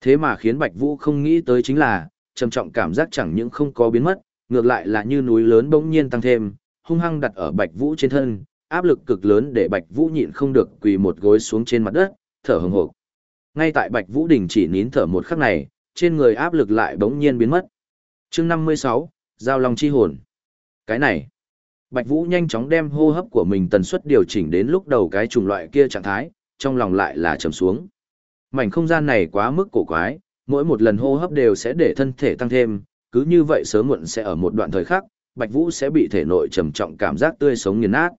Thế mà khiến Bạch Vũ không nghĩ tới chính là, trầm trọng cảm giác chẳng những không có biến mất, ngược lại là như núi lớn bỗng nhiên tăng thêm, hung hăng đặt ở Bạch Vũ trên thân, áp lực cực lớn để Bạch Vũ nhịn không được quỳ một gối xuống trên mặt đất, thở hổn hộc. Ngay tại Bạch Vũ đình chỉ nín thở một khắc này, trên người áp lực lại bỗng nhiên biến mất. Chương 56, Giao Long chi hồn. Cái này, Bạch Vũ nhanh chóng đem hô hấp của mình tần suất điều chỉnh đến lúc đầu cái chủng loại kia trạng thái, trong lòng lại là trầm xuống. Mảnh không gian này quá mức cổ quái, mỗi một lần hô hấp đều sẽ để thân thể tăng thêm, cứ như vậy sớm muộn sẽ ở một đoạn thời khắc, Bạch Vũ sẽ bị thể nội trầm trọng cảm giác tươi sống nghiền nát.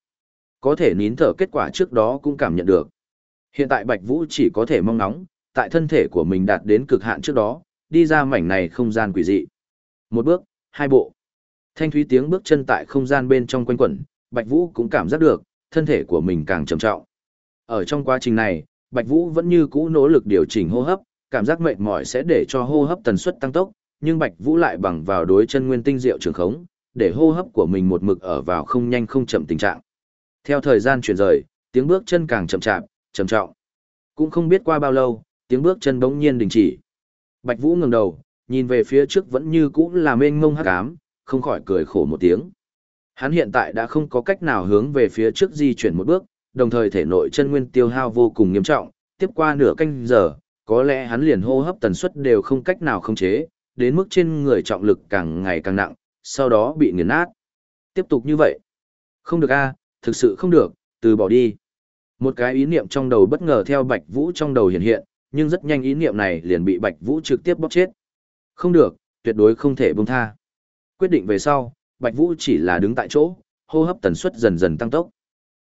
Có thể nín thở kết quả trước đó cũng cảm nhận được. Hiện tại Bạch Vũ chỉ có thể mong ngóng tại thân thể của mình đạt đến cực hạn trước đó, đi ra mảnh này không gian quỷ dị. Một bước, hai bộ. Thanh thúy tiếng bước chân tại không gian bên trong quanh quẩn, Bạch Vũ cũng cảm giác được, thân thể của mình càng trầm trọng. Ở trong quá trình này, Bạch Vũ vẫn như cũ nỗ lực điều chỉnh hô hấp, cảm giác mệt mỏi sẽ để cho hô hấp tần suất tăng tốc, nhưng Bạch Vũ lại bằng vào đối chân nguyên tinh diệu trường khống, để hô hấp của mình một mực ở vào không nhanh không chậm tình trạng. Theo thời gian chuyển rời, tiếng bước chân càng chậm chạp, trầm trọng. Cũng không biết qua bao lâu, tiếng bước chân bỗng nhiên đình chỉ. Bạch Vũ ngẩng đầu, nhìn về phía trước vẫn như cũ là mênh mông hắc ám, không khỏi cười khổ một tiếng. Hắn hiện tại đã không có cách nào hướng về phía trước di chuyển một bước, đồng thời thể nội chân nguyên tiêu hao vô cùng nghiêm trọng, tiếp qua nửa canh giờ, có lẽ hắn liền hô hấp tần suất đều không cách nào khống chế, đến mức trên người trọng lực càng ngày càng nặng, sau đó bị nghiền nát. Tiếp tục như vậy. Không được a, thực sự không được, từ bỏ đi. Một cái ý niệm trong đầu bất ngờ theo Bạch Vũ trong đầu hiện hiện, nhưng rất nhanh ý niệm này liền bị Bạch Vũ trực tiếp bóp chết. Không được, tuyệt đối không thể buông tha. Quyết định về sau, Bạch Vũ chỉ là đứng tại chỗ, hô hấp tần suất dần dần tăng tốc.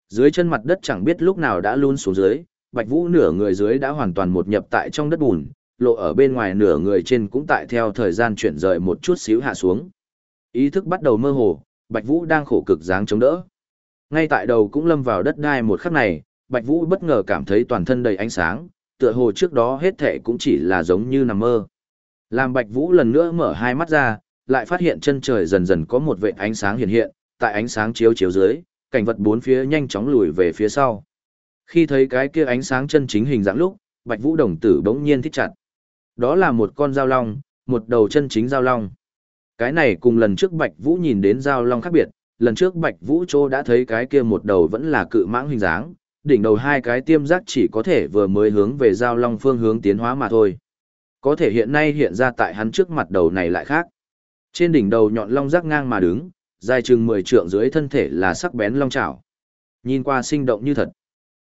Dưới chân mặt đất chẳng biết lúc nào đã luôn xuống dưới, Bạch Vũ nửa người dưới đã hoàn toàn một nhập tại trong đất bùn, lộ ở bên ngoài nửa người trên cũng tại theo thời gian chuyển rời một chút xíu hạ xuống. Ý thức bắt đầu mơ hồ, Bạch Vũ đang khổ cực dáng chống đỡ. Ngay tại đầu cũng lâm vào đất đai một khắc này, Bạch Vũ bất ngờ cảm thấy toàn thân đầy ánh sáng, tựa hồ trước đó hết thể cũng chỉ là giống như nằm mơ. Làm Bạch Vũ lần nữa mở hai mắt ra, lại phát hiện chân trời dần dần có một vệt ánh sáng hiện hiện, tại ánh sáng chiếu chiếu dưới, cảnh vật bốn phía nhanh chóng lùi về phía sau. Khi thấy cái kia ánh sáng chân chính hình dạng lúc, Bạch Vũ đồng tử bỗng nhiên thích chặt. Đó là một con dao long, một đầu chân chính dao long. Cái này cùng lần trước Bạch Vũ nhìn đến dao long khác biệt, lần trước Bạch Vũ Trô đã thấy cái kia một đầu vẫn là cự mãng hình dáng, đỉnh đầu hai cái tiêm giác chỉ có thể vừa mới hướng về dao long phương hướng tiến hóa mà thôi. Có thể hiện nay hiện ra tại hắn trước mặt đầu này lại khác. Trên đỉnh đầu nhọn long giác ngang mà đứng, dài chừng 10 trượng dưới thân thể là sắc bén long chảo. Nhìn qua sinh động như thật.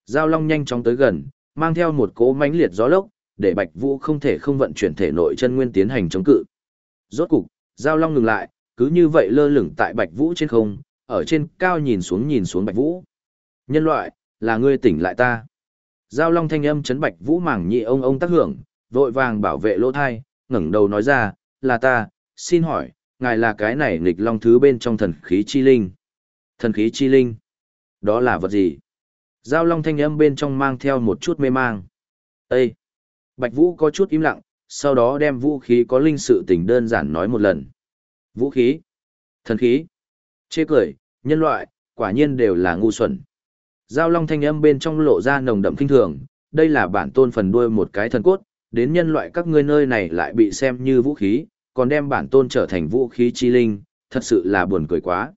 Giao long nhanh chóng tới gần, mang theo một cỗ mãnh liệt gió lốc, để Bạch Vũ không thể không vận chuyển thể nội chân nguyên tiến hành chống cự. Rốt cục, giao long ngừng lại, cứ như vậy lơ lửng tại Bạch Vũ trên không, ở trên cao nhìn xuống nhìn xuống Bạch Vũ. Nhân loại, là ngươi tỉnh lại ta. Giao long thanh âm chấn Bạch Vũ mảng nhị ông ông tác hưởng, vội vàng bảo vệ lỗ thai, ngẩng đầu nói ra, là ta, xin hỏi, ngài là cái này nghịch long thứ bên trong thần khí chi linh. Thần khí chi linh? Đó là vật gì? Giao long thanh âm bên trong mang theo một chút mê mang. Ê! Bạch Vũ có chút im lặng, sau đó đem vũ khí có linh sự tình đơn giản nói một lần. Vũ khí? Thần khí? Chê cười, nhân loại, quả nhiên đều là ngu xuẩn. Giao long thanh âm bên trong lộ ra nồng đậm kinh thường, đây là bản tôn phần đuôi một cái thần cốt, đến nhân loại các ngươi nơi này lại bị xem như vũ khí, còn đem bản tôn trở thành vũ khí chi linh, thật sự là buồn cười quá.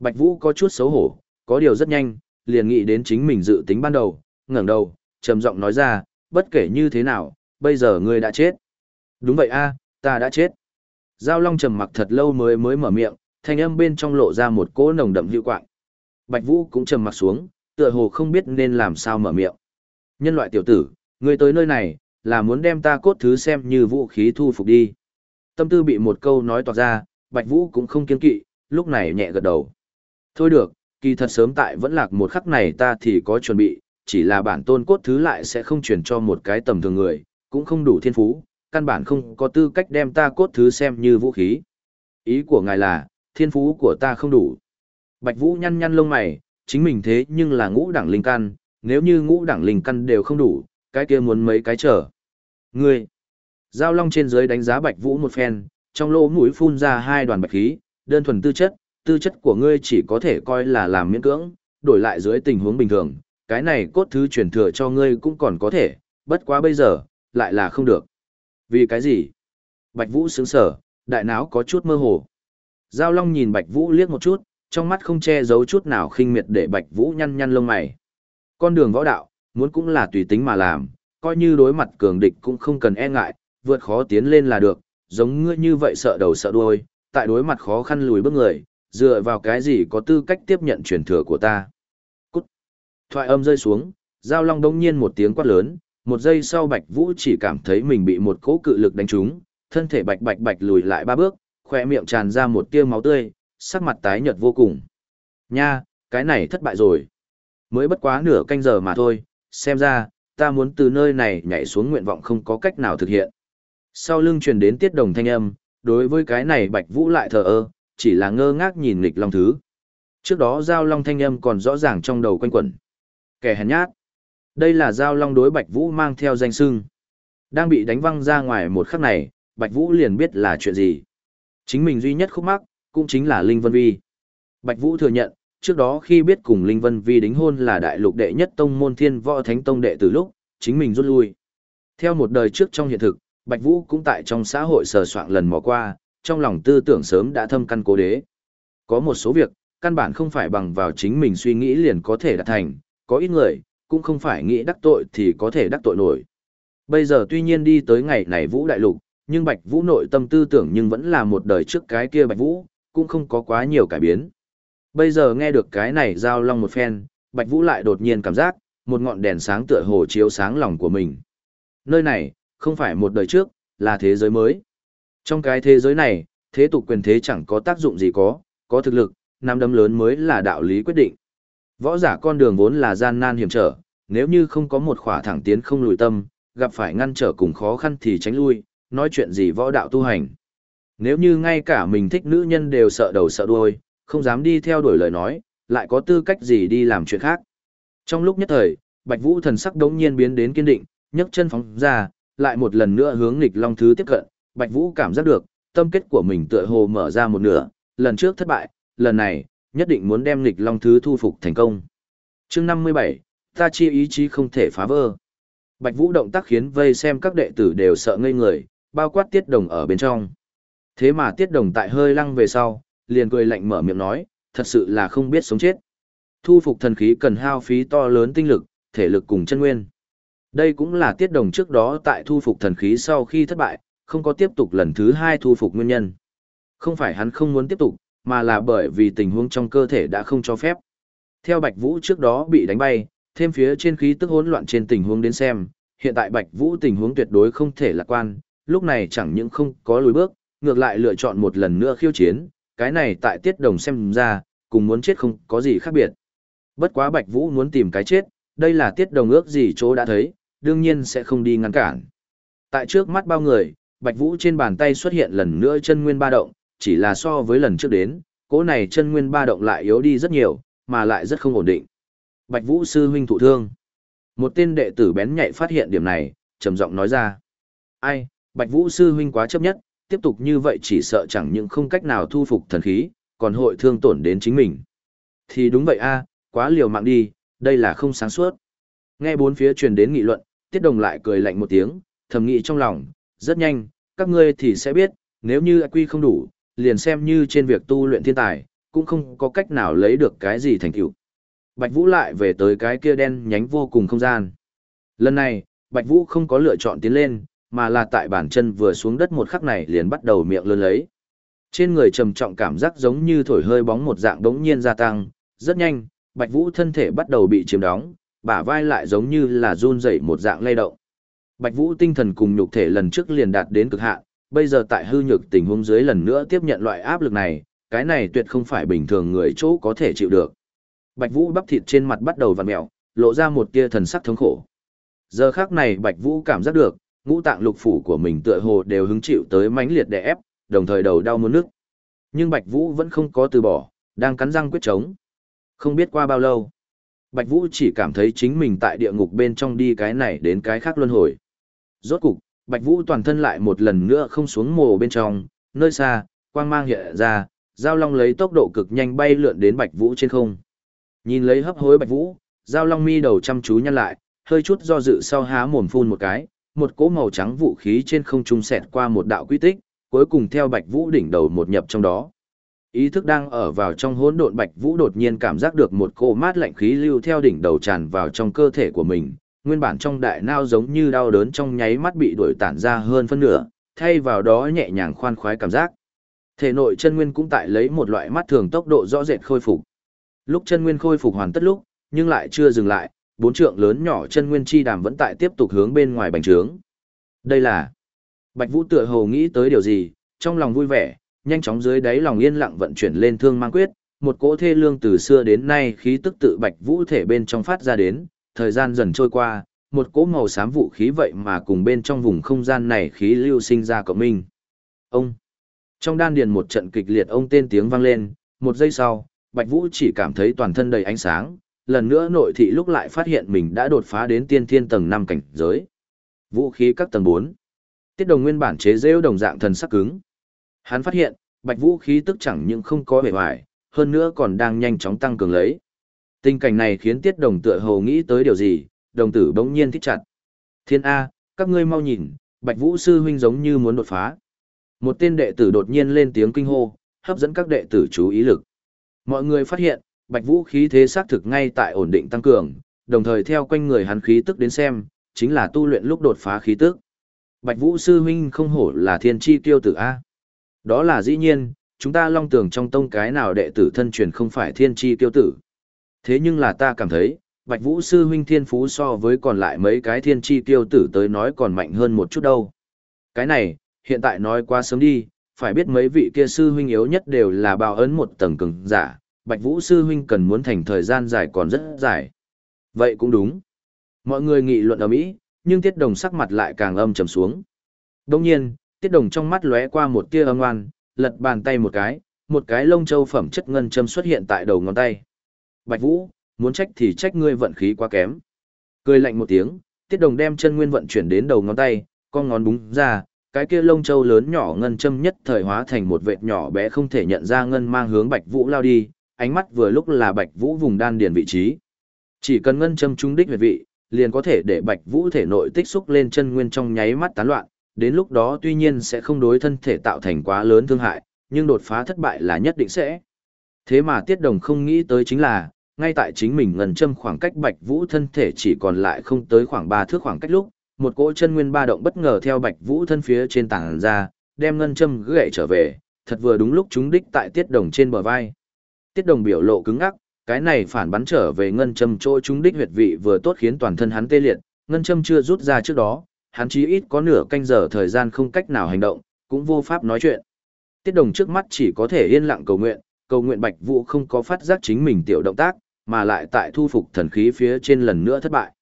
Bạch Vũ có chút xấu hổ, có điều rất nhanh, liền nghĩ đến chính mình dự tính ban đầu, ngẩng đầu, trầm giọng nói ra, bất kể như thế nào, bây giờ ngươi đã chết. Đúng vậy a, ta đã chết. Giao Long trầm mặc thật lâu mới mới mở miệng, thanh âm bên trong lộ ra một cỗ nồng đậm hữu quạng. Bạch Vũ cũng trầm mặc xuống, tựa hồ không biết nên làm sao mở miệng. Nhân loại tiểu tử, ngươi tới nơi này, là muốn đem ta cốt thứ xem như vũ khí thu phục đi. Tâm tư bị một câu nói toạc ra, Bạch Vũ cũng không kiên kỵ, lúc này nhẹ gật đầu. Thôi được, kỳ thật sớm tại vẫn lạc một khắc này ta thì có chuẩn bị, chỉ là bản tôn cốt thứ lại sẽ không truyền cho một cái tầm thường người, cũng không đủ thiên phú, căn bản không có tư cách đem ta cốt thứ xem như vũ khí. Ý của ngài là, thiên phú của ta không đủ. Bạch Vũ nhăn nhăn lông mày, chính mình thế nhưng là ngũ đẳng linh căn, nếu như ngũ đẳng linh căn đều không đủ, cái kia muốn mấy cái trở. Ngươi, Giao long trên dưới đánh giá Bạch Vũ một phen, trong lỗ mũi phun ra hai đoàn bạch khí, đơn thuần tư chất, tư chất của ngươi chỉ có thể coi là làm miễn cưỡng, đổi lại dưới tình huống bình thường, cái này cốt thứ truyền thừa cho ngươi cũng còn có thể, bất quá bây giờ, lại là không được. Vì cái gì? Bạch Vũ sững sờ, đại não có chút mơ hồ. Giao Long nhìn Bạch Vũ liếc một chút, trong mắt không che giấu chút nào khinh miệt để Bạch Vũ nhăn nhăn lông mày. Con đường võ đạo, muốn cũng là tùy tính mà làm, coi như đối mặt cường địch cũng không cần e ngại, vượt khó tiến lên là được, giống ngươi như vậy sợ đầu sợ đuôi, tại đối mặt khó khăn lùi bước người, dựa vào cái gì có tư cách tiếp nhận truyền thừa của ta. Cút. Thoại âm rơi xuống, Giao Long đông nhiên một tiếng quát lớn, một giây sau Bạch Vũ chỉ cảm thấy mình bị một cỗ cự lực đánh trúng, thân thể bạch bạch bạch lùi lại ba bước, khỏe miệng tràn ra một tia máu tươi, sắc mặt tái nhợt vô cùng. Nha, cái này thất bại rồi. Mới bất quá nửa canh giờ mà thôi, xem ra, ta muốn từ nơi này nhảy xuống nguyện vọng không có cách nào thực hiện. Sau lưng truyền đến tiết đồng thanh âm, đối với cái này Bạch Vũ lại thờ ơ, chỉ là ngơ ngác nhìn nghịch long thứ. Trước đó giao long thanh âm còn rõ ràng trong đầu quanh quẩn. Kẻ hèn nhát. Đây là giao long đối Bạch Vũ mang theo danh sưng. Đang bị đánh văng ra ngoài một khắc này, Bạch Vũ liền biết là chuyện gì. Chính mình duy nhất khúc mắc, cũng chính là Linh Vân Vi. Bạch Vũ thừa nhận, trước đó khi biết cùng Linh Vân Vi đính hôn là đại lục đệ nhất tông môn thiên võ thánh tông đệ từ lúc, chính mình rút lui. Theo một đời trước trong hiện thực, Bạch Vũ cũng tại trong xã hội sờ soạn lần mò qua, trong lòng tư tưởng sớm đã thâm căn cố đế. Có một số việc, căn bản không phải bằng vào chính mình suy nghĩ liền có thể đạt thành, có ít người, cũng không phải nghĩ đắc tội thì có thể đắc tội nổi. Bây giờ tuy nhiên đi tới ngày này Vũ Đại Lục, nhưng Bạch Vũ nội tâm tư tưởng nhưng vẫn là một đời trước cái kia Bạch Vũ, cũng không có quá nhiều cải biến. Bây giờ nghe được cái này giao long một phen, Bạch Vũ lại đột nhiên cảm giác, một ngọn đèn sáng tựa hồ chiếu sáng lòng của mình. Nơi này, không phải một đời trước, là thế giới mới. Trong cái thế giới này, thế tục quyền thế chẳng có tác dụng gì có, có thực lực, năm đấm lớn mới là đạo lý quyết định. Võ giả con đường vốn là gian nan hiểm trở, nếu như không có một khỏa thẳng tiến không lùi tâm, gặp phải ngăn trở cùng khó khăn thì tránh lui, nói chuyện gì võ đạo tu hành. Nếu như ngay cả mình thích nữ nhân đều sợ đầu sợ đuôi, không dám đi theo đuổi lời nói, lại có tư cách gì đi làm chuyện khác. Trong lúc nhất thời, Bạch Vũ thần sắc đống nhiên biến đến kiên định, nhấc chân phóng ra, lại một lần nữa hướng nghịch long thứ tiếp cận, Bạch Vũ cảm giác được, tâm kết của mình tựa hồ mở ra một nửa, lần trước thất bại, lần này, nhất định muốn đem nghịch long thứ thu phục thành công. Chương 57, ta chi ý chí không thể phá vỡ. Bạch Vũ động tác khiến vây xem các đệ tử đều sợ ngây người, bao quát tiết đồng ở bên trong. Thế mà tiết đồng tại hơi lăng về sau, liền cười lạnh mở miệng nói, thật sự là không biết sống chết. Thu phục thần khí cần hao phí to lớn tinh lực, thể lực cùng chân nguyên. Đây cũng là tiết đồng trước đó tại thu phục thần khí sau khi thất bại, không có tiếp tục lần thứ hai thu phục nguyên nhân. Không phải hắn không muốn tiếp tục, mà là bởi vì tình huống trong cơ thể đã không cho phép. Theo Bạch Vũ trước đó bị đánh bay, thêm phía trên khí tức hỗn loạn trên tình huống đến xem, hiện tại Bạch Vũ tình huống tuyệt đối không thể lạc quan, lúc này chẳng những không có lùi bước, ngược lại lựa chọn một lần nữa khiêu chiến, cái này tại tiết đồng xem ra, cùng muốn chết không có gì khác biệt. Bất quá Bạch Vũ muốn tìm cái chết, đây là tiết đồng ước gì chỗ đã thấy, đương nhiên sẽ không đi ngăn cản. Tại trước mắt bao người, Bạch Vũ trên bàn tay xuất hiện lần nữa chân nguyên ba động, chỉ là so với lần trước đến, cỗ này chân nguyên ba động lại yếu đi rất nhiều, mà lại rất không ổn định. Bạch Vũ sư huynh thụ thương. Một tên đệ tử bén nhạy phát hiện điểm này, trầm giọng nói ra. Ai, Bạch Vũ sư huynh quá chấp nhất, tiếp tục như vậy chỉ sợ chẳng những không cách nào thu phục thần khí, còn hội thương tổn đến chính mình. Thì đúng vậy a, quá liều mạng đi, đây là không sáng suốt. Nghe bốn phía truyền đến nghị luận, Tiết Đồng lại cười lạnh một tiếng, thầm nghĩ trong lòng, rất nhanh, các ngươi thì sẽ biết, nếu như quy không đủ, liền xem như trên việc tu luyện thiên tài, cũng không có cách nào lấy được cái gì thành tựu. Bạch Vũ lại về tới cái kia đen nhánh vô cùng không gian. Lần này, Bạch Vũ không có lựa chọn tiến lên, mà là tại bản chân vừa xuống đất một khắc này liền bắt đầu miệng lớn lấy. Trên người trầm trọng cảm giác giống như thổi hơi bóng một dạng đống nhiên gia tăng, rất nhanh, Bạch Vũ thân thể bắt đầu bị chiếm đóng, bả vai lại giống như là run rẩy một dạng lay động. Bạch Vũ tinh thần cùng nhục thể lần trước liền đạt đến cực hạn, bây giờ tại hư nhược tình huống dưới lần nữa tiếp nhận loại áp lực này, cái này tuyệt không phải bình thường người chỗ có thể chịu được. Bạch Vũ bắp thịt trên mặt bắt đầu vặn mèo, lộ ra một tia thần sắc thống khổ. Giờ khắc này Bạch Vũ cảm giác được, ngũ tạng lục phủ của mình tựa hồ đều hứng chịu tới mãnh liệt đè ép, đồng thời đầu đau muốn nức Nhưng Bạch Vũ vẫn không có từ bỏ, đang cắn răng quyết chống. Không biết qua bao lâu, Bạch Vũ chỉ cảm thấy chính mình tại địa ngục bên trong đi cái này đến cái khác luân hồi. Rốt cục, Bạch Vũ toàn thân lại một lần nữa không xuống mồ bên trong, nơi xa, quang mang hiện ra, Giao Long lấy tốc độ cực nhanh bay lượn đến Bạch Vũ trên không. Nhìn lấy hấp hối Bạch Vũ, Giao Long mi đầu chăm chú nhăn lại, hơi chút do dự sau há mồm phun một cái, một cỗ màu trắng vũ khí trên không trung xẹt qua một đạo quy tích, cuối cùng theo Bạch Vũ đỉnh đầu một nhập trong đó. Ý thức đang ở vào trong hỗn độn Bạch Vũ đột nhiên cảm giác được một cỗ mát lạnh khí lưu theo đỉnh đầu tràn vào trong cơ thể của mình, nguyên bản trong đại nao giống như đau đớn trong nháy mắt bị đuổi tản ra hơn phân nửa, thay vào đó nhẹ nhàng khoan khoái cảm giác. Thể nội chân nguyên cũng tại lấy một loại mắt thường tốc độ rõ rệt khôi phục. Lúc chân nguyên khôi phục hoàn tất lúc, nhưng lại chưa dừng lại, bốn trượng lớn nhỏ chân nguyên chi đàm vẫn tại tiếp tục hướng bên ngoài bành trướng. Đây là Bạch Vũ tựa hồ nghĩ tới điều gì, trong lòng vui vẻ, nhanh chóng dưới đáy lòng yên lặng vận chuyển lên thương mang quyết, một cỗ thê lương từ xưa đến nay khí tức tự Bạch Vũ thể bên trong phát ra đến, thời gian dần trôi qua, một cỗ màu xám vũ khí vậy mà cùng bên trong vùng không gian này khí lưu sinh ra cộng minh. Ông Trong đan điền một trận kịch liệt ông tên tiếng vang lên, một giây sau, Bạch Vũ chỉ cảm thấy toàn thân đầy ánh sáng, lần nữa nội thị lúc lại phát hiện mình đã đột phá đến tiên thiên tầng 5 cảnh giới. Vũ khí các tầng 4. Tiết đồng nguyên bản chế rêu đồng dạng thần sắc cứng. Hắn phát hiện, bạch vũ khí tức chẳng những không có vẻ hoài, hơn nữa còn đang nhanh chóng tăng cường lấy. Tình cảnh này khiến tiết đồng tựa hồ nghĩ tới điều gì, đồng tử bỗng nhiên thích chặt. Thiên A, các ngươi mau nhìn, bạch vũ sư huynh giống như muốn đột phá. Một tên đệ tử đột nhiên lên tiếng kinh hô, hấp dẫn các đệ tử chú ý lực. Mọi người phát hiện, bạch vũ khí thế xác thực ngay tại ổn định tăng cường, đồng thời theo quanh người hắn khí tức đến xem, chính là tu luyện lúc đột phá khí tức. Bạch vũ sư huynh không hổ là thiên chi tiêu tử A. Đó là dĩ nhiên, chúng ta long tưởng trong tông cái nào đệ tử thân truyền không phải thiên chi tiêu tử. Thế nhưng là ta cảm thấy, Bạch Vũ sư huynh thiên phú so với còn lại mấy cái thiên chi tiêu tử tới nói còn mạnh hơn một chút đâu. Cái này, hiện tại nói quá sớm đi, phải biết mấy vị kia sư huynh yếu nhất đều là bao ấn một tầng cường giả, Bạch Vũ sư huynh cần muốn thành thời gian dài còn rất dài. Vậy cũng đúng. Mọi người nghị luận ở mỹ, nhưng Tiết Đồng sắc mặt lại càng âm trầm xuống. đương nhiên, Tiết Đồng trong mắt lóe qua một tia âm ngoan, lật bàn tay một cái, một cái lông châu phẩm chất ngân châm xuất hiện tại đầu ngón tay. Bạch Vũ, muốn trách thì trách ngươi vận khí quá kém. Cười lạnh một tiếng, Tiết Đồng đem chân nguyên vận chuyển đến đầu ngón tay, con ngón búng ra, cái kia lông châu lớn nhỏ ngân châm nhất thời hóa thành một vệt nhỏ bé không thể nhận ra ngân mang hướng Bạch Vũ lao đi, ánh mắt vừa lúc là Bạch Vũ vùng đan điền vị trí. Chỉ cần ngân châm trung đích huyệt vị, liền có thể để Bạch Vũ thể nội tích xúc lên chân nguyên trong nháy mắt tán loạn, đến lúc đó tuy nhiên sẽ không đối thân thể tạo thành quá lớn thương hại, nhưng đột phá thất bại là nhất định sẽ. Thế mà Tiết Đồng không nghĩ tới chính là, ngay tại chính mình ngân châm khoảng cách Bạch Vũ thân thể chỉ còn lại không tới khoảng 3 thước khoảng cách lúc, một cỗ chân nguyên ba động bất ngờ theo Bạch Vũ thân phía trên tảng ra, đem ngân châm gãy trở về, thật vừa đúng lúc chúng đích tại Tiết Đồng trên bờ vai. Tiết Đồng biểu lộ cứng ngắc, cái này phản bắn trở về ngân châm chỗ chúng đích huyệt vị vừa tốt khiến toàn thân hắn tê liệt, ngân châm chưa rút ra trước đó, hắn chí ít có nửa canh giờ thời gian không cách nào hành động, cũng vô pháp nói chuyện. Tiết Đồng trước mắt chỉ có thể yên lặng cầu nguyện, cầu nguyện Bạch Vũ không có phát giác chính mình tiểu động tác, mà lại tại thu phục thần khí phía trên lần nữa thất bại.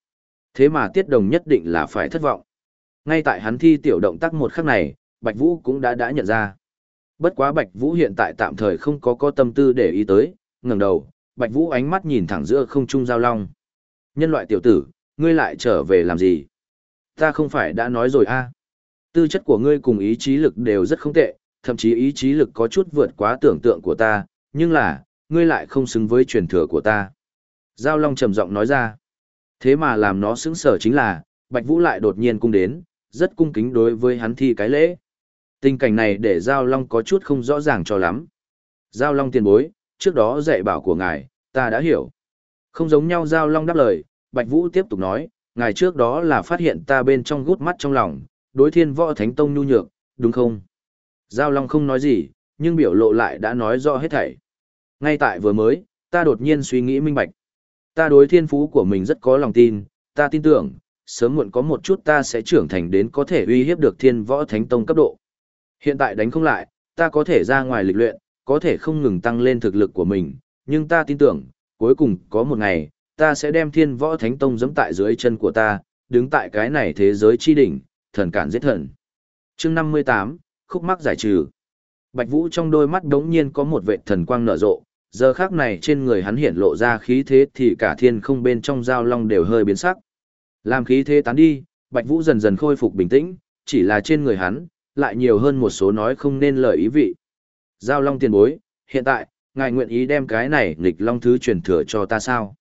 Thế mà Tiết Đồng nhất định là phải thất vọng. Ngay tại hắn thi tiểu động tác một khắc này, Bạch Vũ cũng đã đã nhận ra. Bất quá Bạch Vũ hiện tại tạm thời không có có tâm tư để ý tới, ngẩng đầu, Bạch Vũ ánh mắt nhìn thẳng giữa không trung giao long. Nhân loại tiểu tử, ngươi lại trở về làm gì? Ta không phải đã nói rồi a? À? Tư chất của ngươi cùng ý chí lực đều rất không tệ, thậm chí ý chí lực có chút vượt quá tưởng tượng của ta, nhưng là, ngươi lại không xứng với truyền thừa của ta. Giao Long trầm giọng nói ra. Thế mà làm nó xứng sở chính là, Bạch Vũ lại đột nhiên cung đến, rất cung kính đối với hắn thi cái lễ. Tình cảnh này để Giao Long có chút không rõ ràng cho lắm. Giao Long tiền bối, trước đó dạy bảo của ngài, ta đã hiểu. Không giống nhau Giao Long đáp lời, Bạch Vũ tiếp tục nói, ngài trước đó là phát hiện ta bên trong gút mắt trong lòng, đối thiên võ thánh tông nhu nhược, đúng không? Giao Long không nói gì, nhưng biểu lộ lại đã nói rõ hết thảy. Ngay tại vừa mới, ta đột nhiên suy nghĩ minh bạch. Ta đối thiên phú của mình rất có lòng tin, ta tin tưởng, sớm muộn có một chút ta sẽ trưởng thành đến có thể uy hiếp được thiên võ thánh tông cấp độ. Hiện tại đánh không lại, ta có thể ra ngoài lịch luyện, có thể không ngừng tăng lên thực lực của mình, nhưng ta tin tưởng, cuối cùng có một ngày, ta sẽ đem thiên võ thánh tông giẫm tại dưới chân của ta, đứng tại cái này thế giới chi đỉnh, thần cản giết thần. chương 58, khúc mắc giải trừ. Bạch Vũ trong đôi mắt đống nhiên có một vệ thần quang nở rộ, giờ khác này trên người hắn hiện lộ ra khí thế thì cả thiên không bên trong giao long đều hơi biến sắc. Làm khí thế tán đi, Bạch Vũ dần dần khôi phục bình tĩnh, chỉ là trên người hắn, lại nhiều hơn một số nói không nên lời ý vị. Giao long tiền bối, hiện tại, ngài nguyện ý đem cái này nghịch long thứ truyền thừa cho ta sao?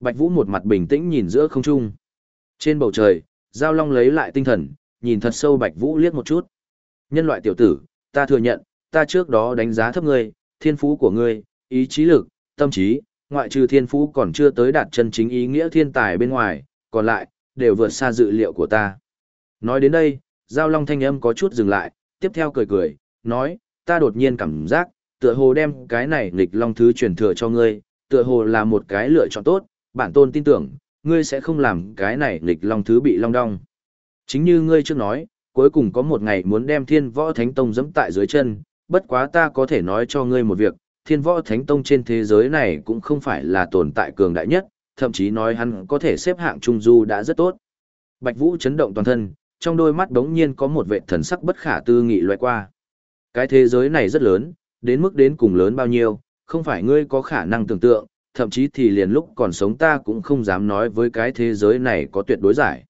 Bạch Vũ một mặt bình tĩnh nhìn giữa không trung. Trên bầu trời, Giao Long lấy lại tinh thần, nhìn thật sâu Bạch Vũ liếc một chút. Nhân loại tiểu tử, ta thừa nhận, ta trước đó đánh giá thấp ngươi, thiên phú của ngươi, ý chí lực, tâm trí, ngoại trừ thiên phú còn chưa tới đạt chân chính ý nghĩa thiên tài bên ngoài, còn lại, đều vượt xa dự liệu của ta. Nói đến đây, Giao Long thanh âm có chút dừng lại, tiếp theo cười cười, nói, ta đột nhiên cảm giác, tựa hồ đem cái này nghịch long thứ truyền thừa cho ngươi, tựa hồ là một cái lựa chọn tốt, bản tôn tin tưởng, ngươi sẽ không làm cái này nghịch long thứ bị long đong. Chính như ngươi trước nói, cuối cùng có một ngày muốn đem thiên võ thánh tông dẫm tại dưới chân, bất quá ta có thể nói cho ngươi một việc, thiên võ thánh tông trên thế giới này cũng không phải là tồn tại cường đại nhất, thậm chí nói hắn có thể xếp hạng trung du đã rất tốt. Bạch Vũ chấn động toàn thân, trong đôi mắt đống nhiên có một vệ thần sắc bất khả tư nghị loại qua. Cái thế giới này rất lớn, đến mức đến cùng lớn bao nhiêu, không phải ngươi có khả năng tưởng tượng, thậm chí thì liền lúc còn sống ta cũng không dám nói với cái thế giới này có tuyệt đối giải.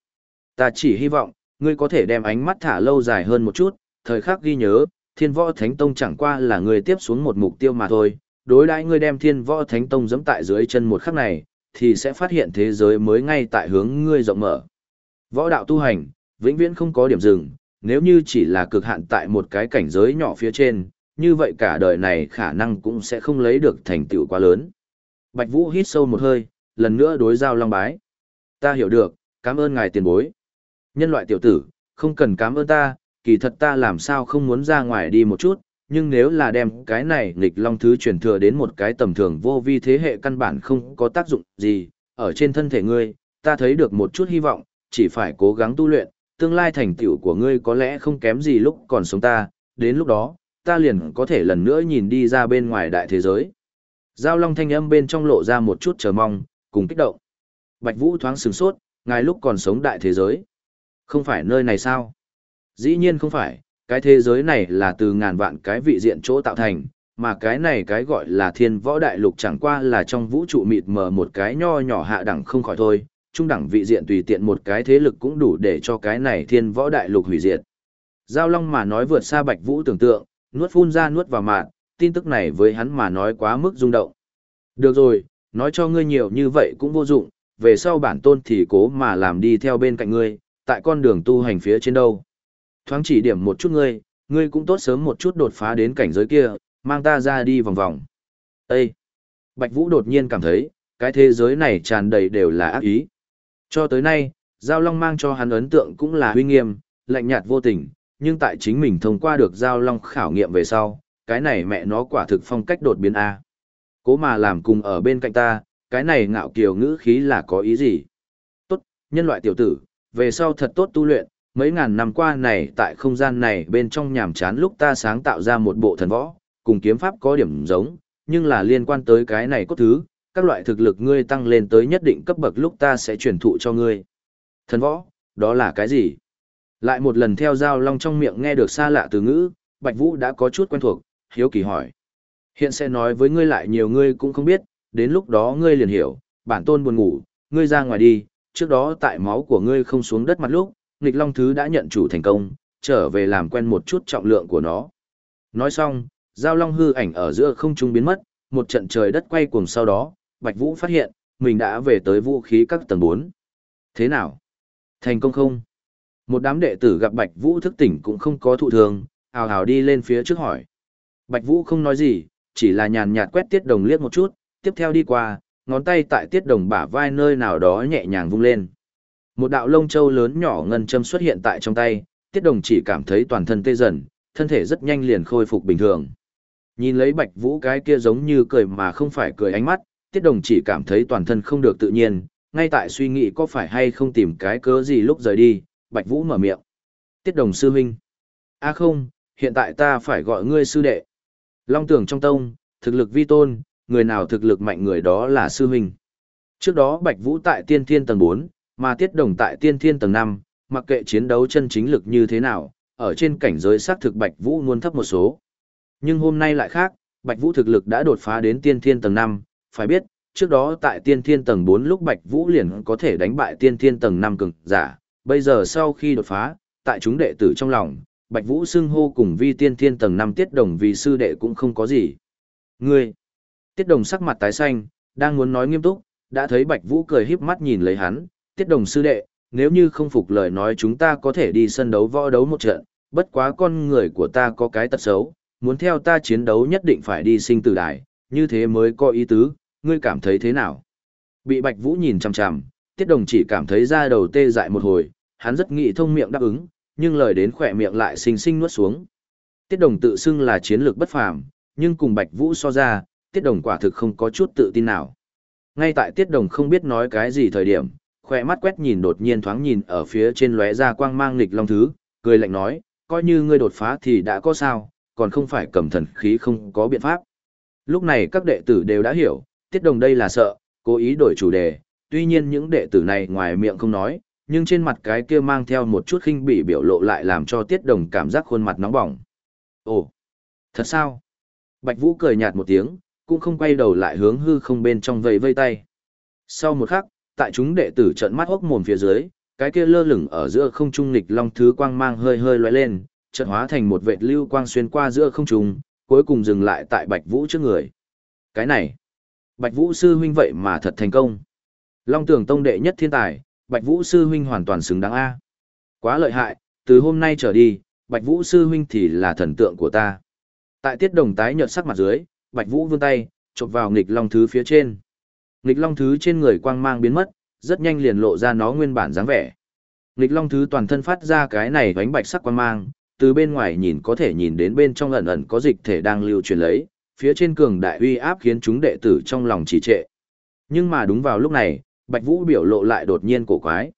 Ta chỉ hy vọng, ngươi có thể đem ánh mắt thả lâu dài hơn một chút, thời khắc ghi nhớ, thiên võ thánh tông chẳng qua là ngươi tiếp xuống một mục tiêu mà thôi, đối đãi ngươi đem thiên võ thánh tông giẫm tại dưới chân một khắc này, thì sẽ phát hiện thế giới mới ngay tại hướng ngươi rộng mở. Võ đạo tu hành, vĩnh viễn không có điểm dừng, nếu như chỉ là cực hạn tại một cái cảnh giới nhỏ phía trên, như vậy cả đời này khả năng cũng sẽ không lấy được thành tựu quá lớn. Bạch Vũ hít sâu một hơi, lần nữa đối giao long bái. Ta hiểu được, cảm ơn ngài tiền bối. Nhân loại tiểu tử, không cần cảm ơn ta, kỳ thật ta làm sao không muốn ra ngoài đi một chút, nhưng nếu là đem cái này nghịch long thứ truyền thừa đến một cái tầm thường vô vi thế hệ căn bản không có tác dụng gì, ở trên thân thể ngươi, ta thấy được một chút hy vọng, chỉ phải cố gắng tu luyện, tương lai thành tựu của ngươi có lẽ không kém gì lúc còn sống ta, đến lúc đó, ta liền có thể lần nữa nhìn đi ra bên ngoài đại thế giới. Giao long thanh âm bên trong lộ ra một chút chờ mong, cùng kích động. Bạch Vũ thoáng sừng sốt, ngài lúc còn sống đại thế giới. Không phải nơi này sao? Dĩ nhiên không phải, cái thế giới này là từ ngàn vạn cái vị diện chỗ tạo thành, mà cái này cái gọi là thiên võ đại lục chẳng qua là trong vũ trụ mịt mờ một cái nho nhỏ hạ đẳng không khỏi thôi, trung đẳng vị diện tùy tiện một cái thế lực cũng đủ để cho cái này thiên võ đại lục hủy diệt. Giao Long mà nói vượt xa Bạch Vũ tưởng tượng, nuốt phun ra nuốt vào mạng, tin tức này với hắn mà nói quá mức rung động. Được rồi, nói cho ngươi nhiều như vậy cũng vô dụng, về sau bản tôn thì cố mà làm đi theo bên cạnh ngươi, tại con đường tu hành phía trên đâu. Thoáng chỉ điểm một chút ngươi, ngươi cũng tốt sớm một chút đột phá đến cảnh giới kia, mang ta ra đi vòng vòng. Ê! Bạch Vũ đột nhiên cảm thấy, cái thế giới này tràn đầy đều là ác ý. Cho tới nay, Giao Long mang cho hắn ấn tượng cũng là huy nghiêm, lạnh nhạt vô tình, nhưng tại chính mình thông qua được Giao Long khảo nghiệm về sau, cái này mẹ nó quả thực phong cách đột biến A. Cố mà làm cùng ở bên cạnh ta, cái này ngạo kiều ngữ khí là có ý gì? Tốt, nhân loại tiểu tử, về sau thật tốt tu luyện, mấy ngàn năm qua này tại không gian này bên trong nhàm chán lúc ta sáng tạo ra một bộ thần võ, cùng kiếm pháp có điểm giống, nhưng là liên quan tới cái này cốt thứ, các loại thực lực ngươi tăng lên tới nhất định cấp bậc lúc ta sẽ truyền thụ cho ngươi. Thần võ, đó là cái gì? Lại một lần theo dao long trong miệng nghe được xa lạ từ ngữ, Bạch Vũ đã có chút quen thuộc, hiếu kỳ hỏi. Hiện sẽ nói với ngươi lại nhiều ngươi cũng không biết, đến lúc đó ngươi liền hiểu, bản tôn buồn ngủ, ngươi ra ngoài đi, trước đó tại máu của ngươi không xuống đất mặt lúc, nghịch long thứ đã nhận chủ thành công, trở về làm quen một chút trọng lượng của nó. Nói xong, giao long hư ảnh ở giữa không trung biến mất, một trận trời đất quay cuồng sau đó, Bạch Vũ phát hiện, mình đã về tới vũ khí các tầng 4. Thế nào? Thành công không? Một đám đệ tử gặp Bạch Vũ thức tỉnh cũng không có thụ thường, hào hào đi lên phía trước hỏi. Bạch Vũ không nói gì, chỉ là nhàn nhạt quét tiết đồng liếc một chút, tiếp theo đi qua, ngón tay tại tiết đồng bả vai nơi nào đó nhẹ nhàng vung lên. Một đạo lông châu lớn nhỏ ngân châm xuất hiện tại trong tay, tiết đồng chỉ cảm thấy toàn thân tê dần, thân thể rất nhanh liền khôi phục bình thường. Nhìn lấy bạch vũ cái kia giống như cười mà không phải cười ánh mắt, tiết đồng chỉ cảm thấy toàn thân không được tự nhiên, ngay tại suy nghĩ có phải hay không tìm cái cớ gì lúc rời đi, bạch vũ mở miệng. Tiết đồng sư huynh. a không, hiện tại ta phải gọi ngươi sư đệ. Long tưởng trong tông, thực lực vi tôn, người nào thực lực mạnh người đó là sư huynh. Trước đó Bạch Vũ tại tiên thiên tầng 4, mà Tiết Đồng tại tiên thiên tầng 5, mặc kệ chiến đấu chân chính lực như thế nào, ở trên cảnh giới xác thực Bạch Vũ luôn thấp một số. Nhưng hôm nay lại khác, Bạch Vũ thực lực đã đột phá đến tiên thiên tầng 5, phải biết, trước đó tại tiên thiên tầng 4 lúc Bạch Vũ liền có thể đánh bại tiên thiên tầng 5 cường giả, bây giờ sau khi đột phá, tại chúng đệ tử trong lòng, Bạch Vũ xưng hô cùng vi tiên thiên tầng 5 tiết đồng vì sư đệ cũng không có gì. Ngươi! Tiết đồng sắc mặt tái xanh, đang muốn nói nghiêm túc, đã thấy Bạch Vũ cười híp mắt nhìn lấy hắn, tiết đồng sư đệ, nếu như không phục lời nói chúng ta có thể đi sân đấu võ đấu một trận, bất quá con người của ta có cái tật xấu, muốn theo ta chiến đấu nhất định phải đi sinh tử đài, như thế mới có ý tứ, ngươi cảm thấy thế nào? Bị Bạch Vũ nhìn chằm chằm, Tiết Đồng chỉ cảm thấy da đầu tê dại một hồi, hắn rất nghĩ thông miệng đáp ứng, nhưng lời đến khỏe miệng lại xinh xinh nuốt xuống. Tiết Đồng tự xưng là chiến lược bất phàm, nhưng cùng Bạch Vũ so ra, Tiết Đồng quả thực không có chút tự tin nào. Ngay tại Tiết Đồng không biết nói cái gì thời điểm, khỏe mắt quét nhìn đột nhiên thoáng nhìn ở phía trên lóe ra quang mang nghịch long thứ, cười lạnh nói, coi như ngươi đột phá thì đã có sao, còn không phải cầm thần khí không có biện pháp. Lúc này các đệ tử đều đã hiểu, Tiết Đồng đây là sợ, cố ý đổi chủ đề, tuy nhiên những đệ tử này ngoài miệng không nói, nhưng trên mặt cái kia mang theo một chút khinh bỉ biểu lộ lại làm cho Tiết Đồng cảm giác khuôn mặt nóng bỏng. Ồ, thật sao? Bạch Vũ cười nhạt một tiếng, cũng không quay đầu lại hướng hư không bên trong vây vây tay. Sau một khắc, tại chúng đệ tử trợn mắt hốc mồm phía dưới, cái kia lơ lửng ở giữa không trung nghịch long thứ quang mang hơi hơi lóe lên, chợt hóa thành một vệt lưu quang xuyên qua giữa không trung, cuối cùng dừng lại tại Bạch Vũ trước người. Cái này, Bạch Vũ sư huynh vậy mà thật thành công. Long Tường Tông đệ nhất thiên tài, Bạch Vũ sư huynh hoàn toàn xứng đáng a. Quá lợi hại, từ hôm nay trở đi, Bạch Vũ sư huynh thì là thần tượng của ta. Tại tiết đồng tái nhợt sắc mặt dưới, Bạch Vũ vươn tay, chộp vào nghịch long thứ phía trên. Nghịch long thứ trên người quang mang biến mất, rất nhanh liền lộ ra nó nguyên bản dáng vẻ. Nghịch long thứ toàn thân phát ra cái này vánh bạch sắc quang mang, từ bên ngoài nhìn có thể nhìn đến bên trong ẩn ẩn có dịch thể đang lưu truyền lấy, phía trên cường đại uy áp khiến chúng đệ tử trong lòng trì trệ. Nhưng mà đúng vào lúc này, Bạch Vũ biểu lộ lại đột nhiên cổ quái.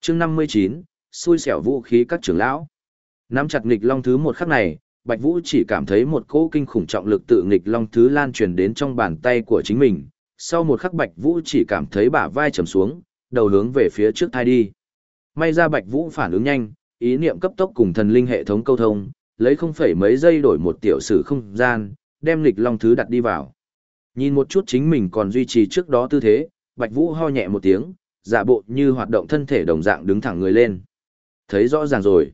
Chương 59, xui xẻo vũ khí các trưởng lão. Nắm chặt nghịch long thứ một khắc này, Bạch Vũ chỉ cảm thấy một cỗ kinh khủng trọng lực tự nghịch long thứ lan truyền đến trong bàn tay của chính mình. Sau một khắc Bạch Vũ chỉ cảm thấy bả vai trầm xuống, đầu hướng về phía trước thai đi. May ra Bạch Vũ phản ứng nhanh, ý niệm cấp tốc cùng thần linh hệ thống câu thông, lấy không phải mấy giây đổi một tiểu sử không gian, đem nghịch long thứ đặt đi vào. Nhìn một chút chính mình còn duy trì trước đó tư thế, Bạch Vũ ho nhẹ một tiếng, giả bộ như hoạt động thân thể đồng dạng đứng thẳng người lên. Thấy rõ ràng rồi.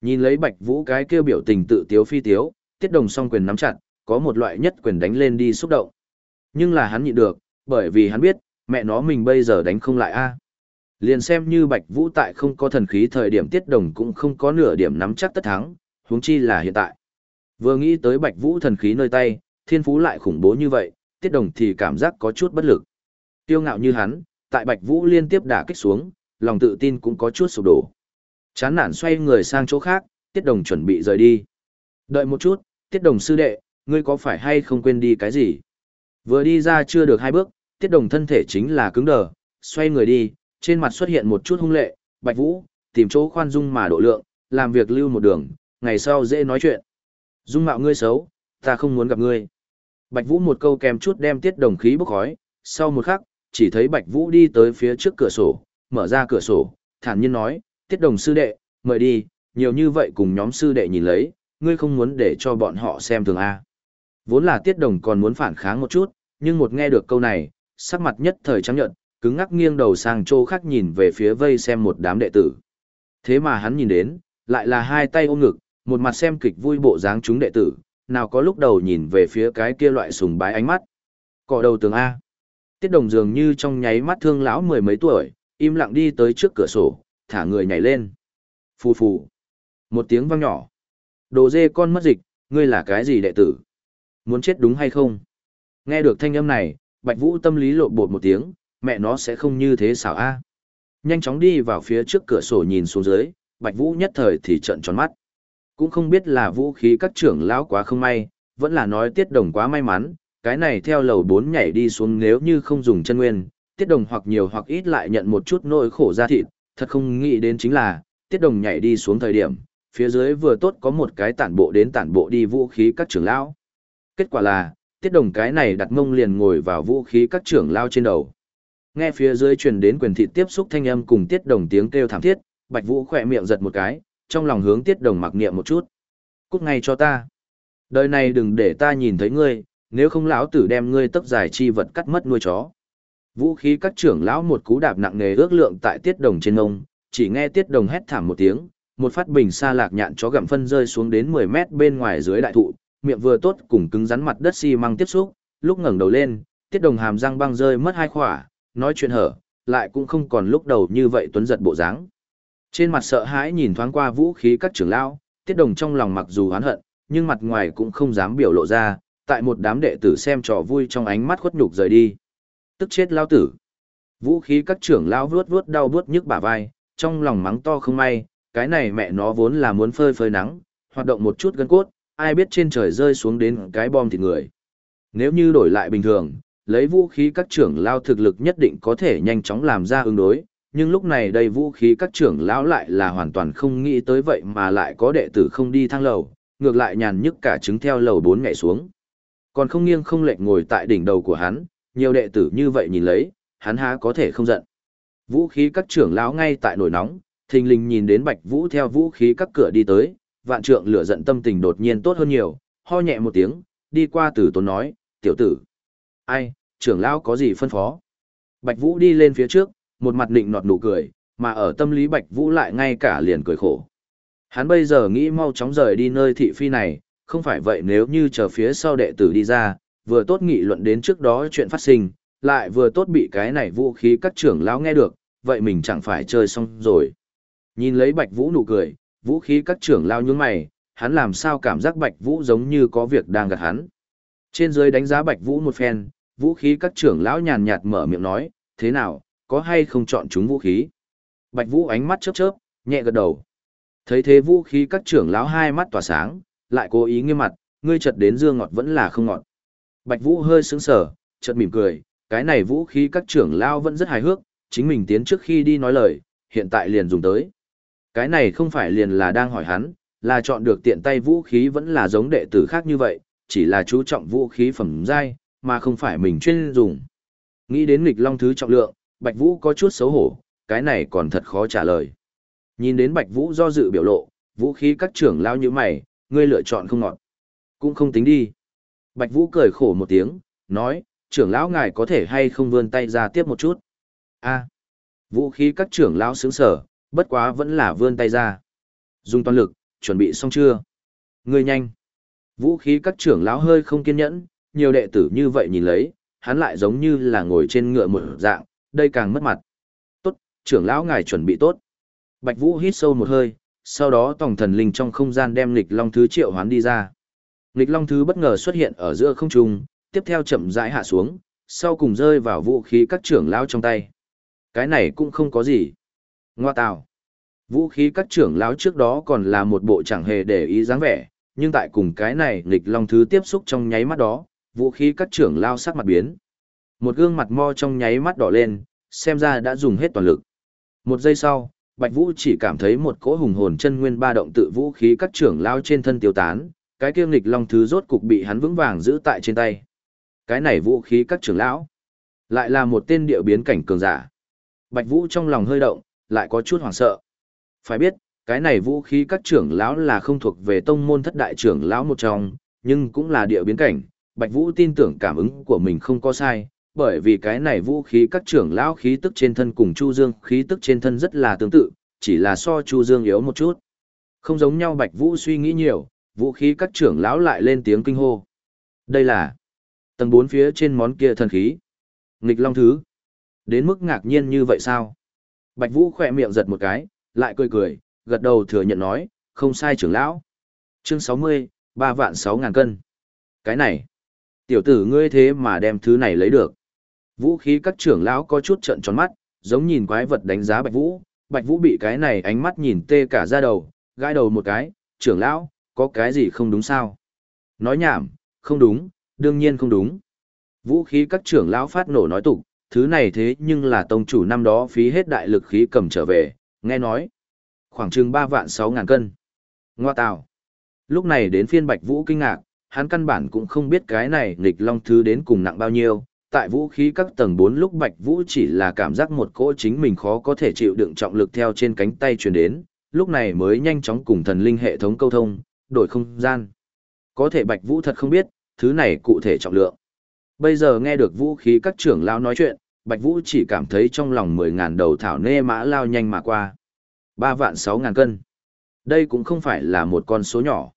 Nhìn lấy Bạch Vũ cái kêu biểu tình tự tiếu phi tiếu, tiết đồng song quyền nắm chặt, có một loại nhất quyền đánh lên đi xúc động. Nhưng là hắn nhịn được, bởi vì hắn biết, mẹ nó mình bây giờ đánh không lại a. Liền xem như Bạch Vũ tại không có thần khí thời điểm tiết đồng cũng không có nửa điểm nắm chắc tất thắng, huống chi là hiện tại. Vừa nghĩ tới Bạch Vũ thần khí nơi tay, thiên phú lại khủng bố như vậy, tiết đồng thì cảm giác có chút bất lực. Tiêu ngạo như hắn, tại Bạch Vũ liên tiếp đả kích xuống, lòng tự tin cũng có chút sụp đổ. Chán nản xoay người sang chỗ khác, Tiết Đồng chuẩn bị rời đi. Đợi một chút, Tiết Đồng sư đệ, ngươi có phải hay không quên đi cái gì? Vừa đi ra chưa được hai bước, Tiết Đồng thân thể chính là cứng đờ, xoay người đi, trên mặt xuất hiện một chút hung lệ, Bạch Vũ, tìm chỗ khoan dung mà độ lượng, làm việc lưu một đường, ngày sau dễ nói chuyện. Dung mạo ngươi xấu, ta không muốn gặp ngươi. Bạch Vũ một câu kèm chút đem Tiết Đồng khí bốc khói, sau một khắc, chỉ thấy Bạch Vũ đi tới phía trước cửa sổ, mở ra cửa sổ, thản nhiên nói, tiết đồng sư đệ, mời đi, nhiều như vậy cùng nhóm sư đệ nhìn lấy, ngươi không muốn để cho bọn họ xem thường A. Vốn là tiết đồng còn muốn phản kháng một chút, nhưng một nghe được câu này, sắc mặt nhất thời trắng nhận, cứng ngắc nghiêng đầu sang chỗ khác nhìn về phía vây xem một đám đệ tử. Thế mà hắn nhìn đến, lại là hai tay ôm ngực, một mặt xem kịch vui bộ dáng chúng đệ tử, nào có lúc đầu nhìn về phía cái kia loại sùng bái ánh mắt. Cỏ đầu tường A. Tiết đồng dường như trong nháy mắt thương lão mười mấy tuổi, im lặng đi tới trước cửa sổ, thả người nhảy lên. Phù phù. Một tiếng vang nhỏ. Đồ dê con mất dịch, ngươi là cái gì đệ tử? Muốn chết đúng hay không? Nghe được thanh âm này, Bạch Vũ tâm lý lộn bột một tiếng, mẹ nó sẽ không như thế xảo a. Nhanh chóng đi vào phía trước cửa sổ nhìn xuống dưới, Bạch Vũ nhất thời thì trợn tròn mắt. Cũng không biết là vũ khí các trưởng lão quá không may, vẫn là nói tiết đồng quá may mắn, cái này theo lầu 4 nhảy đi xuống nếu như không dùng chân nguyên, tiết đồng hoặc nhiều hoặc ít lại nhận một chút nỗi khổ ra thịt, thật không nghĩ đến chính là, tiết đồng nhảy đi xuống thời điểm, phía dưới vừa tốt có một cái tản bộ đến tản bộ đi vũ khí các trưởng lão. Kết quả là, tiết đồng cái này đặt mông liền ngồi vào vũ khí các trưởng lao trên đầu. Nghe phía dưới truyền đến quyền thị tiếp xúc thanh âm cùng tiết đồng tiếng kêu thảm thiết, bạch vũ khỏe miệng giật một cái, trong lòng hướng tiết đồng mặc niệm một chút. Cút ngay cho ta. Đời này đừng để ta nhìn thấy ngươi, nếu không lão tử đem ngươi tấp dài chi vật cắt mất nuôi chó. Vũ khí các trưởng lão một cú đạp nặng nề ước lượng tại tiết đồng trên ngông, chỉ nghe tiết đồng hét thảm một tiếng, một phát bình xa lạc nhạn chó gặm phân rơi xuống đến 10 mét bên ngoài dưới đại thụ, miệng vừa tốt cùng cứng rắn mặt đất xi măng tiếp xúc, lúc ngẩng đầu lên, tiết đồng hàm răng băng rơi mất hai khỏa, nói chuyện hở, lại cũng không còn lúc đầu như vậy tuấn giật bộ dáng. Trên mặt sợ hãi nhìn thoáng qua vũ khí các trưởng lão, tiết đồng trong lòng mặc dù oán hận, nhưng mặt ngoài cũng không dám biểu lộ ra, tại một đám đệ tử xem trò vui trong ánh mắt khuất nhục rời đi. Tức chết lao tử. Vũ khí các trưởng lão vuốt vuốt đau vuốt nhức bả vai, trong lòng mắng to không may, cái này mẹ nó vốn là muốn phơi phơi nắng, hoạt động một chút gân cốt, ai biết trên trời rơi xuống đến cái bom thịt người. Nếu như đổi lại bình thường, lấy vũ khí các trưởng lao thực lực nhất định có thể nhanh chóng làm ra ứng đối, nhưng lúc này đây vũ khí các trưởng lão lại là hoàn toàn không nghĩ tới vậy mà lại có đệ tử không đi thang lầu, ngược lại nhàn nhức cả trứng theo lầu bốn nhảy xuống. Còn không nghiêng không lệch ngồi tại đỉnh đầu của hắn, nhiều đệ tử như vậy nhìn lấy, hắn há có thể không giận. Vũ khí các trưởng lão ngay tại nổi nóng, thình lình nhìn đến Bạch Vũ theo vũ khí các cửa đi tới, vạn trượng lửa giận tâm tình đột nhiên tốt hơn nhiều, ho nhẹ một tiếng, đi qua tử tốn nói, tiểu tử. Ai, trưởng lão có gì phân phó? Bạch Vũ đi lên phía trước, một mặt định nọt nụ cười, mà ở tâm lý Bạch Vũ lại ngay cả liền cười khổ. Hắn bây giờ nghĩ mau chóng rời đi nơi thị phi này, không phải vậy nếu như chờ phía sau đệ tử đi ra, vừa tốt nghị luận đến trước đó chuyện phát sinh, lại vừa tốt bị cái này vũ khí các trưởng lão nghe được, vậy mình chẳng phải chơi xong rồi. Nhìn lấy Bạch Vũ nụ cười, vũ khí các trưởng lão nhướng mày, hắn làm sao cảm giác Bạch Vũ giống như có việc đang gạt hắn. Trên dưới đánh giá Bạch Vũ một phen, vũ khí các trưởng lão nhàn nhạt mở miệng nói, thế nào, có hay không chọn chúng vũ khí? Bạch Vũ ánh mắt chớp chớp, nhẹ gật đầu. Thấy thế vũ khí các trưởng lão hai mắt tỏa sáng, lại cố ý nghiêm mặt, ngươi chợt đến dương ngọt vẫn là không ngọt. Bạch Vũ hơi sững sờ, chợt mỉm cười, cái này vũ khí các trưởng lao vẫn rất hài hước, chính mình tiến trước khi đi nói lời, hiện tại liền dùng tới. Cái này không phải liền là đang hỏi hắn, là chọn được tiện tay vũ khí vẫn là giống đệ tử khác như vậy, chỉ là chú trọng vũ khí phẩm giai, mà không phải mình chuyên dùng. Nghĩ đến nghịch long thứ trọng lượng, Bạch Vũ có chút xấu hổ, cái này còn thật khó trả lời. Nhìn đến Bạch Vũ do dự biểu lộ, vũ khí các trưởng lao như mày, ngươi lựa chọn không ngọt. Cũng không tính đi. Bạch Vũ cười khổ một tiếng, nói, trưởng lão ngài có thể hay không vươn tay ra tiếp một chút. a vũ khí các trưởng lão sướng sở, bất quá vẫn là vươn tay ra. Dùng toàn lực, chuẩn bị xong chưa? Ngươi nhanh. Vũ khí các trưởng lão hơi không kiên nhẫn, nhiều đệ tử như vậy nhìn lấy, hắn lại giống như là ngồi trên ngựa một dạng, đây càng mất mặt. Tốt, trưởng lão ngài chuẩn bị tốt. Bạch Vũ hít sâu một hơi, sau đó tổng thần linh trong không gian đem nghịch long thứ triệu hoán đi ra. Nghịch long thứ bất ngờ xuất hiện ở giữa không trung, tiếp theo chậm rãi hạ xuống, sau cùng rơi vào vũ khí các trưởng lão trong tay. Cái này cũng không có gì. Ngoa tào. Vũ khí các trưởng lão trước đó còn là một bộ chẳng hề để ý dáng vẻ, nhưng tại cùng cái này nghịch long thứ tiếp xúc trong nháy mắt đó, vũ khí các trưởng lao sắc mặt biến. Một gương mặt mo trong nháy mắt đỏ lên, xem ra đã dùng hết toàn lực. Một giây sau, Bạch Vũ chỉ cảm thấy một cỗ hùng hồn chân nguyên ba động tự vũ khí các trưởng lao trên thân tiêu tán, cái kiêm nghịch long thứ rốt cục bị hắn vững vàng giữ tại trên tay. Cái này vũ khí các trưởng lão, lại là một tên địa biến cảnh cường giả. Bạch Vũ trong lòng hơi động, lại có chút hoảng sợ. Phải biết, cái này vũ khí các trưởng lão là không thuộc về tông môn thất đại trưởng lão một trong, nhưng cũng là địa biến cảnh. Bạch Vũ tin tưởng cảm ứng của mình không có sai, bởi vì cái này vũ khí các trưởng lão khí tức trên thân cùng Chu Dương khí tức trên thân rất là tương tự, chỉ là so Chu Dương yếu một chút. Không giống nhau Bạch Vũ suy nghĩ nhiều, vũ khí các trưởng lão lại lên tiếng kinh hô. Đây là tầng 4 phía trên món kia thần khí. Nghịch Long Thứ. Đến mức ngạc nhiên như vậy sao? Bạch Vũ khỏe miệng giật một cái, lại cười cười, gật đầu thừa nhận nói, không sai trưởng lão. Chương 60, 3 vạn 6 ngàn cân. Cái này, tiểu tử ngươi thế mà đem thứ này lấy được. Vũ khí các trưởng lão có chút trợn tròn mắt, giống nhìn quái vật đánh giá Bạch Vũ, Bạch Vũ bị cái này ánh mắt nhìn tê cả da đầu, gãi đầu một cái, trưởng lão, có cái gì không đúng sao? Nói nhảm, không đúng, đương nhiên không đúng. Vũ khí các trưởng lão phát nổ nói tục, thứ này thế nhưng là tông chủ năm đó phí hết đại lực khí cầm trở về, nghe nói. Khoảng chừng 3 vạn sáu ngàn cân. Ngoa tào. Lúc này đến phiên Bạch Vũ kinh ngạc, hắn căn bản cũng không biết cái này nghịch long thứ đến cùng nặng bao nhiêu. Tại vũ khí các tầng 4 lúc Bạch Vũ chỉ là cảm giác một cỗ chính mình khó có thể chịu đựng trọng lực theo trên cánh tay truyền đến, lúc này mới nhanh chóng cùng thần linh hệ thống câu thông, đổi không gian. Có thể Bạch Vũ thật không biết, thứ này cụ thể trọng lượng. Bây giờ nghe được vũ khí các trưởng lão nói chuyện, Bạch Vũ chỉ cảm thấy trong lòng 10.000 đầu thảo nê mã lao nhanh mà qua. 3 vạn 6 ngàn cân. Đây cũng không phải là một con số nhỏ.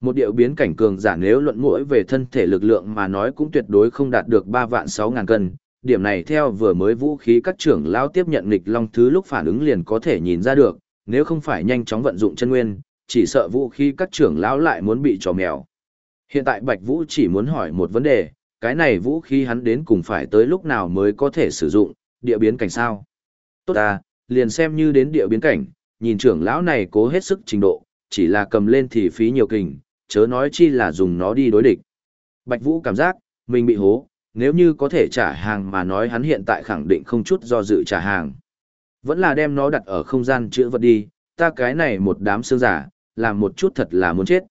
Một điệu biến cảnh cường giả nếu luận mũi về thân thể lực lượng mà nói cũng tuyệt đối không đạt được 3 vạn 6 ngàn cân, điểm này theo vừa mới vũ khí các trưởng lão tiếp nhận nghịch long thứ lúc phản ứng liền có thể nhìn ra được, nếu không phải nhanh chóng vận dụng chân nguyên, chỉ sợ vũ khí các trưởng lão lại muốn bị trò mèo. Hiện tại Bạch Vũ chỉ muốn hỏi một vấn đề, cái này vũ khí hắn đến cùng phải tới lúc nào mới có thể sử dụng, địa biến cảnh sao? Tốt à, liền xem như đến địa biến cảnh, nhìn trưởng lão này cố hết sức trình độ, chỉ là cầm lên thì phí nhiều kình, chớ nói chi là dùng nó đi đối địch. Bạch Vũ cảm giác, mình bị hố, nếu như có thể trả hàng mà nói hắn hiện tại khẳng định không chút do dự trả hàng. Vẫn là đem nó đặt ở không gian chữa vật đi, ta cái này một đám xương giả, làm một chút thật là muốn chết.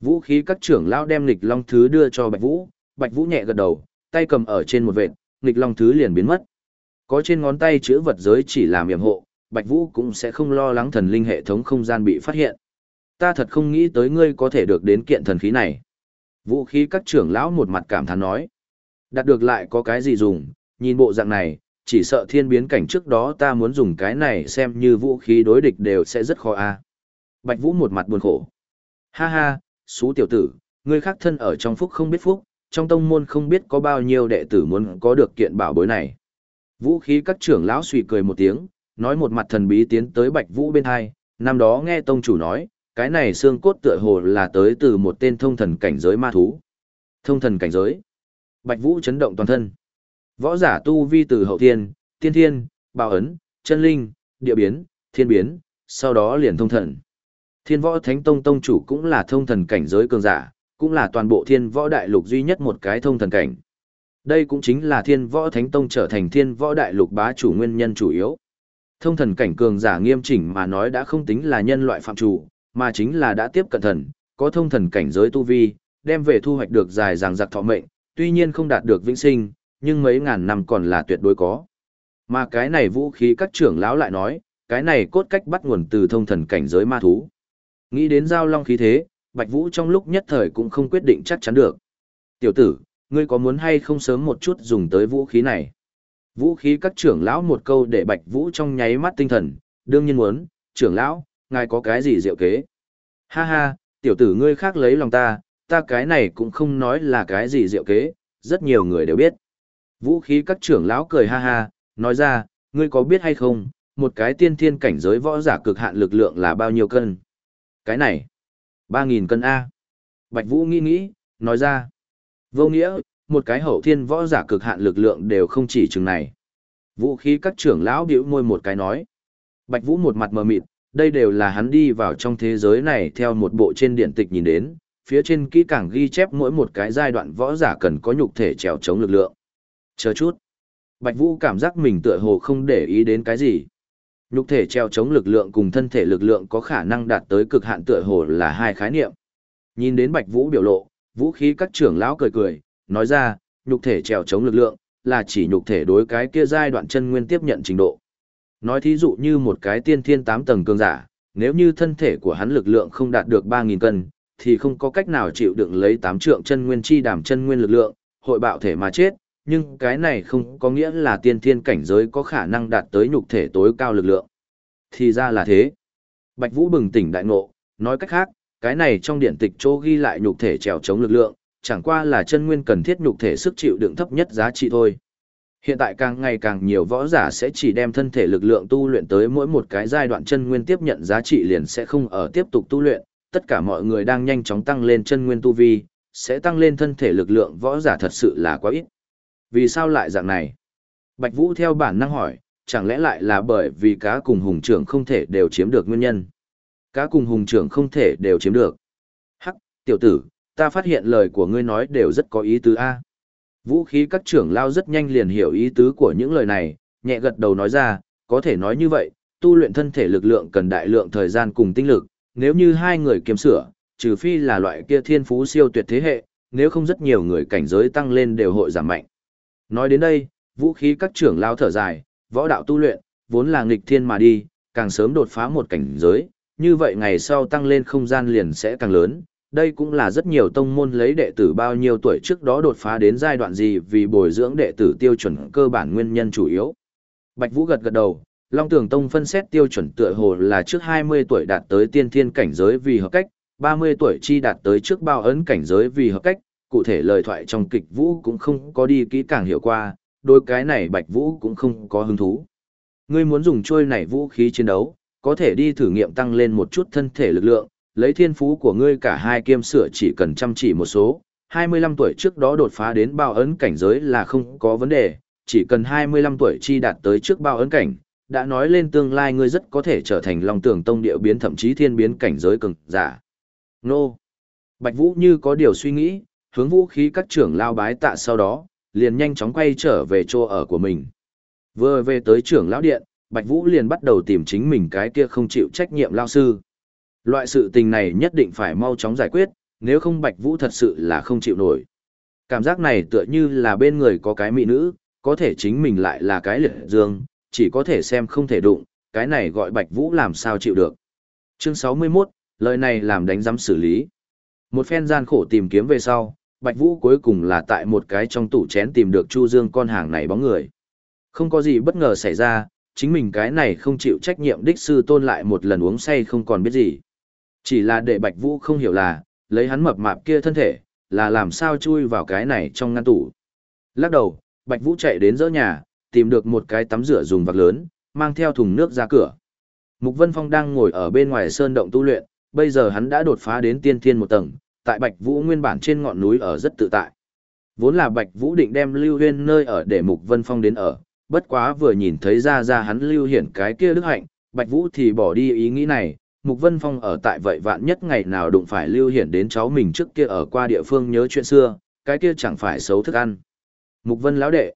Vũ khí các trưởng lão đem nghịch long thứ đưa cho Bạch Vũ, Bạch Vũ nhẹ gật đầu, tay cầm ở trên một vệt, nghịch long thứ liền biến mất. Có trên ngón tay chữa vật giới chỉ làm yểm hộ, Bạch Vũ cũng sẽ không lo lắng thần linh hệ thống không gian bị phát hiện. Ta thật không nghĩ tới ngươi có thể được đến kiện thần khí này. Vũ khí các trưởng lão một mặt cảm thán nói. Đạt được lại có cái gì dùng, nhìn bộ dạng này, chỉ sợ thiên biến cảnh trước đó ta muốn dùng cái này xem như vũ khí đối địch đều sẽ rất khó a. Bạch Vũ một mặt buồn khổ. Ha ha, xú tiểu tử, ngươi khác thân ở trong phúc không biết phúc, trong tông môn không biết có bao nhiêu đệ tử muốn có được kiện bảo bối này. Vũ khí các trưởng lão suy cười một tiếng, nói một mặt thần bí tiến tới Bạch Vũ bên hai, năm đó nghe tông chủ nói, cái này xương cốt tựa hồ là tới từ một tên thông thần cảnh giới ma thú. Thông thần cảnh giới. Bạch Vũ chấn động toàn thân. Võ giả tu vi từ hậu thiên, tiên thiên, bào ấn, chân linh, địa biến, thiên biến, sau đó liền thông thần. Thiên võ thánh tông tông chủ cũng là thông thần cảnh giới cường giả, cũng là toàn bộ thiên võ đại lục duy nhất một cái thông thần cảnh. Đây cũng chính là thiên võ thánh tông trở thành thiên võ đại lục bá chủ nguyên nhân chủ yếu. Thông thần cảnh cường giả nghiêm chỉnh mà nói đã không tính là nhân loại phạm chủ, mà chính là đã tiếp cận thần, có thông thần cảnh giới tu vi, đem về thu hoạch được dài dàng giặc thọ mệnh, tuy nhiên không đạt được vĩnh sinh, nhưng mấy ngàn năm còn là tuyệt đối có. Mà cái này vũ khí các trưởng lão lại nói, cái này cốt cách bắt nguồn từ thông thần cảnh giới ma thú. Nghĩ đến giao long khí thế, Bạch Vũ trong lúc nhất thời cũng không quyết định chắc chắn được. Tiểu tử, ngươi có muốn hay không sớm một chút dùng tới vũ khí này? Vũ khí các trưởng lão một câu để Bạch Vũ trong nháy mắt tinh thần, đương nhiên muốn, trưởng lão, ngài có cái gì diệu kế? Ha ha, tiểu tử ngươi khác lấy lòng ta, ta cái này cũng không nói là cái gì diệu kế, rất nhiều người đều biết. Vũ khí các trưởng lão cười ha ha, nói ra, ngươi có biết hay không, một cái tiên thiên cảnh giới võ giả cực hạn lực lượng là bao nhiêu cân? Cái này, 3.000 cân A. Bạch Vũ nghĩ nghĩ, nói ra, vô nghĩa, một cái hậu thiên võ giả cực hạn lực lượng đều không chỉ chừng này. Vũ khí các trưởng lão biểu môi một cái nói. Bạch Vũ một mặt mờ mịt, đây đều là hắn đi vào trong thế giới này theo một bộ trên điện tịch nhìn đến, phía trên kỹ càng ghi chép mỗi một cái giai đoạn võ giả cần có nhục thể trèo chống lực lượng. Chờ chút. Bạch Vũ cảm giác mình tựa hồ không để ý đến cái gì. Nhục thể treo chống lực lượng cùng thân thể lực lượng có khả năng đạt tới cực hạn tựa hồ là hai khái niệm. Nhìn đến Bạch Vũ biểu lộ, vũ khí các trưởng lão cười cười, nói ra, nhục thể treo chống lực lượng là chỉ nhục thể đối cái kia giai đoạn chân nguyên tiếp nhận trình độ. Nói thí dụ như một cái tiên thiên 8 tầng cường giả, nếu như thân thể của hắn lực lượng không đạt được 3000 cân, thì không có cách nào chịu đựng lấy 8 trượng chân nguyên chi đảm chân nguyên lực lượng, hội bạo thể mà chết, nhưng cái này không có nghĩa là tiên thiên cảnh giới có khả năng đạt tới nhục thể tối cao lực lượng. Thì ra là thế. Bạch Vũ bừng tỉnh đại ngộ, nói cách khác, cái này trong điện tịch chỗ ghi lại nhục thể trèo chống lực lượng, chẳng qua là chân nguyên cần thiết nhục thể sức chịu đựng thấp nhất giá trị thôi. Hiện tại càng ngày càng nhiều võ giả sẽ chỉ đem thân thể lực lượng tu luyện tới mỗi một cái giai đoạn chân nguyên tiếp nhận giá trị liền sẽ không ở tiếp tục tu luyện, tất cả mọi người đang nhanh chóng tăng lên chân nguyên tu vi, sẽ tăng lên thân thể lực lượng võ giả thật sự là quá ít. Vì sao lại dạng này? Bạch Vũ theo bản năng hỏi, chẳng lẽ lại là bởi vì cá cùng hùng trưởng không thể đều chiếm được nguyên nhân? Cá cùng hùng trưởng không thể đều chiếm được. Hắc, tiểu tử, ta phát hiện lời của ngươi nói đều rất có ý tứ A. Vũ khí các trưởng lao rất nhanh liền hiểu ý tứ của những lời này, nhẹ gật đầu nói ra, có thể nói như vậy, tu luyện thân thể lực lượng cần đại lượng thời gian cùng tinh lực, nếu như hai người kiếm sửa, trừ phi là loại kia thiên phú siêu tuyệt thế hệ, nếu không rất nhiều người cảnh giới tăng lên đều hội giảm mạnh. Nói đến đây, vũ khí các trưởng lao thở dài, võ đạo tu luyện, vốn là nghịch thiên mà đi, càng sớm đột phá một cảnh giới, như vậy ngày sau tăng lên không gian liền sẽ càng lớn. Đây cũng là rất nhiều tông môn lấy đệ tử bao nhiêu tuổi trước đó đột phá đến giai đoạn gì vì bồi dưỡng đệ tử tiêu chuẩn cơ bản nguyên nhân chủ yếu. Bạch Vũ gật gật đầu, Long Tường Tông phân xét tiêu chuẩn tựa hồ là trước 20 tuổi đạt tới tiên thiên cảnh giới vì hợp cách, 30 tuổi chi đạt tới trước bao ấn cảnh giới vì hợp cách, cụ thể lời thoại trong kịch vũ cũng không có đi kỹ càng hiểu qua, đôi cái này Bạch Vũ cũng không có hứng thú. Ngươi muốn dùng trôi này vũ khí chiến đấu, có thể đi thử nghiệm tăng lên một chút thân thể lực lượng, lấy thiên phú của ngươi cả hai kiêm sửa chỉ cần chăm chỉ một số, 25 tuổi trước đó đột phá đến bao ấn cảnh giới là không có vấn đề, chỉ cần 25 tuổi chi đạt tới trước bao ấn cảnh, đã nói lên tương lai ngươi rất có thể trở thành long tưởng tông điệu biến thậm chí thiên biến cảnh giới cường giả. Nô! Bạch Vũ như có điều suy nghĩ, hướng vũ khí các trưởng lao bái tạ sau đó, liền nhanh chóng quay trở về chỗ ở của mình. Vừa về tới trưởng lão điện, Bạch Vũ liền bắt đầu tìm chính mình cái kia không chịu trách nhiệm lao sư. Loại sự tình này nhất định phải mau chóng giải quyết, nếu không Bạch Vũ thật sự là không chịu nổi. Cảm giác này tựa như là bên người có cái mỹ nữ, có thể chính mình lại là cái liệt dương, chỉ có thể xem không thể đụng, cái này gọi Bạch Vũ làm sao chịu được. Chương 61, lời này làm đánh giám xử lý. Một phen gian khổ tìm kiếm về sau, Bạch Vũ cuối cùng là tại một cái trong tủ chén tìm được Chu Dương con hàng này bóng người. Không có gì bất ngờ xảy ra, chính mình cái này không chịu trách nhiệm đích sư tôn lại một lần uống say không còn biết gì. Chỉ là để Bạch Vũ không hiểu là, lấy hắn mập mạp kia thân thể, là làm sao chui vào cái này trong ngăn tủ. Lắc đầu, Bạch Vũ chạy đến giữa nhà, tìm được một cái tắm rửa dùng vạc lớn, mang theo thùng nước ra cửa. Mục Vân Phong đang ngồi ở bên ngoài sơn động tu luyện, bây giờ hắn đã đột phá đến tiên thiên một tầng, tại Bạch Vũ nguyên bản trên ngọn núi ở rất tự tại. Vốn là Bạch Vũ định đem Lưu Huyên nơi ở để Mục Vân Phong đến ở, bất quá vừa nhìn thấy ra ra hắn Lưu Hiển cái kia đức hạnh, Bạch Vũ thì bỏ đi ý nghĩ này, Mục Vân Phong ở tại vậy vạn nhất ngày nào đụng phải Lưu Hiển đến cháu mình trước kia ở qua địa phương nhớ chuyện xưa, cái kia chẳng phải xấu thức ăn. Mục Vân lão đệ.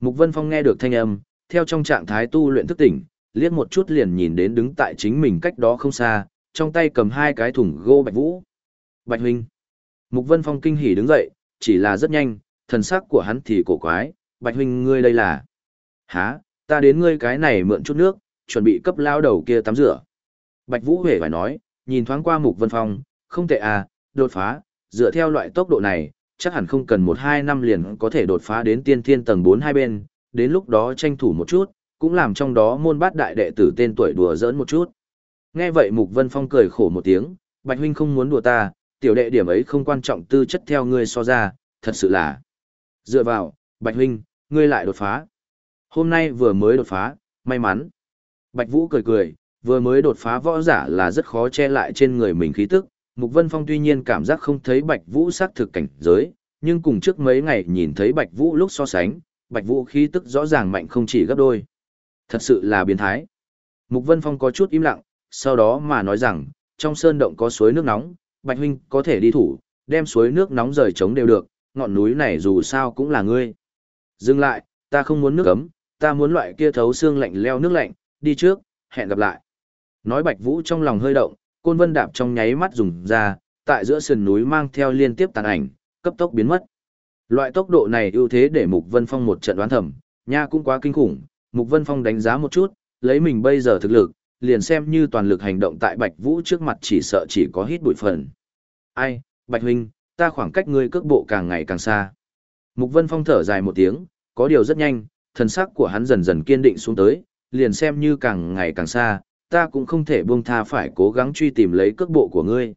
Mục Vân Phong nghe được thanh âm, theo trong trạng thái tu luyện thức tỉnh, liếc một chút liền nhìn đến đứng tại chính mình cách đó không xa, trong tay cầm hai cái thùng gô Bạch Vũ. Bạch huynh. Mục Vân Phong kinh hỉ đứng dậy, chỉ là rất nhanh, thần sắc của hắn thì cổ quái, Bạch huynh ngươi đây là. Hả, ta đến ngươi cái này mượn chút nước, chuẩn bị cấp lao đầu kia tắm rửa. Bạch Vũ hề phải nói, nhìn thoáng qua Mục Vân Phong, không tệ à, đột phá, dựa theo loại tốc độ này, chắc hẳn không cần 1-2 năm liền có thể đột phá đến tiên thiên tầng 4 hai bên, đến lúc đó tranh thủ một chút, cũng làm trong đó môn bát đại đệ tử tên tuổi đùa giỡn một chút. Nghe vậy Mục Vân Phong cười khổ một tiếng, Bạch huynh không muốn đùa ta, tiểu đệ điểm ấy không quan trọng tư chất theo ngươi so ra, thật sự là. Dựa vào, Bạch huynh, ngươi lại đột phá. Hôm nay vừa mới đột phá, may mắn. Bạch Vũ cười cười, vừa mới đột phá võ giả là rất khó che lại trên người mình khí tức. Mục Vân Phong tuy nhiên cảm giác không thấy Bạch Vũ xác thực cảnh giới, nhưng cùng trước mấy ngày nhìn thấy Bạch Vũ lúc so sánh, Bạch Vũ khí tức rõ ràng mạnh không chỉ gấp đôi. Thật sự là biến thái. Mục Vân Phong có chút im lặng, sau đó mà nói rằng, trong sơn động có suối nước nóng, Bạch huynh có thể đi thủ, đem suối nước nóng rời trống đều được, ngọn núi này dù sao cũng là ngươi. Dừng lại, ta không muốn nước ấm, ta muốn loại kia thấu xương lạnh leo nước lạnh, đi trước, hẹn gặp lại. Nói Bạch Vũ trong lòng hơi động, côn vân đạp trong nháy mắt dùng ra, tại giữa sườn núi mang theo liên tiếp tàn ảnh, cấp tốc biến mất. Loại tốc độ này ưu thế để Mục Vân Phong một trận đoán thầm, nha cũng quá kinh khủng, Mục Vân Phong đánh giá một chút, lấy mình bây giờ thực lực, liền xem như toàn lực hành động tại Bạch Vũ trước mặt chỉ sợ chỉ có hít bụi phần. Ai, Bạch Huynh, ta khoảng cách ngươi cước bộ càng ngày càng xa. Mục Vân Phong thở dài một tiếng, có điều rất nhanh, thần sắc của hắn dần dần kiên định xuống tới, liền xem như càng ngày càng xa, ta cũng không thể buông tha phải cố gắng truy tìm lấy cước bộ của ngươi.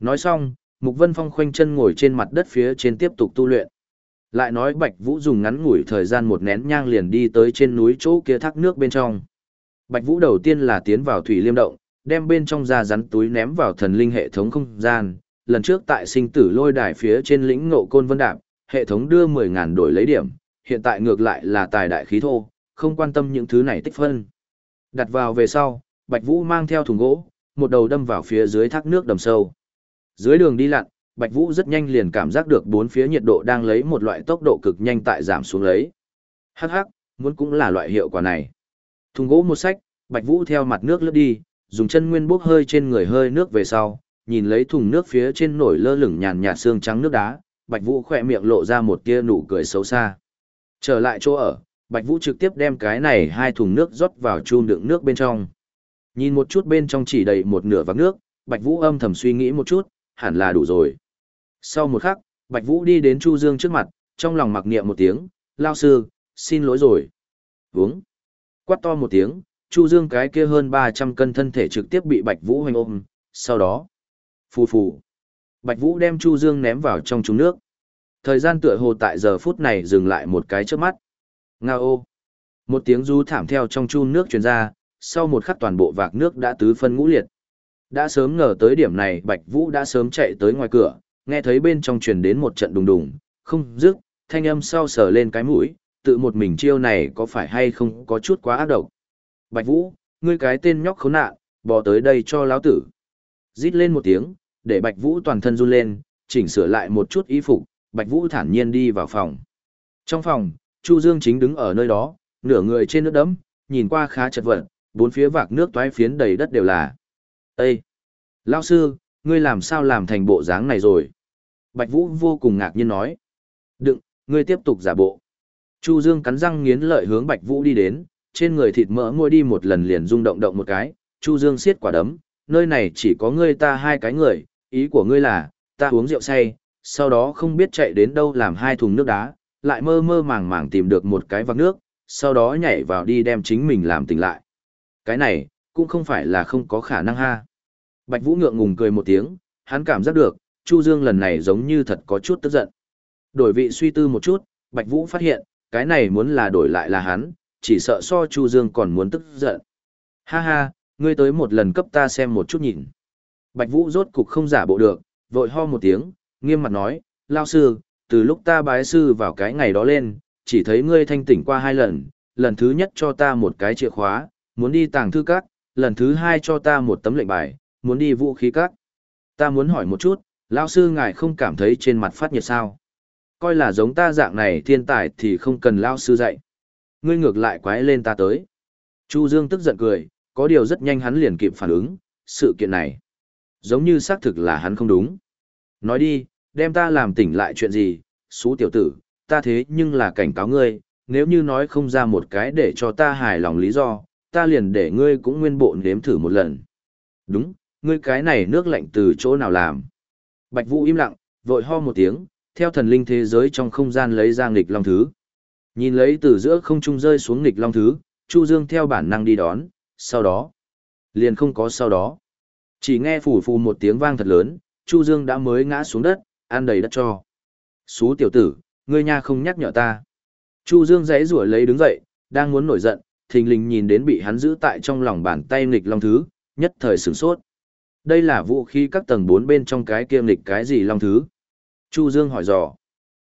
Nói xong, Mục Vân Phong khoanh chân ngồi trên mặt đất phía trên tiếp tục tu luyện. Lại nói Bạch Vũ dùng ngắn ngủi thời gian một nén nhang liền đi tới trên núi chỗ kia thác nước bên trong. Bạch Vũ đầu tiên là tiến vào thủy liêm động, đem bên trong ra rắn túi ném vào thần linh hệ thống không gian. Lần trước tại sinh tử lôi đài phía trên lĩnh ngộ côn vân đạp, hệ thống đưa 10.000 đổi lấy điểm, hiện tại ngược lại là tài đại khí thô, không quan tâm những thứ này tích phân. Đặt vào về sau, Bạch Vũ mang theo thùng gỗ, một đầu đâm vào phía dưới thác nước đầm sâu. Dưới đường đi lặn, Bạch Vũ rất nhanh liền cảm giác được bốn phía nhiệt độ đang lấy một loại tốc độ cực nhanh tại giảm xuống lấy. Hắc hắc, muốn cũng là loại hiệu quả này. Thùng gỗ một sách, Bạch Vũ theo mặt nước lướt đi, dùng chân nguyên bốc hơi trên người hơi nước về sau, nhìn lấy thùng nước phía trên nổi lơ lửng nhàn nhạt xương trắng nước đá, Bạch Vũ khẽ miệng lộ ra một tia nụ cười xấu xa. Trở lại chỗ ở, Bạch Vũ trực tiếp đem cái này hai thùng nước rót vào chum đựng nước bên trong. Nhìn một chút bên trong chỉ đầy một nửa vắng nước, Bạch Vũ âm thầm suy nghĩ một chút, hẳn là đủ rồi. Sau một khắc, Bạch Vũ đi đến Chu Dương trước mặt, trong lòng mặc niệm một tiếng, lao sư, xin lỗi rồi. Uống. Quát to một tiếng, Chu Dương cái kia hơn 300 cân thân thể trực tiếp bị Bạch Vũ hoành ôm, sau đó, phù phù. Bạch Vũ đem Chu Dương ném vào trong trúng nước. Thời gian tựa hồ tại giờ phút này dừng lại một cái trước mắt. Nga ô. Một tiếng du thảm theo trong chun nước truyền ra, sau một khắc toàn bộ vạc nước đã tứ phân ngũ liệt. Đã sớm ngờ tới điểm này Bạch Vũ đã sớm chạy tới ngoài cửa, nghe thấy bên trong truyền đến một trận đùng đùng, không dứt, thanh âm sau sờ lên cái mũi, tự một mình chiêu này có phải hay không có chút quá ác độc. Bạch Vũ, ngươi cái tên nhóc khốn nạn, bò tới đây cho lão tử. Rít lên một tiếng, để Bạch Vũ toàn thân run lên, chỉnh sửa lại một chút y phục, Bạch Vũ thản nhiên đi vào phòng. Trong phòng, Chu Dương chính đứng ở nơi đó, nửa người trên nước đẫm, nhìn qua khá chật vật, bốn phía vạc nước toái phiến đầy đất đều là. Ê! Lão sư, ngươi làm sao làm thành bộ dáng này rồi? Bạch Vũ vô cùng ngạc nhiên nói. Đừng, ngươi tiếp tục giả bộ. Chu Dương cắn răng nghiến lợi hướng Bạch Vũ đi đến, trên người thịt mỡ ngôi đi một lần liền rung động động một cái, Chu Dương siết quả đấm, nơi này chỉ có ngươi ta hai cái người, ý của ngươi là, ta uống rượu say, sau đó không biết chạy đến đâu làm hai thùng nước đá, lại mơ mơ màng màng tìm được một cái vạc nước, sau đó nhảy vào đi đem chính mình làm tỉnh lại. Cái này, cũng không phải là không có khả năng ha. Bạch Vũ ngượng ngùng cười một tiếng, hắn cảm giác được, Chu Dương lần này giống như thật có chút tức giận. Đổi vị suy tư một chút, Bạch Vũ phát hiện, cái này muốn là đổi lại là hắn, chỉ sợ so Chu Dương còn muốn tức giận. Ha ha, ngươi tới một lần cấp ta xem một chút nhìn. Bạch Vũ rốt cục không giả bộ được, vội ho một tiếng, nghiêm mặt nói, lao sư, từ lúc ta bái sư vào cái ngày đó lên, chỉ thấy ngươi thanh tỉnh qua hai lần, lần thứ nhất cho ta một cái chìa khóa, muốn đi tàng thư các, lần thứ hai cho ta một tấm lệnh bài, muốn đi vũ khí các. Ta muốn hỏi một chút, lão sư ngài không cảm thấy trên mặt phát nhiệt sao? Coi là giống ta dạng này thiên tài thì không cần lão sư dạy. Ngươi ngược lại quái lên ta tới. Chu Dương tức giận cười, có điều rất nhanh hắn liền kịp phản ứng, sự kiện này. Giống như xác thực là hắn không đúng. Nói đi, đem ta làm tỉnh lại chuyện gì, xú tiểu tử, ta thế nhưng là cảnh cáo ngươi, nếu như nói không ra một cái để cho ta hài lòng lý do, ta liền để ngươi cũng nguyên bộ nếm thử một lần. Đúng, ngươi cái này nước lạnh từ chỗ nào làm? Bạch Vũ im lặng, vội ho một tiếng, theo thần linh thế giới trong không gian lấy ra nghịch long thứ. Nhìn lấy từ giữa không trung rơi xuống nghịch long thứ, Chu Dương theo bản năng đi đón, sau đó, liền không có sau đó. Chỉ nghe phủ phù một tiếng vang thật lớn, Chu Dương đã mới ngã xuống đất, ăn đầy đất cho. Xú tiểu tử, ngươi nha không nhắc nhở ta. Chu Dương giãy rủa lấy đứng dậy, đang muốn nổi giận, thình lình nhìn đến bị hắn giữ tại trong lòng bàn tay nghịch long thứ, nhất thời sửng sốt. Đây là vũ khí các tầng 4 bên trong cái kia nghịch cái gì long thứ? Chu Dương hỏi dò.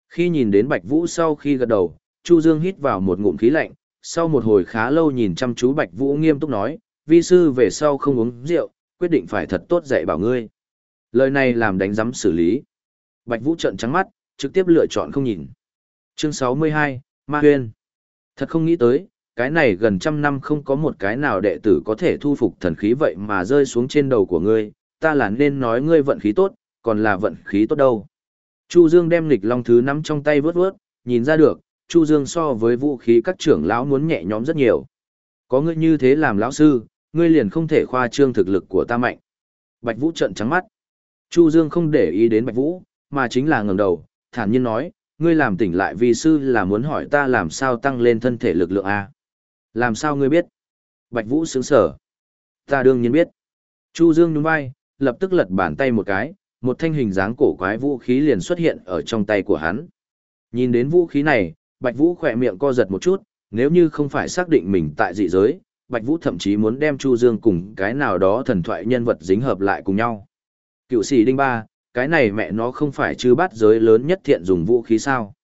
Khi nhìn đến Bạch Vũ sau khi gật đầu, Chu Dương hít vào một ngụm khí lạnh, sau một hồi khá lâu nhìn chăm chú Bạch Vũ nghiêm túc nói, vi sư về sau không uống rượu, quyết định phải thật tốt dạy bảo ngươi. Lời này làm đánh giám xử lý. Bạch Vũ trợn trắng mắt, trực tiếp lựa chọn không nhìn. Chương 62, Ma Huyên. Thật không nghĩ tới, cái này gần trăm năm không có một cái nào đệ tử có thể thu phục thần khí vậy mà rơi xuống trên đầu của ngươi, ta là nên nói ngươi vận khí tốt, còn là vận khí tốt đâu. Chu Dương đem nghịch long thứ nắm trong tay vớt vớt, nhìn ra được, Chu Dương so với vũ khí các trưởng lão muốn nhẹ nhõm rất nhiều. Có ngươi như thế làm lão sư, ngươi liền không thể khoa trương thực lực của ta mạnh. Bạch Vũ trợn trắng mắt. Chu Dương không để ý đến Bạch Vũ, mà chính là ngẩng đầu, thản nhiên nói, ngươi làm tỉnh lại vì sư là muốn hỏi ta làm sao tăng lên thân thể lực lượng a? Làm sao ngươi biết? Bạch Vũ sướng sở. Ta đương nhiên biết. Chu Dương nhún vai, lập tức lật bàn tay một cái, một thanh hình dáng cổ quái vũ khí liền xuất hiện ở trong tay của hắn. Nhìn đến vũ khí này, Bạch Vũ khỏe miệng co giật một chút, nếu như không phải xác định mình tại dị giới, Bạch Vũ thậm chí muốn đem Chu Dương cùng cái nào đó thần thoại nhân vật dính hợp lại cùng nhau. Cựu sĩ Đinh Ba, cái này mẹ nó không phải chư bắt giới lớn nhất thiện dùng vũ khí sao.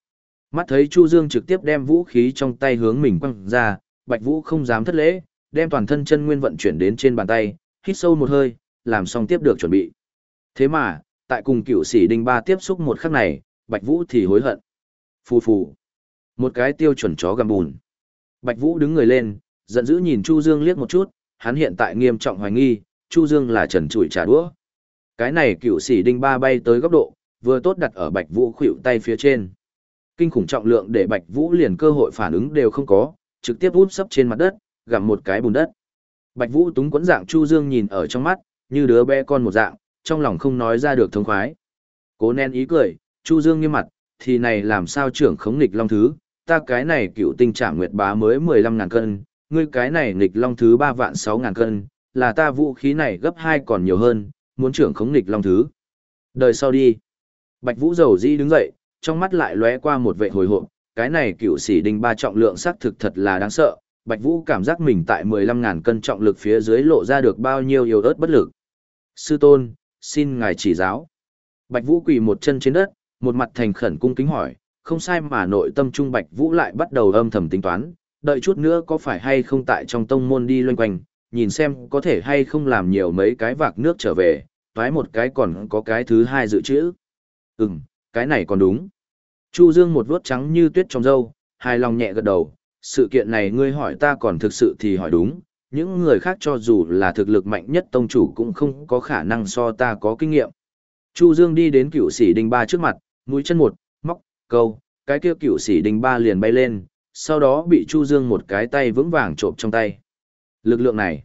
Mắt thấy Chu Dương trực tiếp đem vũ khí trong tay hướng mình quăng ra, Bạch Vũ không dám thất lễ, đem toàn thân chân nguyên vận chuyển đến trên bàn tay, hít sâu một hơi, làm xong tiếp được chuẩn bị. Thế mà, tại cùng cựu sĩ Đinh Ba tiếp xúc một khắc này, Bạch Vũ thì hối hận. Phù phù. Một cái tiêu chuẩn chó gầm bùn. Bạch Vũ đứng người lên, giận dữ nhìn Chu Dương liếc một chút, hắn hiện tại nghiêm trọng hoài nghi, Chu Dương là trần trụi trả đũa. Cái này cựu sĩ đinh ba bay tới góc độ, vừa tốt đặt ở Bạch Vũ khuỷu tay phía trên. Kinh khủng trọng lượng để Bạch Vũ liền cơ hội phản ứng đều không có, trực tiếp úp sấp trên mặt đất, gặm một cái bùn đất. Bạch Vũ túng quẫn dạng Chu Dương nhìn ở trong mắt, như đứa bé con một dạng, trong lòng không nói ra được thông khoái. Cố nén ý cười, Chu Dương nghiêm mặt, thì này làm sao trưởng khống nghịch long thứ, ta cái này cựu tinh trạng nguyệt bá mới 15 ngàn cân, ngươi cái này nghịch long thứ 3 vạn 6 ngàn cân, là ta vũ khí này gấp 2 còn nhiều hơn, muốn trưởng khống nghịch long thứ. Đời sau đi. Bạch Vũ dầu di đứng dậy, trong mắt lại lóe qua một vệ hồi hộp, cái này cựu sĩ đinh ba trọng lượng xác thực thật là đáng sợ, Bạch Vũ cảm giác mình tại 15.000 cân trọng lực phía dưới lộ ra được bao nhiêu yếu ớt bất lực. Sư tôn, xin ngài chỉ giáo. Bạch Vũ quỳ một chân trên đất, một mặt thành khẩn cung kính hỏi, không sai mà nội tâm trung Bạch Vũ lại bắt đầu âm thầm tính toán, đợi chút nữa có phải hay không tại trong tông môn đi loanh quanh, nhìn xem có thể hay không làm nhiều mấy cái vạc nước trở về, toái một cái còn có cái thứ hai dự trữ. Ừm, cái này còn đúng. Chu Dương một vuốt trắng như tuyết trong râu, hài lòng nhẹ gật đầu, sự kiện này ngươi hỏi ta còn thực sự thì hỏi đúng, những người khác cho dù là thực lực mạnh nhất tông chủ cũng không có khả năng so ta có kinh nghiệm. Chu Dương đi đến cựu sĩ đinh ba trước mặt, mũi chân một, móc, câu, cái kia cựu sĩ đinh ba liền bay lên, sau đó bị Chu Dương một cái tay vững vàng trộm trong tay. Lực lượng này,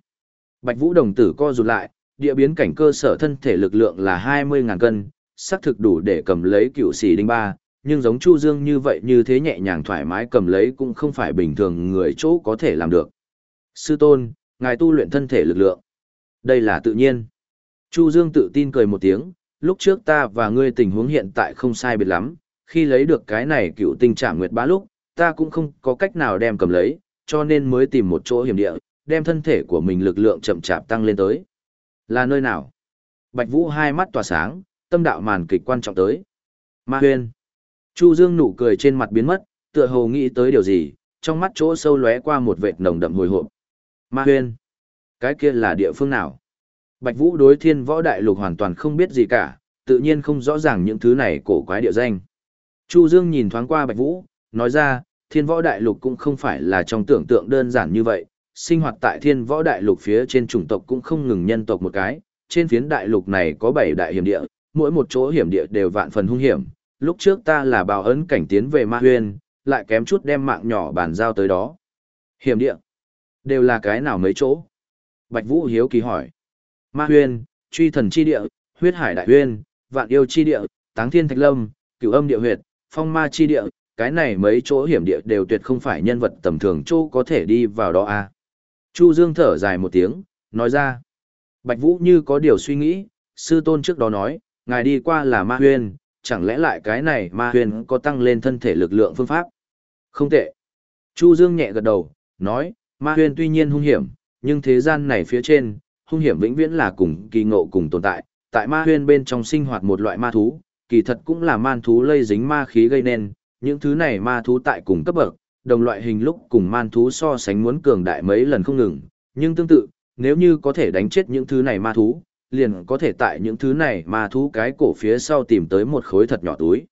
Bạch Vũ đồng tử co rụt lại, địa biến cảnh cơ sở thân thể lực lượng là 20.000 cân, xác thực đủ để cầm lấy cựu sĩ đinh ba, nhưng giống Chu Dương như vậy như thế nhẹ nhàng thoải mái cầm lấy cũng không phải bình thường người chỗ có thể làm được. Sư tôn, ngài tu luyện thân thể lực lượng. Đây là tự nhiên. Chu Dương tự tin cười một tiếng, lúc trước ta và ngươi tình huống hiện tại không sai biệt lắm, khi lấy được cái này cựu tình trạng nguyệt bá lúc, ta cũng không có cách nào đem cầm lấy, cho nên mới tìm một chỗ hiểm địa, đem thân thể của mình lực lượng chậm chạp tăng lên tới. Là nơi nào? Bạch Vũ hai mắt tỏa sáng, tâm đạo màn kịch quan trọng tới. Ma Huyên. Chu Dương nụ cười trên mặt biến mất, tựa hồ nghĩ tới điều gì, trong mắt chỗ sâu lóe qua một vệt nồng đậm hồi hộp. Ma Huyên. Cái kia là địa phương nào? Bạch Vũ đối thiên võ đại lục hoàn toàn không biết gì cả, tự nhiên không rõ ràng những thứ này cổ quái địa danh. Chu Dương nhìn thoáng qua Bạch Vũ, nói ra, thiên võ đại lục cũng không phải là trong tưởng tượng đơn giản như vậy, sinh hoạt tại thiên võ đại lục phía trên chủng tộc cũng không ngừng nhân tộc một cái, trên phiến đại lục này có 7 đại hiểm địa, mỗi một chỗ hiểm địa đều vạn phần hung hiểm, lúc trước ta là bào ấn cảnh tiến về ma huyên, lại kém chút đem mạng nhỏ bàn giao tới đó. Hiểm địa, đều là cái nào mấy chỗ? Bạch Vũ hiếu kỳ hỏi. Ma huyên, truy thần chi địa, huyết hải đại huyên, vạn yêu chi địa, táng thiên thạch lâm, cửu âm địa huyệt, phong ma chi địa, cái này mấy chỗ hiểm địa đều tuyệt không phải nhân vật tầm thường chỗ có thể đi vào đó à. Chu Dương thở dài một tiếng, nói ra. Bạch Vũ như có điều suy nghĩ, sư tôn trước đó nói, ngài đi qua là ma huyên, chẳng lẽ lại cái này ma huyền có tăng lên thân thể lực lượng phương pháp? Không tệ. Chu Dương nhẹ gật đầu, nói, ma huyền tuy nhiên hung hiểm, nhưng thế gian này phía trên, hung hiểm vĩnh viễn là cùng kỳ ngộ cùng tồn tại. Tại ma huyền bên trong sinh hoạt một loại ma thú, kỳ thật cũng là man thú lây dính ma khí gây nên, những thứ này ma thú tại cùng cấp bậc, đồng loại hình lúc cùng man thú so sánh muốn cường đại mấy lần không ngừng, nhưng tương tự, nếu như có thể đánh chết những thứ này ma thú, liền có thể tại những thứ này ma thú cái cổ phía sau tìm tới một khối thật nhỏ túi.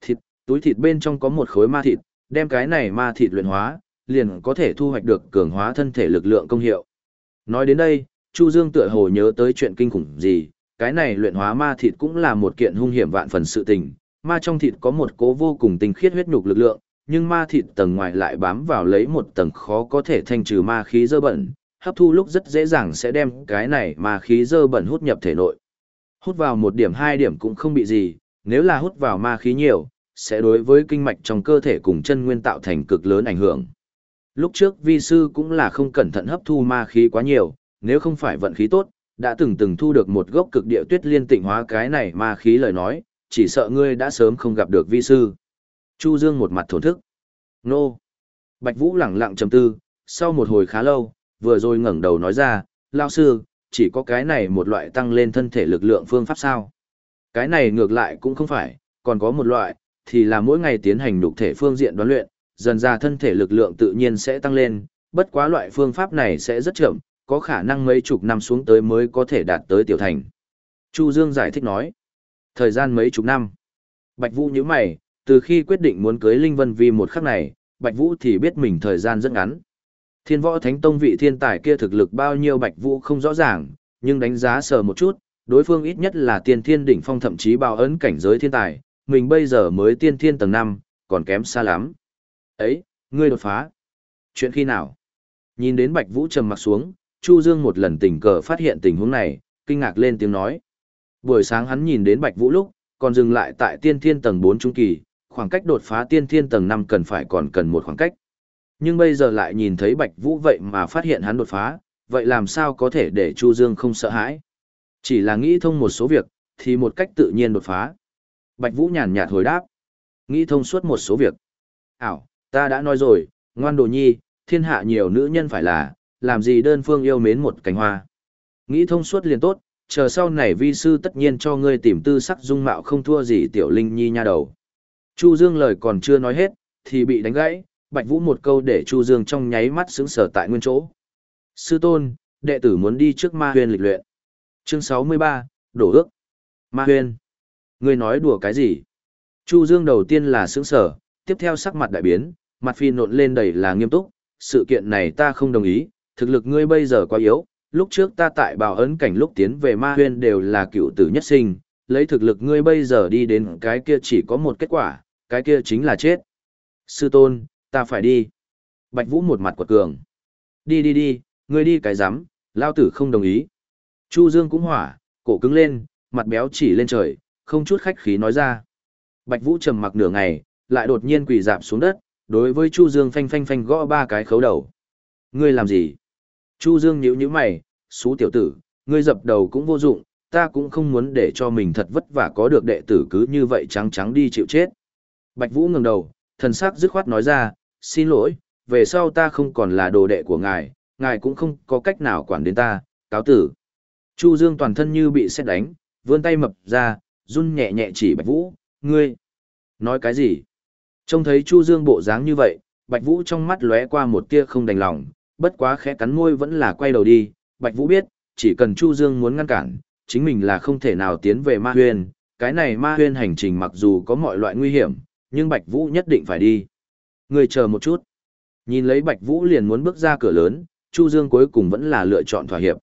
Thịt, túi thịt bên trong có một khối ma thịt, đem cái này ma thịt luyện hóa, liền có thể thu hoạch được cường hóa thân thể lực lượng công hiệu. Nói đến đây, Chu Dương tựa hồ nhớ tới chuyện kinh khủng gì, cái này luyện hóa ma thịt cũng là một kiện hung hiểm vạn phần sự tình, ma trong thịt có một cố vô cùng tinh khiết huyết nhục lực lượng, nhưng ma thịt tầng ngoài lại bám vào lấy một tầng khó có thể thanh trừ ma khí dơ bẩn, hấp thu lúc rất dễ dàng sẽ đem cái này mà khí dơ bẩn hút nhập thể nội. Hút vào một điểm hai điểm cũng không bị gì, nếu là hút vào ma khí nhiều, sẽ đối với kinh mạch trong cơ thể cùng chân nguyên tạo thành cực lớn ảnh hưởng. Lúc trước vi sư cũng là không cẩn thận hấp thu ma khí quá nhiều, nếu không phải vận khí tốt, đã từng từng thu được một gốc cực địa tuyết liên tịnh hóa cái này ma khí lời nói, chỉ sợ ngươi đã sớm không gặp được vi sư. Chu Dương một mặt thổn thức. Nô. Bạch Vũ lẳng lặng trầm tư, sau một hồi khá lâu, vừa rồi ngẩng đầu nói ra, lao sư, chỉ có cái này một loại tăng lên thân thể lực lượng phương pháp sao. Cái này ngược lại cũng không phải, còn có một loại, thì là mỗi ngày tiến hành đục thể phương diện đoán luyện, dần ra thân thể lực lượng tự nhiên sẽ tăng lên, bất quá loại phương pháp này sẽ rất chậm, có khả năng mấy chục năm xuống tới mới có thể đạt tới tiểu thành. Chu Dương giải thích nói, thời gian mấy chục năm. Bạch Vũ nhíu mày, từ khi quyết định muốn cưới Linh Vân Vi một khắc này, Bạch Vũ thì biết mình thời gian rất ngắn. Thiên võ thánh tông vị thiên tài kia thực lực bao nhiêu Bạch Vũ không rõ ràng, nhưng đánh giá sờ một chút, đối phương ít nhất là tiên thiên đỉnh phong thậm chí bao ấn cảnh giới thiên tài, mình bây giờ mới tiên thiên tầng 5, còn kém xa lắm. Ấy, ngươi đột phá. Chuyện khi nào? Nhìn đến Bạch Vũ trầm mặt xuống, Chu Dương một lần tình cờ phát hiện tình huống này, kinh ngạc lên tiếng nói. Buổi sáng hắn nhìn đến Bạch Vũ lúc, còn dừng lại tại tiên thiên tầng 4 trung kỳ, khoảng cách đột phá tiên thiên tầng 5 cần phải còn cần một khoảng cách. Nhưng bây giờ lại nhìn thấy Bạch Vũ vậy mà phát hiện hắn đột phá, vậy làm sao có thể để Chu Dương không sợ hãi? Chỉ là nghĩ thông một số việc, thì một cách tự nhiên đột phá. Bạch Vũ nhàn nhạt hồi đáp. Nghĩ thông suốt một số việc. Ảo, ta đã nói rồi, ngoan đồ nhi, thiên hạ nhiều nữ nhân phải là, làm gì đơn phương yêu mến một cánh hoa. Nghĩ thông suốt liền tốt, chờ sau này vi sư tất nhiên cho ngươi tìm tư sắc dung mạo không thua gì tiểu linh nhi nha đầu. Chu Dương lời còn chưa nói hết, thì bị đánh gãy, Bạch Vũ một câu để Chu Dương trong nháy mắt sững sờ tại nguyên chỗ. Sư tôn, đệ tử muốn đi trước ma huyền lịch luyện. Chương 63, đổ ước. Ma huyền. Ngươi nói đùa cái gì? Chu Dương đầu tiên là sững sờ, tiếp theo sắc mặt đại biến, mặt phi nộn lên đầy là nghiêm túc. Sự kiện này ta không đồng ý, thực lực ngươi bây giờ quá yếu. Lúc trước ta tại bào ấn cảnh lúc tiến về ma huyên đều là cựu tử nhất sinh, lấy thực lực ngươi bây giờ đi đến cái kia chỉ có một kết quả, cái kia chính là chết. Sư tôn, ta phải đi. Bạch Vũ một mặt quật cường. Đi đi đi, ngươi đi cái rắm lao tử không đồng ý. Chu Dương cũng hỏa, cổ cứng lên, mặt béo chỉ lên trời, không chút khách khí nói ra. Bạch Vũ trầm mặc nửa ngày, lại đột nhiên quỳ dạp xuống đất, đối với Chu Dương phanh phanh phanh gõ ba cái khấu đầu. Ngươi làm gì? Chu Dương nhíu nhíu mày, xú tiểu tử, ngươi dập đầu cũng vô dụng, ta cũng không muốn để cho mình thật vất vả có được đệ tử cứ như vậy trắng trắng đi chịu chết. Bạch Vũ ngẩng đầu, thần sắc dứt khoát nói ra, xin lỗi, về sau ta không còn là đồ đệ của ngài, ngài cũng không có cách nào quản đến ta, cáo tử. Chu Dương toàn thân như bị xét đánh, vươn tay mập ra, run nhẹ nhẹ chỉ Bạch Vũ, ngươi, nói cái gì? Trông thấy Chu Dương bộ dáng như vậy, Bạch Vũ trong mắt lóe qua một tia không đành lòng, bất quá khẽ cắn môi vẫn là quay đầu đi, Bạch Vũ biết, chỉ cần Chu Dương muốn ngăn cản, chính mình là không thể nào tiến về ma huyên, cái này ma huyên hành trình mặc dù có mọi loại nguy hiểm, nhưng Bạch Vũ nhất định phải đi. Người chờ một chút. Nhìn lấy Bạch Vũ liền muốn bước ra cửa lớn, Chu Dương cuối cùng vẫn là lựa chọn thỏa hiệp.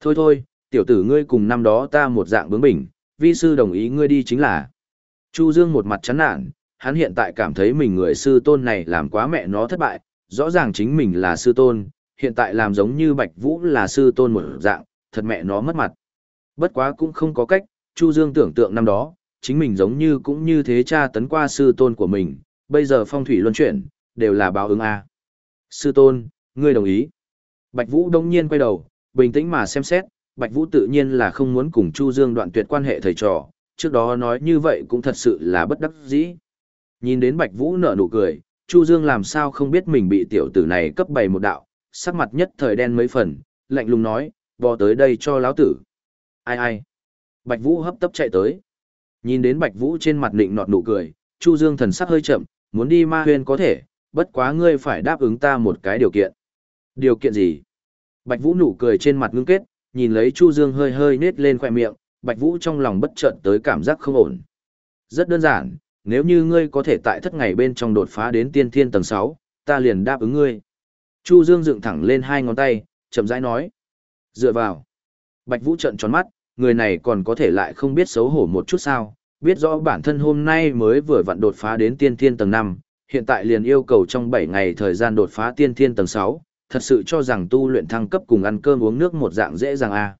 Thôi thôi, tiểu tử ngươi cùng năm đó ta một dạng bướng bỉnh, vi sư đồng ý ngươi đi chính là. Chu Dương một mặt chán nản, hắn hiện tại cảm thấy mình người sư tôn này làm quá mẹ nó thất bại, rõ ràng chính mình là sư tôn, hiện tại làm giống như Bạch Vũ là sư tôn một dạng, thật mẹ nó mất mặt. Bất quá cũng không có cách, Chu Dương tưởng tượng năm đó, chính mình giống như cũng như thế cha tấn qua sư tôn của mình, bây giờ phong thủy luân chuyển, đều là báo ứng A. Sư tôn, ngươi đồng ý. Bạch Vũ đông nhiên quay đầu, bình tĩnh mà xem xét, Bạch Vũ tự nhiên là không muốn cùng Chu Dương đoạn tuyệt quan hệ thầy trò, trước đó nói như vậy cũng thật sự là bất đắc dĩ. Nhìn đến Bạch Vũ nở nụ cười, Chu Dương làm sao không biết mình bị tiểu tử này cấp bày một đạo, sắc mặt nhất thời đen mấy phần, lạnh lùng nói, bò tới đây cho lão tử. Ai ai? Bạch Vũ hấp tấp chạy tới. Nhìn đến Bạch Vũ trên mặt nịnh nọt nụ cười, Chu Dương thần sắc hơi chậm, muốn đi ma huyên có thể, bất quá ngươi phải đáp ứng ta một cái điều kiện. Điều kiện gì? Bạch Vũ nụ cười trên mặt ngưng kết, nhìn lấy Chu Dương hơi hơi nết lên khỏe miệng, Bạch Vũ trong lòng bất chợt tới cảm giác không ổn. Rất đơn giản, nếu như ngươi có thể tại thất ngày bên trong đột phá đến tiên thiên tầng 6, ta liền đáp ứng ngươi. Chu Dương dựng thẳng lên hai ngón tay, chậm rãi nói. Dựa vào. Bạch Vũ trợn tròn mắt, người này còn có thể lại không biết xấu hổ một chút sao, biết rõ bản thân hôm nay mới vừa vặn đột phá đến tiên thiên tầng 5, hiện tại liền yêu cầu trong 7 ngày thời gian đột phá tiên thiên tầng 6, thật sự cho rằng tu luyện thăng cấp cùng ăn cơm uống nước một dạng dễ dàng à.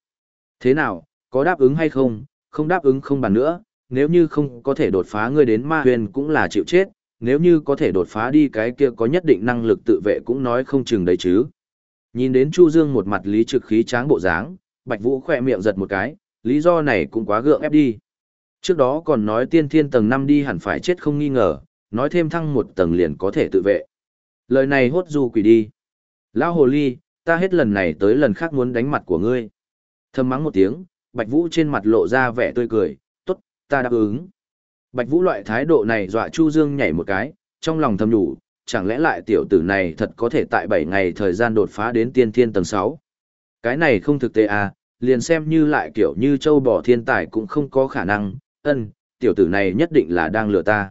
Thế nào, có đáp ứng hay không, không đáp ứng không bàn nữa, nếu như không có thể đột phá ngươi đến ma huyền cũng là chịu chết, nếu như có thể đột phá đi cái kia có nhất định năng lực tự vệ cũng nói không chừng đấy chứ. Nhìn đến Chu Dương một mặt lý trực khí tráng bộ dáng, Bạch Vũ khỏe miệng giật một cái, lý do này cũng quá gượng ép đi. Trước đó còn nói tiên thiên tầng 5 đi hẳn phải chết không nghi ngờ, nói thêm thăng một tầng liền có thể tự vệ. Lời này hốt du quỷ đi. Lão hồ ly, ta hết lần này tới lần khác muốn đánh mặt của ngươi. Thầm mắng một tiếng, Bạch Vũ trên mặt lộ ra vẻ tươi cười, tốt, ta đáp ứng. Bạch Vũ loại thái độ này dọa Chu Dương nhảy một cái, trong lòng thầm đủ, chẳng lẽ lại tiểu tử này thật có thể tại 7 ngày thời gian đột phá đến tiên thiên tầng 6. Cái này không thực tế à, liền xem như lại kiểu như châu bò thiên tài cũng không có khả năng, ân, tiểu tử này nhất định là đang lừa ta.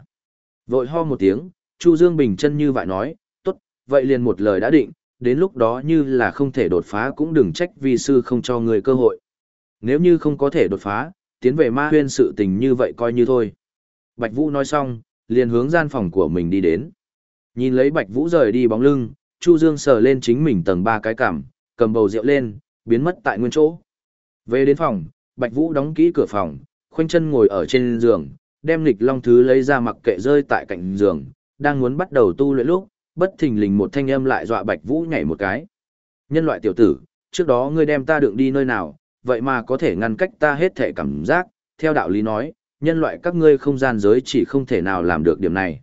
Vội ho một tiếng, Chu Dương bình chân như vậy nói, tốt, vậy liền một lời đã định, đến lúc đó như là không thể đột phá cũng đừng trách vi sư không cho người cơ hội. Nếu như không có thể đột phá, tiến về ma huyên sự tình như vậy coi như thôi. Bạch Vũ nói xong, liền hướng gian phòng của mình đi đến. Nhìn lấy Bạch Vũ rời đi bóng lưng, Chu Dương sờ lên chính mình tầng ba cái cảm, cầm bầu rượu lên, biến mất tại nguyên chỗ. Về đến phòng, Bạch Vũ đóng kỹ cửa phòng, khoanh chân ngồi ở trên giường, đem lịch long thứ lấy ra mặc kệ rơi tại cạnh giường, đang muốn bắt đầu tu luyện lúc, bất thình lình một thanh âm lại dọa Bạch Vũ nhảy một cái. Nhân loại tiểu tử, trước đó ngươi đem ta đựng đi nơi nào, vậy mà có thể ngăn cách ta hết thể cảm giác, theo đạo lý nói, nhân loại các ngươi không gian giới chỉ không thể nào làm được điểm này.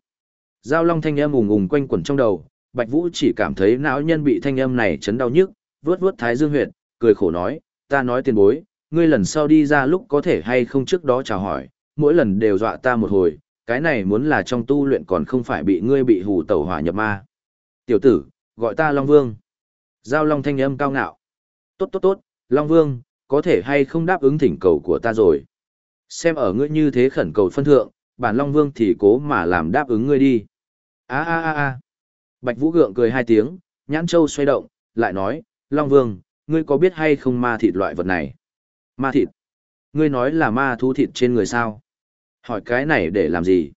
Giao long thanh âm ùng ùng quanh quẩn trong đầu, Bạch Vũ chỉ cảm thấy não nhân bị thanh âm này chấn đau nhức, vướt vướt thái dương huyệt, cười khổ nói, ta nói tiền bối, ngươi lần sau đi ra lúc có thể hay không trước đó chào hỏi, mỗi lần đều dọa ta một hồi, cái này muốn là trong tu luyện còn không phải bị ngươi bị hù tẩu hỏa nhập ma. Tiểu tử, gọi ta Long Vương. Giao Long thanh âm cao ngạo. Tốt tốt tốt, Long Vương, có thể hay không đáp ứng thỉnh cầu của ta rồi. Xem ở ngươi như thế khẩn cầu phân thượng, bản Long Vương thì cố mà làm đáp ứng ngươi đi. Á á á á. Bạch Vũ gượng cười hai tiếng, nhãn châu xoay động, lại nói, Long Vương, ngươi có biết hay không ma thịt loại vật này? Ma thịt? Ngươi nói là ma thú thịt trên người sao? Hỏi cái này để làm gì?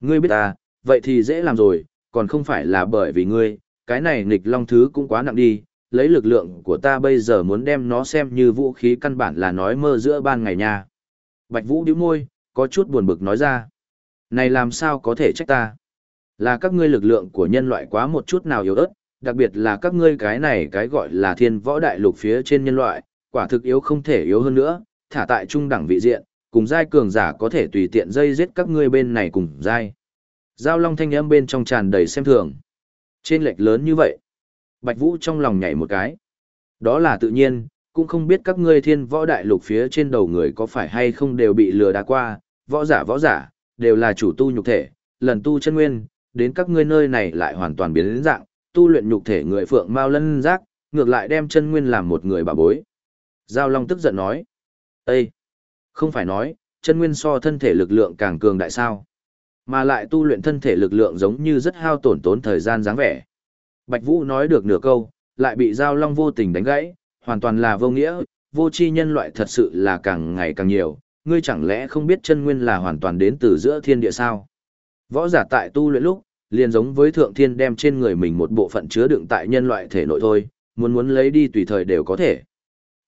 Ngươi biết ta, vậy thì dễ làm rồi, còn không phải là bởi vì ngươi, cái này nghịch long thứ cũng quá nặng đi, lấy lực lượng của ta bây giờ muốn đem nó xem như vũ khí căn bản là nói mơ giữa ban ngày nha. Bạch Vũ điếu môi, có chút buồn bực nói ra. Này làm sao có thể trách ta? Là các ngươi lực lượng của nhân loại quá một chút nào yếu ớt, đặc biệt là các ngươi cái này cái gọi là thiên võ đại lục phía trên nhân loại, quả thực yếu không thể yếu hơn nữa, thả tại trung đẳng vị diện, cùng giai cường giả có thể tùy tiện dây giết các ngươi bên này cùng giai. Giao long thanh âm bên trong tràn đầy xem thường. Trên lệch lớn như vậy. Bạch Vũ trong lòng nhảy một cái. Đó là tự nhiên, cũng không biết các ngươi thiên võ đại lục phía trên đầu người có phải hay không đều bị lừa đá qua, võ giả võ giả, đều là chủ tu nhục thể, lần tu chân nguyên, đến các ngươi nơi này lại hoàn toàn biến đến dạng, tu luyện nhục thể người phượng mau lân giác, ngược lại đem chân nguyên làm một người bà bối. Giao Long tức giận nói, Ê! Không phải nói, chân nguyên so thân thể lực lượng càng cường đại sao, mà lại tu luyện thân thể lực lượng giống như rất hao tổn tốn thời gian dáng vẻ. Bạch Vũ nói được nửa câu, lại bị Giao Long vô tình đánh gãy, hoàn toàn là vô nghĩa, vô tri nhân loại thật sự là càng ngày càng nhiều, ngươi chẳng lẽ không biết chân nguyên là hoàn toàn đến từ giữa thiên địa sao? Võ giả tại tu luyện lúc, liền giống với thượng thiên đem trên người mình một bộ phận chứa đựng tại nhân loại thể nội thôi, muốn muốn lấy đi tùy thời đều có thể.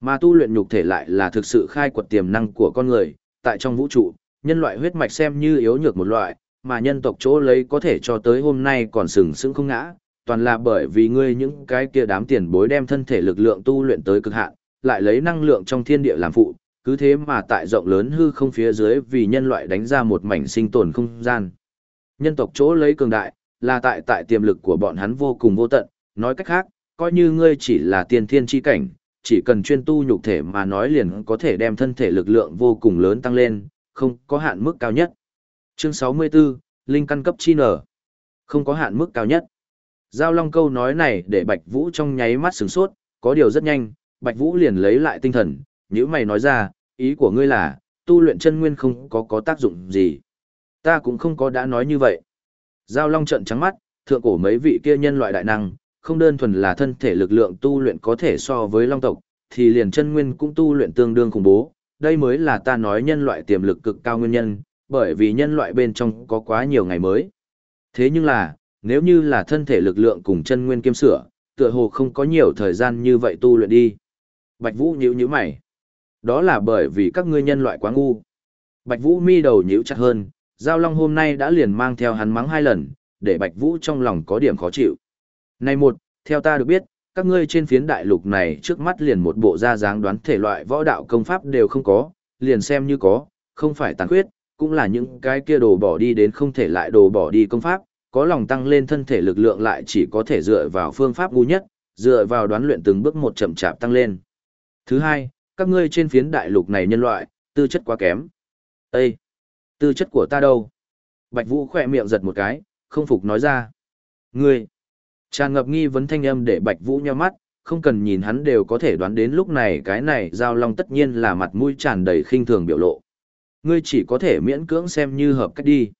Mà tu luyện nhục thể lại là thực sự khai quật tiềm năng của con người, tại trong vũ trụ, nhân loại huyết mạch xem như yếu nhược một loại, mà nhân tộc chỗ lấy có thể cho tới hôm nay còn sừng sững không ngã, toàn là bởi vì ngươi những cái kia đám tiền bối đem thân thể lực lượng tu luyện tới cực hạn, lại lấy năng lượng trong thiên địa làm phụ, cứ thế mà tại rộng lớn hư không phía dưới vì nhân loại đánh ra một mảnh sinh tồn không gian. Nhân tộc chỗ lấy cường đại, là tại tại tiềm lực của bọn hắn vô cùng vô tận, nói cách khác, coi như ngươi chỉ là tiên thiên chi cảnh, chỉ cần chuyên tu nhục thể mà nói liền có thể đem thân thể lực lượng vô cùng lớn tăng lên, không có hạn mức cao nhất. Chương 64, Linh căn cấp chi nở. Không có hạn mức cao nhất. Giao Long câu nói này để Bạch Vũ trong nháy mắt sửng sốt, có điều rất nhanh, Bạch Vũ liền lấy lại tinh thần, nếu mày nói ra, ý của ngươi là, tu luyện chân nguyên không có có tác dụng gì. Ta cũng không có đã nói như vậy. Giao Long trợn trắng mắt, thượng cổ mấy vị kia nhân loại đại năng, không đơn thuần là thân thể lực lượng tu luyện có thể so với Long tộc, thì liền chân nguyên cũng tu luyện tương đương khủng bố. Đây mới là ta nói nhân loại tiềm lực cực cao nguyên nhân, bởi vì nhân loại bên trong có quá nhiều ngày mới. Thế nhưng là, nếu như là thân thể lực lượng cùng chân nguyên kiêm sửa, tựa hồ không có nhiều thời gian như vậy tu luyện đi. Bạch Vũ nhíu nhíu mày. Đó là bởi vì các ngươi nhân loại quá ngu. Bạch Vũ mi đầu nhíu chặt hơn, Giao Long hôm nay đã liền mang theo hắn mắng hai lần, để Bạch Vũ trong lòng có điểm khó chịu. Này một, theo ta được biết, các ngươi trên phiến đại lục này trước mắt liền một bộ da dáng đoán thể loại võ đạo công pháp đều không có, liền xem như có, không phải tàn khuyết, cũng là những cái kia đồ bỏ đi đến không thể lại đồ bỏ đi công pháp, có lòng tăng lên thân thể lực lượng lại chỉ có thể dựa vào phương pháp ngu nhất, dựa vào đoán luyện từng bước một chậm chạp tăng lên. Thứ hai, các ngươi trên phiến đại lục này nhân loại, tư chất quá kém. Ê! Tư chất của ta đâu? Bạch Vũ khỏe miệng giật một cái, không phục nói ra. Ngươi! Tràn ngập nghi vấn thanh âm để Bạch Vũ nheo mắt, không cần nhìn hắn đều có thể đoán đến lúc này cái này giao long tất nhiên là mặt mũi tràn đầy khinh thường biểu lộ. Ngươi chỉ có thể miễn cưỡng xem như hợp cách đi.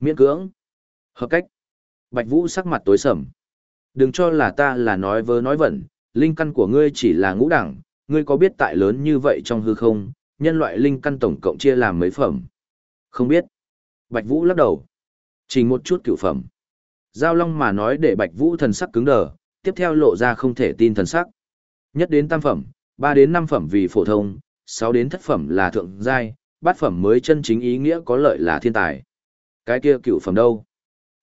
Miễn cưỡng? Hợp cách. Bạch Vũ sắc mặt tối sầm. Đừng cho là ta là nói vớ nói vẩn, linh căn của ngươi chỉ là ngũ đẳng, ngươi có biết tại lớn như vậy trong hư không, nhân loại linh căn tổng cộng chia làm mấy phẩm? Không biết. Bạch Vũ lắc đầu. Chỉ một chút cửu phẩm. Giao Long mà nói để Bạch Vũ thần sắc cứng đờ, tiếp theo lộ ra không thể tin thần sắc. Nhất đến tam phẩm, ba đến năm phẩm vì phổ thông, sáu đến thất phẩm là thượng giai, bát phẩm mới chân chính ý nghĩa có lợi là thiên tài. Cái kia cựu phẩm đâu?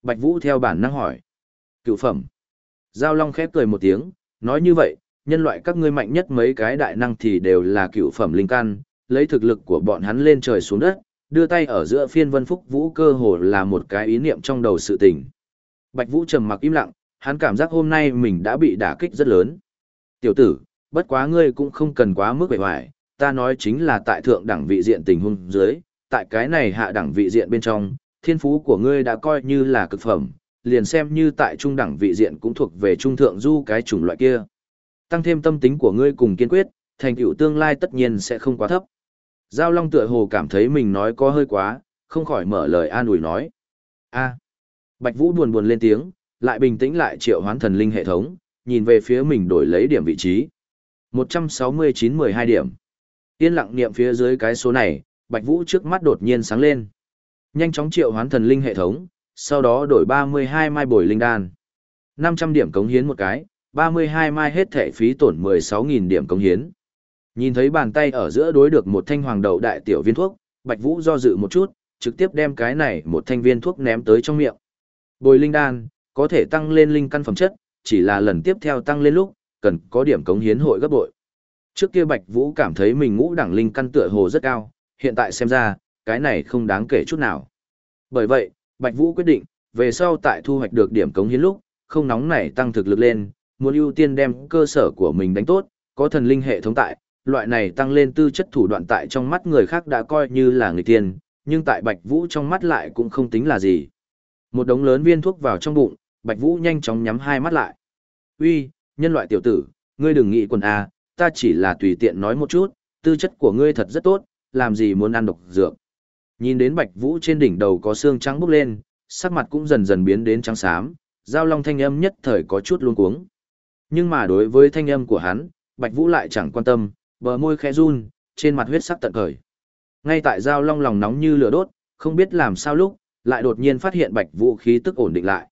Bạch Vũ theo bản năng hỏi. Cựu phẩm. Giao Long khép cười một tiếng, nói như vậy, nhân loại các ngươi mạnh nhất mấy cái đại năng thì đều là cựu phẩm linh căn, lấy thực lực của bọn hắn lên trời xuống đất, đưa tay ở giữa phiên vân phúc vũ cơ hồ là một cái ý niệm trong đầu sự tình. Bạch Vũ trầm mặc im lặng, hắn cảm giác hôm nay mình đã bị đả kích rất lớn. Tiểu tử, bất quá ngươi cũng không cần quá mức bề hoài, ta nói chính là tại thượng đẳng vị diện tình huống dưới, tại cái này hạ đẳng vị diện bên trong, thiên phú của ngươi đã coi như là cực phẩm, liền xem như tại trung đẳng vị diện cũng thuộc về trung thượng du cái chủng loại kia. Tăng thêm tâm tính của ngươi cùng kiên quyết, thành tựu tương lai tất nhiên sẽ không quá thấp. Giao Long tựa hồ cảm thấy mình nói có hơi quá, không khỏi mở lời an ủi nói. a Bạch Vũ buồn buồn lên tiếng, lại bình tĩnh lại triệu hoán thần linh hệ thống, nhìn về phía mình đổi lấy điểm vị trí. 169-12 điểm. Yên lặng niệm phía dưới cái số này, Bạch Vũ trước mắt đột nhiên sáng lên. Nhanh chóng triệu hoán thần linh hệ thống, sau đó đổi 32 mai bồi linh đan. 500 điểm cống hiến một cái, 32 mai hết thẻ phí tổn 16.000 điểm cống hiến. Nhìn thấy bàn tay ở giữa đối được một thanh hoàng đầu đại tiểu viên thuốc, Bạch Vũ do dự một chút, trực tiếp đem cái này một thanh viên thuốc ném tới trong miệng. Bồi linh đan, có thể tăng lên linh căn phẩm chất, chỉ là lần tiếp theo tăng lên lúc, cần có điểm cống hiến hội gấp bội. Trước kia Bạch Vũ cảm thấy mình ngũ đẳng linh căn tựa hồ rất cao, hiện tại xem ra, cái này không đáng kể chút nào. Bởi vậy, Bạch Vũ quyết định, về sau tại thu hoạch được điểm cống hiến lúc, không nóng nảy tăng thực lực lên, muốn ưu tiên đem cơ sở của mình đánh tốt, có thần linh hệ thống tại, loại này tăng lên tư chất thủ đoạn tại trong mắt người khác đã coi như là người tiên, nhưng tại Bạch Vũ trong mắt lại cũng không tính là gì. Một đống lớn viên thuốc vào trong bụng, Bạch Vũ nhanh chóng nhắm hai mắt lại. "Uy, nhân loại tiểu tử, ngươi đừng nghĩ quần a, ta chỉ là tùy tiện nói một chút, tư chất của ngươi thật rất tốt, làm gì muốn ăn độc dược." Nhìn đến Bạch Vũ trên đỉnh đầu có xương trắng bốc lên, sắc mặt cũng dần dần biến đến trắng xám, giao long thanh âm nhất thời có chút luống cuống. Nhưng mà đối với thanh âm của hắn, Bạch Vũ lại chẳng quan tâm, bờ môi khẽ run, trên mặt huyết sắc tận cởi. Ngay tại giao long lòng nóng như lửa đốt, không biết làm sao lúc, lại đột nhiên phát hiện Bạch Vũ khí tức ổn định lại.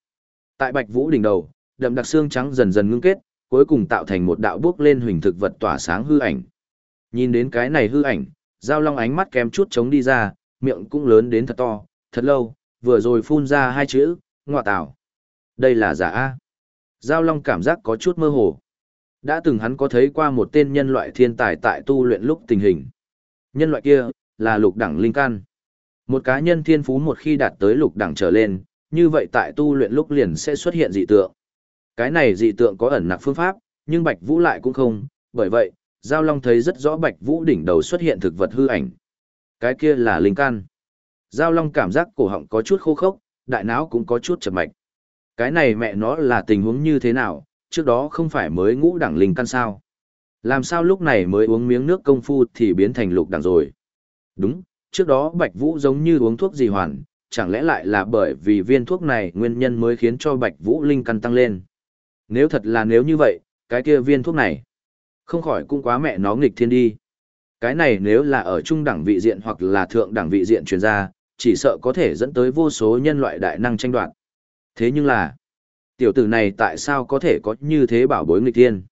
Tại Bạch Vũ đỉnh đầu, đậm đặc xương trắng dần dần ngưng kết, cuối cùng tạo thành một đạo bước lên huỳnh thực vật tỏa sáng hư ảnh. Nhìn đến cái này hư ảnh, giao long ánh mắt kém chút chống đi ra, miệng cũng lớn đến thật to, thật lâu, vừa rồi phun ra hai chữ, ngọa tảo. Đây là giả A. Giao Long cảm giác có chút mơ hồ. Đã từng hắn có thấy qua một tên nhân loại thiên tài tại tu luyện lúc tình hình. Nhân loại kia, là lục đẳng linh căn. Một cá nhân thiên phú một khi đạt tới lục đẳng trở lên, như vậy tại tu luyện lúc liền sẽ xuất hiện dị tượng. Cái này dị tượng có ẩn nặc phương pháp, nhưng Bạch Vũ lại cũng không, bởi vậy, Giao Long thấy rất rõ Bạch Vũ đỉnh đầu xuất hiện thực vật hư ảnh. Cái kia là linh căn. Giao Long cảm giác cổ họng có chút khô khốc, đại não cũng có chút chập mạch. Cái này mẹ nó là tình huống như thế nào, trước đó không phải mới ngũ đẳng linh căn sao? Làm sao lúc này mới uống miếng nước công phu thì biến thành lục đẳng rồi? Đúng, trước đó Bạch Vũ giống như uống thuốc gì hoàn, chẳng lẽ lại là bởi vì viên thuốc này nguyên nhân mới khiến cho Bạch Vũ linh căn tăng lên? Nếu thật là nếu như vậy, cái kia viên thuốc này, không khỏi cũng quá mẹ nó nghịch thiên đi. Cái này nếu là ở trung đẳng vị diện hoặc là thượng đẳng vị diện truyền ra, chỉ sợ có thể dẫn tới vô số nhân loại đại năng tranh đoạt. Thế nhưng là, tiểu tử này tại sao có thể có như thế bảo bối nghịch thiên?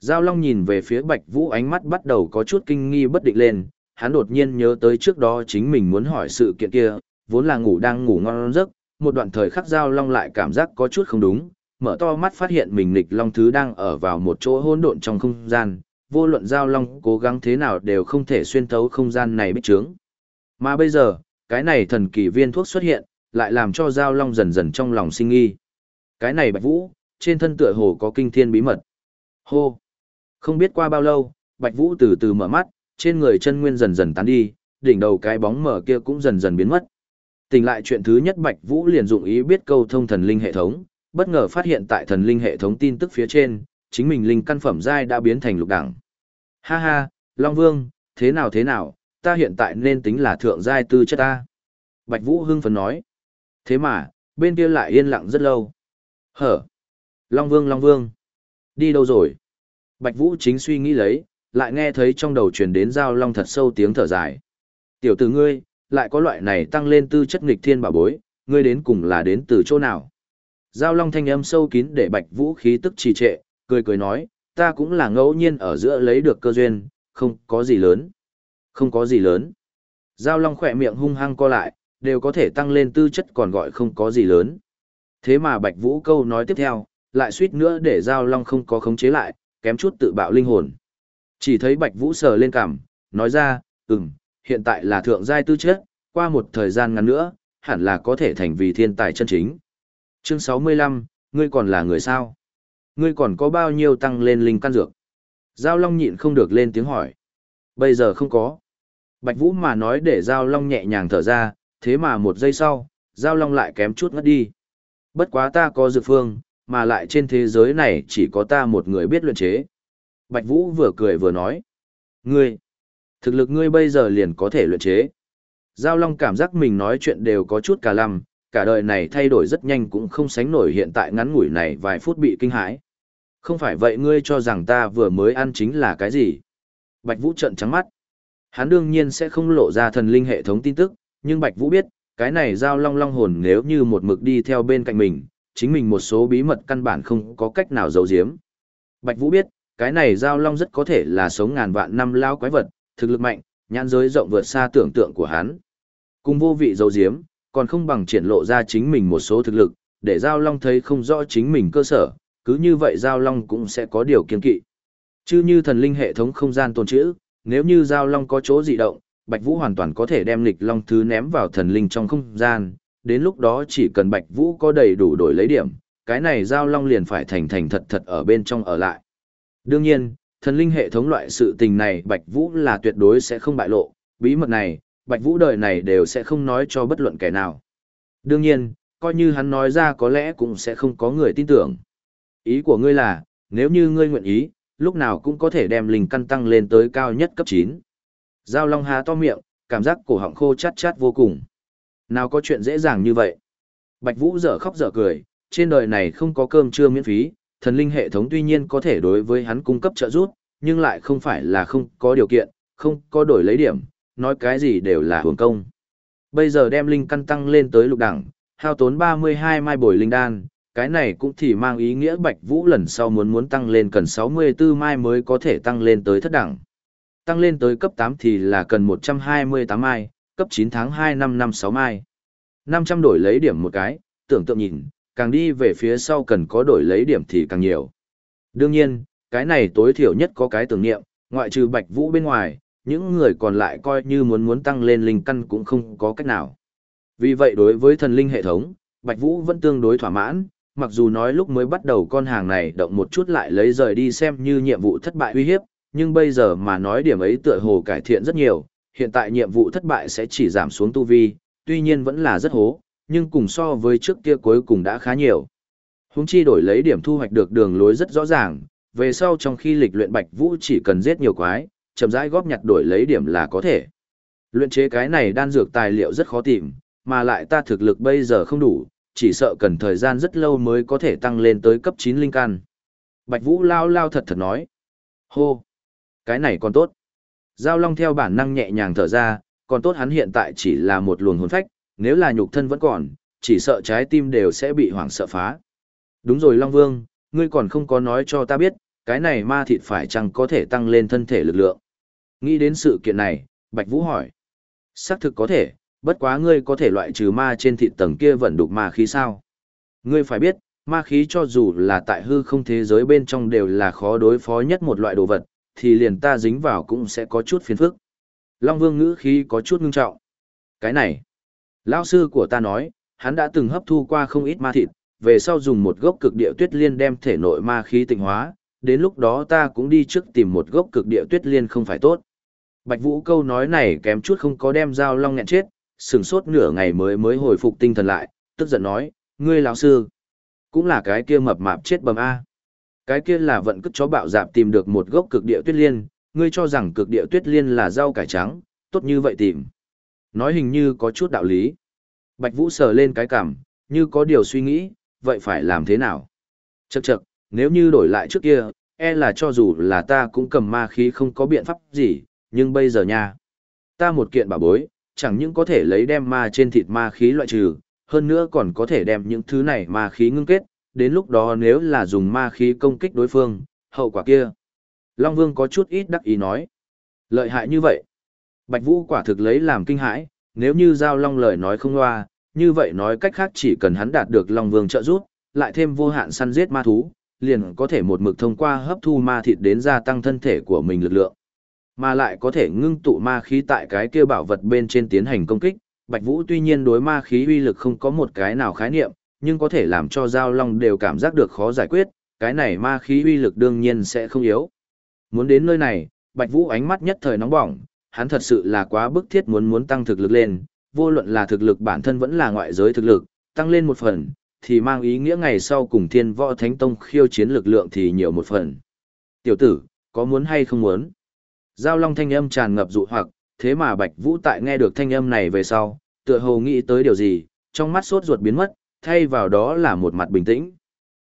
Giao Long nhìn về phía Bạch Vũ ánh mắt bắt đầu có chút kinh nghi bất định lên, hắn đột nhiên nhớ tới trước đó chính mình muốn hỏi sự kiện kia, vốn là ngủ đang ngủ ngon giấc, một đoạn thời khắc Giao Long lại cảm giác có chút không đúng, mở to mắt phát hiện mình nghịch Long Thứ đang ở vào một chỗ hỗn độn trong không gian, vô luận giao long cố gắng thế nào đều không thể xuyên thấu không gian này bích trướng. Mà bây giờ, cái này thần kỳ viên thuốc xuất hiện, lại làm cho giao long dần dần trong lòng sinh nghi. Cái này bạch vũ, trên thân tựa hồ có kinh thiên bí mật. Hô! Không biết qua bao lâu, bạch vũ từ từ mở mắt, trên người chân nguyên dần dần tán đi, đỉnh đầu cái bóng mở kia cũng dần dần biến mất. Tỉnh lại chuyện thứ nhất Bạch Vũ liền dụng ý biết câu thông thần linh hệ thống, bất ngờ phát hiện tại thần linh hệ thống tin tức phía trên, chính mình linh căn phẩm giai đã biến thành lục đẳng. Ha ha, Long Vương, thế nào thế nào, ta hiện tại nên tính là thượng giai tư chất ta. Bạch Vũ hưng phấn nói. Thế mà, bên kia lại yên lặng rất lâu. Hở. Long Vương Long Vương. Đi đâu rồi? Bạch Vũ chính suy nghĩ lấy, lại nghe thấy trong đầu truyền đến giao long thật sâu tiếng thở dài. Tiểu tử ngươi, lại có loại này tăng lên tư chất nghịch thiên bảo bối, ngươi đến cùng là đến từ chỗ nào? Giao long thanh âm sâu kín để Bạch Vũ khí tức trì trệ, cười cười nói, ta cũng là ngẫu nhiên ở giữa lấy được cơ duyên, không có gì lớn. Không có gì lớn. Giao Long khỏe miệng hung hăng co lại, đều có thể tăng lên tư chất còn gọi không có gì lớn. Thế mà Bạch Vũ câu nói tiếp theo, lại suýt nữa để Giao Long không có khống chế lại, kém chút tự bạo linh hồn. Chỉ thấy Bạch Vũ sờ lên cằm, nói ra, ừm, hiện tại là thượng giai tư chất, qua một thời gian ngắn nữa, hẳn là có thể thành vì thiên tài chân chính. Chương 65, ngươi còn là người sao? Ngươi còn có bao nhiêu tăng lên linh căn dược? Giao Long nhịn không được lên tiếng hỏi. Bây giờ không có. Bạch Vũ mà nói để Giao Long nhẹ nhàng thở ra, thế mà một giây sau, Giao Long lại kém chút ngất đi. Bất quá ta có dược phương, mà lại trên thế giới này chỉ có ta một người biết luyện chế. Bạch Vũ vừa cười vừa nói. Ngươi, thực lực ngươi bây giờ liền có thể luyện chế. Giao Long cảm giác mình nói chuyện đều có chút cả lầm, cả đời này thay đổi rất nhanh cũng không sánh nổi hiện tại ngắn ngủi này vài phút bị kinh hãi. Không phải vậy ngươi cho rằng ta vừa mới ăn chính là cái gì? Bạch Vũ trợn trắng mắt. Hắn đương nhiên sẽ không lộ ra thần linh hệ thống tin tức, nhưng Bạch Vũ biết, cái này giao long long hồn nếu như một mực đi theo bên cạnh mình, chính mình một số bí mật căn bản không có cách nào giấu giếm. Bạch Vũ biết, cái này giao long rất có thể là sống ngàn vạn năm lao quái vật, thực lực mạnh, nhãn giới rộng vượt xa tưởng tượng của hắn. Cùng vô vị dấu diếm, còn không bằng triển lộ ra chính mình một số thực lực, để giao long thấy không rõ chính mình cơ sở, cứ như vậy giao long cũng sẽ có điều kiên kỵ. Chứ như thần linh hệ thống không gian tồn trữ, nếu như giao long có chỗ dị động, Bạch Vũ hoàn toàn có thể đem lịch long thứ ném vào thần linh trong không gian, đến lúc đó chỉ cần Bạch Vũ có đầy đủ đổi lấy điểm, cái này giao long liền phải thành thành thật thật ở bên trong ở lại. Đương nhiên, thần linh hệ thống loại sự tình này Bạch Vũ là tuyệt đối sẽ không bại lộ, bí mật này, Bạch Vũ đời này đều sẽ không nói cho bất luận kẻ nào. Đương nhiên, coi như hắn nói ra có lẽ cũng sẽ không có người tin tưởng. Ý của ngươi là, nếu như ngươi nguyện ý, lúc nào cũng có thể đem linh căn tăng lên tới cao nhất cấp 9. Giao Long há to miệng, cảm giác cổ họng khô chát chát vô cùng. Nào có chuyện dễ dàng như vậy. Bạch Vũ dở khóc dở cười, trên đời này không có cơm trưa miễn phí, thần linh hệ thống tuy nhiên có thể đối với hắn cung cấp trợ giúp, nhưng lại không phải là không có điều kiện, không có đổi lấy điểm, nói cái gì đều là hưởng công. Bây giờ đem linh căn tăng lên tới lục đẳng, hao tốn 32 mai bồi linh đan, cái này cũng thì mang ý nghĩa Bạch Vũ lần sau muốn muốn tăng lên cần 64 mai mới có thể tăng lên tới thất đẳng. Tăng lên tới cấp 8 thì là cần 128 mai, cấp 9 tháng 2 năm năm 6 mai. 500 đổi lấy điểm một cái, tưởng tượng nhìn, càng đi về phía sau cần có đổi lấy điểm thì càng nhiều. Đương nhiên, cái này tối thiểu nhất có cái tưởng niệm, ngoại trừ Bạch Vũ bên ngoài, những người còn lại coi như muốn muốn tăng lên linh căn cũng không có cách nào. Vì vậy đối với thần linh hệ thống, Bạch Vũ vẫn tương đối thỏa mãn, mặc dù nói lúc mới bắt đầu con hàng này động một chút lại lấy rời đi xem như nhiệm vụ thất bại uy hiếp, nhưng bây giờ mà nói điểm ấy tựa hồ cải thiện rất nhiều, hiện tại nhiệm vụ thất bại sẽ chỉ giảm xuống tu vi, tuy nhiên vẫn là rất hố, nhưng cùng so với trước kia cuối cùng đã khá nhiều. Húng chi đổi lấy điểm thu hoạch được đường lối rất rõ ràng, về sau trong khi lịch luyện Bạch Vũ chỉ cần giết nhiều quái, chậm rãi góp nhặt đổi lấy điểm là có thể. Luyện chế cái này đan dược tài liệu rất khó tìm, mà lại ta thực lực bây giờ không đủ, chỉ sợ cần thời gian rất lâu mới có thể tăng lên tới cấp 9 linh căn. Bạch Vũ lao lao thật thật nói. Hô! Cái này còn tốt. Giao Long theo bản năng nhẹ nhàng thở ra, còn tốt hắn hiện tại chỉ là một luồng hồn phách, nếu là nhục thân vẫn còn, chỉ sợ trái tim đều sẽ bị hoảng sợ phá. Đúng rồi Long Vương, ngươi còn không có nói cho ta biết, cái này ma thịt phải chăng có thể tăng lên thân thể lực lượng. Nghĩ đến sự kiện này, Bạch Vũ hỏi. Xác thực có thể, bất quá ngươi có thể loại trừ ma trên thịt tầng kia vẫn đục ma khí sao? Ngươi phải biết, ma khí cho dù là tại hư không thế giới bên trong đều là khó đối phó nhất một loại đồ vật, thì liền ta dính vào cũng sẽ có chút phiền phức. Long Vương ngữ khí có chút ngưng trọng. Cái này, lão sư của ta nói, hắn đã từng hấp thu qua không ít ma thịt, về sau dùng một gốc cực địa tuyết liên đem thể nội ma khí tịnh hóa, đến lúc đó ta cũng đi trước tìm một gốc cực địa tuyết liên không phải tốt. Bạch Vũ câu nói này kém chút không có đem dao long nghẹn chết, sừng sốt nửa ngày mới mới hồi phục tinh thần lại, tức giận nói, ngươi lão sư, cũng là cái kia mập mạp chết bầm A. Cái kia là vận cất chó bạo dạp tìm được một gốc cực địa tuyết liên, ngươi cho rằng cực địa tuyết liên là rau cải trắng, tốt như vậy tìm. Nói hình như có chút đạo lý. Bạch Vũ sờ lên cái cằm, như có điều suy nghĩ, vậy phải làm thế nào? Chậc chậc, nếu như đổi lại trước kia, e là cho dù là ta cũng cầm ma khí không có biện pháp gì, nhưng bây giờ nha. Ta một kiện bảo bối, chẳng những có thể lấy đem ma trên thịt ma khí loại trừ, hơn nữa còn có thể đem những thứ này ma khí ngưng kết, đến lúc đó nếu là dùng ma khí công kích đối phương, hậu quả kia. Long Vương có chút ít đắc ý nói. Lợi hại như vậy. Bạch Vũ quả thực lấy làm kinh hãi, nếu như giao Long lời nói không loa, như vậy nói cách khác chỉ cần hắn đạt được Long Vương trợ giúp, lại thêm vô hạn săn giết ma thú, liền có thể một mực thông qua hấp thu ma thịt đến gia tăng thân thể của mình lực lượng. Mà lại có thể ngưng tụ ma khí tại cái kia bảo vật bên trên tiến hành công kích, Bạch Vũ tuy nhiên đối ma khí uy lực không có một cái nào khái niệm, nhưng có thể làm cho Giao Long đều cảm giác được khó giải quyết, cái này ma khí uy lực đương nhiên sẽ không yếu. Muốn đến nơi này, Bạch Vũ ánh mắt nhất thời nóng bỏng, hắn thật sự là quá bức thiết muốn muốn tăng thực lực lên, vô luận là thực lực bản thân vẫn là ngoại giới thực lực, tăng lên một phần, thì mang ý nghĩa ngày sau cùng thiên võ thánh tông khiêu chiến lực lượng thì nhiều một phần. Tiểu tử, có muốn hay không muốn? Giao long thanh âm tràn ngập dụ hoặc, thế mà Bạch Vũ tại nghe được thanh âm này về sau, tựa hồ nghĩ tới điều gì, trong mắt sốt ruột biến mất, thay vào đó là một mặt bình tĩnh.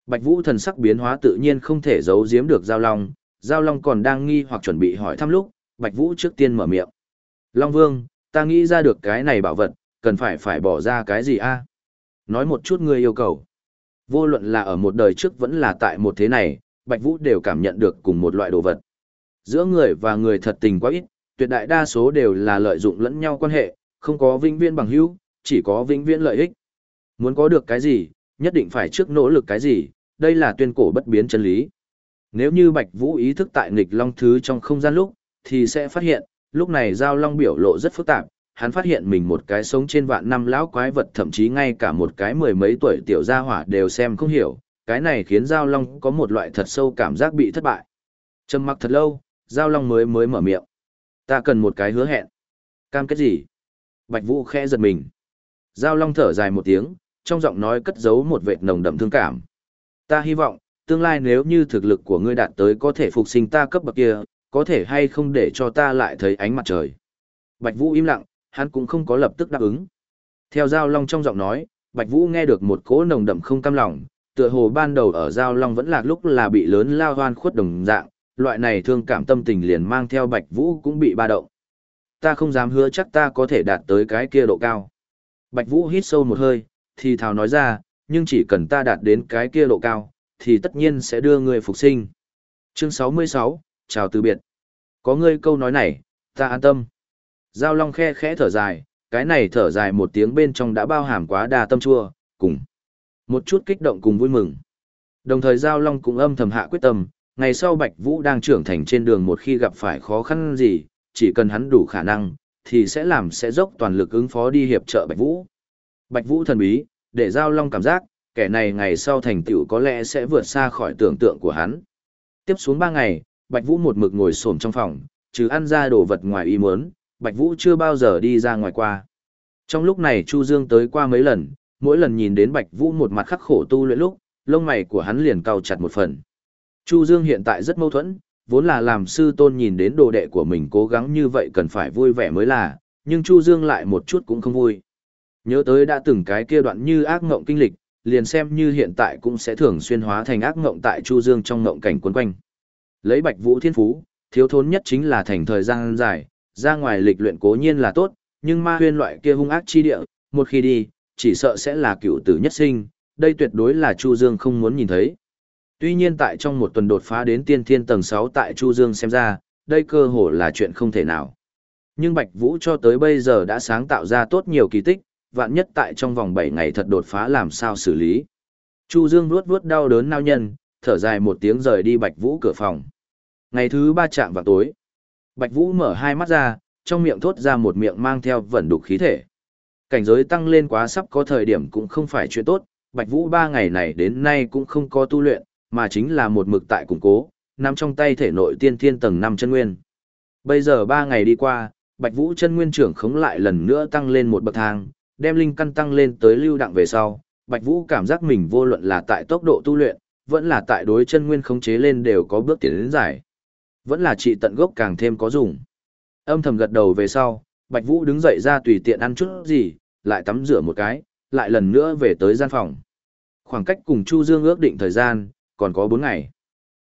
Bạch Vũ thần sắc biến hóa tự nhiên không thể giấu giếm được Giao Long, Giao Long còn đang nghi hoặc chuẩn bị hỏi thăm lúc, Bạch Vũ trước tiên mở miệng. Long Vương, ta nghĩ ra được cái này bảo vật, cần phải phải bỏ ra cái gì a? Nói một chút ngươi yêu cầu. Vô luận là ở một đời trước vẫn là tại một thế này, Bạch Vũ đều cảm nhận được cùng một loại đồ vật. Giữa người và người thật tình quá ít, tuyệt đại đa số đều là lợi dụng lẫn nhau quan hệ, không có vĩnh viễn bằng hữu, chỉ có vĩnh viễn lợi ích. Muốn có được cái gì, nhất định phải trước nỗ lực cái gì, đây là tuyên cổ bất biến chân lý. Nếu như Bạch Vũ ý thức tại nghịch long thứ trong không gian lúc, thì sẽ phát hiện, lúc này giao long biểu lộ rất phức tạp, hắn phát hiện mình một cái sống trên vạn năm lão quái vật thậm chí ngay cả một cái mười mấy tuổi tiểu gia hỏa đều xem không hiểu, cái này khiến giao long có một loại thật sâu cảm giác bị thất bại. Trầm mặc thật lâu, giao long mới mới mở miệng. Ta cần một cái hứa hẹn. Cam kết gì? Bạch Vũ khẽ giật mình. Giao long thở dài một tiếng, trong giọng nói cất giấu một vệt nồng đậm thương cảm. Ta hy vọng, tương lai nếu như thực lực của ngươi đạt tới có thể phục sinh ta cấp bậc kia, có thể hay không để cho ta lại thấy ánh mặt trời. Bạch Vũ im lặng, hắn cũng không có lập tức đáp ứng. Theo Giao Long trong giọng nói, Bạch Vũ nghe được một cỗ nồng đậm không cam lòng, tựa hồ ban đầu ở Giao Long vẫn lạc lúc là bị lớn lao hoan khuất đồng dạng, loại này thương cảm tâm tình liền mang theo Bạch Vũ cũng bị ba động. Ta không dám hứa chắc ta có thể đạt tới cái kia độ cao. Bạch Vũ hít sâu một hơi, thì thào nói ra, nhưng chỉ cần ta đạt đến cái kia độ cao, thì tất nhiên sẽ đưa người phục sinh. Chương 66, chào từ biệt. Có ngươi câu nói này, ta an tâm. Giao Long khe khẽ thở dài, cái này thở dài một tiếng bên trong đã bao hàm quá đa tâm chua, cùng một chút kích động cùng vui mừng. Đồng thời Giao Long cũng âm thầm hạ quyết tâm, ngày sau Bạch Vũ đang trưởng thành trên đường một khi gặp phải khó khăn gì, chỉ cần hắn đủ khả năng, thì sẽ làm sẽ dốc toàn lực ứng phó đi hiệp trợ Bạch Vũ. Bạch Vũ thần bí, để Giao Long cảm giác, kẻ này ngày sau thành tựu có lẽ sẽ vượt xa khỏi tưởng tượng của hắn. Tiếp xuống 3 ngày, Bạch Vũ một mực ngồi xổm trong phòng, trừ ăn ra đồ vật ngoài ý muốn, Bạch Vũ chưa bao giờ đi ra ngoài qua. Trong lúc này Chu Dương tới qua mấy lần, mỗi lần nhìn đến Bạch Vũ một mặt khắc khổ tu luyện lúc, lông mày của hắn liền cau chặt một phần. Chu Dương hiện tại rất mâu thuẫn, vốn là làm sư tôn nhìn đến đồ đệ của mình cố gắng như vậy cần phải vui vẻ mới là, nhưng Chu Dương lại một chút cũng không vui. Nhớ tới đã từng cái kia đoạn như ác ngộng kinh lịch, liền xem như hiện tại cũng sẽ thường xuyên hóa thành ác ngộng tại Chu Dương trong ngộng cảnh quấn quanh. Lấy Bạch Vũ Thiên Phú, thiếu thốn nhất chính là thành thời gian dài, ra ngoài lịch luyện cố nhiên là tốt, nhưng ma huyên loại kia hung ác chi địa, một khi đi, chỉ sợ sẽ là cựu tử nhất sinh, đây tuyệt đối là Chu Dương không muốn nhìn thấy. Tuy nhiên tại trong một tuần đột phá đến tiên thiên tầng 6 tại Chu Dương xem ra, đây cơ hồ là chuyện không thể nào. Nhưng Bạch Vũ cho tới bây giờ đã sáng tạo ra tốt nhiều kỳ tích, vạn nhất tại trong vòng 7 ngày thật đột phá làm sao xử lý. Chu Dương vuốt vuốt đau đớn nao nhân, thở dài một tiếng rời đi Bạch Vũ cửa phòng. Ngày thứ ba chạm vào tối. Bạch Vũ mở hai mắt ra, trong miệng thốt ra một miệng mang theo vẩn đục khí thể. Cảnh giới tăng lên quá sắp có thời điểm cũng không phải chuyện tốt, Bạch Vũ ba ngày này đến nay cũng không có tu luyện, mà chính là một mực tại củng cố, nằm trong tay thể nội tiên thiên tầng năm chân nguyên. Bây giờ ba ngày đi qua, Bạch Vũ chân nguyên trưởng khống lại lần nữa tăng lên một bậc thang, đem linh căn tăng lên tới lưu đặng về sau, Bạch Vũ cảm giác mình vô luận là tại tốc độ tu luyện, vẫn là tại đối chân nguyên khống chế lên đều có bước tiến đến giải. Vẫn là trị tận gốc càng thêm có dùng. Âm thầm gật đầu về sau, Bạch Vũ đứng dậy ra tùy tiện ăn chút gì, lại tắm rửa một cái, lại lần nữa về tới gian phòng. Khoảng cách cùng Chu Dương ước định thời gian, còn có 4 ngày.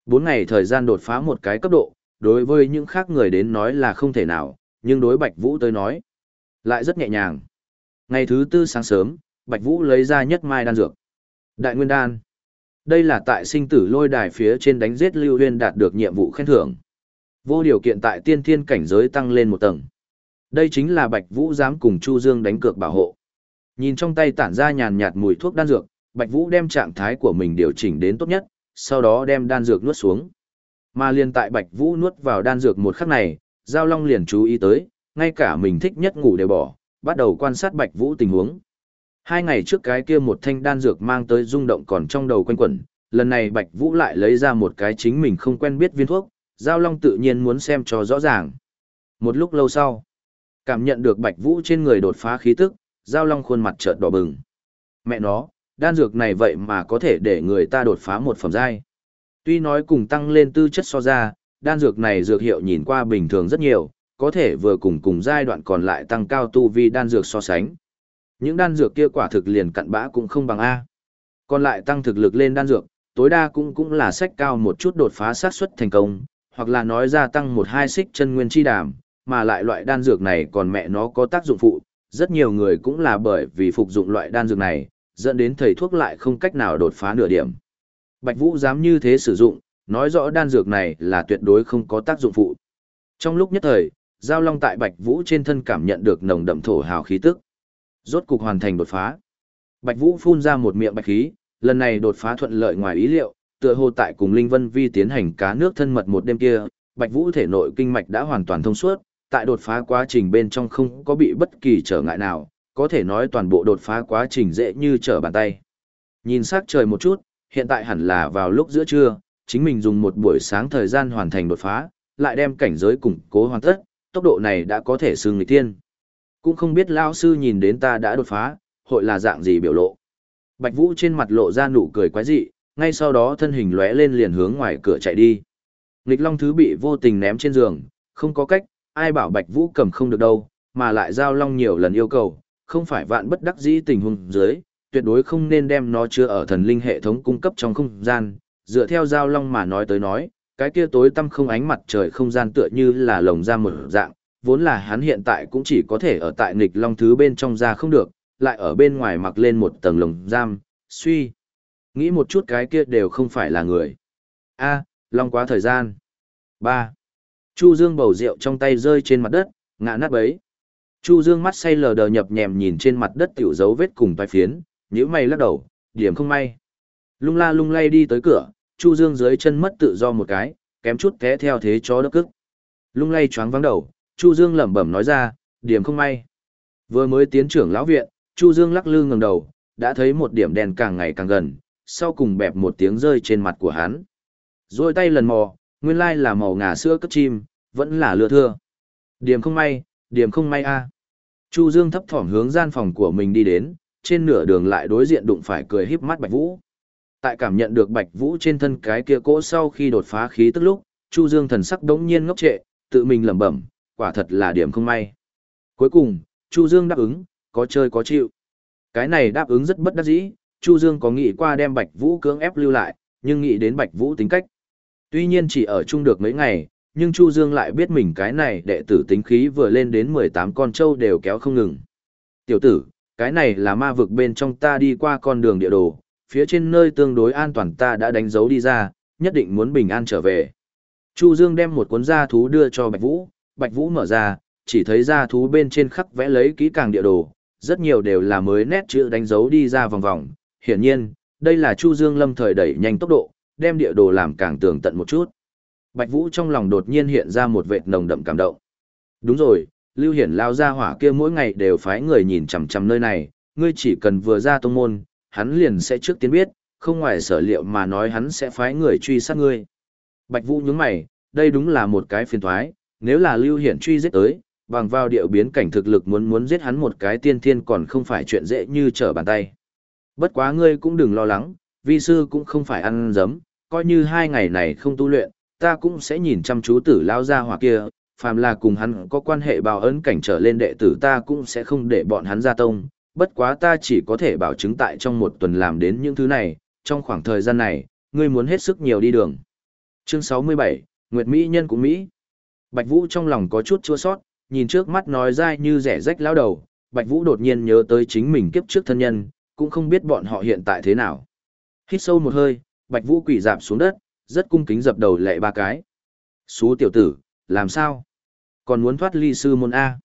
4 ngày thời gian đột phá một cái cấp độ, đối với những khác người đến nói là không thể nào, nhưng đối Bạch Vũ tới nói, lại rất nhẹ nhàng. Ngày thứ tư sáng sớm, Bạch Vũ lấy ra nhất mai đan dược. Đại Nguyên Đan. Đây là tại sinh tử lôi đài phía trên đánh giết Lưu Huyên đạt được nhiệm vụ khen thưởng. Vô điều kiện tại tiên thiên cảnh giới tăng lên một tầng. Đây chính là Bạch Vũ dám cùng Chu Dương đánh cược bảo hộ. Nhìn trong tay tản ra nhàn nhạt mùi thuốc đan dược, Bạch Vũ đem trạng thái của mình điều chỉnh đến tốt nhất, sau đó đem đan dược nuốt xuống. Mà liền tại Bạch Vũ nuốt vào đan dược một khắc này, Giao Long liền chú ý tới, ngay cả mình thích nhất ngủ đều bỏ, bắt đầu quan sát Bạch Vũ tình huống. Hai ngày trước cái kia một thanh đan dược mang tới rung động còn trong đầu quanh quẩn, lần này Bạch Vũ lại lấy ra một cái chính mình không quen biết viên thuốc, Giao Long tự nhiên muốn xem cho rõ ràng. Một lúc lâu sau, cảm nhận được Bạch Vũ trên người đột phá khí tức, Giao Long khuôn mặt chợt đỏ bừng. Mẹ nó, đan dược này vậy mà có thể để người ta đột phá một phẩm giai. Tuy nói cùng tăng lên tư chất so ra, đan dược này dược hiệu nhìn qua bình thường rất nhiều, có thể vừa cùng cùng giai đoạn còn lại tăng cao tu vi đan dược so sánh. Những đan dược kia quả thực liền cặn bã cũng không bằng A. Còn lại tăng thực lực lên đan dược, tối đa cũng cũng là sách cao một chút đột phá xác suất thành công, hoặc là nói gia tăng một hai xích chân nguyên chi đàm, mà lại loại đan dược này còn mẹ nó có tác dụng phụ, rất nhiều người cũng là bởi vì phục dụng loại đan dược này, dẫn đến thầy thuốc lại không cách nào đột phá nửa điểm. Bạch Vũ dám như thế sử dụng, nói rõ đan dược này là tuyệt đối không có tác dụng phụ. Trong lúc nhất thời, Giao Long tại Bạch Vũ trên thân cảm nhận được nồng đậm thổ hào khí tức. Rốt cục hoàn thành đột phá. Bạch Vũ phun ra một miệng bạch khí, lần này đột phá thuận lợi ngoài ý liệu, tựa hồ tại cùng Linh Vân Vi tiến hành cá nước thân mật một đêm kia, Bạch Vũ thể nội kinh mạch đã hoàn toàn thông suốt, tại đột phá quá trình bên trong không có bị bất kỳ trở ngại nào, có thể nói toàn bộ đột phá quá trình dễ như trở bàn tay. Nhìn sắc trời một chút, hiện tại hẳn là vào lúc giữa trưa, chính mình dùng một buổi sáng thời gian hoàn thành đột phá, lại đem cảnh giới củng cố hoàn tất, tốc độ này đã có thể xưng nghịch tiên. Cũng không biết lão sư nhìn đến ta đã đột phá, hội là dạng gì biểu lộ. Bạch Vũ trên mặt lộ ra nụ cười quái dị, ngay sau đó thân hình lóe lên liền hướng ngoài cửa chạy đi. Nghịch Long thứ bị vô tình ném trên giường, không có cách, ai bảo Bạch Vũ cầm không được đâu, mà lại giao long nhiều lần yêu cầu, không phải vạn bất đắc dĩ tình huống dưới, tuyệt đối không nên đem nó chứa ở thần linh hệ thống cung cấp trong không gian, dựa theo giao long mà nói tới nói, cái kia tối tăm không ánh mặt trời không gian tựa như là lồng ra một dạng, vốn là hắn hiện tại cũng chỉ có thể ở tại nghịch long thứ bên trong ra không được, lại ở bên ngoài mặc lên một tầng lồng giam, suy. Nghĩ một chút cái kia đều không phải là người. a long quá thời gian. ba Chu Dương bầu rượu trong tay rơi trên mặt đất, ngã nát bấy. Chu Dương mắt say lờ đờ nhập nhèm nhìn trên mặt đất tiểu dấu vết cùng vài phiến, nhíu mày lắc đầu, điểm không may. Lung la lung lay đi tới cửa, Chu Dương dưới chân mất tự do một cái, kém chút té theo thế chó đỡ cức. Lung lay choáng vắng đầu, Chu Dương lẩm bẩm nói ra, điểm không may. Vừa mới tiến trưởng lão viện, Chu Dương lắc lư ngẩng đầu, đã thấy một điểm đèn càng ngày càng gần, sau cùng bẹp một tiếng rơi trên mặt của hắn. Rồi tay lần mò, nguyên lai là màu ngà sữa cất chim, vẫn là lừa thưa. Điểm không may, điểm không may a. Chu Dương thấp thỏm hướng gian phòng của mình đi đến, trên nửa đường lại đối diện đụng phải cười híp mắt Bạch Vũ. Tại cảm nhận được Bạch Vũ trên thân cái kia cỗ sau khi đột phá khí tức lúc, Chu Dương thần sắc đống nhiên ngốc trệ, tự mình lẩm bẩm, quả thật là điểm không may. Cuối cùng, Chu Dương đáp ứng, có chơi có chịu. Cái này đáp ứng rất bất đắc dĩ, Chu Dương có nghĩ qua đem Bạch Vũ cưỡng ép lưu lại, nhưng nghĩ đến Bạch Vũ tính cách. Tuy nhiên chỉ ở chung được mấy ngày, nhưng Chu Dương lại biết mình cái này đệ tử tính khí vừa lên đến 18 con trâu đều kéo không ngừng. Tiểu tử, cái này là ma vực bên trong ta đi qua con đường địa đồ, phía trên nơi tương đối an toàn ta đã đánh dấu đi ra, nhất định muốn bình an trở về. Chu Dương đem một cuốn gia thú đưa cho Bạch Vũ, Bạch Vũ mở ra, chỉ thấy gia thú bên trên khắc vẽ lấy kỹ càng địa đồ, rất nhiều đều là mới nét chữ đánh dấu đi ra vòng vòng. Hiển nhiên, đây là Chu Dương lâm thời đẩy nhanh tốc độ, đem địa đồ làm càng tường tận một chút. Bạch Vũ trong lòng đột nhiên hiện ra một vệt nồng đậm cảm động. Đúng rồi, Lưu Hiển lao ra hỏa kia mỗi ngày đều phái người nhìn chằm chằm nơi này, ngươi chỉ cần vừa ra tông môn, hắn liền sẽ trước tiên biết, không ngoài sở liệu mà nói hắn sẽ phái người truy sát ngươi. Bạch Vũ nhướng mày, đây đúng là một cái phiền toái, nếu là Lưu Hiển truy giết tới, bằng vào điệu biến cảnh thực lực muốn muốn giết hắn một cái tiên thiên còn không phải chuyện dễ như trở bàn tay. Bất quá ngươi cũng đừng lo lắng, vi sư cũng không phải ăn dấm, coi như hai ngày này không tu luyện, ta cũng sẽ nhìn chăm chú tử lao ra hỏa kia, phàm là cùng hắn có quan hệ bào ấn cảnh trở lên đệ tử ta cũng sẽ không để bọn hắn ra tông, bất quá ta chỉ có thể bảo chứng tại trong một tuần làm đến những thứ này, trong khoảng thời gian này, ngươi muốn hết sức nhiều đi đường. Chương 67, Nguyệt Mỹ nhân của Mỹ. Bạch Vũ trong lòng có chút chua sót, nhìn trước mắt nói dai như rẻ rách lão đầu, Bạch Vũ đột nhiên nhớ tới chính mình kiếp trước thân nhân, cũng không biết bọn họ hiện tại thế nào. Hít sâu một hơi, Bạch Vũ quỳ dạp xuống đất, rất cung kính dập đầu lệ ba cái. Xú tiểu tử, làm sao? Còn muốn thoát ly sư môn A.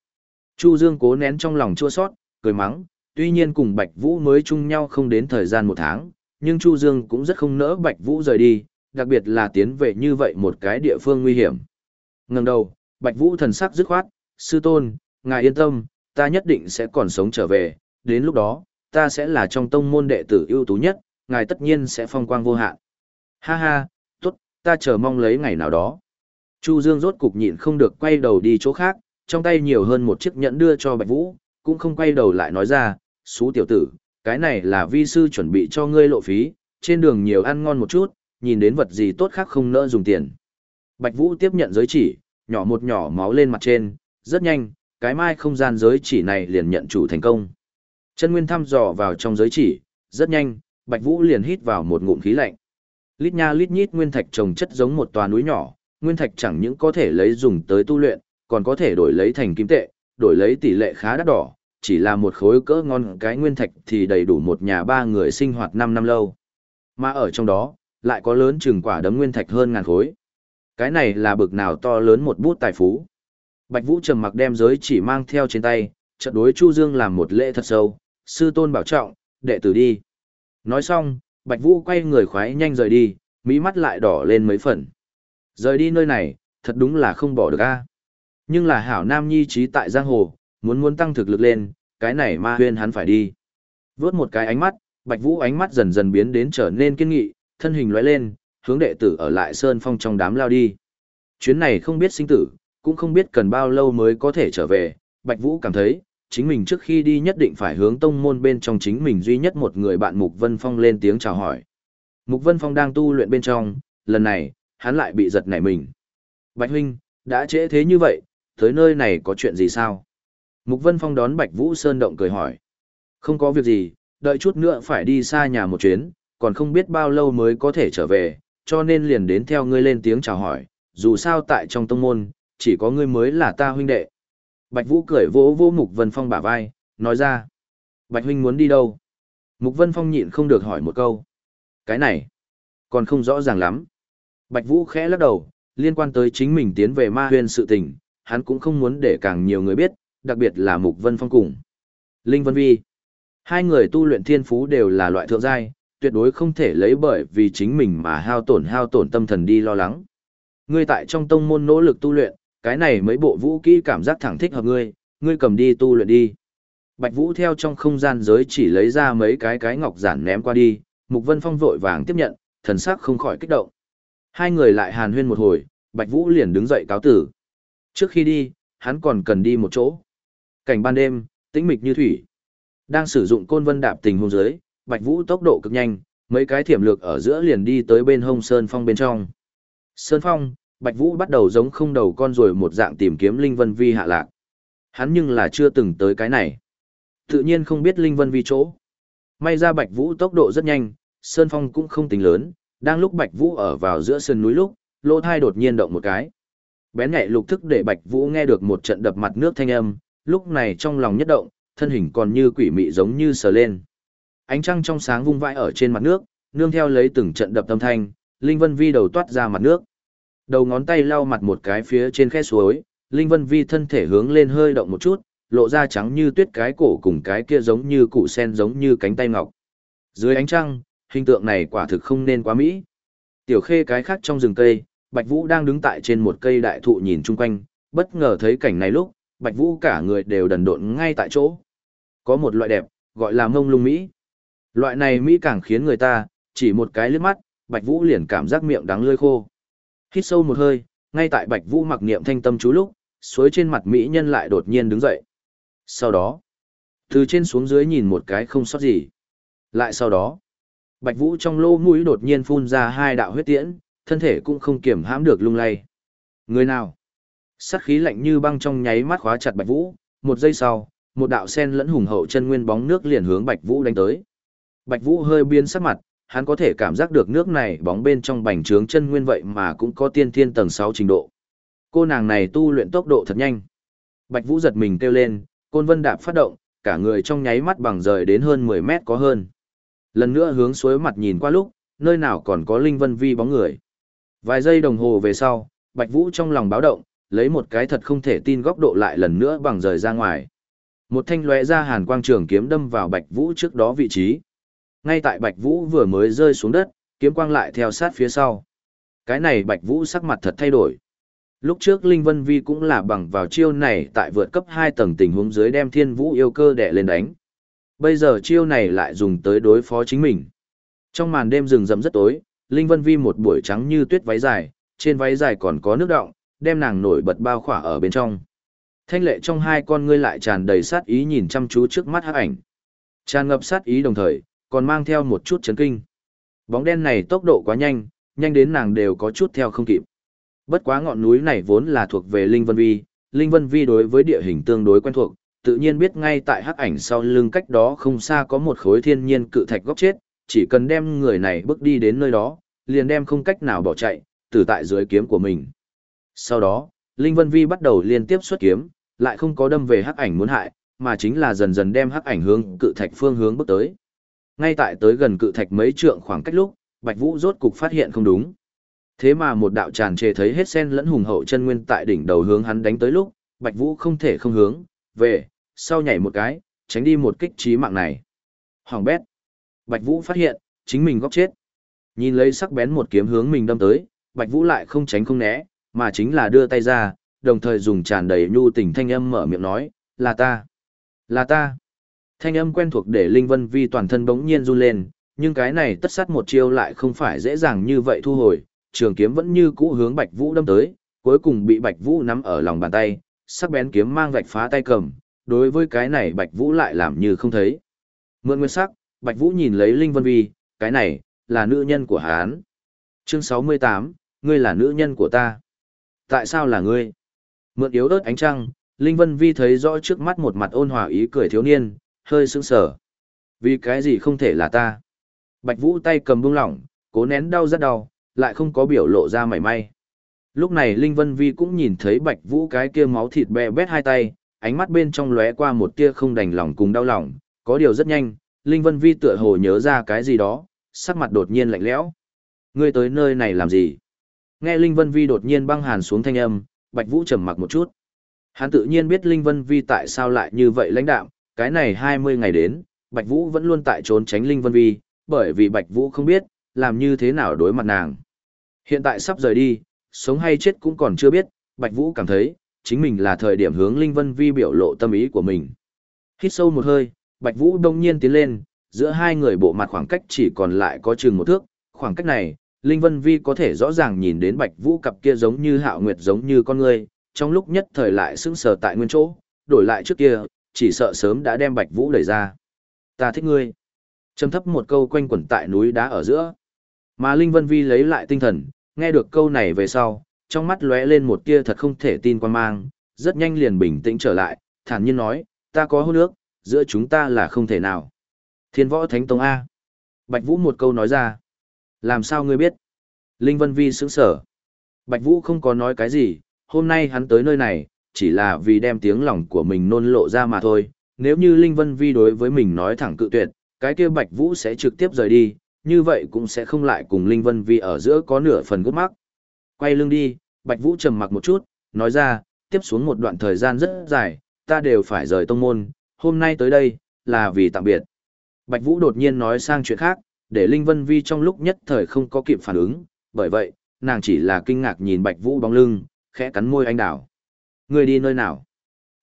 Chu Dương cố nén trong lòng chua sót, cười mắng, tuy nhiên cùng Bạch Vũ mới chung nhau không đến thời gian một tháng, nhưng Chu Dương cũng rất không nỡ Bạch Vũ rời đi, đặc biệt là tiến về như vậy một cái địa phương nguy hiểm. ngẩng đầu, Bạch Vũ thần sắc dứt khoát, sư tôn, ngài yên tâm, ta nhất định sẽ còn sống trở về, đến lúc đó, ta sẽ là trong tông môn đệ tử ưu tú nhất, ngài tất nhiên sẽ phong quang vô hạn. Ha ha, tốt, ta chờ mong lấy ngày nào đó. Chu Dương rốt cục nhịn không được quay đầu đi chỗ khác, trong tay nhiều hơn một chiếc nhẫn đưa cho Bạch Vũ, cũng không quay đầu lại nói ra, xú tiểu tử, cái này là vi sư chuẩn bị cho ngươi lộ phí, trên đường nhiều ăn ngon một chút, nhìn đến vật gì tốt khác không nỡ dùng tiền. Bạch Vũ tiếp nhận giới chỉ, nhỏ một nhỏ máu lên mặt trên, rất nhanh, cái mai không gian giới chỉ này liền nhận chủ thành công. Chân Nguyên thăm dò vào trong giới chỉ, rất nhanh, Bạch Vũ liền hít vào một ngụm khí lạnh. Lít nha lít nhít nguyên thạch trồng chất giống một tòa núi nhỏ, nguyên thạch chẳng những có thể lấy dùng tới tu luyện, còn có thể đổi lấy thành kim tệ, đổi lấy tỷ lệ khá đắt đỏ, chỉ là một khối cỡ ngon cái nguyên thạch thì đầy đủ một nhà ba người sinh hoạt 5 năm lâu. Mà ở trong đó, lại có lớn chừng quả đấm nguyên thạch hơn ngàn khối. Cái này là bực nào to lớn một bút tài phú. Bạch Vũ trầm mặc đem giới chỉ mang theo trên tay, trận đối Chu Dương làm một lễ thật sâu, sư tôn bảo trọng, đệ tử đi. Nói xong, Bạch Vũ quay người khoái nhanh rời đi, mỹ mắt lại đỏ lên mấy phần. Rời đi nơi này, thật đúng là không bỏ được a. Nhưng là hảo nam nhi trí tại giang hồ, muốn muốn tăng thực lực lên, cái này ma huyên hắn phải đi. Vướt một cái ánh mắt, Bạch Vũ ánh mắt dần dần biến đến trở nên kiên nghị, thân hình lóe lên, hướng đệ tử ở lại sơn phong trong đám lao đi. Chuyến này không biết sinh tử, cũng không biết cần bao lâu mới có thể trở về, Bạch Vũ cảm thấy, chính mình trước khi đi nhất định phải hướng tông môn bên trong chính mình duy nhất một người bạn Mục Vân Phong lên tiếng chào hỏi. Mục Vân Phong đang tu luyện bên trong, lần này, hắn lại bị giật nảy mình. Bạch huynh, đã trễ thế như vậy, tới nơi này có chuyện gì sao? Mục Vân Phong đón Bạch Vũ Sơn động cười hỏi. Không có việc gì, đợi chút nữa phải đi xa nhà một chuyến, còn không biết bao lâu mới có thể trở về, cho nên liền đến theo ngươi lên tiếng chào hỏi, dù sao tại trong tông môn, chỉ có ngươi mới là ta huynh đệ. Bạch Vũ cười vỗ vỗ Mục Vân Phong bả vai, nói ra. Bạch huynh muốn đi đâu? Mục Vân Phong nhịn không được hỏi một câu. Cái này, còn không rõ ràng lắm. Bạch Vũ khẽ lắc đầu, liên quan tới chính mình tiến về ma huyền sự tình, hắn cũng không muốn để càng nhiều người biết, đặc biệt là Mục Vân Phong cùng. Linh Vân Vi. Hai người tu luyện thiên phú đều là loại thượng giai, tuyệt đối không thể lấy bởi vì chính mình mà hao tổn hao tổn tâm thần đi lo lắng. Ngươi tại trong tông môn nỗ lực tu luyện, cái này mấy bộ vũ kỹ cảm giác thẳng thích hợp ngươi, ngươi cầm đi tu luyện đi. Bạch Vũ theo trong không gian giới chỉ lấy ra mấy cái cái ngọc giản ném qua đi, Mục Vân Phong vội vàng tiếp nhận, thần sắc không khỏi kích động. Hai người lại hàn huyên một hồi, Bạch Vũ liền đứng dậy cáo tử. Trước khi đi, hắn còn cần đi một chỗ. Cảnh ban đêm, tĩnh mịch như thủy. Đang sử dụng côn vân đạp tình hôn giới, Bạch Vũ tốc độ cực nhanh, mấy cái thiểm lược ở giữa liền đi tới bên hông Sơn Phong bên trong. Sơn Phong, Bạch Vũ bắt đầu giống không đầu con rồi một dạng tìm kiếm Linh Vân Vi hạ lạc. Hắn nhưng là chưa từng tới cái này. Tự nhiên không biết Linh Vân Vi chỗ. May ra Bạch Vũ tốc độ rất nhanh, Sơn Phong cũng không tính lớn, đang lúc Bạch Vũ ở vào giữa sơn núi lúc, lỗ thai đột nhiên động một cái. Bén nhạy lục thức để Bạch Vũ nghe được một trận đập mặt nước thanh âm, lúc này trong lòng nhất động, thân hình còn như quỷ mị giống như sờ lên. Ánh trăng trong sáng vung vãi ở trên mặt nước, nương theo lấy từng trận đập âm thanh, Linh Vân Vi đầu toát ra mặt nước. Đầu ngón tay lau mặt một cái phía trên khe suối, Linh Vân Vi thân thể hướng lên hơi động một chút, lộ ra trắng như tuyết cái cổ cùng cái kia giống như cụ sen giống như cánh tay ngọc. Dưới ánh trăng, hình tượng này quả thực không nên quá mỹ. Tiểu khê cái khác trong rừng cây, Bạch Vũ đang đứng tại trên một cây đại thụ nhìn chung quanh, bất ngờ thấy cảnh này lúc, Bạch Vũ cả người đều đần độn ngay tại chỗ. Có một loại đẹp, gọi là mông lung mỹ. Loại này mỹ càng khiến người ta, chỉ một cái liếc mắt, Bạch Vũ liền cảm giác miệng đắng lưỡi khô. Hít sâu một hơi, ngay tại Bạch Vũ mặc niệm thanh tâm chú lúc, suối trên mặt mỹ nhân lại đột nhiên đứng dậy. Sau đó, từ trên xuống dưới nhìn một cái không sót gì. Lại sau đó, Bạch Vũ trong lô mũi đột nhiên phun ra hai đạo huyết tiễn, thân thể cũng không kiểm hãm được lung lay. Người nào? Sát khí lạnh như băng trong nháy mắt khóa chặt Bạch Vũ, một giây sau, một đạo sen lẫn hùng hậu chân nguyên bóng nước liền hướng Bạch Vũ đánh tới. Bạch Vũ hơi biến sắc mặt, hắn có thể cảm giác được nước này bóng bên trong bành trướng chân nguyên vậy mà cũng có tiên thiên tầng 6 trình độ. Cô nàng này tu luyện tốc độ thật nhanh. Bạch Vũ giật mình kêu lên, côn vân đạp phát động, cả người trong nháy mắt bằng rời đến hơn 10 mét có hơn. Lần nữa hướng suối mặt nhìn qua lúc, nơi nào còn có linh vân vi bóng người. Vài giây đồng hồ về sau, Bạch Vũ trong lòng báo động, lấy một cái thật không thể tin góc độ lại lần nữa bằng rời ra ngoài. Một thanh lóe ra hàn quang trường kiếm đâm vào Bạch Vũ trước đó vị trí. Ngay tại Bạch Vũ vừa mới rơi xuống đất, kiếm quang lại theo sát phía sau. Cái này Bạch Vũ sắc mặt thật thay đổi. Lúc trước Linh Vân Vi cũng là bằng vào chiêu này tại vượt cấp 2 tầng tình huống dưới đem thiên vũ yêu cơ đè lên đánh. Bây giờ chiêu này lại dùng tới đối phó chính mình. Trong màn đêm rừng rậm rất tối, Linh Vân Vi một buổi trắng như tuyết váy dài, trên váy dài còn có nước đọng, đem nàng nổi bật bao khỏa ở bên trong. Thanh lệ trong hai con ngươi lại tràn đầy sát ý nhìn chăm chú trước mắt hắc ảnh. Tràn ngập sát ý đồng thời, còn mang theo một chút chấn kinh. Bóng đen này tốc độ quá nhanh, nhanh đến nàng đều có chút theo không kịp. Bất quá ngọn núi này vốn là thuộc về Linh Vân Vi, Linh Vân Vi đối với địa hình tương đối quen thuộc, tự nhiên biết ngay tại hắc ảnh sau lưng cách đó không xa có một khối thiên nhiên cự thạch góc chết, chỉ cần đem người này bước đi đến nơi đó, liền đem không cách nào bỏ chạy, tử tại dưới kiếm của mình. Sau đó, Linh Vân Vi bắt đầu liên tiếp xuất kiếm, lại không có đâm về hắc ảnh muốn hại, mà chính là dần dần đem hắc ảnh hướng cự thạch phương hướng bước tới. Ngay tại tới gần cự thạch mấy trượng khoảng cách lúc, Bạch Vũ rốt cục phát hiện không đúng. Thế mà một đạo tràn trề thấy hết sen lẫn hùng hậu chân nguyên tại đỉnh đầu hướng hắn đánh tới lúc, Bạch Vũ không thể không hướng, về, sau nhảy một cái, tránh đi một kích trí mạng này. Hoàng bét. Bạch Vũ phát hiện, chính mình góc chết. Nhìn lấy sắc bén một kiếm hướng mình đâm tới, Bạch Vũ lại không tránh không né, mà chính là đưa tay ra, đồng thời dùng tràn đầy nhu tình thanh âm mở miệng nói, là ta, là ta. Thanh âm quen thuộc để Linh Vân Vi toàn thân bỗng nhiên run lên, nhưng cái này tất sát một chiêu lại không phải dễ dàng như vậy thu hồi, trường kiếm vẫn như cũ hướng Bạch Vũ đâm tới, cuối cùng bị Bạch Vũ nắm ở lòng bàn tay, sắc bén kiếm mang vạch phá tay cầm, đối với cái này Bạch Vũ lại làm như không thấy. Mượn nguyên sắc, Bạch Vũ nhìn lấy Linh Vân Vi, cái này, là nữ nhân của hắn. Chương 68, ngươi là nữ nhân của ta. Tại sao là ngươi? Mượn yếu ớt ánh trăng, Linh Vân Vi thấy rõ trước mắt một mặt ôn hòa ý cười thiếu niên, hơi sững sờ. Vì cái gì không thể là ta? Bạch Vũ tay cầm buông lỏng, cố nén đau rất đau, lại không có biểu lộ ra mảy may. Lúc này Linh Vân Vi cũng nhìn thấy Bạch Vũ cái kia máu thịt bè bét hai tay, ánh mắt bên trong lóe qua một tia không đành lòng cùng đau lòng, có điều rất nhanh, Linh Vân Vi tựa hồ nhớ ra cái gì đó, sắc mặt đột nhiên lạnh lẽo. Ngươi tới nơi này làm gì? Nghe Linh Vân Vi đột nhiên băng hàn xuống thanh âm, Bạch Vũ trầm mặc một chút. Hắn tự nhiên biết Linh Vân Vi tại sao lại như vậy lãnh đạm, cái này 20 ngày đến, Bạch Vũ vẫn luôn tại trốn tránh Linh Vân Vi, bởi vì Bạch Vũ không biết, làm như thế nào đối mặt nàng. Hiện tại sắp rời đi, sống hay chết cũng còn chưa biết, Bạch Vũ cảm thấy, chính mình là thời điểm hướng Linh Vân Vi biểu lộ tâm ý của mình. Hít sâu một hơi, Bạch Vũ đông nhiên tiến lên, giữa hai người bộ mặt khoảng cách chỉ còn lại có chừng một thước, khoảng cách này, Linh Vân Vi có thể rõ ràng nhìn đến Bạch Vũ cặp kia giống như hạo nguyệt giống như con người, trong lúc nhất thời lại sững sờ tại nguyên chỗ, đổi lại trước kia, chỉ sợ sớm đã đem Bạch Vũ đẩy ra. Ta thích ngươi. Trầm thấp một câu quanh quẩn tại núi đá ở giữa. Mà Linh Vân Vi lấy lại tinh thần, nghe được câu này về sau, trong mắt lóe lên một tia thật không thể tin quan mang, rất nhanh liền bình tĩnh trở lại, thản nhiên nói, ta có hôn nước, giữa chúng ta là không thể nào. Thiên võ thánh tông A. Bạch Vũ một câu nói ra. Làm sao ngươi biết? Linh Vân Vi sững sở. Bạch Vũ không có nói cái gì, hôm nay hắn tới nơi này, chỉ là vì đem tiếng lòng của mình nôn lộ ra mà thôi. Nếu như Linh Vân Vi đối với mình nói thẳng cự tuyệt, cái kia Bạch Vũ sẽ trực tiếp rời đi, như vậy cũng sẽ không lại cùng Linh Vân Vi ở giữa có nửa phần gút mắc. Quay lưng đi, Bạch Vũ trầm mặc một chút, nói ra, tiếp xuống một đoạn thời gian rất dài, ta đều phải rời tông môn, hôm nay tới đây, là vì tạm biệt. Bạch Vũ đột nhiên nói sang chuyện khác, để Linh Vân Vi trong lúc nhất thời không có kịp phản ứng, bởi vậy, nàng chỉ là kinh ngạc nhìn Bạch Vũ bóng lưng, khẽ cắn môi anh đảo ngươi đi nơi nào?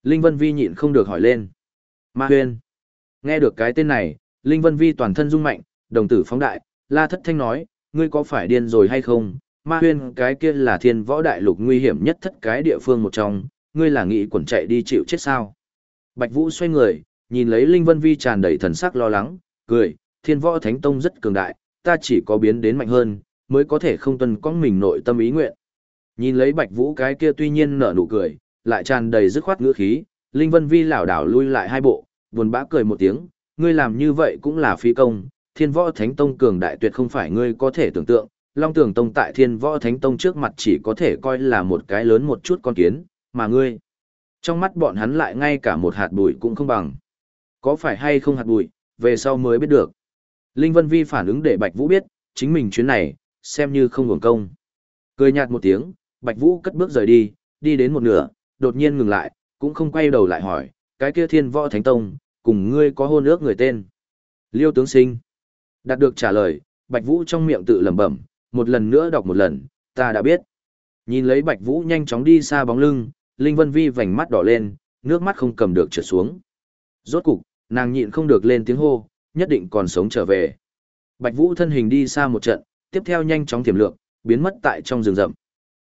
Linh Vân Vi nhịn không được hỏi lên. Ma Huyên. Nghe được cái tên này, Linh Vân Vi toàn thân rung mạnh, đồng tử phóng đại, la thất thanh nói, ngươi có phải điên rồi hay không? Ma Huyên cái kia là thiên võ đại lục nguy hiểm nhất thất cái địa phương một trong, ngươi là nghĩ quẩn chạy đi chịu chết sao? Bạch Vũ xoay người, nhìn lấy Linh Vân Vi tràn đầy thần sắc lo lắng, cười, thiên võ thánh tông rất cường đại, ta chỉ có biến đến mạnh hơn, mới có thể không tuân con mình nội tâm ý nguyện. Nhìn lấy Bạch Vũ cái kia tuy nhiên nở nụ cười, lại tràn đầy dứt khoát ngữ khí, Linh Vân Vi lảo đảo lui lại hai bộ, buồn bã cười một tiếng, ngươi làm như vậy cũng là phi công, thiên võ thánh tông cường đại tuyệt không phải ngươi có thể tưởng tượng, Long Tường Tông tại Thiên Võ Thánh Tông trước mặt chỉ có thể coi là một cái lớn một chút con kiến, mà ngươi, trong mắt bọn hắn lại ngay cả một hạt bụi cũng không bằng. Có phải hay không hạt bụi, về sau mới biết được. Linh Vân Vi phản ứng để Bạch Vũ biết, chính mình chuyến này, xem như không hưởng công. Cười nhạt một tiếng, Bạch Vũ cất bước rời đi, đi đến một nửa, đột nhiên ngừng lại, cũng không quay đầu lại hỏi, cái kia thiên võ thánh tông, cùng ngươi có hôn ước người tên. Liêu tướng sinh. Đạt được trả lời, Bạch Vũ trong miệng tự lẩm bẩm, một lần nữa đọc một lần, ta đã biết. Nhìn lấy Bạch Vũ nhanh chóng đi xa bóng lưng, Linh Vân Vi vành mắt đỏ lên, nước mắt không cầm được trượt xuống. Rốt cục, nàng nhịn không được lên tiếng hô, nhất định còn sống trở về. Bạch Vũ thân hình đi xa một trận, tiếp theo nhanh chóng tiềm lượng, biến mất tại trong rừng rậm.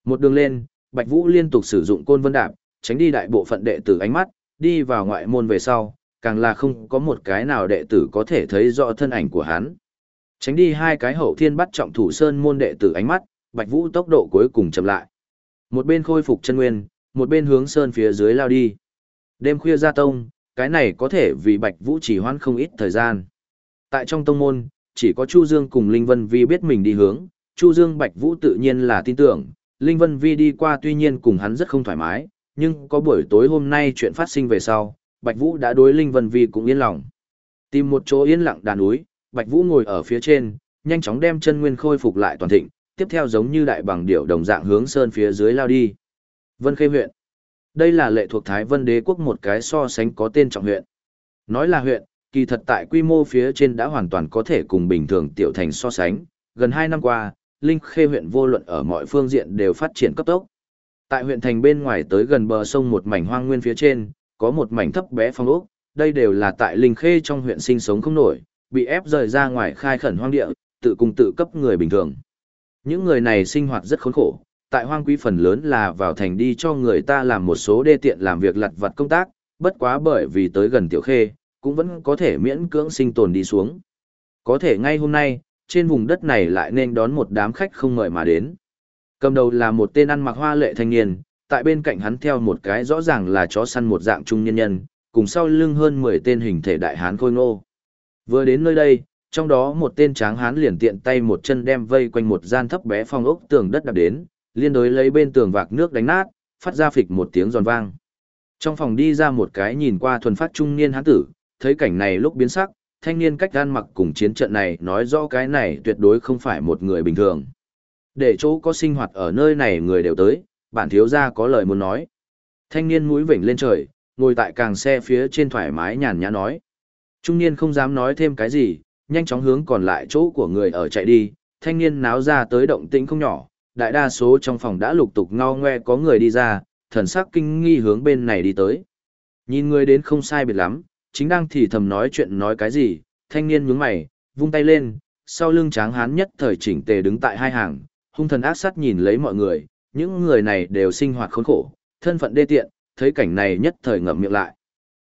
Một đường lên, Bạch Vũ liên tục sử dụng côn vân đạp, tránh đi đại bộ phận đệ tử ánh mắt, đi vào ngoại môn về sau, càng là không có một cái nào đệ tử có thể thấy rõ thân ảnh của hắn. Tránh đi hai cái hậu thiên bắt trọng thủ sơn môn đệ tử ánh mắt, Bạch Vũ tốc độ cuối cùng chậm lại. Một bên khôi phục chân nguyên, một bên hướng sơn phía dưới lao đi. Đêm khuya ra tông, cái này có thể vì Bạch Vũ chỉ hoãn không ít thời gian. Tại trong tông môn, chỉ có Chu Dương cùng Linh Vân Vi biết mình đi hướng, Chu Dương Bạch Vũ tự nhiên là tin tưởng, Linh Vân Vi đi qua tuy nhiên cùng hắn rất không thoải mái, nhưng có buổi tối hôm nay chuyện phát sinh về sau, Bạch Vũ đã đối Linh Vân Vi cũng yên lòng. Tìm một chỗ yên lặng đàn núi, Bạch Vũ ngồi ở phía trên, nhanh chóng đem chân nguyên khôi phục lại toàn thịnh, tiếp theo giống như đại bằng điểu đồng dạng hướng sơn phía dưới lao đi. Vân Khê huyện. Đây là lệ thuộc Thái Vân Đế quốc một cái so sánh có tên trọng huyện. Nói là huyện, kỳ thật tại quy mô phía trên đã hoàn toàn có thể cùng bình thường tiểu thành so sánh. Gần 2 năm qua, Linh Khê huyện vô luận ở mọi phương diện đều phát triển cấp tốc. Tại huyện thành bên ngoài tới gần bờ sông một mảnh hoang nguyên phía trên, có một mảnh thấp bé phong ốc, đây đều là tại Linh Khê trong huyện sinh sống không nổi, bị ép rời ra ngoài khai khẩn hoang địa, tự cùng tự cấp người bình thường. Những người này sinh hoạt rất khốn khổ, tại hoang quý phần lớn là vào thành đi cho người ta làm một số đê tiện làm việc lặt vặt công tác, bất quá bởi vì tới gần tiểu khê, cũng vẫn có thể miễn cưỡng sinh tồn đi xuống. Có thể ngay hôm nay, trên vùng đất này lại nên đón một đám khách không mời mà đến. Cầm đầu là một tên ăn mặc hoa lệ thanh niên, tại bên cạnh hắn theo một cái rõ ràng là chó săn một dạng trung nhân nhân, cùng sau lưng hơn 10 tên hình thể đại hán khôi ngô. Vừa đến nơi đây, trong đó một tên tráng hán liền tiện tay một chân đem vây quanh một gian thấp bé phong ốc tường đất đạp đến, liên đối lấy bên tường vạc nước đánh nát, phát ra phịch một tiếng giòn vang. Trong phòng đi ra một cái nhìn qua thuần phát trung niên hán tử, thấy cảnh này lúc biến sắc, thanh niên cách gan mặc cùng chiến trận này nói rõ cái này tuyệt đối không phải một người bình thường. Để chỗ có sinh hoạt ở nơi này người đều tới, bản thiếu gia có lời muốn nói. Thanh niên mũi vểnh lên trời, ngồi tại càng xe phía trên thoải mái nhàn nhã nói. Trung niên không dám nói thêm cái gì, nhanh chóng hướng còn lại chỗ của người ở chạy đi, thanh niên náo ra tới động tĩnh không nhỏ, đại đa số trong phòng đã lục tục ngao ngoe có người đi ra, thần sắc kinh nghi hướng bên này đi tới. Nhìn người đến không sai biệt lắm, chính đang thì thầm nói chuyện nói cái gì, thanh niên nhướng mày, vung tay lên, sau lưng tráng hán nhất thời chỉnh tề đứng tại hai hàng, hung thần ác sát nhìn lấy mọi người, những người này đều sinh hoạt khốn khổ, thân phận đê tiện, thấy cảnh này nhất thời ngậm miệng lại.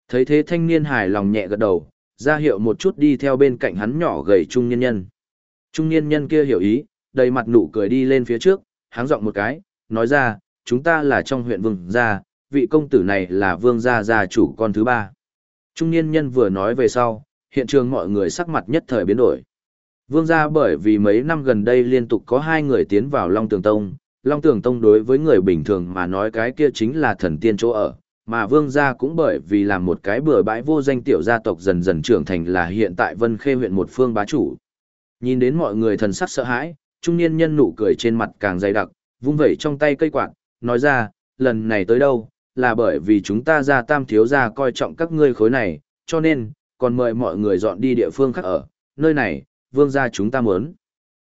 Thấy thế thanh niên hài lòng nhẹ gật đầu, ra hiệu một chút đi theo bên cạnh hắn nhỏ gầy trung nhân nhân. Trung nhân nhân kia hiểu ý, đầy mặt nụ cười đi lên phía trước, háng giọng một cái, nói ra, chúng ta là trong huyện vương gia, vị công tử này là vương gia gia chủ con thứ ba. Trung niên nhân vừa nói về sau, hiện trường mọi người sắc mặt nhất thời biến đổi. Vương gia bởi vì mấy năm gần đây liên tục có hai người tiến vào Long Tường Tông, Long Tường Tông đối với người bình thường mà nói cái kia chính là thần tiên chỗ ở, mà vương gia cũng bởi vì làm một cái bừa bãi vô danh tiểu gia tộc dần dần trưởng thành là hiện tại Vân Khê huyện một phương bá chủ. Nhìn đến mọi người thần sắc sợ hãi, trung niên nhân nụ cười trên mặt càng dày đặc, vung vẩy trong tay cây quạt, nói ra, lần này tới đâu, là bởi vì chúng ta ra tam thiếu gia coi trọng các ngươi khối này, cho nên, còn mời mọi người dọn đi địa phương khác ở, nơi này, vương gia chúng ta muốn.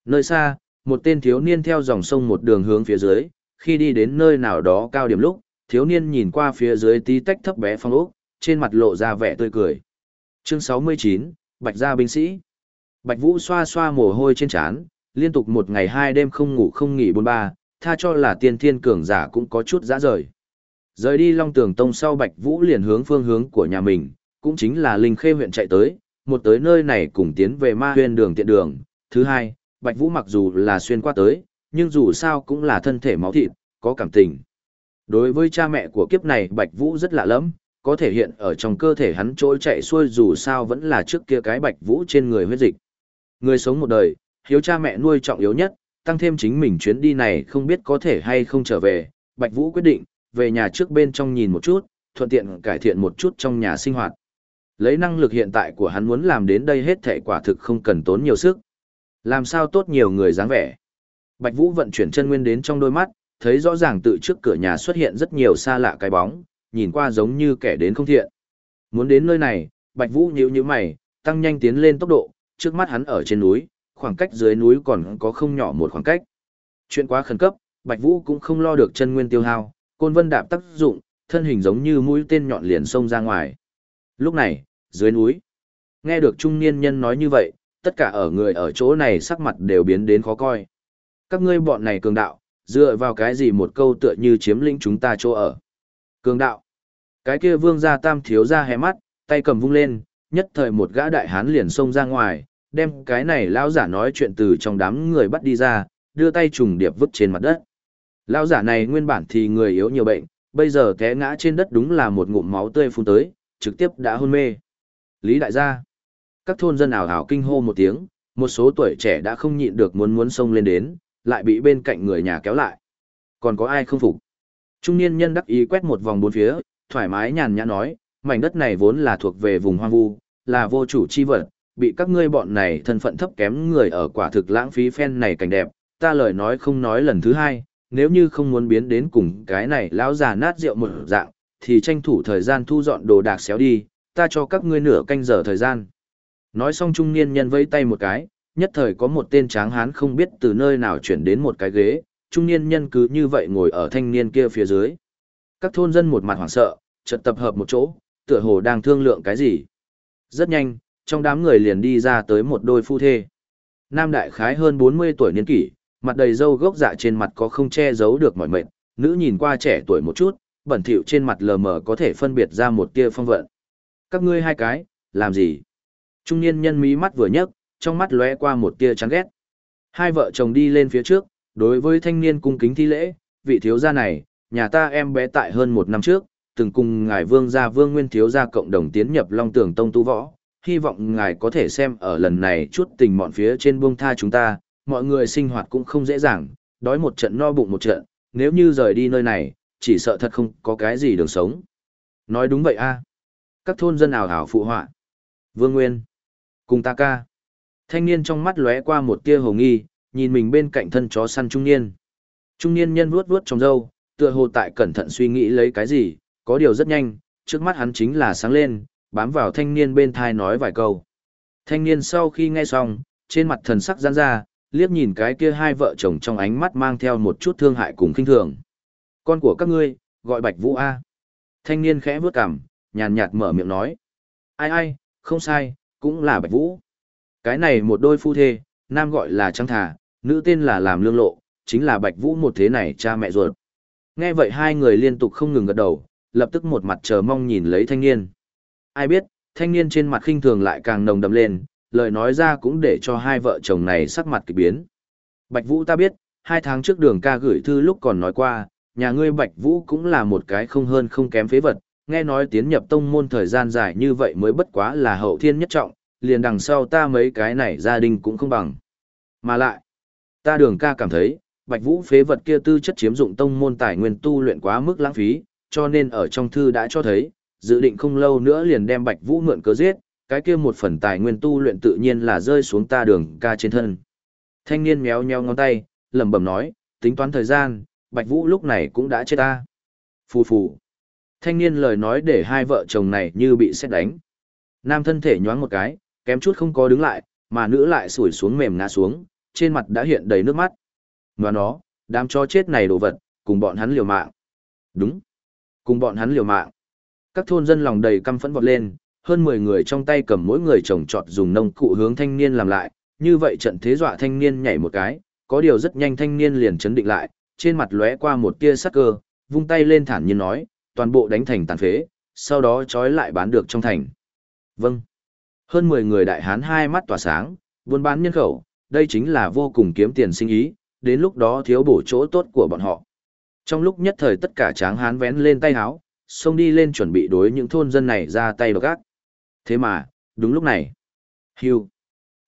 Nơi xa, một tên thiếu niên theo dòng sông một đường hướng phía dưới, khi đi đến nơi nào đó cao điểm lúc, thiếu niên nhìn qua phía dưới tí tách thấp bé phong ốc, trên mặt lộ ra vẻ tươi cười. Chương 69, Bạch gia binh sĩ. Bạch Vũ xoa xoa mồ hôi trên trán, liên tục một ngày hai đêm không ngủ không nghỉ bốn ba, tha cho là tiên thiên cường giả cũng có chút dã rời. Rời đi Long Tường Tông sau Bạch Vũ liền hướng phương hướng của nhà mình, cũng chính là Linh Khê huyện chạy tới, một tới nơi này cùng tiến về ma huyên đường tiện đường. Thứ hai, Bạch Vũ mặc dù là xuyên qua tới, nhưng dù sao cũng là thân thể máu thịt, có cảm tình. Đối với cha mẹ của kiếp này Bạch Vũ rất lạ lẫm, có thể hiện ở trong cơ thể hắn trôi chạy xuôi dù sao vẫn là trước kia cái Bạch Vũ trên người huyết dịch. Người sống một đời, hiếu cha mẹ nuôi trọng yếu nhất, tăng thêm chính mình chuyến đi này không biết có thể hay không trở về, Bạch Vũ quyết định, về nhà trước bên trong nhìn một chút, thuận tiện cải thiện một chút trong nhà sinh hoạt. Lấy năng lực hiện tại của hắn muốn làm đến đây hết thể quả thực không cần tốn nhiều sức. Làm sao tốt nhiều người dáng vẻ. Bạch Vũ vận chuyển chân nguyên đến trong đôi mắt, thấy rõ ràng tự trước cửa nhà xuất hiện rất nhiều xa lạ cái bóng, nhìn qua giống như kẻ đến không thiện. Muốn đến nơi này, Bạch Vũ nhíu nhíu mày, tăng nhanh tiến lên tốc độ, trước mắt hắn ở trên núi, khoảng cách dưới núi còn có không nhỏ một khoảng cách. Chuyện quá khẩn cấp, Bạch Vũ cũng không lo được chân nguyên tiêu hao, côn vân đạp tác dụng, thân hình giống như mũi tên nhọn liền xông ra ngoài. Lúc này, dưới núi, nghe được trung niên nhân nói như vậy, tất cả ở người ở chỗ này sắc mặt đều biến đến khó coi. Các ngươi bọn này cường đạo, dựa vào cái gì một câu tựa như chiếm lĩnh chúng ta chỗ ở. Cường đạo. Cái kia vương gia tam thiếu ra hé mắt, tay cầm vung lên, nhất thời một gã đại hán liền xông ra ngoài, đem cái này lão giả nói chuyện từ trong đám người bắt đi ra, đưa tay trùng điệp vứt trên mặt đất. Lão giả này nguyên bản thì người yếu nhiều bệnh, bây giờ té ngã trên đất đúng là một ngụm máu tươi phun tới, trực tiếp đã hôn mê. Lý đại gia. Các thôn dân ảo ảo kinh hô một tiếng, một số tuổi trẻ đã không nhịn được muốn muốn xông lên đến, lại bị bên cạnh người nhà kéo lại. Còn có ai không phục? Trung niên nhân đắc ý quét một vòng bốn phía, thoải mái nhàn nhã nói, mảnh đất này vốn là thuộc về vùng hoang vu, là vô chủ chi vật, bị các ngươi bọn này thân phận thấp kém người ở quả thực lãng phí phen này cảnh đẹp, ta lời nói không nói lần thứ hai, nếu như không muốn biến đến cùng cái này lão già nát rượu một dạng, thì tranh thủ thời gian thu dọn đồ đạc xéo đi, ta cho các ngươi nửa canh giờ thời gian. Nói xong trung niên nhân vẫy tay một cái, nhất thời có một tên tráng hán không biết từ nơi nào chuyển đến một cái ghế, trung niên nhân cứ như vậy ngồi ở thanh niên kia phía dưới. Các thôn dân một mặt hoảng sợ, chợt tập hợp một chỗ, tựa hồ đang thương lượng cái gì. Rất nhanh, trong đám người liền đi ra tới một đôi phu thê. Nam đại khái hơn 40 tuổi niên kỷ, mặt đầy râu gốc dạ trên mặt có không che giấu được mọi mệnh, nữ nhìn qua trẻ tuổi một chút, bẩn thỉu trên mặt lờ mờ có thể phân biệt ra một tia phong vận. Các ngươi hai cái, làm gì? Trung niên nhân mí mắt vừa nhấc, trong mắt lóe qua một tia chán ghét. Hai vợ chồng đi lên phía trước, đối với thanh niên cung kính thi lễ, vị thiếu gia này, nhà ta em bé tại hơn một năm trước, từng cùng ngài vương gia vương nguyên thiếu gia cộng đồng tiến nhập long tường tông tu võ, hy vọng ngài có thể xem ở lần này chút tình mọn phía trên buông tha chúng ta, mọi người sinh hoạt cũng không dễ dàng, đói một trận no bụng một trận, nếu như rời đi nơi này, chỉ sợ thật không có cái gì đường sống. Nói đúng vậy a Các thôn dân ảo ảo phụ họa. Vương Nguyên. Cùng ta ca. Thanh niên trong mắt lóe qua một tia hồ nghi, nhìn mình bên cạnh thân chó săn trung niên. Trung niên nhân vuốt vuốt trong râu, tựa hồ tại cẩn thận suy nghĩ lấy cái gì, có điều rất nhanh, trước mắt hắn chính là sáng lên, bám vào thanh niên bên thai nói vài câu. Thanh niên sau khi nghe xong, trên mặt thần sắc giãn ra, liếc nhìn cái kia hai vợ chồng trong ánh mắt mang theo một chút thương hại cùng khinh thường. Con của các ngươi, gọi Bạch Vũ A. Thanh niên khẽ vướt cằm, nhàn nhạt mở miệng nói. Ai ai, không sai, cũng là Bạch Vũ. Cái này một đôi phu thê, nam gọi là Trăng Thà, nữ tên là Làm Lương Lộ, chính là Bạch Vũ một thế này cha mẹ ruột. Nghe vậy hai người liên tục không ngừng gật đầu, lập tức một mặt chờ mong nhìn lấy thanh niên. Ai biết, thanh niên trên mặt khinh thường lại càng nồng đậm lên, lời nói ra cũng để cho hai vợ chồng này sắc mặt kỳ biến. Bạch Vũ ta biết, hai tháng trước đường ca gửi thư lúc còn nói qua, nhà ngươi Bạch Vũ cũng là một cái không hơn không kém phế vật, nghe nói tiến nhập tông môn thời gian dài như vậy mới bất quá là hậu thiên nhất trọng, liền đằng sau ta mấy cái này gia đình cũng không bằng. Mà lại, ta đường ca cảm thấy, Bạch Vũ phế vật kia tư chất chiếm dụng tông môn tài nguyên tu luyện quá mức lãng phí, cho nên ở trong thư đã cho thấy, dự định không lâu nữa liền đem Bạch Vũ mượn cớ giết, cái kia một phần tài nguyên tu luyện tự nhiên là rơi xuống ta đường ca trên thân. Thanh niên méo nheo ngón tay, lẩm bẩm nói, tính toán thời gian, Bạch Vũ lúc này cũng đã chết ta. Phù phù. Thanh niên lời nói để hai vợ chồng này như bị xét đánh. Nam thân thể nhoáng một cái, kém chút không có đứng lại, mà nữ lại sủi xuống mềm ngã xuống, trên mặt đã hiện đầy nước mắt. ngoài nó, đám cho chết này đồ vật, cùng bọn hắn liều mạng. Đúng. Cùng bọn hắn liều mạng. Các thôn dân lòng đầy căm phẫn vọt lên, hơn 10 người trong tay cầm mỗi người trồng trọt dùng nông cụ hướng thanh niên làm lại, như vậy trận thế dọa thanh niên nhảy một cái, có điều rất nhanh thanh niên liền chấn định lại, trên mặt lóe qua một tia sắc cơ, vung tay lên thản nhiên nói, toàn bộ đánh thành tàn phế, sau đó trói lại bán được trong thành. Vâng. Hơn 10 người đại hán hai mắt tỏa sáng, buôn bán nhân khẩu, đây chính là vô cùng kiếm tiền sinh ý, đến lúc đó thiếu bổ chỗ tốt của bọn họ. Trong lúc nhất thời tất cả tráng hán vén lên tay háo, xông đi lên chuẩn bị đối những thôn dân này ra tay độc ác. Thế mà, đúng lúc này, hưu,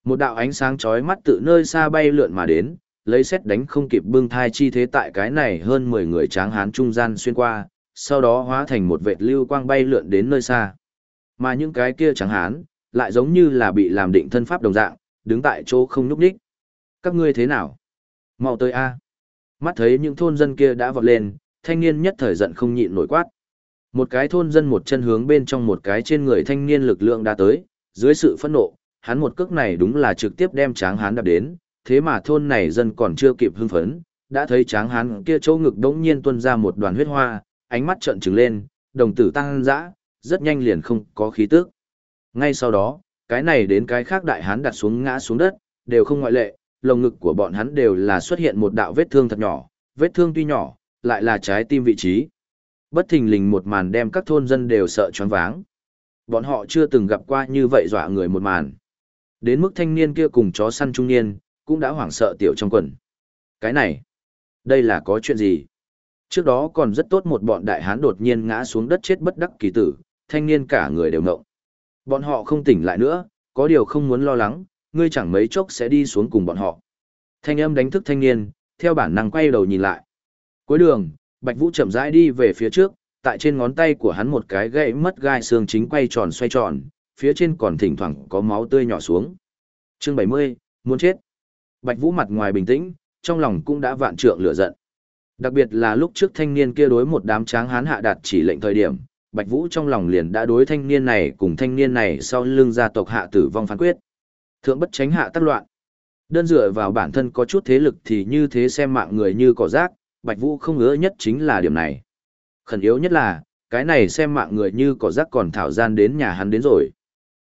một đạo ánh sáng chói mắt tự nơi xa bay lượn mà đến, lấy xét đánh không kịp bưng thai chi thế tại cái này hơn 10 người tráng hán trung gian xuyên qua, sau đó hóa thành một vệt lưu quang bay lượn đến nơi xa. Mà những cái kia tráng hán, lại giống như là bị làm định thân pháp đồng dạng, đứng tại chỗ không nhúc đích. Các ngươi thế nào? mau tới A. Mắt thấy những thôn dân kia đã vọt lên, thanh niên nhất thời giận không nhịn nổi quát. Một cái thôn dân một chân hướng bên trong một cái trên người thanh niên lực lượng đã tới, dưới sự phẫn nộ, hắn một cước này đúng là trực tiếp đem tráng hán đạp đến, thế mà thôn này dân còn chưa kịp hưng phấn, đã thấy tráng hán kia chỗ ngực đống nhiên tuôn ra một đoàn huyết hoa, ánh mắt trợn trừng lên, đồng tử tăng dã, rất nhanh liền không có khí tức. Ngay sau đó, cái này đến cái khác đại hán đặt xuống ngã xuống đất, đều không ngoại lệ, lồng ngực của bọn hắn đều là xuất hiện một đạo vết thương thật nhỏ, vết thương tuy nhỏ, lại là trái tim vị trí. Bất thình lình một màn đem các thôn dân đều sợ choáng váng. Bọn họ chưa từng gặp qua như vậy dọa người một màn. Đến mức thanh niên kia cùng chó săn trung niên, cũng đã hoảng sợ tiểu trong quần. Cái này, đây là có chuyện gì? Trước đó còn rất tốt một bọn đại hán đột nhiên ngã xuống đất chết bất đắc kỳ tử, thanh niên cả người đều ngộng. Bọn họ không tỉnh lại nữa, có điều không muốn lo lắng, ngươi chẳng mấy chốc sẽ đi xuống cùng bọn họ. Thanh âm đánh thức thanh niên, theo bản năng quay đầu nhìn lại. Cuối đường, Bạch Vũ chậm rãi đi về phía trước, tại trên ngón tay của hắn một cái gãy mất gai xương chính quay tròn xoay tròn, phía trên còn thỉnh thoảng có máu tươi nhỏ xuống. Chương 70, muốn chết. Bạch Vũ mặt ngoài bình tĩnh, trong lòng cũng đã vạn trượng lửa giận. Đặc biệt là lúc trước thanh niên kia đối một đám tráng hán hạ đạt chỉ lệnh thời điểm, Bạch Vũ trong lòng liền đã đối thanh niên này cùng thanh niên này sau lưng gia tộc hạ tử vong phán quyết. Thượng bất tránh hạ tác loạn. Đơn dựa vào bản thân có chút thế lực thì như thế xem mạng người như cỏ rác, Bạch Vũ không ngứa nhất chính là điểm này. Khẩn yếu nhất là, cái này xem mạng người như cỏ rác còn thảo gian đến nhà hắn đến rồi.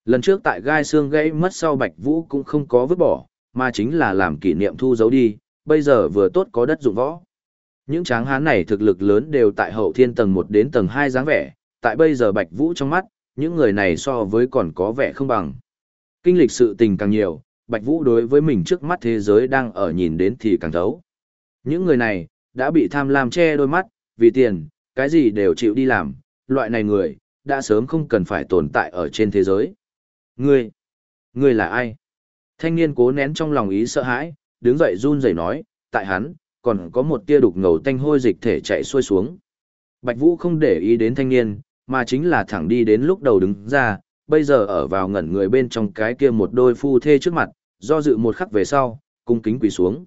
Lần trước tại gai xương gãy mất sau Bạch Vũ cũng không có vứt bỏ, mà chính là làm kỷ niệm thu giấu đi, bây giờ vừa tốt có đất dụng võ. Những tráng hán này thực lực lớn đều tại hậu thiên tầng 1 đến tầng 2 dáng vẻ, tại bây giờ Bạch Vũ trong mắt, những người này so với còn có vẻ không bằng. Kinh lịch sự tình càng nhiều, Bạch Vũ đối với mình trước mắt thế giới đang ở nhìn đến thì càng thấu. Những người này, đã bị tham lam che đôi mắt, vì tiền, cái gì đều chịu đi làm, loại này người, đã sớm không cần phải tồn tại ở trên thế giới. Ngươi, ngươi là ai? Thanh niên cố nén trong lòng ý sợ hãi, đứng dậy run rẩy nói, tại hắn, còn có một tia đục ngầu tanh hôi dịch thể chạy xuôi xuống. Bạch Vũ không để ý đến thanh niên, mà chính là thẳng đi đến lúc đầu đứng ra, bây giờ ở vào ngẩn người bên trong cái kia một đôi phu thê trước mặt, do dự một khắc về sau, cung kính quỳ xuống.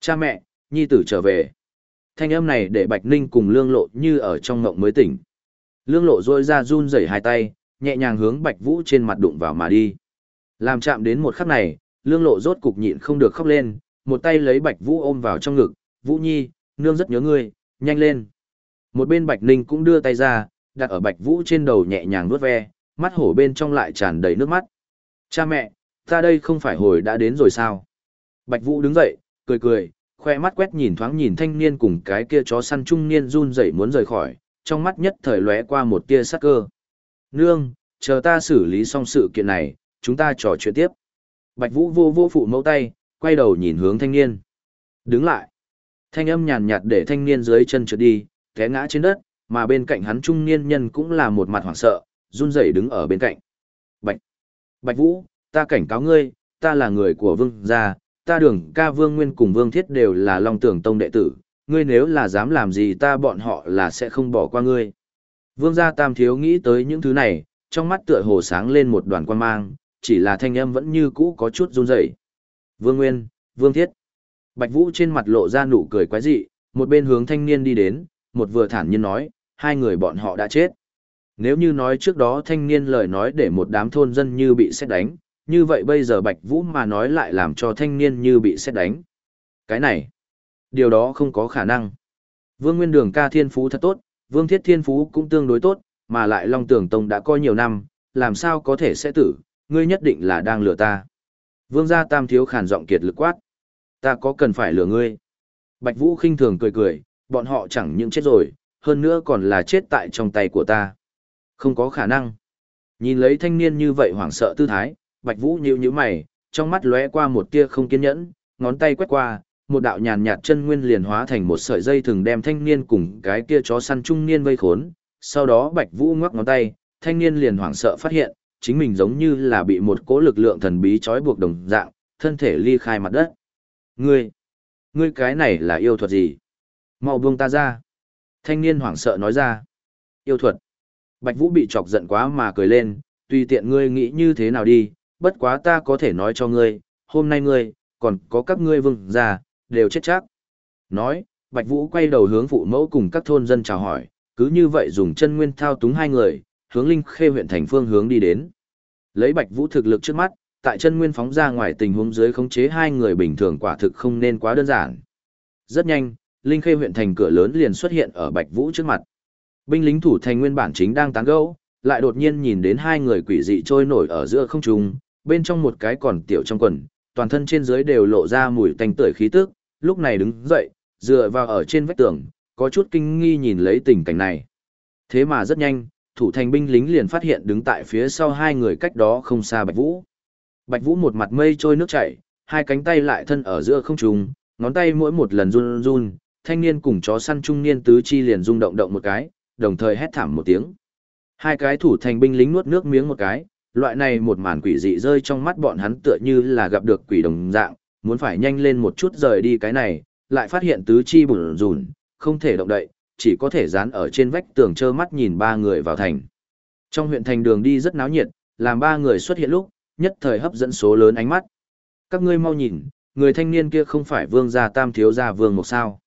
Cha mẹ, nhi tử trở về. Thanh âm này để Bạch Ninh cùng Lương Lộ như ở trong ngộng mới tỉnh. Lương Lộ rôi ra run rẩy hai tay, nhẹ nhàng hướng Bạch Vũ trên mặt đụng vào mà đi. Làm chạm đến một khắc này, Lương Lộ rốt cục nhịn không được khóc lên, một tay lấy Bạch Vũ ôm vào trong ngực, Vũ Nhi, nương rất nhớ ngươi, nhanh lên. Một bên Bạch Ninh cũng đưa tay ra, đặt ở Bạch Vũ trên đầu nhẹ nhàng vuốt ve, mắt hổ bên trong lại tràn đầy nước mắt. Cha mẹ, ta đây không phải hồi đã đến rồi sao? Bạch Vũ đứng dậy, cười cười, khoe mắt quét nhìn thoáng nhìn thanh niên cùng cái kia chó săn trung niên run rẩy muốn rời khỏi, trong mắt nhất thời lóe qua một tia sắc cơ. Nương, chờ ta xử lý xong sự kiện này, chúng ta trò chuyện tiếp. Bạch Vũ vô vô phụ mẫu tay, quay đầu nhìn hướng thanh niên. Đứng lại. Thanh âm nhàn nhạt để thanh niên dưới chân trượt đi, té ngã trên đất, mà bên cạnh hắn trung niên nhân cũng là một mặt hoảng sợ, run rẩy đứng ở bên cạnh. Bạch. Bạch Vũ, ta cảnh cáo ngươi, ta là người của vương gia, ta đường ca vương nguyên cùng vương thiết đều là long tưởng tông đệ tử, ngươi nếu là dám làm gì ta bọn họ là sẽ không bỏ qua ngươi. Vương gia tam thiếu nghĩ tới những thứ này, trong mắt tựa hồ sáng lên một đoàn quan mang, chỉ là thanh âm vẫn như cũ có chút run rẩy. Vương Nguyên, Vương Thiết. Bạch Vũ trên mặt lộ ra nụ cười quái dị, một bên hướng thanh niên đi đến, một vừa thản nhiên nói, hai người bọn họ đã chết. Nếu như nói trước đó thanh niên lời nói để một đám thôn dân như bị xét đánh, như vậy bây giờ Bạch Vũ mà nói lại làm cho thanh niên như bị xét đánh. Cái này, điều đó không có khả năng. Vương Nguyên Đường ca thiên phú thật tốt, Vương Thiết thiên phú cũng tương đối tốt, mà lại Long Tưởng Tông đã coi nhiều năm, làm sao có thể sẽ tử, ngươi nhất định là đang lừa ta. Vương gia tam thiếu khản giọng kiệt lực quát. Ta có cần phải lừa ngươi? Bạch Vũ khinh thường cười cười, bọn họ chẳng những chết rồi, hơn nữa còn là chết tại trong tay của ta. Không có khả năng. Nhìn lấy thanh niên như vậy hoảng sợ tư thái, Bạch Vũ nhíu nhíu mày, trong mắt lóe qua một tia không kiên nhẫn, ngón tay quét qua, một đạo nhàn nhạt chân nguyên liền hóa thành một sợi dây thường đem thanh niên cùng cái kia chó săn trung niên vây khốn. Sau đó Bạch Vũ ngoắc ngón tay, thanh niên liền hoảng sợ phát hiện, chính mình giống như là bị một cỗ lực lượng thần bí trói buộc đồng dạng, thân thể ly khai mặt đất. Ngươi, ngươi cái này là yêu thuật gì? Mau buông ta ra. Thanh niên hoảng sợ nói ra. Yêu thuật. Bạch Vũ bị chọc giận quá mà cười lên, tùy tiện ngươi nghĩ như thế nào đi, bất quá ta có thể nói cho ngươi, hôm nay ngươi, còn có các ngươi vương già, đều chết chắc. Nói, Bạch Vũ quay đầu hướng phụ mẫu cùng các thôn dân chào hỏi, cứ như vậy dùng chân nguyên thao túng hai người, hướng Linh Khê huyện thành phương hướng đi đến. Lấy Bạch Vũ thực lực trước mắt, tại chân nguyên phóng ra ngoài tình huống dưới khống chế hai người bình thường quả thực không nên quá đơn giản. Rất nhanh, Linh Khê huyện thành cửa lớn liền xuất hiện ở Bạch Vũ trước mặt. Binh lính thủ thành nguyên bản chính đang tán gẫu, lại đột nhiên nhìn đến hai người quỷ dị trôi nổi ở giữa không trung, bên trong một cái còn tiểu trong quần, toàn thân trên dưới đều lộ ra mùi tanh tưởi khí tức, lúc này đứng dậy, dựa vào ở trên vách tường, có chút kinh nghi nhìn lấy tình cảnh này. Thế mà rất nhanh, thủ thành binh lính liền phát hiện đứng tại phía sau hai người cách đó không xa Bạch Vũ. Bạch Vũ một mặt mây trôi nước chảy, hai cánh tay lại thân ở giữa không trung, ngón tay mỗi một lần run run, thanh niên cùng chó săn trung niên tứ chi liền rung động động một cái, đồng thời hét thảm một tiếng. Hai cái thủ thành binh lính nuốt nước miếng một cái, loại này một màn quỷ dị rơi trong mắt bọn hắn tựa như là gặp được quỷ đồng dạng, muốn phải nhanh lên một chút rời đi cái này, lại phát hiện tứ chi bùn rùn, không thể động đậy, chỉ có thể dán ở trên vách tường trơ mắt nhìn ba người vào thành. Trong huyện thành đường đi rất náo nhiệt, làm ba người xuất hiện lúc, nhất thời hấp dẫn số lớn ánh mắt. Các ngươi mau nhìn, người thanh niên kia không phải vương gia tam thiếu gia vương một sao.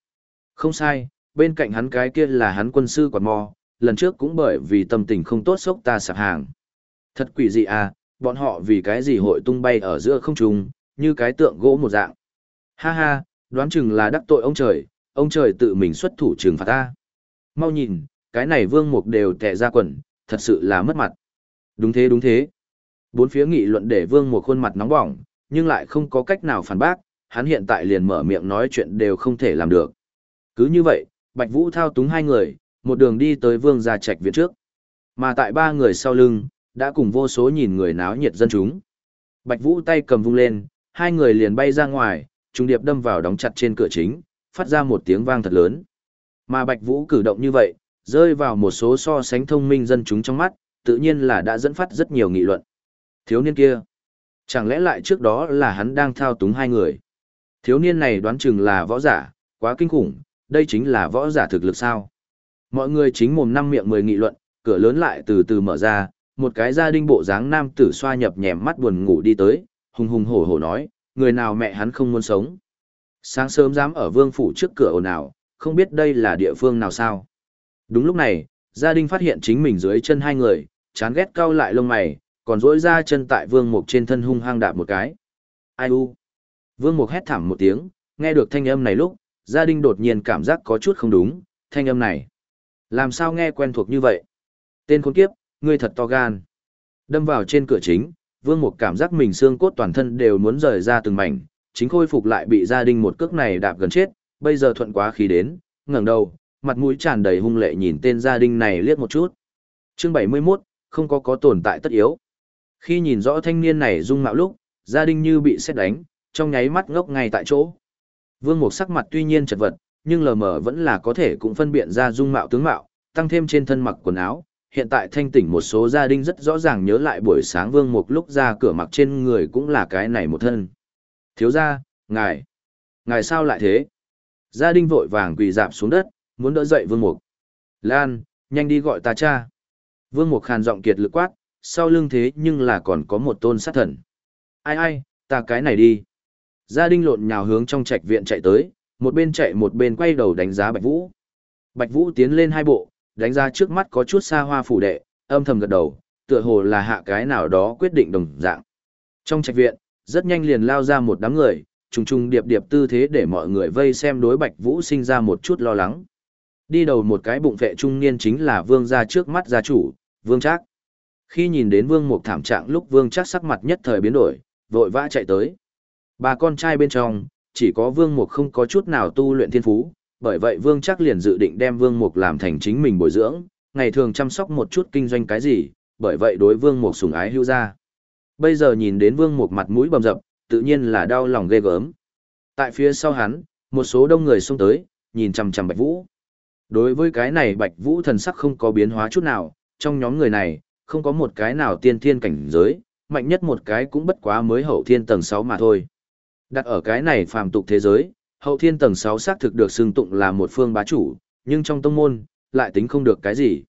Không sai, bên cạnh hắn cái kia là hắn quân sư quạt mò, lần trước cũng bởi vì tâm tình không tốt sốc ta sạp hàng. Thật quỷ dị à, bọn họ vì cái gì hội tung bay ở giữa không trung, như cái tượng gỗ một dạng. Ha ha, đoán chừng là đắc tội ông trời, ông trời tự mình xuất thủ trừng phạt ta. Mau nhìn, cái này vương mục đều tệ ra quần, thật sự là mất mặt. Đúng thế đúng thế. Bốn phía nghị luận để vương một khuôn mặt nóng bỏng, nhưng lại không có cách nào phản bác, hắn hiện tại liền mở miệng nói chuyện đều không thể làm được. Cứ như vậy, Bạch Vũ thao túng hai người, một đường đi tới vương gia trạch viện trước. Mà tại ba người sau lưng, đã cùng vô số nhìn người náo nhiệt dân chúng. Bạch Vũ tay cầm vung lên, hai người liền bay ra ngoài, trung điệp đâm vào đóng chặt trên cửa chính, phát ra một tiếng vang thật lớn. Mà Bạch Vũ cử động như vậy, rơi vào một số so sánh thông minh dân chúng trong mắt, tự nhiên là đã dẫn phát rất nhiều nghị luận. Thiếu niên kia, chẳng lẽ lại trước đó là hắn đang thao túng hai người? Thiếu niên này đoán chừng là võ giả, quá kinh khủng, đây chính là võ giả thực lực sao? Mọi người chính mồm năm miệng mười nghị luận, cửa lớn lại từ từ mở ra, một cái gia đình bộ dáng nam tử xoa nhập nhèm mắt buồn ngủ đi tới, hùng hùng hổ hổ nói, người nào mẹ hắn không muốn sống. Sáng sớm dám ở vương phủ trước cửa ồn ào, không biết đây là địa phương nào sao. Đúng lúc này, gia đình phát hiện chính mình dưới chân hai người, chán ghét cau lại lông mày, còn dỗi ra chân tại vương mục trên thân hung hăng đạp một cái. Ai u? Vương mục hét thảm một tiếng, nghe được thanh âm này lúc, gia đình đột nhiên cảm giác có chút không đúng, thanh âm này. Làm sao nghe quen thuộc như vậy? Tên khốn kiếp, ngươi thật to gan. Đâm vào trên cửa chính, vương mục cảm giác mình xương cốt toàn thân đều muốn rời ra từng mảnh, chính khôi phục lại bị gia đình một cước này đạp gần chết, bây giờ thuận quá khí đến, ngẩng đầu, mặt mũi tràn đầy hung lệ nhìn tên gia đình này liếc một chút. Chương 71, không có có tồn tại tất yếu. Khi nhìn rõ thanh niên này dung mạo lúc, gia đình như bị xét đánh, trong nháy mắt ngốc ngay tại chỗ. Vương Mục sắc mặt tuy nhiên chật vật, nhưng lờ mờ vẫn là có thể cũng phân biện ra dung mạo tướng mạo, tăng thêm trên thân mặc quần áo. Hiện tại thanh tỉnh một số gia đình rất rõ ràng nhớ lại buổi sáng Vương Mục lúc ra cửa mặc trên người cũng là cái này một thân. Thiếu gia, ngài, ngài sao lại thế? Gia đình vội vàng quỳ dạp xuống đất, muốn đỡ dậy Vương Mục. Lan, nhanh đi gọi ta cha. Vương Mục khàn giọng kiệt lực quát, sau lưng thế nhưng là còn có một tôn sát thần. Ai ai, ta cái này đi. Gia đình lộn nhào hướng trong trạch viện chạy tới, một bên chạy một bên quay đầu đánh giá Bạch Vũ. Bạch Vũ tiến lên hai bộ, đánh ra trước mắt có chút xa hoa phủ đệ, âm thầm gật đầu, tựa hồ là hạ cái nào đó quyết định đồng dạng. Trong trạch viện, rất nhanh liền lao ra một đám người, trùng trùng điệp điệp tư thế để mọi người vây xem đối Bạch Vũ sinh ra một chút lo lắng. Đi đầu một cái bụng vệ trung niên chính là vương gia trước mắt gia chủ, vương trác. Khi nhìn đến vương mục thảm trạng lúc vương trác sắc mặt nhất thời biến đổi, vội vã chạy tới. Ba con trai bên trong, chỉ có vương mục không có chút nào tu luyện thiên phú, bởi vậy vương chắc liền dự định đem vương mục làm thành chính mình bồi dưỡng, ngày thường chăm sóc một chút kinh doanh cái gì, bởi vậy đối vương mục sùng ái hưu ra. Bây giờ nhìn đến vương mục mặt mũi bầm dập, tự nhiên là đau lòng ghê gớm. Tại phía sau hắn, một số đông người xông tới, nhìn chằm chằm Bạch Vũ. Đối với cái này Bạch Vũ thần sắc không có biến hóa chút nào, trong nhóm người này, không có một cái nào tiên thiên cảnh giới, mạnh nhất một cái cũng bất quá mới hậu thiên tầng 6 mà thôi. Đặt ở cái này phàm tục thế giới, hậu thiên tầng 6 xác thực được xưng tụng là một phương bá chủ, nhưng trong tông môn, lại tính không được cái gì.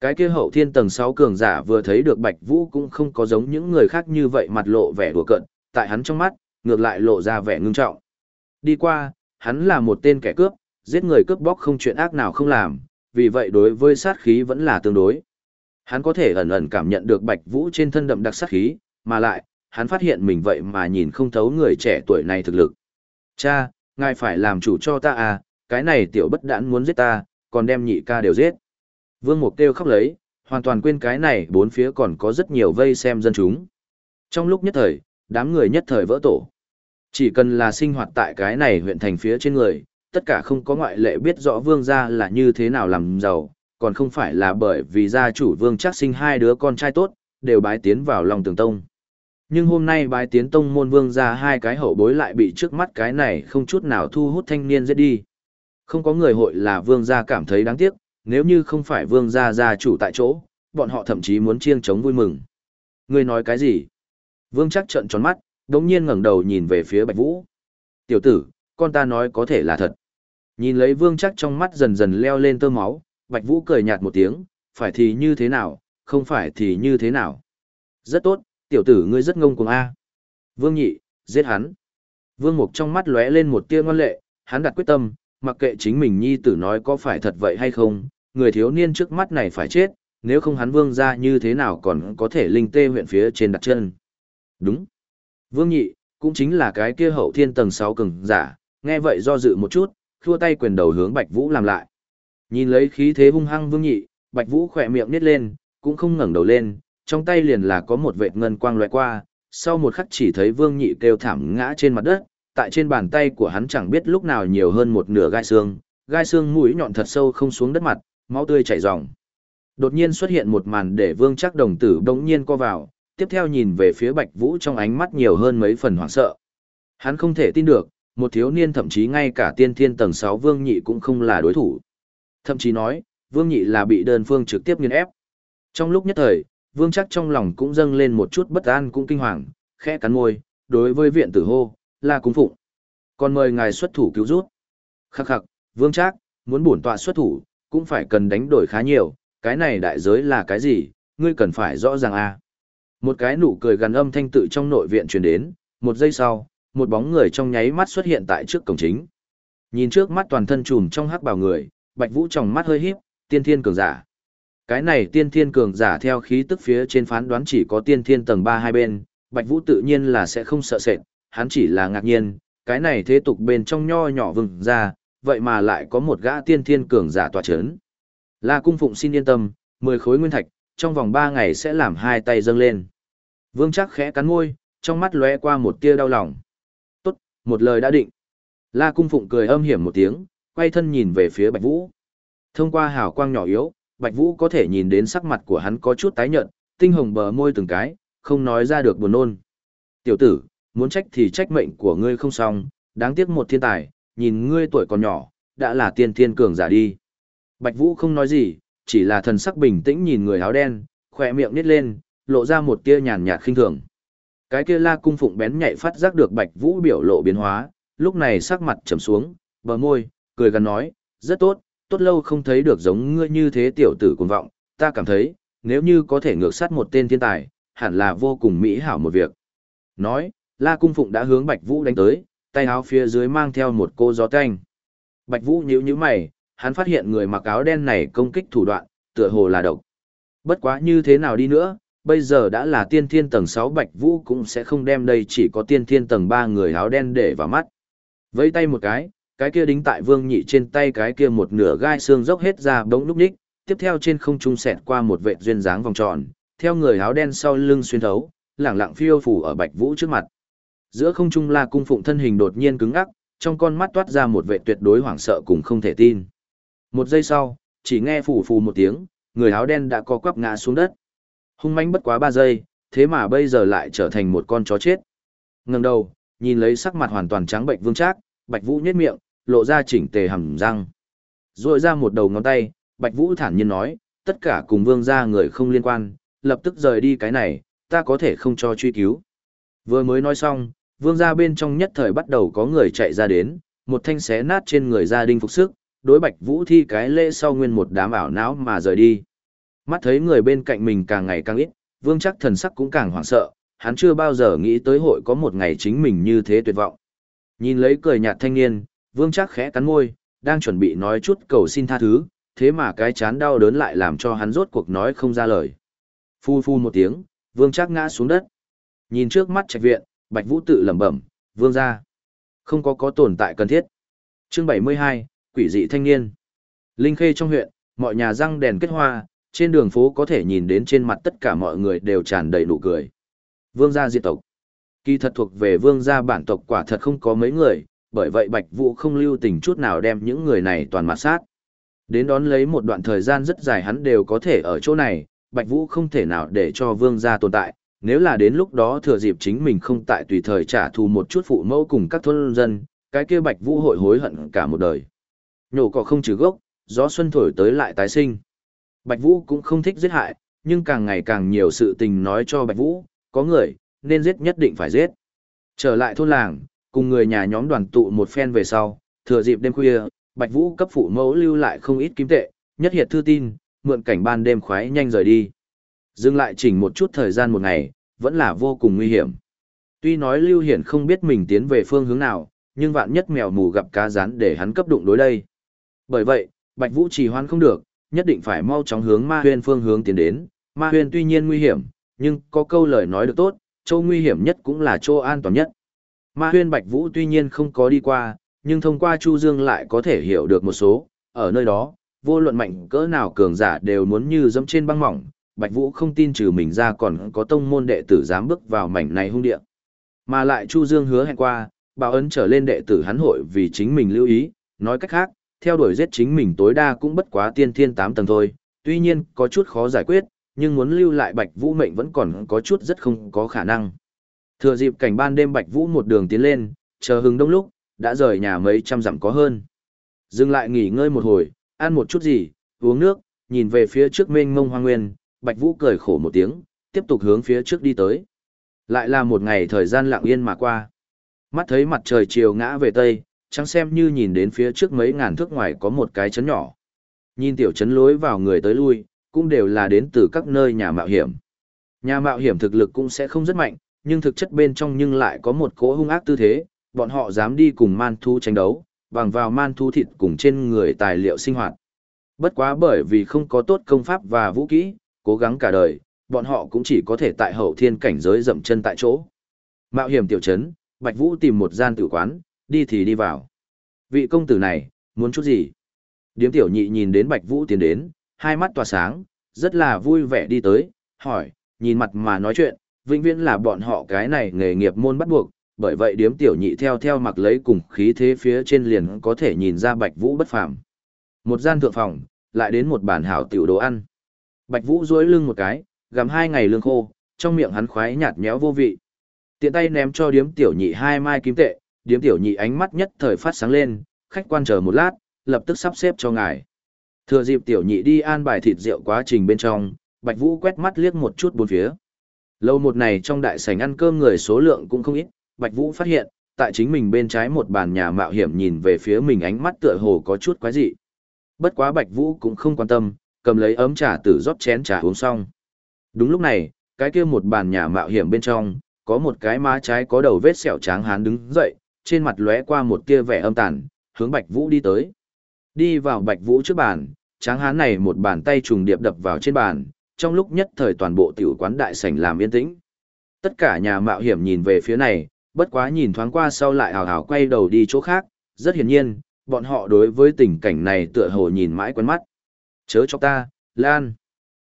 Cái kia hậu thiên tầng 6 cường giả vừa thấy được Bạch Vũ cũng không có giống những người khác như vậy mặt lộ vẻ đùa cận, tại hắn trong mắt, ngược lại lộ ra vẻ ngưng trọng. Đi qua, hắn là một tên kẻ cướp, giết người cướp bóc không chuyện ác nào không làm, vì vậy đối với sát khí vẫn là tương đối. Hắn có thể ẩn ẩn cảm nhận được Bạch Vũ trên thân đậm đặc sát khí, mà lại, hắn phát hiện mình vậy mà nhìn không thấu người trẻ tuổi này thực lực. Cha, ngài phải làm chủ cho ta à, cái này tiểu bất đãn muốn giết ta, còn đem nhị ca đều giết. Vương Mục kêu khóc lấy, hoàn toàn quên cái này bốn phía còn có rất nhiều vây xem dân chúng. Trong lúc nhất thời, đám người nhất thời vỡ tổ. Chỉ cần là sinh hoạt tại cái này huyện thành phía trên người, tất cả không có ngoại lệ biết rõ vương gia là như thế nào làm giàu, còn không phải là bởi vì gia chủ vương chắc sinh hai đứa con trai tốt, đều bái tiến vào lòng tường tông. Nhưng hôm nay bái tiến tông môn vương gia hai cái hậu bối lại bị trước mắt cái này không chút nào thu hút thanh niên giết đi. Không có người hội là vương gia cảm thấy đáng tiếc, nếu như không phải vương gia gia chủ tại chỗ, bọn họ thậm chí muốn chiêng chống vui mừng. Ngươi nói cái gì? Vương chắc trợn tròn mắt, đống nhiên ngẩng đầu nhìn về phía Bạch Vũ. Tiểu tử, con ta nói có thể là thật. Nhìn lấy vương chắc trong mắt dần dần leo lên tơ máu, Bạch Vũ cười nhạt một tiếng, phải thì như thế nào, không phải thì như thế nào. Rất tốt, tiểu tử ngươi rất ngông cuồng A. Vương nhị, giết hắn. Vương Mục trong mắt lóe lên một tia ngoan lệ, hắn đặt quyết tâm, mặc kệ chính mình nhi tử nói có phải thật vậy hay không, người thiếu niên trước mắt này phải chết, nếu không hắn vương ra như thế nào còn có thể linh tê huyện phía trên đặt chân. Đúng. Vương nhị, cũng chính là cái kia hậu thiên tầng 6 cường giả, nghe vậy do dự một chút, thua tay quyền đầu hướng Bạch Vũ làm lại. Nhìn lấy khí thế hung hăng Vương nhị, Bạch Vũ khỏe miệng nít lên, cũng không ngẩng đầu lên, trong tay liền là có một vệt ngân quang lóe qua, sau một khắc chỉ thấy Vương nhị kêu thảm ngã trên mặt đất, tại trên bàn tay của hắn chẳng biết lúc nào nhiều hơn một nửa gai xương, gai xương mũi nhọn thật sâu không xuống đất mặt, máu tươi chảy ròng. Đột nhiên xuất hiện một màn để Vương Chắc đồng tử bỗng nhiên co vào, tiếp theo nhìn về phía Bạch Vũ trong ánh mắt nhiều hơn mấy phần hoảng sợ. Hắn không thể tin được, một thiếu niên thậm chí ngay cả tiên thiên tầng 6 Vương Nhị cũng không là đối thủ. Thậm chí nói, Vương Nhị là bị đơn phương trực tiếp nghiền ép. Trong lúc nhất thời, Vương Chắc trong lòng cũng dâng lên một chút bất an cũng kinh hoàng, khẽ cắn môi, đối với viện tử hô, là cung phụng. Còn mời ngài xuất thủ cứu rút. Khắc khắc, Vương Chắc, muốn bổn tọa xuất thủ, cũng phải cần đánh đổi khá nhiều, cái này đại giới là cái gì, ngươi cần phải rõ ràng a. À. Một cái nụ cười gần âm thanh tự trong nội viện truyền đến, một giây sau, một bóng người trong nháy mắt xuất hiện tại trước cổng chính. Nhìn trước mắt toàn thân trùm trong hắc bào người, Bạch Vũ trong mắt hơi híp, tiên thiên cường giả. Cái này tiên thiên cường giả theo khí tức phía trên phán đoán chỉ có tiên thiên tầng 3 hai bên, Bạch Vũ tự nhiên là sẽ không sợ sệt, hắn chỉ là ngạc nhiên, cái này thế tục bên trong nho nhỏ vừng ra, vậy mà lại có một gã tiên thiên cường giả tòa chấn. La cung phụng xin yên tâm, 10 khối nguyên thạch, trong vòng 3 ngày sẽ làm hai tay dâng lên. Vương chắc khẽ cắn môi, trong mắt lóe qua một tia đau lòng. Tốt, một lời đã định. La cung phụng cười âm hiểm một tiếng, quay thân nhìn về phía Bạch Vũ. Thông qua hào quang nhỏ yếu, Bạch Vũ có thể nhìn đến sắc mặt của hắn có chút tái nhợt, tinh hồng bờ môi từng cái, không nói ra được buồn nôn. Tiểu tử, muốn trách thì trách mệnh của ngươi không xong, đáng tiếc một thiên tài, nhìn ngươi tuổi còn nhỏ, đã là tiên thiên cường giả đi. Bạch Vũ không nói gì, chỉ là thần sắc bình tĩnh nhìn người áo đen, khỏe miệng nít lên, lộ ra một tia nhàn nhạt khinh thường. Cái kia La cung phụng bén nhạy phát giác được Bạch Vũ biểu lộ biến hóa, lúc này sắc mặt trầm xuống, bờ môi, cười gần nói, rất tốt, tốt lâu không thấy được giống ngươi như thế tiểu tử cuồng vọng, ta cảm thấy, nếu như có thể ngược sát một tên thiên tài, hẳn là vô cùng mỹ hảo một việc. Nói, La cung phụng đã hướng Bạch Vũ đánh tới, tay áo phía dưới mang theo một cô gió canh. Bạch Vũ nhíu nhíu mày, hắn phát hiện người mặc áo đen này công kích thủ đoạn, tựa hồ là độc. Bất quá như thế nào đi nữa, bây giờ đã là tiên thiên tầng 6 Bạch Vũ cũng sẽ không đem đây chỉ có tiên thiên tầng 3 người áo đen để vào mắt. Vẫy tay một cái, cái kia đính tại vương nhị trên tay cái kia một nửa gai xương dốc hết ra bỗng núp ních, tiếp theo trên không trung xẹt qua một vệ duyên dáng vòng tròn, theo người áo đen sau lưng xuyên thấu, lẳng lặng phiêu phủ ở Bạch Vũ trước mặt. Giữa không trung La cung phụng thân hình đột nhiên cứng ngắc, trong con mắt toát ra một vệ tuyệt đối hoảng sợ cùng không thể tin. Một giây sau, chỉ nghe phủ phù một tiếng, người áo đen đã co quắp ngã xuống đất. Hung manh bất quá ba giây, thế mà bây giờ lại trở thành một con chó chết. Ngẩng đầu, nhìn lấy sắc mặt hoàn toàn trắng bệnh vương trác, Bạch Vũ nhếch miệng, lộ ra chỉnh tề hầm răng. rồi ra một đầu ngón tay, Bạch Vũ thản nhiên nói, tất cả cùng vương gia người không liên quan, lập tức rời đi cái này, ta có thể không cho truy cứu. Vừa mới nói xong, vương gia bên trong nhất thời bắt đầu có người chạy ra đến, một thanh xé nát trên người gia đình phục sức, đối Bạch Vũ thi cái lễ sau nguyên một đám ảo não mà rời đi. Mắt thấy người bên cạnh mình càng ngày càng ít, vương chắc thần sắc cũng càng hoảng sợ, hắn chưa bao giờ nghĩ tới hội có một ngày chính mình như thế tuyệt vọng. Nhìn lấy cười nhạt thanh niên, vương chắc khẽ cắn môi, đang chuẩn bị nói chút cầu xin tha thứ, thế mà cái chán đau đớn lại làm cho hắn rốt cuộc nói không ra lời. Phu phu một tiếng, vương chắc ngã xuống đất. Nhìn trước mắt trạch viện, bạch vũ tự lẩm bẩm, vương ra. Không có có tồn tại cần thiết. Chương 72, Quỷ dị thanh niên. Linh Khê trong huyện, mọi nhà răng đèn kết hoa, trên đường phố có thể nhìn đến trên mặt tất cả mọi người đều tràn đầy nụ cười. Vương gia diệt tộc. Kỳ thật thuộc về vương gia bản tộc quả thật không có mấy người, bởi vậy Bạch Vũ không lưu tình chút nào đem những người này toàn mặt sát. Đến đón lấy một đoạn thời gian rất dài hắn đều có thể ở chỗ này, Bạch Vũ không thể nào để cho vương gia tồn tại, nếu là đến lúc đó thừa dịp chính mình không tại tùy thời trả thù một chút phụ mẫu cùng các thôn dân, cái kia Bạch Vũ hội hối hận cả một đời. Nhổ cỏ không trừ gốc, gió xuân thổi tới lại tái sinh. Bạch Vũ cũng không thích giết hại, nhưng càng ngày càng nhiều sự tình nói cho Bạch Vũ, có người, nên giết nhất định phải giết. Trở lại thôn làng, cùng người nhà nhóm đoàn tụ một phen về sau, thừa dịp đêm khuya, Bạch Vũ cấp phụ mẫu lưu lại không ít kim tệ, nhất hiệt thư tin, mượn cảnh ban đêm khoái nhanh rời đi. Dừng lại chỉnh một chút thời gian một ngày, vẫn là vô cùng nguy hiểm. Tuy nói Lưu Hiển không biết mình tiến về phương hướng nào, nhưng vạn nhất mèo mù gặp cá rán để hắn cấp đụng đối đây. Bởi vậy, Bạch Vũ trì hoãn không được, nhất định phải mau chóng hướng Ma Huyên phương hướng tiến đến. Ma Huyên tuy nhiên nguy hiểm, nhưng có câu lời nói được tốt, chỗ nguy hiểm nhất cũng là chỗ an toàn nhất. Ma Huyên Bạch Vũ tuy nhiên không có đi qua, nhưng thông qua Chu Dương lại có thể hiểu được một số, ở nơi đó, vô luận mạnh cỡ nào cường giả đều muốn như dẫm trên băng mỏng, Bạch Vũ không tin trừ mình ra còn có tông môn đệ tử dám bước vào mảnh này hung địa. Mà lại Chu Dương hứa hẹn qua, bảo ấn trở lên đệ tử hắn hội vì chính mình lưu ý, nói cách khác, theo đuổi giết chính mình tối đa cũng bất quá tiên thiên 8 tầng thôi, tuy nhiên có chút khó giải quyết, nhưng muốn lưu lại Bạch Vũ mệnh vẫn còn có chút rất không có khả năng. Thừa dịp cảnh ban đêm Bạch Vũ một đường tiến lên, chờ hừng đông lúc, đã rời nhà mấy trăm dặm có hơn. Dừng lại nghỉ ngơi một hồi, ăn một chút gì, uống nước, nhìn về phía trước mênh mông hoang nguyên, Bạch Vũ cười khổ một tiếng, tiếp tục hướng phía trước đi tới. Lại là một ngày thời gian lặng yên mà qua. Mắt thấy mặt trời chiều ngã về tây, chẳng xem như nhìn đến phía trước mấy ngàn thước ngoài có một cái chấn nhỏ. Nhìn tiểu chấn lối vào người tới lui, cũng đều là đến từ các nơi nhà mạo hiểm. Nhà mạo hiểm thực lực cũng sẽ không rất mạnh, nhưng thực chất bên trong nhưng lại có một cỗ hung ác tư thế, bọn họ dám đi cùng man thu tranh đấu, bằng vào man thu thịt cùng trên người tài liệu sinh hoạt. Bất quá bởi vì không có tốt công pháp và vũ kỹ, cố gắng cả đời, bọn họ cũng chỉ có thể tại hậu thiên cảnh giới dậm chân tại chỗ. Mạo hiểm tiểu trấn, Bạch Vũ tìm một gian tử quán, đi thì đi vào. Vị công tử này, muốn chút gì? Điếm tiểu nhị nhìn đến Bạch Vũ tiến đến, hai mắt tỏa sáng, rất là vui vẻ đi tới, hỏi, nhìn mặt mà nói chuyện, vĩnh viễn là bọn họ cái này nghề nghiệp môn bắt buộc, bởi vậy điếm tiểu nhị theo theo mặc lấy cùng khí thế phía trên liền có thể nhìn ra Bạch Vũ bất phàm. Một gian thượng phòng, lại đến một bàn hảo tiểu đồ ăn. Bạch Vũ duỗi lưng một cái, gặm hai ngày lương khô, trong miệng hắn khoái nhạt nhẽo vô vị. Tiện tay ném cho điếm tiểu nhị hai mai kim tệ, điếm tiểu nhị ánh mắt nhất thời phát sáng lên, khách quan chờ một lát, lập tức sắp xếp cho ngài. Thừa dịp tiểu nhị đi an bài thịt rượu quá trình bên trong, Bạch Vũ quét mắt liếc một chút bốn phía. Lâu một này trong đại sảnh ăn cơm người số lượng cũng không ít, Bạch Vũ phát hiện, tại chính mình bên trái một bàn nhà mạo hiểm nhìn về phía mình ánh mắt tựa hồ có chút quái dị. Bất quá Bạch Vũ cũng không quan tâm, cầm lấy ấm trà tử rót chén trà uống xong. Đúng lúc này, cái kia một bàn nhà mạo hiểm bên trong, có một cái má trái có đầu vết sẹo trắng hán đứng dậy, trên mặt lóe qua một tia vẻ âm tàn, hướng Bạch Vũ đi tới. Đi vào Bạch Vũ trước bàn, tráng hán này một bàn tay trùng điệp đập vào trên bàn, trong lúc nhất thời toàn bộ tiểu quán đại sảnh làm yên tĩnh. Tất cả nhà mạo hiểm nhìn về phía này, bất quá nhìn thoáng qua sau lại hào hào quay đầu đi chỗ khác, rất hiển nhiên, bọn họ đối với tình cảnh này tựa hồ nhìn mãi quen mắt. Chớ cho ta, Lan.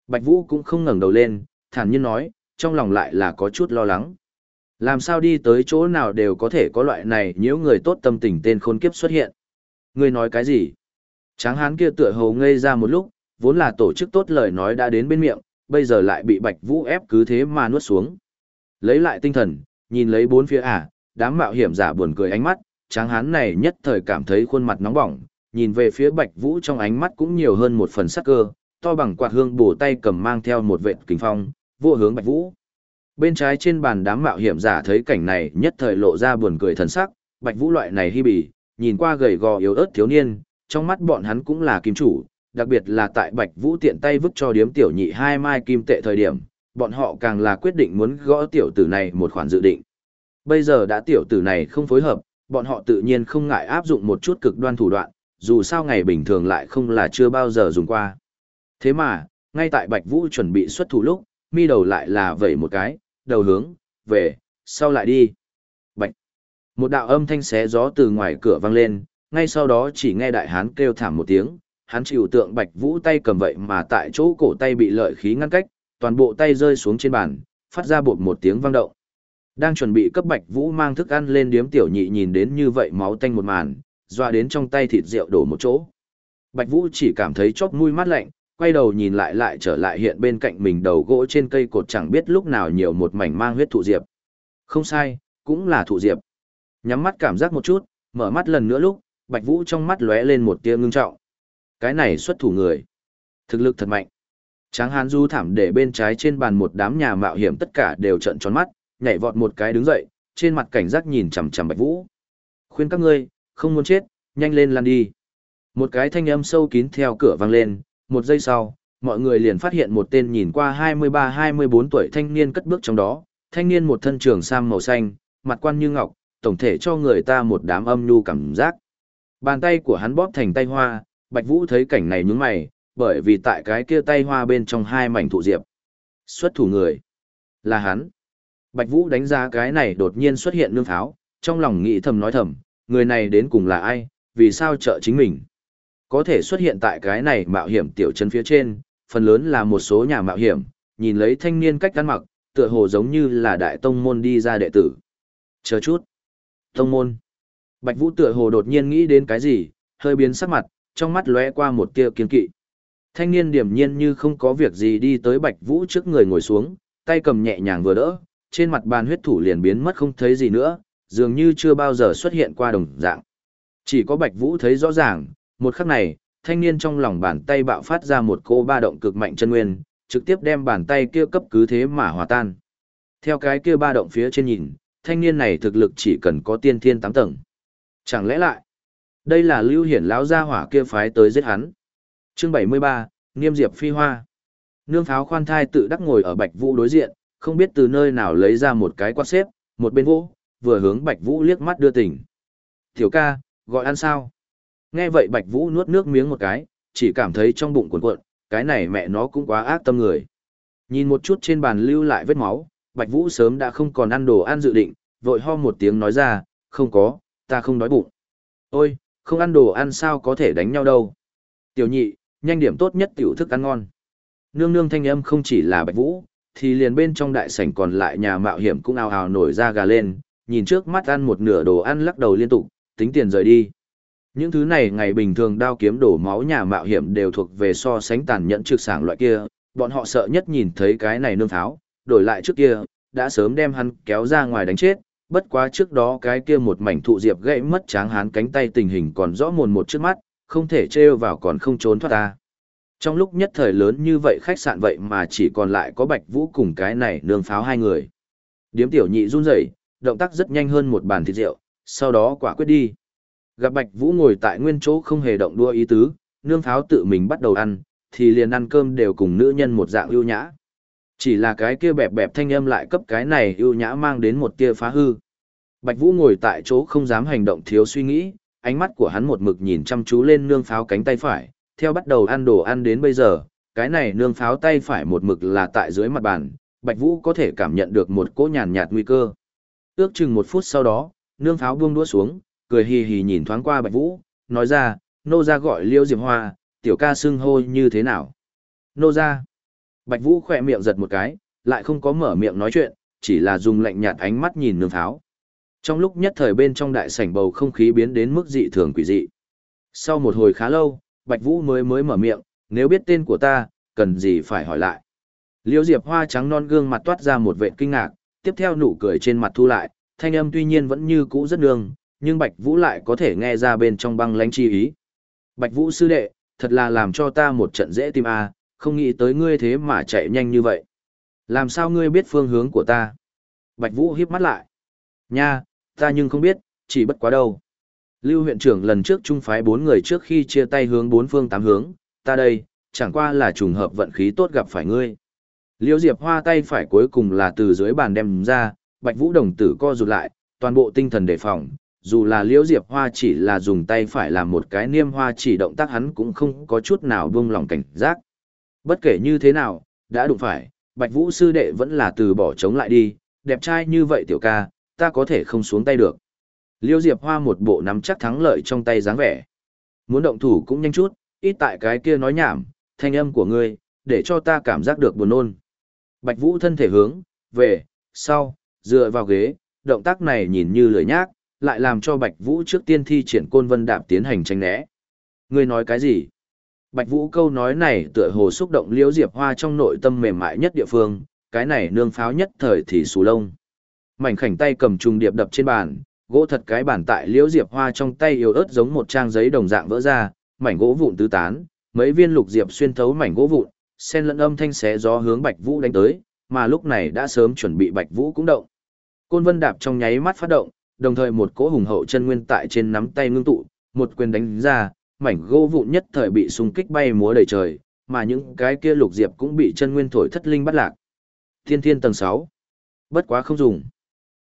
Bạch Vũ cũng không ngẩng đầu lên, thản nhiên nói, trong lòng lại là có chút lo lắng. Làm sao đi tới chỗ nào đều có thể có loại này nếu người tốt tâm tình tên khôn kiếp xuất hiện. Người nói cái gì? Tráng hán kia tựa hồ ngây ra một lúc, vốn là tổ chức tốt lời nói đã đến bên miệng, bây giờ lại bị Bạch Vũ ép cứ thế mà nuốt xuống. Lấy lại tinh thần, nhìn lấy bốn phía à, đám mạo hiểm giả buồn cười ánh mắt, tráng hán này nhất thời cảm thấy khuôn mặt nóng bỏng, nhìn về phía Bạch Vũ trong ánh mắt cũng nhiều hơn một phần sắc cơ, to bằng quạt hương bổ tay cầm mang theo một vệt kình phong, vô hướng Bạch Vũ. Bên trái trên bàn đám mạo hiểm giả thấy cảnh này nhất thời lộ ra buồn cười thần sắc, Bạch Vũ loại này hi bì, nhìn qua gầy gò yếu ớt thiếu niên, trong mắt bọn hắn cũng là kim chủ, đặc biệt là tại Bạch Vũ tiện tay vứt cho điếm tiểu nhị hai mai kim tệ thời điểm, bọn họ càng là quyết định muốn gõ tiểu tử này một khoản dự định. Bây giờ đã tiểu tử này không phối hợp, bọn họ tự nhiên không ngại áp dụng một chút cực đoan thủ đoạn, dù sao ngày bình thường lại không là chưa bao giờ dùng qua. Thế mà, ngay tại Bạch Vũ chuẩn bị xuất thủ lúc, mi đầu lại là vẩy một cái, đầu hướng, về, sau lại đi. Bạch. Một đạo âm thanh xé gió từ ngoài cửa vang lên, ngay sau đó chỉ nghe đại hán kêu thảm một tiếng, hắn chịu tượng Bạch Vũ tay cầm vậy mà tại chỗ cổ tay bị lợi khí ngăn cách, toàn bộ tay rơi xuống trên bàn, phát ra bột một tiếng vang động. Đang chuẩn bị cấp Bạch Vũ mang thức ăn lên điếm tiểu nhị nhìn đến như vậy máu tanh một màn, doa đến trong tay thịt rượu đổ một chỗ. Bạch Vũ chỉ cảm thấy chóp mũi mát lạnh, quay đầu nhìn lại lại trở lại hiện bên cạnh mình đầu gỗ trên cây cột chẳng biết lúc nào nhiều một mảnh mang huyết thụ diệp. Không sai, cũng là thụ diệp. Nhắm mắt cảm giác một chút, mở mắt lần nữa lúc, Bạch Vũ trong mắt lóe lên một tia ngưng trọng. Cái này xuất thủ người. Thực lực thật mạnh. Tráng hán du thảm để bên trái trên bàn một đám nhà mạo hiểm tất cả đều trợn tròn mắt, nhảy vọt một cái đứng dậy, trên mặt cảnh giác nhìn chằm chằm Bạch Vũ. Khuyên các ngươi, không muốn chết, nhanh lên lăn đi. Một cái thanh âm sâu kín theo cửa vang lên, một giây sau, mọi người liền phát hiện một tên nhìn qua 23-24 tuổi thanh niên cất bước trong đó, thanh niên một thân trường sam màu xanh, mặt quan như ngọc, tổng thể cho người ta một đám âm nhu cảm giác. Bàn tay của hắn bóp thành tay hoa, Bạch Vũ thấy cảnh này nhướng mày, bởi vì tại cái kia tay hoa bên trong hai mảnh thụ diệp. Xuất thủ người. Là hắn. Bạch Vũ đánh giá cái này đột nhiên xuất hiện nương pháo, trong lòng nghĩ thầm nói thầm, người này đến cùng là ai, vì sao trợ chính mình. Có thể xuất hiện tại cái này mạo hiểm tiểu trấn phía trên, phần lớn là một số nhà mạo hiểm, nhìn lấy thanh niên cách ăn mặc, tựa hồ giống như là đại tông môn đi ra đệ tử. Chờ chút. Tông môn. Bạch Vũ tựa hồ đột nhiên nghĩ đến cái gì, hơi biến sắc mặt, trong mắt lóe qua một tia kiên kỵ. Thanh niên điểm nhiên như không có việc gì đi tới Bạch Vũ trước người ngồi xuống, tay cầm nhẹ nhàng vừa đỡ, trên mặt bàn huyết thủ liền biến mất không thấy gì nữa, dường như chưa bao giờ xuất hiện qua đồng dạng. Chỉ có Bạch Vũ thấy rõ ràng, một khắc này, thanh niên trong lòng bàn tay bạo phát ra một cô ba động cực mạnh chân nguyên, trực tiếp đem bàn tay kia cấp cứ thế mà hòa tan. Theo cái kia ba động phía trên nhìn, thanh niên này thực lực chỉ cần có tiên thiên tám tầng. Chẳng lẽ lại, đây là lưu hiển lão gia hỏa kia phái tới giết hắn. Chương 73, Niêm Diệp Phi Hoa. Nương pháo khoan thai tự đắc ngồi ở Bạch Vũ đối diện, không biết từ nơi nào lấy ra một cái quạt xếp, một bên vũ, vừa hướng Bạch Vũ liếc mắt đưa tình. Tiểu ca, gọi ăn sao? Nghe vậy Bạch Vũ nuốt nước miếng một cái, chỉ cảm thấy trong bụng cuộn cuộn, cái này mẹ nó cũng quá ác tâm người. Nhìn một chút trên bàn lưu lại vết máu, Bạch Vũ sớm đã không còn ăn đồ ăn dự định, vội ho một tiếng nói ra, không có, ta không đói bụng. Ôi, không ăn đồ ăn sao có thể đánh nhau đâu. Tiểu nhị, nhanh điểm tốt nhất tiểu thức ăn ngon. Nương nương thanh âm không chỉ là Bạch Vũ, thì liền bên trong đại sảnh còn lại nhà mạo hiểm cũng ào ào nổi ra gà lên, nhìn trước mắt ăn một nửa đồ ăn lắc đầu liên tục, tính tiền rời đi. Những thứ này ngày bình thường đao kiếm đổ máu nhà mạo hiểm đều thuộc về so sánh tàn nhẫn trực sảng loại kia, bọn họ sợ nhất nhìn thấy cái này nương tháo, đổi lại trước kia, đã sớm đem hắn kéo ra ngoài đánh chết, bất quá trước đó cái kia một mảnh thụ diệp gãy mất tráng hán cánh tay tình hình còn rõ mồn một trước mắt, không thể trêu vào còn không trốn thoát ta. Trong lúc nhất thời lớn như vậy khách sạn vậy mà chỉ còn lại có Bạch Vũ cùng cái này nương pháo hai người. Điếm tiểu nhị run rẩy, động tác rất nhanh hơn một bàn thịt rượu, sau đó quả quyết đi. Gặp Bạch Vũ ngồi tại nguyên chỗ không hề động đua ý tứ, nương pháo tự mình bắt đầu ăn, thì liền ăn cơm đều cùng nữ nhân một dạng ưu nhã. Chỉ là cái kia bẹp bẹp thanh âm lại cấp cái này ưu nhã mang đến một tia phá hư. Bạch Vũ ngồi tại chỗ không dám hành động thiếu suy nghĩ, ánh mắt của hắn một mực nhìn chăm chú lên nương pháo cánh tay phải, theo bắt đầu ăn đồ ăn đến bây giờ, cái này nương pháo tay phải một mực là tại dưới mặt bàn, Bạch Vũ có thể cảm nhận được một cỗ nhàn nhạt nguy cơ. Ước chừng một phút sau đó, nương pháo buông đũa xuống, cười hì hì nhìn thoáng qua Bạch Vũ, nói ra, nô gia gọi Liêu Diệp Hoa, tiểu ca xưng hô như thế nào? Nô gia. Bạch Vũ khỏe miệng giật một cái, lại không có mở miệng nói chuyện, chỉ là dùng lạnh nhạt ánh mắt nhìn nương pháo. Trong lúc nhất thời bên trong đại sảnh bầu không khí biến đến mức dị thường quỷ dị. Sau một hồi khá lâu, Bạch Vũ mới mới mở miệng, nếu biết tên của ta, cần gì phải hỏi lại. Liêu Diệp Hoa trắng non gương mặt toát ra một vẻ kinh ngạc, tiếp theo nụ cười trên mặt thu lại, thanh âm tuy nhiên vẫn như cũ rất nương, nhưng Bạch Vũ lại có thể nghe ra bên trong băng lãnh chi ý. Bạch Vũ sư đệ, thật là làm cho ta một trận dễ tim a, à, không nghĩ tới ngươi thế mà chạy nhanh như vậy. Làm sao ngươi biết phương hướng của ta? Bạch Vũ híp mắt lại. Nha, ta nhưng không biết, chỉ bất quá đâu. Lưu huyện trưởng lần trước trung phái bốn người trước khi chia tay hướng bốn phương tám hướng, ta đây, chẳng qua là trùng hợp vận khí tốt gặp phải ngươi. Liêu Diệp Hoa tay phải cuối cùng là từ dưới bàn đem ra, Bạch Vũ đồng tử co rụt lại, toàn bộ tinh thần đề phòng, dù là Liễu Diệp Hoa chỉ là dùng tay phải làm một cái niêm hoa chỉ động tác hắn cũng không có chút nào buông lòng cảnh giác. Bất kể như thế nào, đã đụng phải, Bạch Vũ sư đệ vẫn là từ bỏ chống lại đi, đẹp trai như vậy tiểu ca, ta có thể không xuống tay được. Liêu Diệp Hoa một bộ nắm chắc thắng lợi trong tay dáng vẻ. Muốn động thủ cũng nhanh chút, ít tại cái kia nói nhảm, thanh âm của ngươi, để cho ta cảm giác được buồn nôn. Bạch Vũ thân thể hướng, về, sau, dựa vào ghế, động tác này nhìn như lười nhác, lại làm cho Bạch Vũ trước tiên thi triển côn vân đạp tiến hành tranh né. Ngươi nói cái gì? Bạch Vũ câu nói này tựa hồ xúc động Liễu Diệp Hoa trong nội tâm mềm mại nhất địa phương, cái này nương pháo nhất thời thì xù lông. Mảnh khảnh tay cầm trùng điệp đập trên bàn, gỗ thật cái bàn tại Liễu Diệp Hoa trong tay yếu ớt giống một trang giấy đồng dạng vỡ ra, mảnh gỗ vụn tứ tán, mấy viên lục diệp xuyên thấu mảnh gỗ vụn, sen lẫn âm thanh xé gió hướng Bạch Vũ đánh tới, mà lúc này đã sớm chuẩn bị Bạch Vũ cũng động. Côn Vân đạp trong nháy mắt phát động, đồng thời một cỗ hùng hậu chân nguyên tại trên nắm tay ngưng tụ, một quyền đánh ra, mảnh gỗ vụn nhất thời bị xung kích bay múa đầy trời, mà những cái kia lục diệp cũng bị chân nguyên thổi thất linh bắt lạc. Thiên thiên tầng 6. Bất quá không dùng.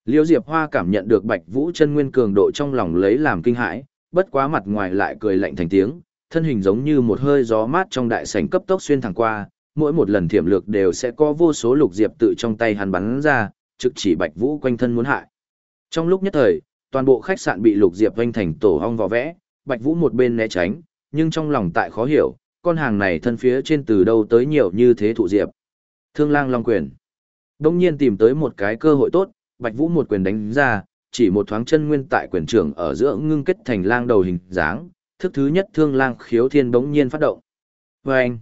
Liêu Diệp Hoa cảm nhận được Bạch Vũ chân nguyên cường độ trong lòng lấy làm kinh hãi, bất quá mặt ngoài lại cười lạnh thành tiếng, thân hình giống như một hơi gió mát trong đại sảnh cấp tốc xuyên thẳng qua, mỗi một lần thiểm lược đều sẽ có vô số lục diệp tự trong tay hắn bắn ra, trực chỉ Bạch Vũ quanh thân muốn hại. Trong lúc nhất thời, toàn bộ khách sạn bị lục diệp vênh thành tổ ong vò vẽ, Bạch Vũ một bên né tránh, nhưng trong lòng tại khó hiểu, con hàng này thân phía trên từ đâu tới nhiều như thế thụ diệp. Thương lang long quyền. Đông nhiên tìm tới một cái cơ hội tốt, Bạch Vũ một quyền đánh ra, chỉ một thoáng chân nguyên tại quyền trưởng ở giữa ngưng kết thành lang đầu hình dáng, thức thứ nhất thương lang khiếu thiên bỗng nhiên phát động. Và anh,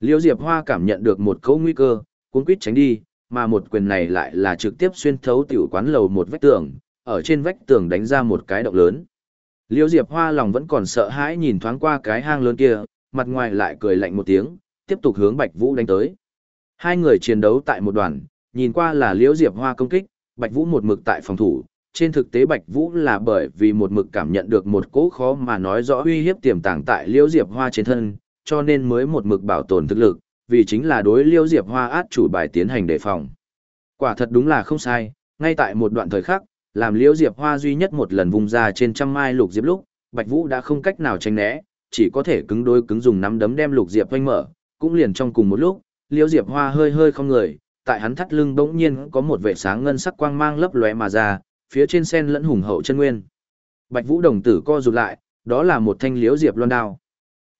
Liêu Diệp Hoa cảm nhận được một cấu nguy cơ, cuốn quýt tránh đi, mà một quyền này lại là trực tiếp xuyên thấu tiểu quán lầu một vách tường, ở trên vách tường đánh ra một cái động lớn. Liêu Diệp Hoa lòng vẫn còn sợ hãi nhìn thoáng qua cái hang lớn kia, mặt ngoài lại cười lạnh một tiếng, tiếp tục hướng Bạch Vũ đánh tới. Hai người chiến đấu tại một đoàn, nhìn qua là Liễu Diệp Hoa công kích, Bạch Vũ một mực tại phòng thủ, trên thực tế Bạch Vũ là bởi vì một mực cảm nhận được một cỗ khó mà nói rõ uy hiếp tiềm tàng tại Liễu Diệp Hoa trên thân, cho nên mới một mực bảo tồn thực lực, vì chính là đối Liễu Diệp Hoa át chủ bài tiến hành đề phòng. Quả thật đúng là không sai, ngay tại một đoạn thời khắc, làm Liễu Diệp Hoa duy nhất một lần vùng ra trên trăm mai lục diệp lúc, Bạch Vũ đã không cách nào tránh né, chỉ có thể cứng đôi cứng dùng nắm đấm đem lục diệp vênh mở, cũng liền trong cùng một lúc, Liễu Diệp Hoa hơi hơi không người, tại hắn thắt lưng bỗng nhiên có một vệ sáng ngân sắc quang mang lấp lóe mà ra, phía trên sen lẫn hùng hậu chân nguyên. Bạch Vũ đồng tử co rụt lại, đó là một thanh liễu diệp loan đao.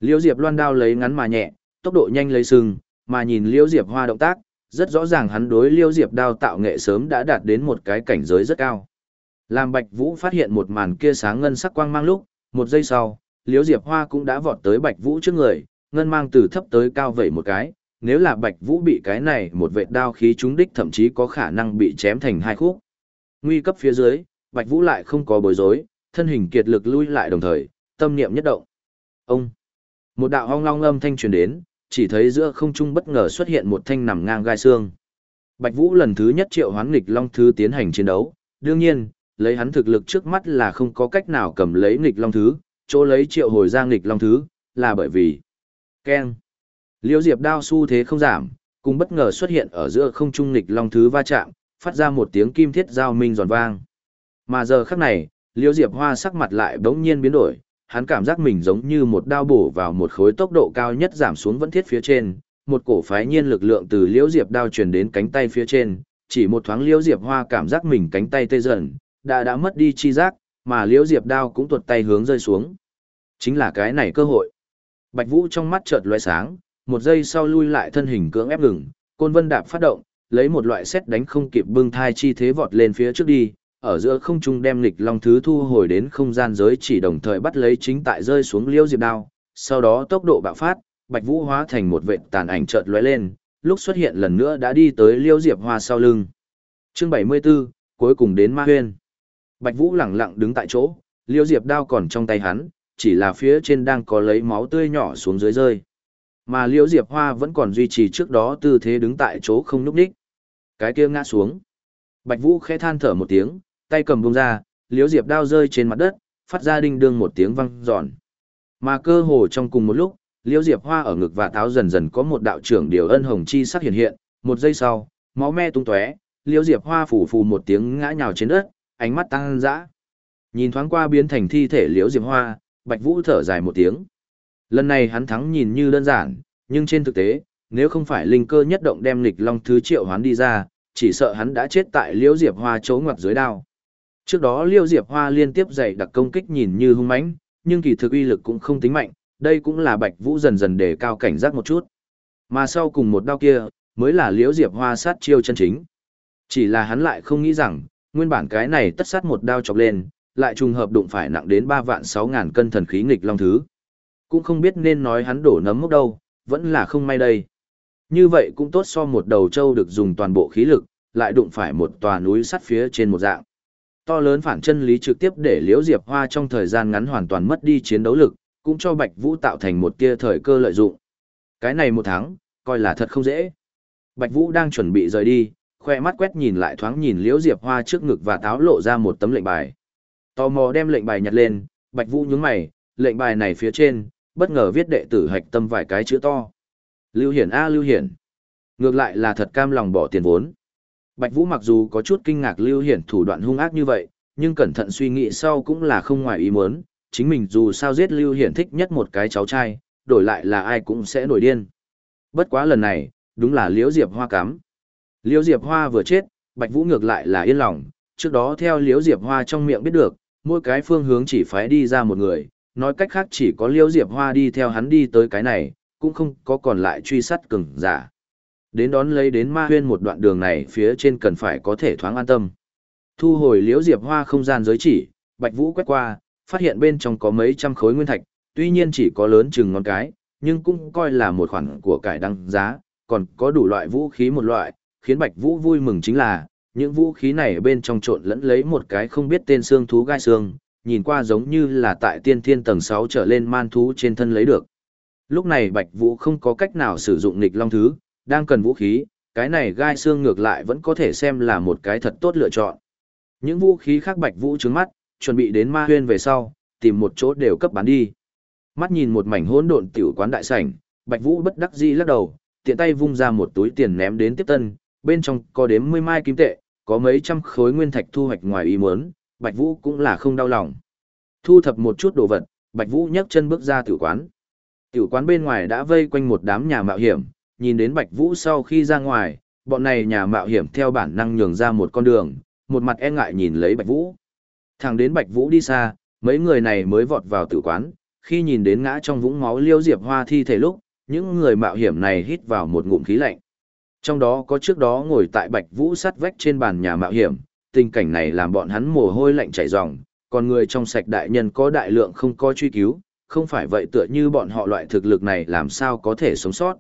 Liễu diệp loan đao lấy ngắn mà nhẹ, tốc độ nhanh lấy sừng, mà nhìn liễu diệp hoa động tác, rất rõ ràng hắn đối liễu diệp đao tạo nghệ sớm đã đạt đến một cái cảnh giới rất cao. Làm Bạch Vũ phát hiện một màn kia sáng ngân sắc quang mang lúc, một giây sau, liễu diệp hoa cũng đã vọt tới Bạch Vũ trước người, ngân mang từ thấp tới cao vậy một cái, nếu là Bạch Vũ bị cái này một vệt đao khí trúng đích thậm chí có khả năng bị chém thành hai khúc. Nguy cấp phía dưới, Bạch Vũ lại không có bối rối, thân hình kiệt lực lui lại đồng thời, tâm niệm nhất động. Ông! Một đạo hong long âm thanh truyền đến, chỉ thấy giữa không trung bất ngờ xuất hiện một thanh nằm ngang gai xương. Bạch Vũ lần thứ nhất triệu hoán nghịch long thứ tiến hành chiến đấu, đương nhiên, lấy hắn thực lực trước mắt là không có cách nào cầm lấy nghịch long thứ, chỗ lấy triệu hồi ra nghịch long thứ, là bởi vì keng. Liêu Diệp đao su thế không giảm, cùng bất ngờ xuất hiện ở giữa không trung nghịch long thứ va chạm, phát ra một tiếng kim thiết giao minh giòn vang. Mà giờ khắc này, Liêu Diệp Hoa sắc mặt lại bỗng nhiên biến đổi, hắn cảm giác mình giống như một đao bổ vào một khối tốc độ cao nhất giảm xuống vẫn thiết phía trên, một cổ phái nhiên lực lượng từ Liêu Diệp đao truyền đến cánh tay phía trên, chỉ một thoáng Liêu Diệp Hoa cảm giác mình cánh tay tê dần, đã đã mất đi chi giác, mà Liêu Diệp đao cũng tuột tay hướng rơi xuống. Chính là cái này cơ hội. Bạch Vũ trong mắt chợt lóe sáng, một giây sau lui lại thân hình cưỡng ép ngừng, côn vân đạp phát động, lấy một loại xét đánh không kịp bưng thai chi thế vọt lên phía trước đi, ở giữa không trung đem lịch long thứ thu hồi đến không gian giới chỉ đồng thời bắt lấy chính tại rơi xuống liêu diệp đao, sau đó tốc độ bạo phát, bạch vũ hóa thành một vệt tàn ảnh chợt lóe lên, lúc xuất hiện lần nữa đã đi tới liêu diệp hoa sau lưng. Chương 74, cuối cùng đến ma huyên. Bạch vũ lẳng lặng đứng tại chỗ, liêu diệp đao còn trong tay hắn, chỉ là phía trên đang có lấy máu tươi nhỏ xuống dưới rơi. Mà liễu diệp hoa vẫn còn duy trì trước đó tư thế đứng tại chỗ không núp đích. Cái kia ngã xuống. Bạch Vũ khẽ than thở một tiếng, tay cầm bông ra, liễu diệp đao rơi trên mặt đất, phát ra đinh đương một tiếng vang giòn. Mà cơ hồ trong cùng một lúc, liễu diệp hoa ở ngực và táo dần dần có một đạo trưởng điều ân hồng chi sắc hiện hiện, một giây sau, máu me tung tóe, liễu diệp hoa phủ phù một tiếng ngã nhào trên đất, ánh mắt tăng dã. Nhìn thoáng qua biến thành thi thể liễu diệp hoa, Bạch Vũ thở dài một tiếng. Lần này hắn thắng nhìn như đơn giản, nhưng trên thực tế, nếu không phải linh cơ nhất động đem lịch long thứ triệu hoán đi ra, chỉ sợ hắn đã chết tại liễu diệp hoa chỗ ngoặt dưới đao. Trước đó liễu Diệp Hoa liên tiếp dày đặc công kích nhìn như hung mãnh, nhưng kỳ thực uy lực cũng không tính mạnh, đây cũng là Bạch Vũ dần dần đề cao cảnh giác một chút. Mà sau cùng một đao kia, mới là Liễu Diệp Hoa sát chiêu chân chính. Chỉ là hắn lại không nghĩ rằng, nguyên bản cái này tất sát một đao chọc lên, lại trùng hợp đụng phải nặng đến 3 vạn sáu ngàn cân thần khí nghịch long thứ. Cũng không biết nên nói hắn đổ nấm mốc đâu, vẫn là không may đây. Như vậy cũng tốt so một đầu trâu được dùng toàn bộ khí lực, lại đụng phải một tòa núi sắt phía trên một dạng. To lớn phản chân lý trực tiếp để Liễu Diệp Hoa trong thời gian ngắn hoàn toàn mất đi chiến đấu lực, cũng cho Bạch Vũ tạo thành một tia thời cơ lợi dụng. Cái này một tháng, coi là thật không dễ. Bạch Vũ đang chuẩn bị rời đi, khoe mắt quét nhìn lại thoáng nhìn Liễu Diệp Hoa trước ngực và táo lộ ra một tấm lệnh bài. Tò mò đem lệnh bài nhặt lên, Bạch Vũ nhướng mày, lệnh bài này phía trên, bất ngờ viết đệ tử hạch tâm vài cái chữ to. Lưu Hiển A Lưu Hiển. Ngược lại là thật cam lòng bỏ tiền vốn. Bạch Vũ mặc dù có chút kinh ngạc Lưu Hiển thủ đoạn hung ác như vậy, nhưng cẩn thận suy nghĩ sau cũng là không ngoài ý muốn, chính mình dù sao giết Lưu Hiển thích nhất một cái cháu trai, đổi lại là ai cũng sẽ nổi điên. Bất quá lần này, đúng là Liễu Diệp Hoa cắm. Liễu Diệp Hoa vừa chết, Bạch Vũ ngược lại là yên lòng, trước đó theo Liễu Diệp Hoa trong miệng biết được, mỗi cái phương hướng chỉ phái đi ra một người, nói cách khác chỉ có Liễu Diệp Hoa đi theo hắn đi tới cái này, cũng không có còn lại truy sát cường giả. Đến đón lấy đến ma huyên một đoạn đường này phía trên cần phải có thể thoáng an tâm. Thu hồi Liễu Diệp Hoa không gian giới chỉ, Bạch Vũ quét qua, phát hiện bên trong có mấy trăm khối nguyên thạch, tuy nhiên chỉ có lớn chừng ngón cái, nhưng cũng coi là một khoản của cải đăng giá, còn có đủ loại vũ khí một loại, khiến Bạch Vũ vui mừng chính là, những vũ khí này bên trong trộn lẫn lấy một cái không biết tên xương thú gai xương, nhìn qua giống như là tại tiên thiên tầng 6 trở lên man thú trên thân lấy được. Lúc này Bạch Vũ không có cách nào sử dụng nghịch long thứ, đang cần vũ khí, cái này gai xương ngược lại vẫn có thể xem là một cái thật tốt lựa chọn. Những vũ khí khác Bạch Vũ trứng mắt, chuẩn bị đến ma huyên về sau, tìm một chỗ đều cấp bán đi. Mắt nhìn một mảnh hỗn độn tiểu quán đại sảnh, Bạch Vũ bất đắc dĩ lắc đầu, tiện tay vung ra một túi tiền ném đến tiếp tân, bên trong có đếm mươi mai kim tệ, có mấy trăm khối nguyên thạch thu hoạch ngoài ý muốn, Bạch Vũ cũng là không đau lòng. Thu thập một chút đồ vật, Bạch Vũ nhấc chân bước ra tiểu quán. Tiểu quán bên ngoài đã vây quanh một đám nhà mạo hiểm, nhìn đến Bạch Vũ sau khi ra ngoài, bọn này nhà mạo hiểm theo bản năng nhường ra một con đường, một mặt e ngại nhìn lấy Bạch Vũ. Thẳng đến Bạch Vũ đi xa, mấy người này mới vọt vào tử quán, khi nhìn đến ngã trong vũng máu liêu diệp hoa thi thể lúc, những người mạo hiểm này hít vào một ngụm khí lạnh. Trong đó có trước đó ngồi tại Bạch Vũ sát vách trên bàn nhà mạo hiểm, tình cảnh này làm bọn hắn mồ hôi lạnh chảy ròng, còn người trong sạch đại nhân có đại lượng không có truy cứu, không phải vậy tựa như bọn họ loại thực lực này làm sao có thể sống sót.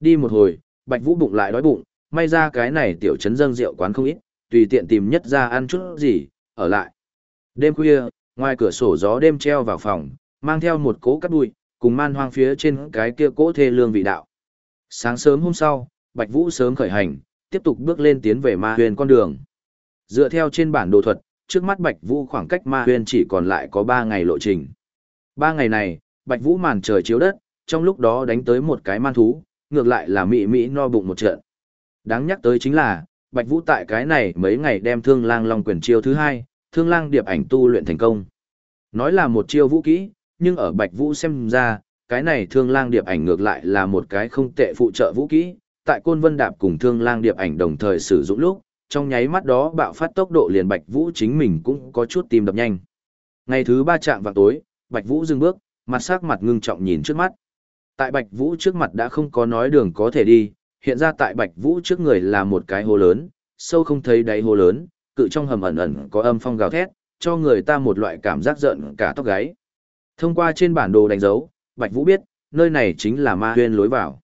Đi một hồi, Bạch Vũ bụng lại đói bụng, may ra cái này tiểu trấn dâng rượu quán không ít, tùy tiện tìm nhất ra ăn chút gì, ở lại. Đêm khuya, ngoài cửa sổ gió đêm treo vào phòng, mang theo một cỗ cắt bụi, cùng man hoang phía trên cái kia cỗ thê lương vị đạo. Sáng sớm hôm sau, Bạch Vũ sớm khởi hành, tiếp tục bước lên tiến về ma huyền con đường. Dựa theo trên bản đồ thuật, trước mắt Bạch Vũ khoảng cách ma Huyên chỉ còn lại có 3 ngày lộ trình. 3 ngày này, Bạch Vũ màn trời chiếu đất, trong lúc đó đánh tới một cái man thú, ngược lại là mị mị no bụng một trận. Đáng nhắc tới chính là, Bạch Vũ tại cái này mấy ngày đem thương lang long quyền chiêu thứ hai, thương lang điệp ảnh tu luyện thành công. Nói là một chiêu vũ kỹ, nhưng ở Bạch Vũ xem ra, cái này thương lang điệp ảnh ngược lại là một cái không tệ phụ trợ vũ kỹ, tại Côn Vân Đạp cùng thương lang điệp ảnh đồng thời sử dụng lúc, trong nháy mắt đó bạo phát tốc độ liền Bạch Vũ chính mình cũng có chút tim đập nhanh. Ngày thứ ba chạm vào tối, Bạch Vũ dừng bước, mặt sắc mặt ngưng trọng nhìn trước mắt. Tại Bạch Vũ trước mặt đã không có nói đường có thể đi, hiện ra tại Bạch Vũ trước người là một cái hồ lớn, sâu không thấy đáy hồ lớn, cự trong hầm ẩn ẩn có âm phong gào thét, cho người ta một loại cảm giác giận cả tóc gáy. Thông qua trên bản đồ đánh dấu, Bạch Vũ biết, nơi này chính là ma huyên lối vào.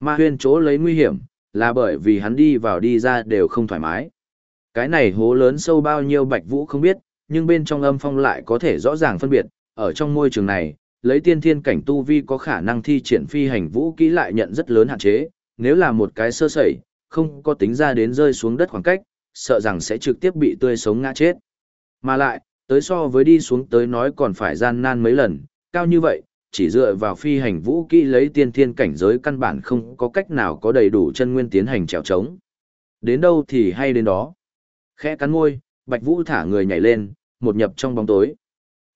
Ma huyên chỗ lấy nguy hiểm, là bởi vì hắn đi vào đi ra đều không thoải mái. Cái này hố lớn sâu bao nhiêu Bạch Vũ không biết, nhưng bên trong âm phong lại có thể rõ ràng phân biệt, ở trong môi trường này, lấy tiên thiên cảnh tu vi có khả năng thi triển phi hành vũ kỹ lại nhận rất lớn hạn chế, nếu là một cái sơ sẩy, không có tính ra đến rơi xuống đất khoảng cách, sợ rằng sẽ trực tiếp bị tươi sống ngã chết. Mà lại, tới so với đi xuống tới nói còn phải gian nan mấy lần, cao như vậy, chỉ dựa vào phi hành vũ kỹ lấy tiên thiên cảnh giới căn bản không có cách nào có đầy đủ chân nguyên tiến hành trèo trống. Đến đâu thì hay đến đó. Khẽ cắn môi, Bạch Vũ thả người nhảy lên, một nhập trong bóng tối.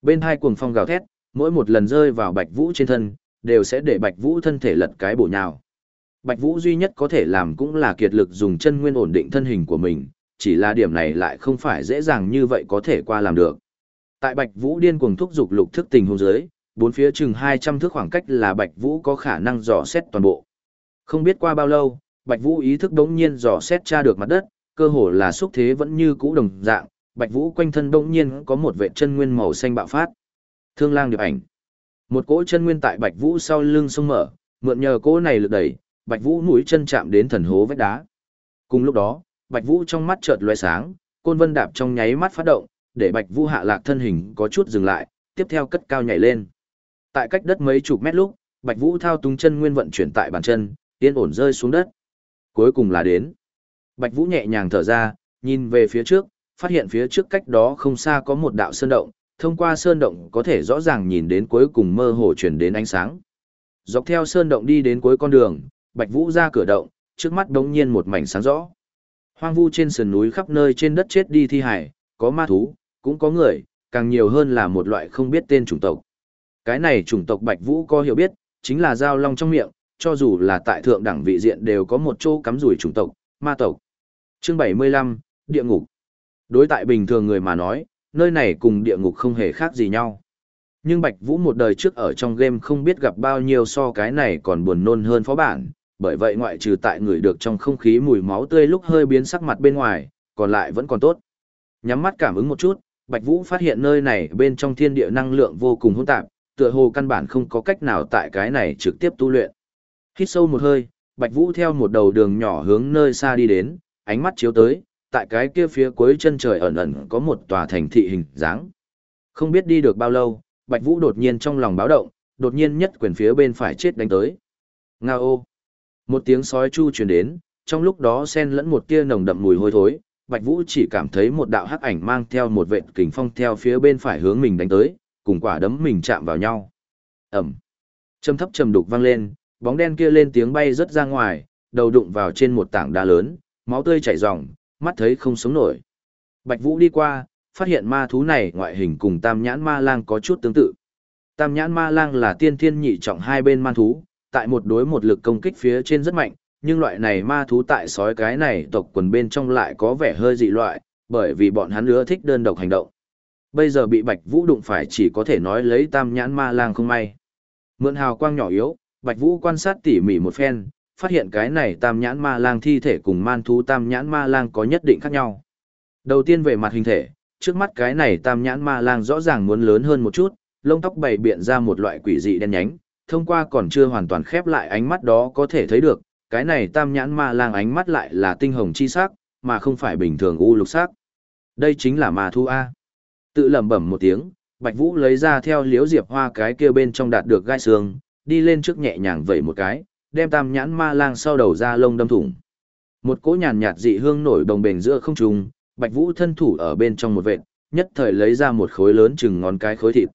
Bên hai cuồng phong gào thét, mỗi một lần rơi vào Bạch Vũ trên thân, đều sẽ để Bạch Vũ thân thể lật cái bổ nhào. Bạch Vũ duy nhất có thể làm cũng là kiệt lực dùng chân nguyên ổn định thân hình của mình, chỉ là điểm này lại không phải dễ dàng như vậy có thể qua làm được. Tại Bạch Vũ điên cuồng thúc dục lục thức tình hôn dưới, bốn phía chừng 200 thước khoảng cách là Bạch Vũ có khả năng dò xét toàn bộ. Không biết qua bao lâu, Bạch Vũ ý thức đống nhiên dò xét tra được mặt đất, cơ hồ là xúc thế vẫn như cũ đồng dạng, Bạch Vũ quanh thân đống nhiên có một vệ chân nguyên màu xanh bạo phát. Thương lang điệp ảnh. Một cỗ chân nguyên tại Bạch Vũ sau lưng sông mở, mượn nhờ cỗ này lực đẩy, Bạch Vũ mũi chân chạm đến thần hố vách đá. Cùng lúc đó, Bạch Vũ trong mắt chợt lóe sáng, côn vân đạp trong nháy mắt phát động, để Bạch Vũ hạ lạc thân hình có chút dừng lại, tiếp theo cất cao nhảy lên. Tại cách đất mấy chục mét lúc, Bạch Vũ thao túng chân nguyên vận chuyển tại bàn chân, yên ổn rơi xuống đất. Cuối cùng là đến. Bạch Vũ nhẹ nhàng thở ra, nhìn về phía trước, phát hiện phía trước cách đó không xa có một đạo sơn động, thông qua sơn động có thể rõ ràng nhìn đến cuối cùng mơ hồ chuyển đến ánh sáng. Dọc theo sơn động đi đến cuối con đường, Bạch Vũ ra cửa động, trước mắt đống nhiên một mảnh sáng rõ. Hoang vu trên sườn núi khắp nơi trên đất chết đi thi hải, có ma thú, cũng có người, càng nhiều hơn là một loại không biết tên chủng tộc. Cái này chủng tộc Bạch Vũ có hiểu biết, chính là giao long trong miệng, cho dù là tại thượng đẳng vị diện đều có một chỗ cắm rủi chủng tộc, ma tộc. Chương 75, Địa ngục. Đối tại bình thường người mà nói, nơi này cùng địa ngục không hề khác gì nhau. Nhưng Bạch Vũ một đời trước ở trong game không biết gặp bao nhiêu so cái này còn buồn nôn hơn phó bản, bởi vậy ngoại trừ tại người được trong không khí mùi máu tươi lúc hơi biến sắc mặt bên ngoài, còn lại vẫn còn tốt. Nhắm mắt cảm ứng một chút, Bạch Vũ phát hiện nơi này bên trong thiên địa năng lượng vô cùng hỗn tạp, tựa hồ căn bản không có cách nào tại cái này trực tiếp tu luyện. Hít sâu một hơi, Bạch Vũ theo một đầu đường nhỏ hướng nơi xa đi đến, ánh mắt chiếu tới, tại cái kia phía cuối chân trời ẩn ẩn có một tòa thành thị hình dáng. Không biết đi được bao lâu, Bạch Vũ đột nhiên trong lòng báo động, đột nhiên nhất quyền phía bên phải chết đánh tới. Ngao! Một tiếng sói chu truyền đến, trong lúc đó xen lẫn một tia nồng đậm mùi hôi thối, Bạch Vũ chỉ cảm thấy một đạo hắc ảnh mang theo một vệt kình phong theo phía bên phải hướng mình đánh tới, cùng quả đấm mình chạm vào nhau. Ầm. Trầm thấp trầm đục vang lên, bóng đen kia lên tiếng bay rất ra ngoài, đầu đụng vào trên một tảng đá lớn, máu tươi chảy ròng, mắt thấy không sống nổi. Bạch Vũ đi qua, phát hiện ma thú này ngoại hình cùng Tam Nhãn Ma Lang có chút tương tự. Tam Nhãn Ma Lang là tiên thiên nhị trọng hai bên man thú, tại một đối một lực công kích phía trên rất mạnh, nhưng loại này ma thú tại sói cái này tộc quần bên trong lại có vẻ hơi dị loại, bởi vì bọn hắn ưa thích đơn độc hành động. Bây giờ bị Bạch Vũ đụng phải chỉ có thể nói lấy Tam Nhãn Ma Lang không may. Mượn hào quang nhỏ yếu, Bạch Vũ quan sát tỉ mỉ một phen, phát hiện cái này tam nhãn ma lang thi thể cùng man thú tam nhãn ma lang có nhất định khác nhau. Đầu tiên về mặt hình thể, trước mắt cái này tam nhãn ma lang rõ ràng muốn lớn hơn một chút, lông tóc bày biện ra một loại quỷ dị đen nhánh, thông qua còn chưa hoàn toàn khép lại ánh mắt đó có thể thấy được, cái này tam nhãn ma lang ánh mắt lại là tinh hồng chi sắc, mà không phải bình thường u lục sắc. Đây chính là ma thú A. Tự lẩm bẩm một tiếng, Bạch Vũ lấy ra theo liếu diệp hoa cái kia bên trong đạt được gai xương, đi lên trước nhẹ nhàng vẩy một cái, đem tam nhãn ma lang sau đầu ra lông đâm thủng. Một cỗ nhàn nhạt dị hương nổi đồng bền giữa không trung, Bạch Vũ thân thủ ở bên trong một vệt, nhất thời lấy ra một khối lớn chừng ngón cái khối thịt.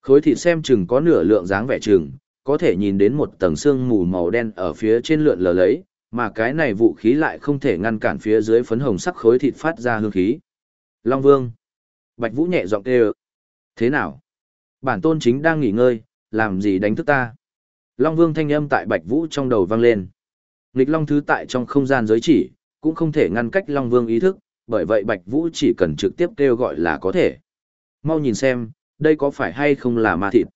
Khối thịt xem chừng có nửa lượng dáng vẻ chừng, có thể nhìn đến một tầng xương mù màu đen ở phía trên lượn lờ lấy, mà cái này vũ khí lại không thể ngăn cản phía dưới phấn hồng sắc khối thịt phát ra hương khí. Long Vương. Bạch Vũ nhẹ giọng kêu. Thế nào? Bản tôn chính đang nghỉ ngơi, làm gì đánh thức ta? Long Vương thanh âm tại Bạch Vũ trong đầu vang lên. Nghịch Long thứ tại trong không gian giới chỉ, cũng không thể ngăn cách Long Vương ý thức, bởi vậy Bạch Vũ chỉ cần trực tiếp kêu gọi là có thể. Mau nhìn xem, đây có phải hay không là ma thịt.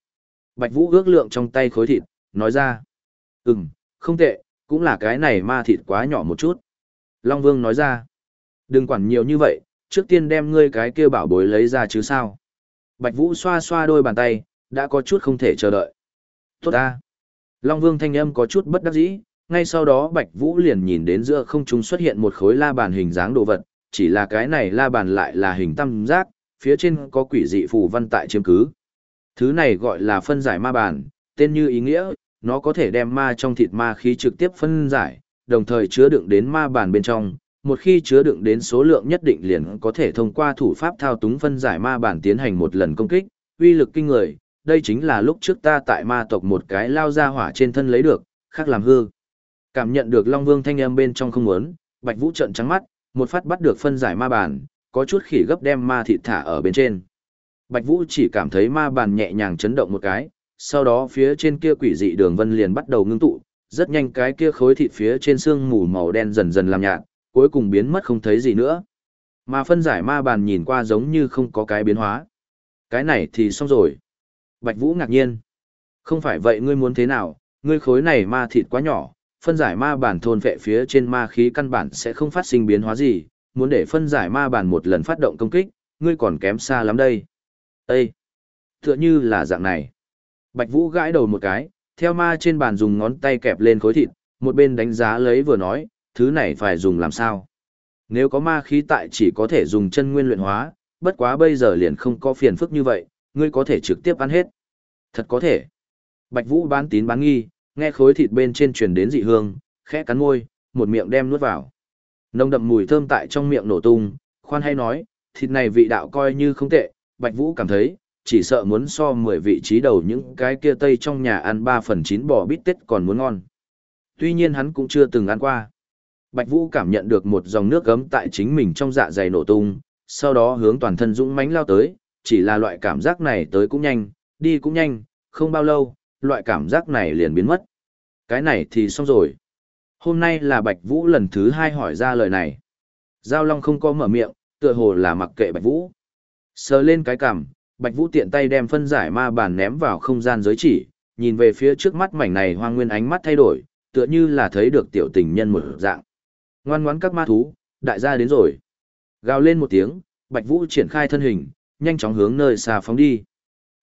Bạch Vũ ước lượng trong tay khối thịt, nói ra. Ừm, không tệ, cũng là cái này ma thịt quá nhỏ một chút. Long Vương nói ra. Đừng quản nhiều như vậy, trước tiên đem ngươi cái kia bảo bối lấy ra chứ sao. Bạch Vũ xoa xoa đôi bàn tay, đã có chút không thể chờ đợi. Tốt ta. Long Vương thanh âm có chút bất đắc dĩ, ngay sau đó Bạch Vũ liền nhìn đến giữa không trung xuất hiện một khối la bàn hình dáng đồ vật, chỉ là cái này la bàn lại là hình tam giác, phía trên có quỷ dị phù văn tại chiếm cứ. Thứ này gọi là phân giải ma bàn, tên như ý nghĩa, nó có thể đem ma trong thịt ma khí trực tiếp phân giải, đồng thời chứa đựng đến ma bàn bên trong. Một khi chứa đựng đến số lượng nhất định liền có thể thông qua thủ pháp thao túng phân giải ma bản tiến hành một lần công kích, uy lực kinh người, đây chính là lúc trước ta tại ma tộc một cái lao ra hỏa trên thân lấy được, khác làm hư. Cảm nhận được Long Vương thanh âm bên trong không muốn, Bạch Vũ trợn trắng mắt, một phát bắt được phân giải ma bản, có chút khỉ gấp đem ma thịt thả ở bên trên. Bạch Vũ chỉ cảm thấy ma bản nhẹ nhàng chấn động một cái, sau đó phía trên kia quỷ dị đường vân liền bắt đầu ngưng tụ, rất nhanh cái kia khối thịt phía trên xương mù màu đen dần dần làm nhạt, cuối cùng biến mất không thấy gì nữa. Mà phân giải ma bàn nhìn qua giống như không có cái biến hóa. Cái này thì xong rồi. Bạch Vũ ngạc nhiên. Không phải vậy ngươi muốn thế nào, ngươi khối này ma thịt quá nhỏ, phân giải ma bản thôn vệ phía trên ma khí căn bản sẽ không phát sinh biến hóa gì, muốn để phân giải ma bản một lần phát động công kích, ngươi còn kém xa lắm đây. Ê! Tựa như là dạng này. Bạch Vũ gãi đầu một cái, theo ma trên bàn dùng ngón tay kẹp lên khối thịt, một bên đánh giá lấy vừa nói, thứ này phải dùng làm sao. Nếu có ma khí tại chỉ có thể dùng chân nguyên luyện hóa, bất quá bây giờ liền không có phiền phức như vậy, ngươi có thể trực tiếp ăn hết. Thật có thể. Bạch Vũ bán tín bán nghi, nghe khối thịt bên trên truyền đến dị hương, khẽ cắn môi, một miệng đem nuốt vào. Nồng đậm mùi thơm tại trong miệng nổ tung, khoan hay nói, thịt này vị đạo coi như không tệ, Bạch Vũ cảm thấy, chỉ sợ muốn so 10 vị trí đầu những cái kia tây trong nhà ăn 3 phần 9 bò bít tết còn muốn ngon. Tuy nhiên hắn cũng chưa từng ăn qua. Bạch Vũ cảm nhận được một dòng nước gấm tại chính mình trong dạ dày nổ tung, sau đó hướng toàn thân dũng mãnh lao tới, chỉ là loại cảm giác này tới cũng nhanh, đi cũng nhanh, không bao lâu, loại cảm giác này liền biến mất. Cái này thì xong rồi. Hôm nay là Bạch Vũ lần thứ hai hỏi ra lời này. Giao Long không có mở miệng, tựa hồ là mặc kệ Bạch Vũ. Sờ lên cái cằm, Bạch Vũ tiện tay đem phân giải ma bản ném vào không gian giới chỉ, nhìn về phía trước mắt mảnh này hoang nguyên ánh mắt thay đổi, tựa như là thấy được tiểu tình nhân một dạng. Ngoan ngoãn các ma thú, đại gia đến rồi. Gào lên một tiếng, Bạch Vũ triển khai thân hình, nhanh chóng hướng nơi xa phóng đi.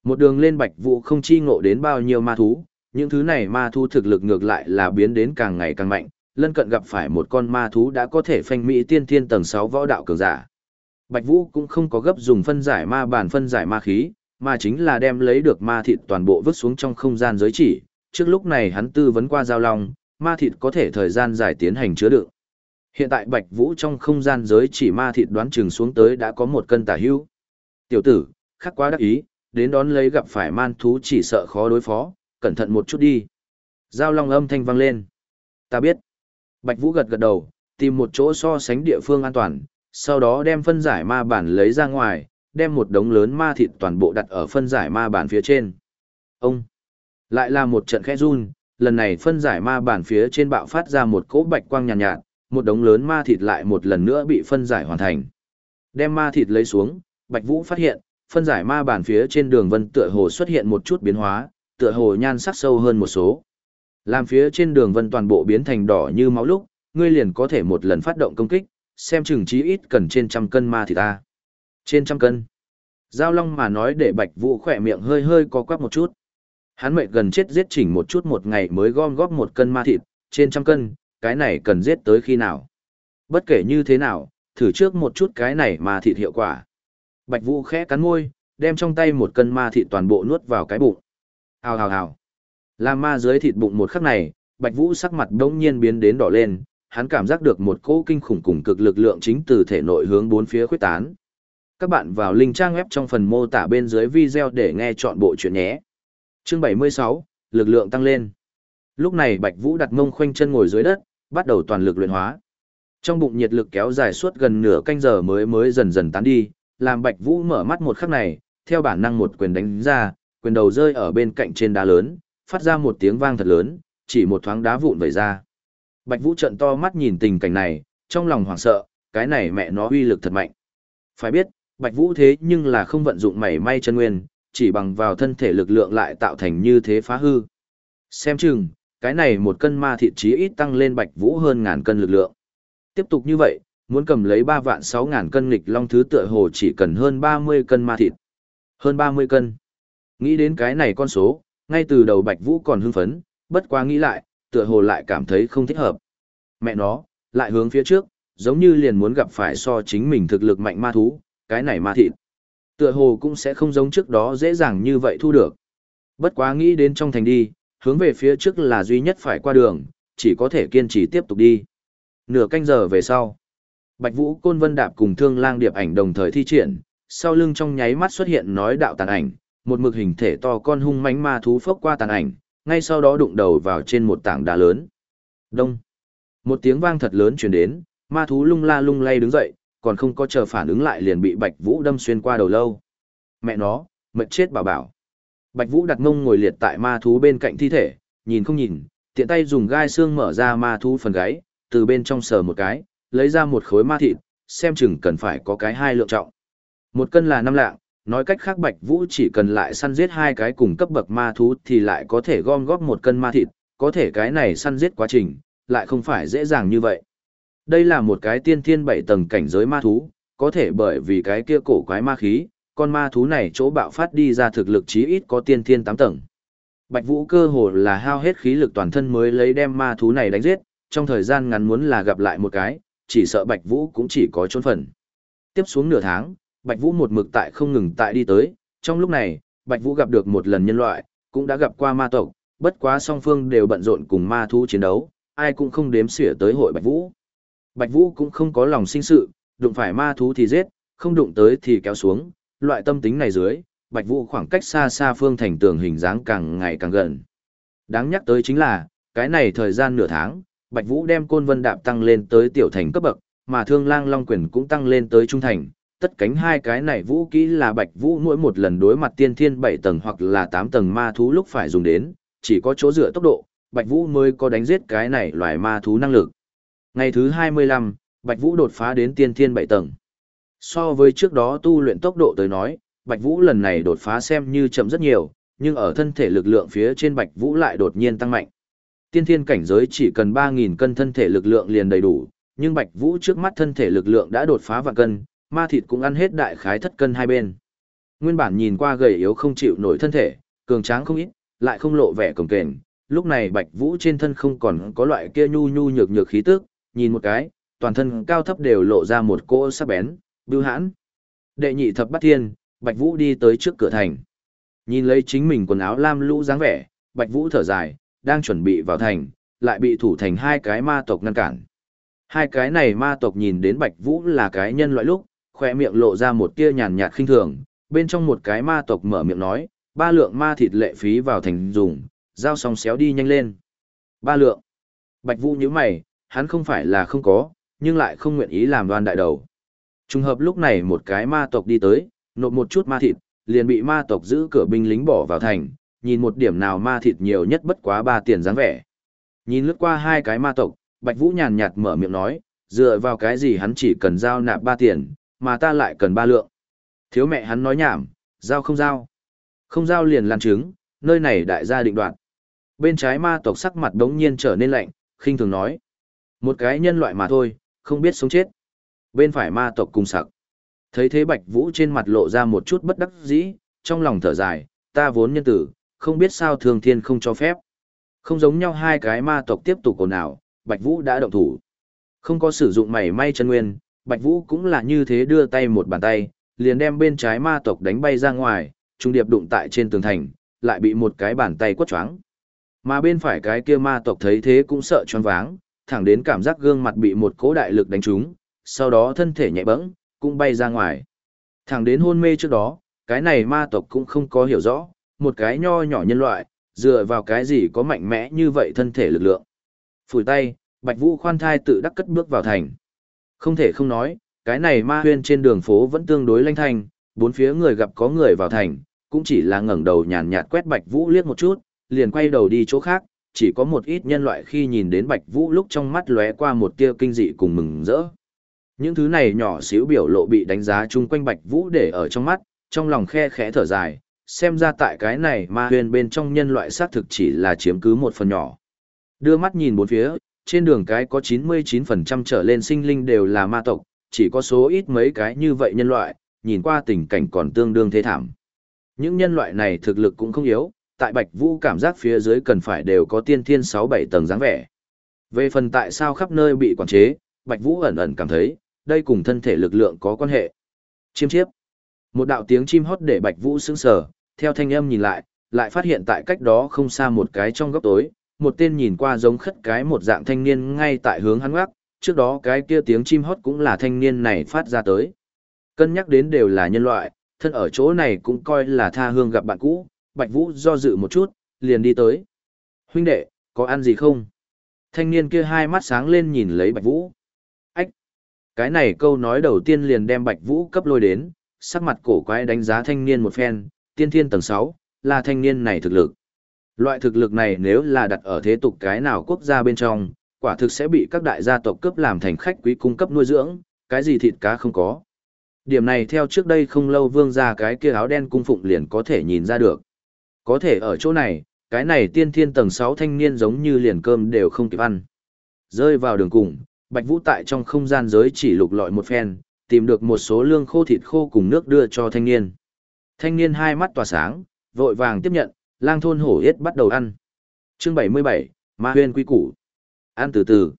Một đường lên Bạch Vũ không chi ngộ đến bao nhiêu ma thú, những thứ này ma thú thực lực ngược lại là biến đến càng ngày càng mạnh, lân cận gặp phải một con ma thú đã có thể phanh mỹ tiên thiên tầng 6 võ đạo cường giả. Bạch Vũ cũng không có gấp dùng phân giải ma bản phân giải ma khí, mà chính là đem lấy được ma thịt toàn bộ vứt xuống trong không gian giới chỉ. Trước lúc này hắn tư vấn qua giao long, ma thịt có thể thời gian dài tiến hành chứa đựng. Hiện tại Bạch Vũ trong không gian giới chỉ ma thịt đoán chừng xuống tới đã có một cân tả hữu. Tiểu tử, khắc quá đắc ý, đến đón lấy gặp phải man thú chỉ sợ khó đối phó, cẩn thận một chút đi. Giao long âm thanh vang lên. Ta biết. Bạch Vũ gật gật đầu, tìm một chỗ so sánh địa phương an toàn, sau đó đem phân giải ma bản lấy ra ngoài, đem một đống lớn ma thịt toàn bộ đặt ở phân giải ma bản phía trên. Ông. Lại là một trận khẽ run, lần này phân giải ma bản phía trên bạo phát ra một cỗ bạch quang nhàn nhạt, nhạt, một đống lớn ma thịt lại một lần nữa bị phân giải hoàn thành. Đem ma thịt lấy xuống, Bạch Vũ phát hiện, phân giải ma bản phía trên đường vân tựa hồ xuất hiện một chút biến hóa, tựa hồ nhan sắc sâu hơn một số. Làm phía trên đường vân toàn bộ biến thành đỏ như máu lúc, ngươi liền có thể một lần phát động công kích, xem chừng chí ít cần trên trăm cân ma thịt ta. Trên trăm cân. Giao Long mà nói để Bạch Vũ khỏe miệng hơi hơi có quắp một chút. Hắn mệt gần chết giết chỉnh một chút một ngày mới gom góp một cân ma thịt, trên trăm cân, cái này cần giết tới khi nào. Bất kể như thế nào, thử trước một chút cái này mà thịt hiệu quả. Bạch Vũ khẽ cắn môi, đem trong tay một cân ma thịt toàn bộ nuốt vào cái bụng. Hào hào hào. Làm ma dưới thịt bụng một khắc này, Bạch Vũ sắc mặt đống nhiên biến đến đỏ lên, hắn cảm giác được một cỗ kinh khủng cùng cực lực lượng chính từ thể nội hướng bốn phía khuếch tán. Các bạn vào link trang web trong phần mô tả bên dưới video để nghe chọn bộ chuyện nhé. Chương 76, lực lượng tăng lên. Lúc này Bạch Vũ đặt mông khoanh chân ngồi dưới đất, bắt đầu toàn lực luyện hóa. Trong bụng nhiệt lực kéo dài suốt gần nửa canh giờ mới mới dần dần tán đi, làm Bạch Vũ mở mắt một khắc này, theo bản năng một quyền đánh ra, quyền đầu rơi ở bên cạnh trên đá lớn, phát ra một tiếng vang thật lớn, chỉ một thoáng đá vụn vẩy ra. Bạch Vũ trợn to mắt nhìn tình cảnh này, trong lòng hoảng sợ, cái này mẹ nó uy lực thật mạnh. Phải biết, Bạch Vũ thế nhưng là không vận dụng mảy may chân nguyên, chỉ bằng vào thân thể lực lượng lại tạo thành như thế phá hư. Xem chừng, cái này một cân ma thịt chí ít tăng lên Bạch Vũ hơn ngàn cân lực lượng. Tiếp tục như vậy, muốn cầm lấy 3 vạn 6 ngàn cân nghịch long thứ tựa hồ chỉ cần hơn 30 cân ma thịt. Hơn 30 cân. Nghĩ đến cái này con số, ngay từ đầu Bạch Vũ còn hưng phấn, bất quá nghĩ lại, tựa hồ lại cảm thấy không thích hợp. Mẹ nó, lại hướng phía trước, giống như liền muốn gặp phải so chính mình thực lực mạnh ma thú, cái này ma thịt. Tựa hồ cũng sẽ không giống trước đó dễ dàng như vậy thu được. Bất quá nghĩ đến trong thành đi, hướng về phía trước là duy nhất phải qua đường, chỉ có thể kiên trì tiếp tục đi. Nửa canh giờ về sau, Bạch Vũ Côn Vân Đạp cùng Thương Lang Điệp ảnh đồng thời thi triển, sau lưng trong nháy mắt xuất hiện nói đạo tàn ảnh, một mực hình thể to con hung mãnh ma thú phốc qua tàn ảnh, ngay sau đó đụng đầu vào trên một tảng đá lớn. Đông. Một tiếng vang thật lớn truyền đến, ma thú lung la lung lay đứng dậy, còn không có chờ phản ứng lại liền bị Bạch Vũ đâm xuyên qua đầu lâu. Mẹ nó, mệt chết bảo bảo. Bạch Vũ đặt mông ngồi liệt tại ma thú bên cạnh thi thể, nhìn không nhìn, tiện tay dùng gai xương mở ra ma thú phần gáy, từ bên trong sờ một cái, lấy ra một khối ma thịt, xem chừng cần phải có cái hai lượng trọng. Một cân là năm lạng, nói cách khác Bạch Vũ chỉ cần lại săn giết hai cái cùng cấp bậc ma thú thì lại có thể gom góp một cân ma thịt, có thể cái này săn giết quá trình, lại không phải dễ dàng như vậy. Đây là một cái tiên thiên bảy tầng cảnh giới ma thú, có thể bởi vì cái kia cổ quái ma khí, con ma thú này chỗ bạo phát đi ra thực lực chí ít có tiên thiên tám tầng. Bạch Vũ cơ hồ là hao hết khí lực toàn thân mới lấy đem ma thú này đánh giết, trong thời gian ngắn muốn là gặp lại một cái, chỉ sợ Bạch Vũ cũng chỉ có chôn phần. Tiếp xuống nửa tháng, Bạch Vũ một mực tại không ngừng tại đi tới, trong lúc này, Bạch Vũ gặp được một lần nhân loại, cũng đã gặp qua ma tộc, bất quá song phương đều bận rộn cùng ma thú chiến đấu, ai cũng không đếm xỉa tới hội Bạch Vũ. Bạch Vũ cũng không có lòng sinh sự, đụng phải ma thú thì giết, không đụng tới thì kéo xuống, loại tâm tính này dưới, Bạch Vũ khoảng cách xa xa phương thành tường hình dáng càng ngày càng gần. Đáng nhắc tới chính là, cái này thời gian nửa tháng, Bạch Vũ đem côn vân đạp tăng lên tới tiểu thành cấp bậc, mà thương lang long quyền cũng tăng lên tới trung thành. Tất cánh hai cái này vũ kỹ là Bạch Vũ mỗi một lần đối mặt tiên thiên 7 tầng hoặc là 8 tầng ma thú lúc phải dùng đến, chỉ có chỗ dựa tốc độ, Bạch Vũ mới có đánh giết cái này loài ma thú năng lực. Ngày thứ 25, Bạch Vũ đột phá đến tiên thiên 7 tầng. So với trước đó tu luyện tốc độ tới nói, Bạch Vũ lần này đột phá xem như chậm rất nhiều, nhưng ở thân thể lực lượng phía trên Bạch Vũ lại đột nhiên tăng mạnh. Tiên thiên cảnh giới chỉ cần 3.000 cân thân thể lực lượng liền đầy đủ, nhưng Bạch Vũ trước mắt thân thể lực lượng đã đột phá vạn cân, ma thịt cũng ăn hết đại khái thất cân hai bên. Nguyên bản nhìn qua gầy yếu không chịu nổi thân thể, cường tráng không ít, lại không lộ vẻ cồng kềnh. Lúc này Bạch Vũ trên thân không còn có loại kia nhu nhu nhược nhược khí tức, nhìn một cái, toàn thân cao thấp đều lộ ra một cỗ sắc bén, bưu hãn. Đệ nhị thập bát thiên, Bạch Vũ đi tới trước cửa thành. Nhìn lấy chính mình quần áo lam lũ dáng vẻ, Bạch Vũ thở dài, đang chuẩn bị vào thành, lại bị thủ thành hai cái ma tộc ngăn cản. Hai cái này ma tộc nhìn đến Bạch Vũ là cái nhân loại lúc, khỏe miệng lộ ra một tia nhàn nhạt khinh thường, bên trong một cái ma tộc mở miệng nói, ba lượng ma thịt lệ phí vào thành dùng, giao xong xéo đi nhanh lên. Ba lượng. Bạch Vũ nhíu mày, hắn không phải là không có, nhưng lại không nguyện ý làm đoan đại đầu. Trùng hợp lúc này một cái ma tộc đi tới, nộp một chút ma thịt, liền bị ma tộc giữ cửa binh lính bỏ vào thành, nhìn một điểm nào ma thịt nhiều nhất bất quá ba tiền dáng vẻ. Nhìn lướt qua hai cái ma tộc, Bạch Vũ nhàn nhạt mở miệng nói, dựa vào cái gì hắn chỉ cần giao nạp ba tiền, mà ta lại cần ba lượng. Thiếu mẹ hắn nói nhảm, giao không giao. Không giao liền lan trứng, nơi này đại gia định đoạn. Bên trái ma tộc sắc mặt đống nhiên trở nên lạnh, khinh thường nói. Một cái nhân loại mà thôi, không biết sống chết. Bên phải ma tộc cùng sặc. Thấy thế Bạch Vũ trên mặt lộ ra một chút bất đắc dĩ, trong lòng thở dài, ta vốn nhân tử, không biết sao thường thiên không cho phép. Không giống nhau hai cái ma tộc tiếp tục ồn ào, Bạch Vũ đã động thủ. Không có sử dụng mảy may chân nguyên, Bạch Vũ cũng là như thế đưa tay một bàn tay, liền đem bên trái ma tộc đánh bay ra ngoài, trung điệp đụng tại trên tường thành, lại bị một cái bàn tay quất choáng. Mà bên phải cái kia ma tộc thấy thế cũng sợ choáng váng, thẳng đến cảm giác gương mặt bị một cỗ đại lực đánh trúng, sau đó thân thể nhẹ bẫng, cũng bay ra ngoài. Thẳng đến hôn mê trước đó, cái này ma tộc cũng không có hiểu rõ, một cái nho nhỏ nhân loại, dựa vào cái gì có mạnh mẽ như vậy thân thể lực lượng. Phủi tay, Bạch Vũ khoan thai tự đắc cất bước vào thành. Không thể không nói, cái này ma huyên trên đường phố vẫn tương đối lanh thanh, bốn phía người gặp có người vào thành, cũng chỉ là ngẩng đầu nhàn nhạt quét Bạch Vũ liếc một chút, liền quay đầu đi chỗ khác, chỉ có một ít nhân loại khi nhìn đến Bạch Vũ lúc trong mắt lóe qua một tia kinh dị cùng mừng rỡ. Những thứ này nhỏ xíu biểu lộ bị đánh giá chung quanh Bạch Vũ để ở trong mắt, trong lòng khe khẽ thở dài, xem ra tại cái này ma huyền bên trong nhân loại xác thực chỉ là chiếm cứ một phần nhỏ. Đưa mắt nhìn bốn phía, trên đường cái có 99% trở lên sinh linh đều là ma tộc, chỉ có số ít mấy cái như vậy nhân loại, nhìn qua tình cảnh còn tương đương thế thảm. Những nhân loại này thực lực cũng không yếu, tại Bạch Vũ cảm giác phía dưới cần phải đều có tiên thiên 6-7 tầng dáng vẻ. Về phần tại sao khắp nơi bị quản chế, Bạch Vũ ẩn ẩn cảm thấy, đây cùng thân thể lực lượng có quan hệ. Chiêm chiếp. Một đạo tiếng chim hót để Bạch Vũ sững sờ, theo thanh âm nhìn lại, lại phát hiện tại cách đó không xa một cái trong góc tối, một tên nhìn qua giống khất cái một dạng thanh niên ngay tại hướng hắn ngoắc, trước đó cái kia tiếng chim hót cũng là thanh niên này phát ra tới. Cân nhắc đến đều là nhân loại, thân ở chỗ này cũng coi là tha hương gặp bạn cũ, Bạch Vũ do dự một chút, liền đi tới. Huynh đệ, có ăn gì không? Thanh niên kia hai mắt sáng lên nhìn lấy Bạch Vũ. Cái này câu nói đầu tiên liền đem Bạch Vũ cấp lôi đến, sắc mặt cổ quái đánh giá thanh niên một phen, tiên thiên tầng 6, là thanh niên này thực lực. Loại thực lực này nếu là đặt ở thế tục cái nào quốc gia bên trong, quả thực sẽ bị các đại gia tộc cấp làm thành khách quý cung cấp nuôi dưỡng, cái gì thịt cá không có. Điểm này theo trước đây không lâu vương ra cái kia áo đen cung phụng liền có thể nhìn ra được. Có thể ở chỗ này, cái này tiên thiên tầng 6 thanh niên giống như liền cơm đều không kịp ăn. Rơi vào đường cùng, Bạch Vũ tại trong không gian giới chỉ lục lọi một phen, tìm được một số lương khô thịt khô cùng nước đưa cho thanh niên. Thanh niên hai mắt tỏa sáng, vội vàng tiếp nhận, lang thôn hổ yết bắt đầu ăn. Chương 77, Ma Huyên Quy Củ. Ăn từ từ.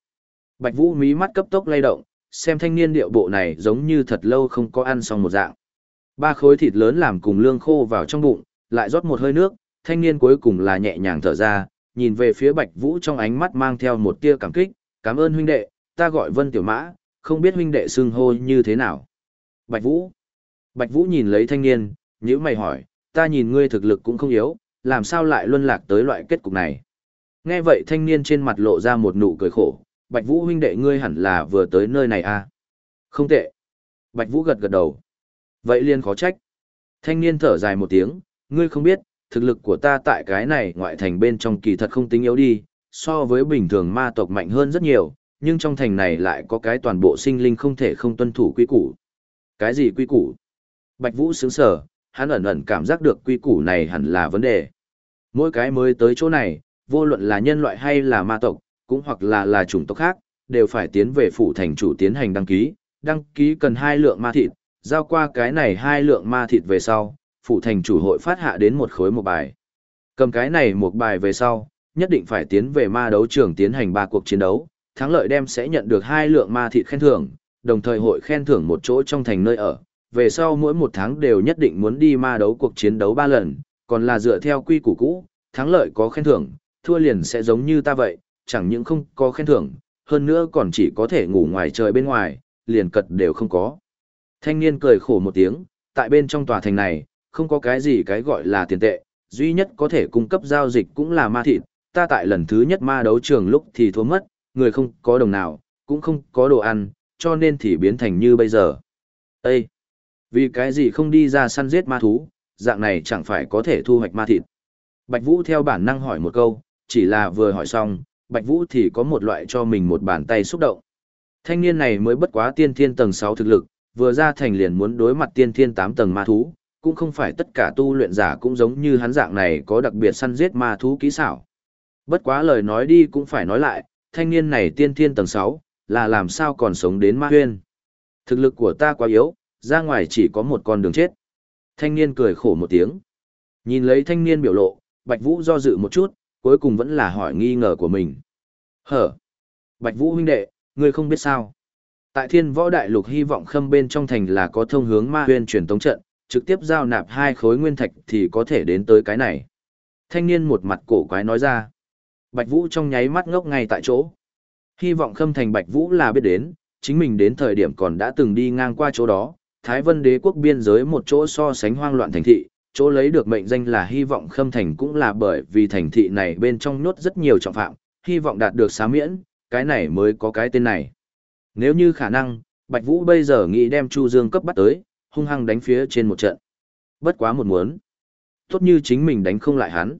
Bạch Vũ mí mắt cấp tốc lay động, xem thanh niên điệu bộ này giống như thật lâu không có ăn xong một dạng. Ba khối thịt lớn làm cùng lương khô vào trong bụng, lại rót một hơi nước, thanh niên cuối cùng là nhẹ nhàng thở ra, nhìn về phía Bạch Vũ trong ánh mắt mang theo một tia cảm kích, cảm ơn huynh đệ, ta gọi Vân Tiểu Mã, không biết huynh đệ xưng hô như thế nào. Bạch Vũ. Bạch Vũ nhìn lấy thanh niên, nhíu mày hỏi, ta nhìn ngươi thực lực cũng không yếu, làm sao lại luân lạc tới loại kết cục này. Nghe vậy thanh niên trên mặt lộ ra một nụ cười khổ, Bạch Vũ huynh đệ ngươi hẳn là vừa tới nơi này à? Không tệ. Bạch Vũ gật gật đầu. Vậy liền khó trách. Thanh niên thở dài một tiếng, ngươi không biết, thực lực của ta tại cái này ngoại thành bên trong kỳ thật không tính yếu đi, so với bình thường ma tộc mạnh hơn rất nhiều, nhưng trong thành này lại có cái toàn bộ sinh linh không thể không tuân thủ quy củ. Cái gì quy củ? Bạch Vũ sướng sở, hắn ẩn ẩn cảm giác được quy củ này hẳn là vấn đề. Mỗi cái mới tới chỗ này, vô luận là nhân loại hay là ma tộc, cũng hoặc là là chủng tộc khác, đều phải tiến về phủ thành chủ tiến hành đăng ký, đăng ký cần hai lượng ma thịt, giao qua cái này hai lượng ma thịt về sau, phủ thành chủ hội phát hạ đến một khối một bài. Cầm cái này một bài về sau, nhất định phải tiến về ma đấu trường tiến hành ba cuộc chiến đấu, thắng lợi đem sẽ nhận được hai lượng ma thịt khen thưởng, đồng thời hội khen thưởng một chỗ trong thành nơi ở. Về sau mỗi một tháng đều nhất định muốn đi ma đấu cuộc chiến đấu ba lần, còn là dựa theo quy củ cũ, thắng lợi có khen thưởng, thua liền sẽ giống như ta vậy, chẳng những không có khen thưởng, hơn nữa còn chỉ có thể ngủ ngoài trời bên ngoài, liền cật đều không có. Thanh niên cười khổ một tiếng, tại bên trong tòa thành này, không có cái gì cái gọi là tiền tệ, duy nhất có thể cung cấp giao dịch cũng là ma thịt, ta tại lần thứ nhất ma đấu trường lúc thì thua mất, người không có đồng nào, cũng không có đồ ăn, cho nên thì biến thành như bây giờ. Ê! Vì cái gì không đi ra săn giết ma thú, dạng này chẳng phải có thể thu hoạch ma thịt. Bạch Vũ theo bản năng hỏi một câu, chỉ là vừa hỏi xong, Bạch Vũ thì có một loại cho mình một bàn tay xúc động. Thanh niên này mới bất quá tiên thiên tầng 6 thực lực, vừa ra thành liền muốn đối mặt tiên thiên 8 tầng ma thú, cũng không phải tất cả tu luyện giả cũng giống như hắn dạng này có đặc biệt săn giết ma thú kỹ xảo. Bất quá lời nói đi cũng phải nói lại, thanh niên này tiên thiên tầng 6, là làm sao còn sống đến ma huyên. Thực lực của ta quá yếu, ra ngoài chỉ có một con đường chết. Thanh niên cười khổ một tiếng. Nhìn lấy thanh niên biểu lộ, Bạch Vũ do dự một chút, cuối cùng vẫn là hỏi nghi ngờ của mình. Hở! Bạch Vũ huynh đệ, ngươi không biết sao. Tại thiên võ đại lục hy vọng khâm bên trong thành là có thông hướng ma huyên truyền tống trận, trực tiếp giao nạp hai khối nguyên thạch thì có thể đến tới cái này. Thanh niên một mặt cổ quái nói ra. Bạch Vũ trong nháy mắt ngốc ngay tại chỗ. Hy vọng khâm thành Bạch Vũ là biết đến, chính mình đến thời điểm còn đã từng đi ngang qua chỗ đó, Thái Vân đế quốc biên giới một chỗ so sánh hoang loạn thành thị, chỗ lấy được mệnh danh là hy vọng khâm thành cũng là bởi vì thành thị này bên trong nhốt rất nhiều trọng phạm, hy vọng đạt được xá miễn, cái này mới có cái tên này. Nếu như khả năng, Bạch Vũ bây giờ nghĩ đem Chu Dương cấp bắt tới, hung hăng đánh phía trên một trận. Bất quá một muốn. Tốt như chính mình đánh không lại hắn.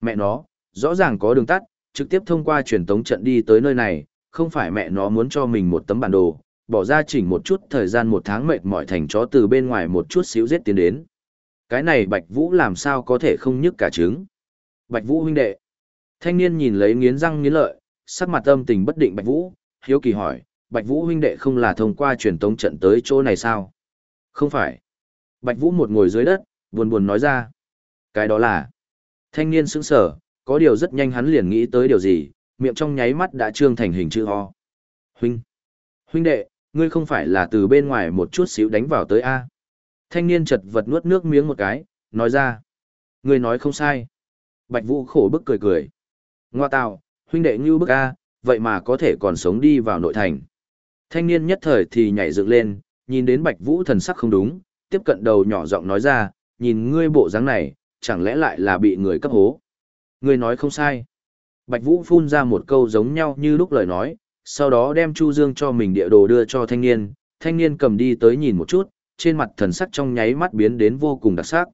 Mẹ nó, rõ ràng có đường tắt, trực tiếp thông qua truyền tống trận đi tới nơi này, không phải mẹ nó muốn cho mình một tấm bản đồ, bỏ ra chỉnh một chút thời gian một tháng mệt mỏi thành chó từ bên ngoài một chút xíu giết tiến đến. Cái này Bạch Vũ làm sao có thể không nhức cả trứng. Bạch Vũ huynh đệ. Thanh niên nhìn lấy nghiến răng nghiến lợi, sắc mặt âm tình bất định Bạch Vũ, hiếu kỳ hỏi, Bạch Vũ huynh đệ không là thông qua truyền tống trận tới chỗ này sao? Không phải. Bạch Vũ một ngồi dưới đất, buồn buồn nói ra. Cái đó là. Thanh niên sững sờ, có điều rất nhanh hắn liền nghĩ tới điều gì, miệng trong nháy mắt đã trương thành hình chữ o Huynh. Huynh đệ, ngươi không phải là từ bên ngoài một chút xíu đánh vào tới A. Thanh niên chật vật nuốt nước miếng một cái, nói ra. Ngươi nói không sai. Bạch Vũ khổ bức cười cười. Ngoa tạo, huynh đệ như bức A, vậy mà có thể còn sống đi vào nội thành. Thanh niên nhất thời thì nhảy dựng lên, nhìn đến Bạch Vũ thần sắc không đúng, tiếp cận đầu nhỏ giọng nói ra, nhìn ngươi bộ dáng này, chẳng lẽ lại là bị người cấp hố. Ngươi nói không sai. Bạch Vũ phun ra một câu giống nhau như lúc lời nói, sau đó đem Chu Dương cho mình địa đồ đưa cho thanh niên, thanh niên cầm đi tới nhìn một chút, trên mặt thần sắc trong nháy mắt biến đến vô cùng đặc sắc.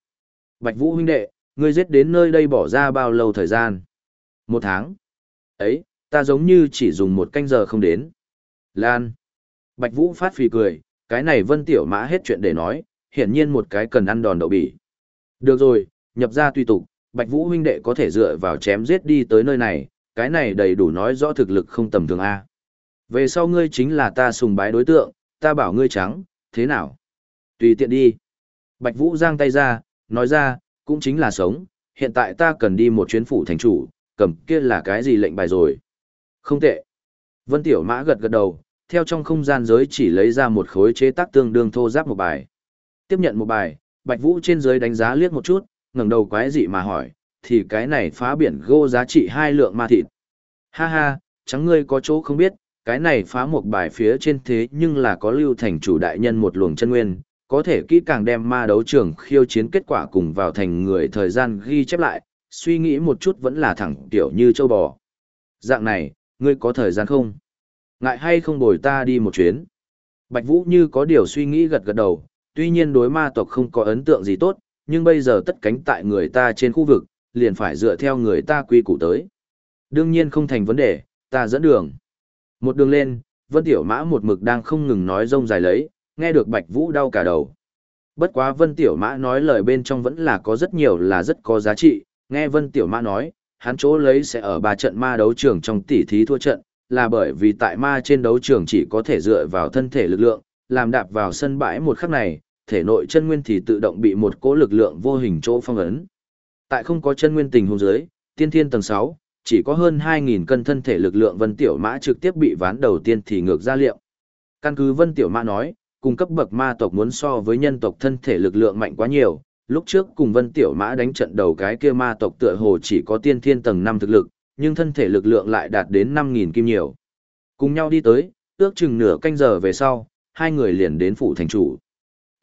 Bạch Vũ huynh đệ, ngươi giết đến nơi đây bỏ ra bao lâu thời gian? Một tháng. Ấy, ta giống như chỉ dùng một canh giờ không đến. Lan. Bạch Vũ phát phì cười, cái này Vân Tiểu Mã hết chuyện để nói, hiển nhiên một cái cần ăn đòn đậu bỉ. Được rồi, nhập ra tùy tục, Bạch Vũ huynh đệ có thể dựa vào chém giết đi tới nơi này, cái này đầy đủ nói rõ thực lực không tầm thường A. Về sau ngươi chính là ta sùng bái đối tượng, ta bảo ngươi trắng, thế nào? Tùy tiện đi. Bạch Vũ giang tay ra, nói ra, cũng chính là sống, hiện tại ta cần đi một chuyến phủ thành chủ, cầm kia là cái gì lệnh bài rồi. Không tệ. Vân Tiểu Mã gật gật đầu, theo trong không gian giới chỉ lấy ra một khối chế tác tương đương thô giáp một bài. Tiếp nhận một bài, Bạch Vũ trên dưới đánh giá liếc một chút, ngẩng đầu quái dị mà hỏi, thì cái này phá biển gô giá trị hai lượng ma thịt. Ha ha, chẳng ngươi có chỗ không biết, cái này phá một bài phía trên thế nhưng là có lưu thành chủ đại nhân một luồng chân nguyên, có thể kỹ càng đem ma đấu trường khiêu chiến kết quả cùng vào thành người thời gian ghi chép lại, suy nghĩ một chút vẫn là thẳng tiểu như châu bò. Dạng này, ngươi có thời gian không? Ngại hay không bồi ta đi một chuyến? Bạch Vũ như có điều suy nghĩ gật gật đầu, tuy nhiên đối ma tộc không có ấn tượng gì tốt, nhưng bây giờ tất cánh tại người ta trên khu vực, liền phải dựa theo người ta quy củ tới. Đương nhiên không thành vấn đề, ta dẫn đường. Một đường lên, Vân Tiểu Mã một mực đang không ngừng nói rông dài lấy, nghe được Bạch Vũ đau cả đầu. Bất quá Vân Tiểu Mã nói lời bên trong vẫn là có rất nhiều là rất có giá trị, nghe Vân Tiểu Mã nói, hắn chỗ lấy sẽ ở ba trận ma đấu trường trong tỷ thí thua trận, là bởi vì tại ma trên đấu trường chỉ có thể dựa vào thân thể lực lượng, làm đạp vào sân bãi một khắc này, thể nội chân nguyên thì tự động bị một cỗ lực lượng vô hình chỗ phong ấn. Tại không có chân nguyên tình huống dưới, tiên thiên tầng 6, chỉ có hơn 2.000 cân thân thể lực lượng Vân Tiểu Mã trực tiếp bị ván đầu tiên thì ngược ra liệu. Căn cứ Vân Tiểu Mã nói, cung cấp bậc ma tộc muốn so với nhân tộc thân thể lực lượng mạnh quá nhiều. Lúc trước cùng Vân Tiểu Mã đánh trận đầu cái kia ma tộc tựa hồ chỉ có tiên thiên tầng 5 thực lực, nhưng thân thể lực lượng lại đạt đến 5.000 kim nhiều. Cùng nhau đi tới, ước chừng nửa canh giờ về sau, hai người liền đến phủ thành chủ.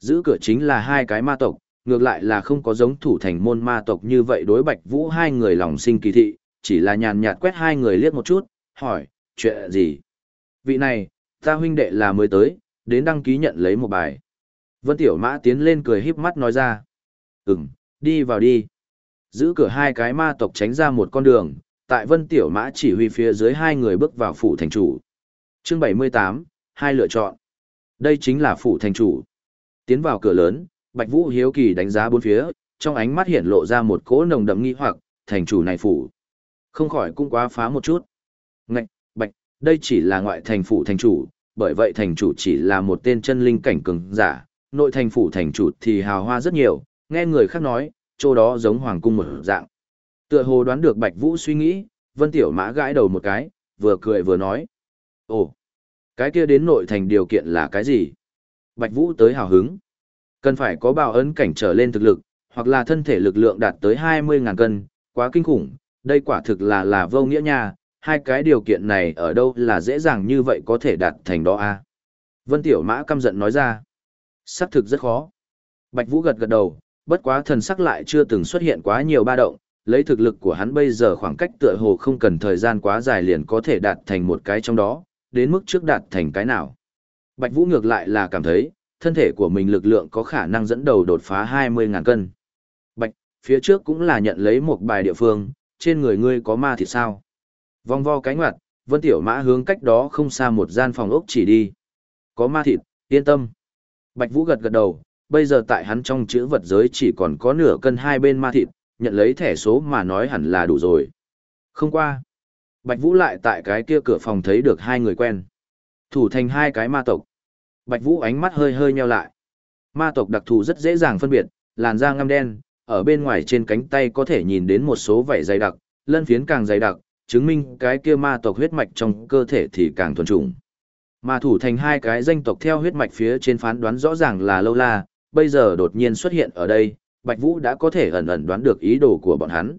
Giữ cửa chính là hai cái ma tộc, ngược lại là không có giống thủ thành môn ma tộc như vậy đối bạch vũ hai người lòng sinh kỳ thị, chỉ là nhàn nhạt quét hai người liếc một chút, hỏi, chuyện gì? Vị này, ta huynh đệ là mới tới, đến đăng ký nhận lấy một bài. Vân Tiểu Mã tiến lên cười híp mắt nói ra. Ừm, đi vào đi. Giữ cửa hai cái ma tộc tránh ra một con đường, tại Vân Tiểu Mã chỉ huy phía dưới hai người bước vào phủ thành chủ. Chương 78, hai lựa chọn. Đây chính là phủ thành chủ. Tiến vào cửa lớn, Bạch Vũ hiếu kỳ đánh giá bốn phía, trong ánh mắt hiện lộ ra một cỗ nồng đậm nghi hoặc, thành chủ này phủ. Không khỏi cũng quá phá một chút. Ngạch, Bạch, đây chỉ là ngoại thành phủ thành chủ, bởi vậy thành chủ chỉ là một tên chân linh cảnh cường giả, nội thành phủ thành chủ thì hào hoa rất nhiều, nghe người khác nói, chỗ đó giống hoàng cung một dạng. Tựa hồ đoán được Bạch Vũ suy nghĩ, Vân Tiểu Mã gãi đầu một cái, vừa cười vừa nói. Ồ, cái kia đến nội thành điều kiện là cái gì? Bạch Vũ tới hào hứng. Cần phải có bào ấn cảnh trở lên thực lực, hoặc là thân thể lực lượng đạt tới 20.000 cân, quá kinh khủng, đây quả thực là là vô nghĩa nha, hai cái điều kiện này ở đâu là dễ dàng như vậy có thể đạt thành đó a Vân Tiểu Mã căm giận nói ra. Sắc thực rất khó. Bạch Vũ gật gật đầu, bất quá thần sắc lại chưa từng xuất hiện quá nhiều ba động, lấy thực lực của hắn bây giờ khoảng cách tựa hồ không cần thời gian quá dài liền có thể đạt thành một cái trong đó, đến mức trước đạt thành cái nào. Bạch Vũ ngược lại là cảm thấy, thân thể của mình lực lượng có khả năng dẫn đầu đột phá 20.000 cân. Bạch, phía trước cũng là nhận lấy một bài địa phương, trên người ngươi có ma thì sao? Vòng vo cánh ngoặt, Vân Tiểu Mã hướng cách đó không xa một gian phòng ốc chỉ đi. Có ma thịt, yên tâm. Bạch Vũ gật gật đầu, bây giờ tại hắn trong chữ vật giới chỉ còn có nửa cân hai bên ma thịt, nhận lấy thẻ số mà nói hẳn là đủ rồi. Không qua. Bạch Vũ lại tại cái kia cửa phòng thấy được hai người quen. Thủ thành hai cái ma tộc. Bạch Vũ ánh mắt hơi hơi nheo lại. Ma tộc đặc thù rất dễ dàng phân biệt, làn da ngăm đen, ở bên ngoài trên cánh tay có thể nhìn đến một số vảy dày đặc, lân phiến càng dày đặc, chứng minh cái kia ma tộc huyết mạch trong cơ thể thì càng thuần chủng. Ma thủ thành hai cái danh tộc theo huyết mạch phía trên phán đoán rõ ràng là lâu la, bây giờ đột nhiên xuất hiện ở đây, Bạch Vũ đã có thể ẩn ẩn đoán được ý đồ của bọn hắn.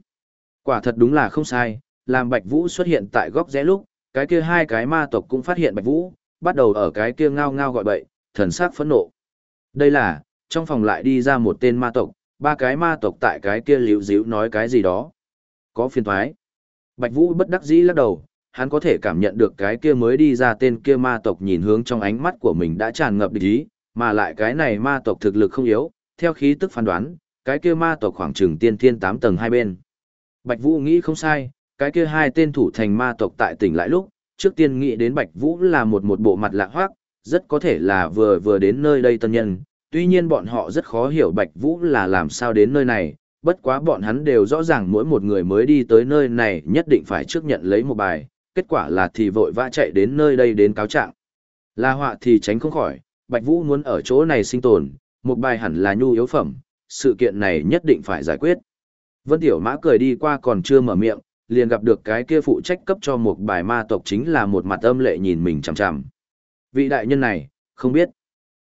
Quả thật đúng là không sai, làm Bạch Vũ xuất hiện tại góc rẽ lúc, cái kia hai cái ma tộc cũng phát hiện Bạch Vũ, bắt đầu ở cái kia ngao ngao gọi bậy, thần sắc phẫn nộ. Đây là, trong phòng lại đi ra một tên ma tộc, ba cái ma tộc tại cái kia liễu díu nói cái gì đó. Có phiền thoái. Bạch Vũ bất đắc dĩ lắc đầu, hắn có thể cảm nhận được cái kia mới đi ra tên kia ma tộc nhìn hướng trong ánh mắt của mình đã tràn ngập địch ý, mà lại cái này ma tộc thực lực không yếu, theo khí tức phán đoán, cái kia ma tộc khoảng chừng tiên thiên 8 tầng hai bên. Bạch Vũ nghĩ không sai, cái kia hai tên thủ thành ma tộc tại tỉnh lại lúc, trước tiên nghĩ đến Bạch Vũ là một một bộ mặt lạ hoác, rất có thể là vừa vừa đến nơi đây tân nhân, tuy nhiên bọn họ rất khó hiểu Bạch Vũ là làm sao đến nơi này, bất quá bọn hắn đều rõ ràng mỗi một người mới đi tới nơi này nhất định phải trước nhận lấy một bài, kết quả là thì vội vã chạy đến nơi đây đến cáo trạng. Là họa thì tránh không khỏi, Bạch Vũ muốn ở chỗ này sinh tồn, một bài hẳn là nhu yếu phẩm, sự kiện này nhất định phải giải quyết. Vân Tiểu Mã cười đi qua còn chưa mở miệng, liền gặp được cái kia phụ trách cấp cho một bài ma tộc chính là một mặt âm lệ nhìn mình chằm chằm. Vị đại nhân này, không biết.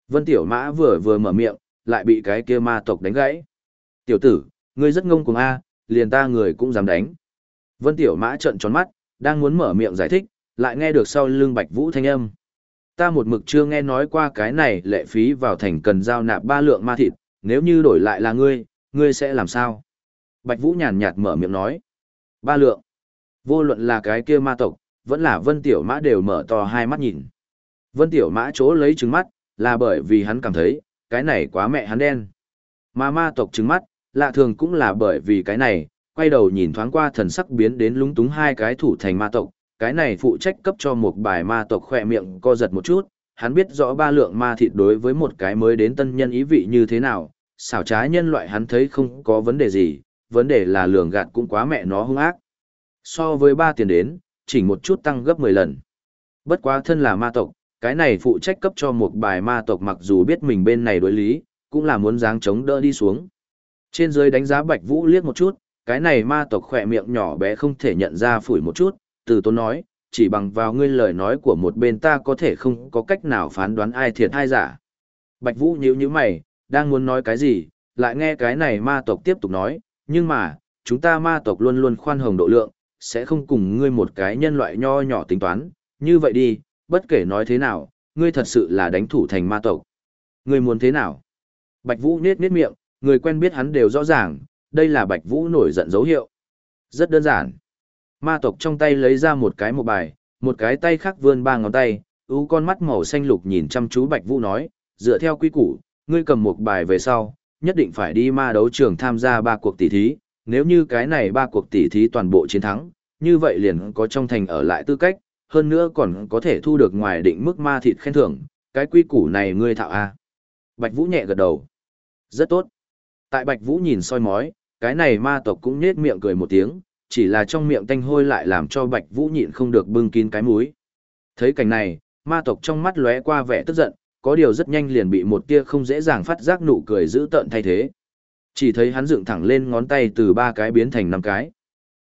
Vân Tiểu Mã vừa vừa mở miệng, lại bị cái kia ma tộc đánh gãy. Tiểu tử, ngươi rất ngông cuồng a, liền ta người cũng dám đánh. Vân Tiểu Mã trợn tròn mắt, đang muốn mở miệng giải thích, lại nghe được sau lưng Bạch Vũ thanh âm. Ta một mực chưa nghe nói qua cái này lệ phí vào thành cần giao nạp ba lượng ma thịt, nếu như đổi lại là ngươi, ngươi sẽ làm sao? Bạch Vũ nhàn nhạt mở miệng nói. Ba lượng. Vô luận là cái kia ma tộc, vẫn là Vân Tiểu Mã đều mở to hai mắt nhìn. Vân Tiểu Mã chỗ lấy trứng mắt, là bởi vì hắn cảm thấy, cái này quá mẹ hắn đen. Mà ma tộc trứng mắt, lạ thường cũng là bởi vì cái này, quay đầu nhìn thoáng qua thần sắc biến đến lúng túng hai cái thủ thành ma tộc, cái này phụ trách cấp cho một bài ma tộc khỏe miệng co giật một chút, hắn biết rõ ba lượng ma thịt đối với một cái mới đến tân nhân ý vị như thế nào, xảo trá nhân loại hắn thấy không có vấn đề gì, vấn đề là lường gạt cũng quá mẹ nó hung ác. So với ba tiền đến, chỉ một chút tăng gấp 10 lần. Bất quá thân là ma tộc, cái này phụ trách cấp cho một bài ma tộc mặc dù biết mình bên này đối lý, cũng là muốn dáng chống đỡ đi xuống. Trên dưới đánh giá Bạch Vũ liếc một chút, cái này ma tộc khỏe miệng nhỏ bé không thể nhận ra phủi một chút, từ tốn nói, chỉ bằng vào ngươi lời nói của một bên ta có thể không có cách nào phán đoán ai thiệt ai giả. Bạch Vũ nhíu nhíu mày, đang muốn nói cái gì, lại nghe cái này ma tộc tiếp tục nói, nhưng mà, chúng ta ma tộc luôn luôn khoan hồng độ lượng, sẽ không cùng ngươi một cái nhân loại nho nhỏ tính toán, như vậy đi, bất kể nói thế nào, ngươi thật sự là đánh thủ thành ma tộc. Ngươi muốn thế nào? Bạch Vũ nết nết miệng, người quen biết hắn đều rõ ràng, đây là Bạch Vũ nổi giận dấu hiệu. Rất đơn giản. Ma tộc trong tay lấy ra một cái một bài, một cái tay khác vươn ba ngón tay, ú con mắt màu xanh lục nhìn chăm chú Bạch Vũ nói, dựa theo quy củ, ngươi cầm một bài về sau, nhất định phải đi ma đấu trường tham gia ba cuộc tỷ thí, nếu như cái này ba cuộc tỷ thí toàn bộ chiến thắng, như vậy liền có trong thành ở lại tư cách, hơn nữa còn có thể thu được ngoài định mức ma thịt khen thưởng, cái quy củ này ngươi thạo a. Bạch Vũ nhẹ gật đầu. Rất tốt. Tại Bạch Vũ nhìn soi mói, cái này ma tộc cũng nhếch miệng cười một tiếng, chỉ là trong miệng tanh hôi lại làm cho Bạch Vũ nhịn không được bưng kín cái mũi. Thấy cảnh này, ma tộc trong mắt lóe qua vẻ tức giận, có điều rất nhanh liền bị một tia không dễ dàng phát giác nụ cười giữ tợn thay thế. Chỉ thấy hắn dựng thẳng lên ngón tay từ ba cái biến thành năm cái.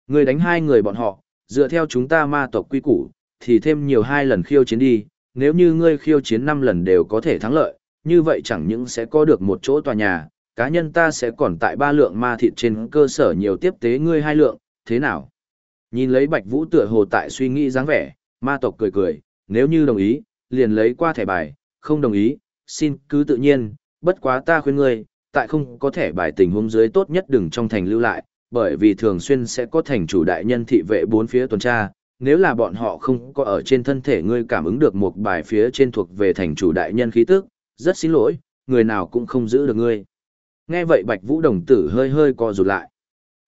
Người đánh hai người bọn họ, dựa theo chúng ta ma tộc quy củ, thì thêm nhiều hai lần khiêu chiến đi, nếu như ngươi khiêu chiến năm lần đều có thể thắng lợi, như vậy chẳng những sẽ có được một chỗ tòa nhà, cá nhân ta sẽ còn tại ba lượng ma thịt trên cơ sở nhiều tiếp tế ngươi hai lượng, thế nào? Nhìn lấy Bạch Vũ tựa hồ tại suy nghĩ dáng vẻ, ma tộc cười cười, nếu như đồng ý, liền lấy qua thẻ bài, không đồng ý, xin cứ tự nhiên, bất quá ta khuyên ngươi, tại không có thể bài tình huống dưới tốt nhất đừng trong thành lưu lại, bởi vì thường xuyên sẽ có thành chủ đại nhân thị vệ bốn phía tuần tra, nếu là bọn họ không có ở trên thân thể ngươi cảm ứng được một bài phía trên thuộc về thành chủ đại nhân khí tức, rất xin lỗi, người nào cũng không giữ được ngươi. Nghe vậy Bạch Vũ đồng tử hơi hơi co rụt lại.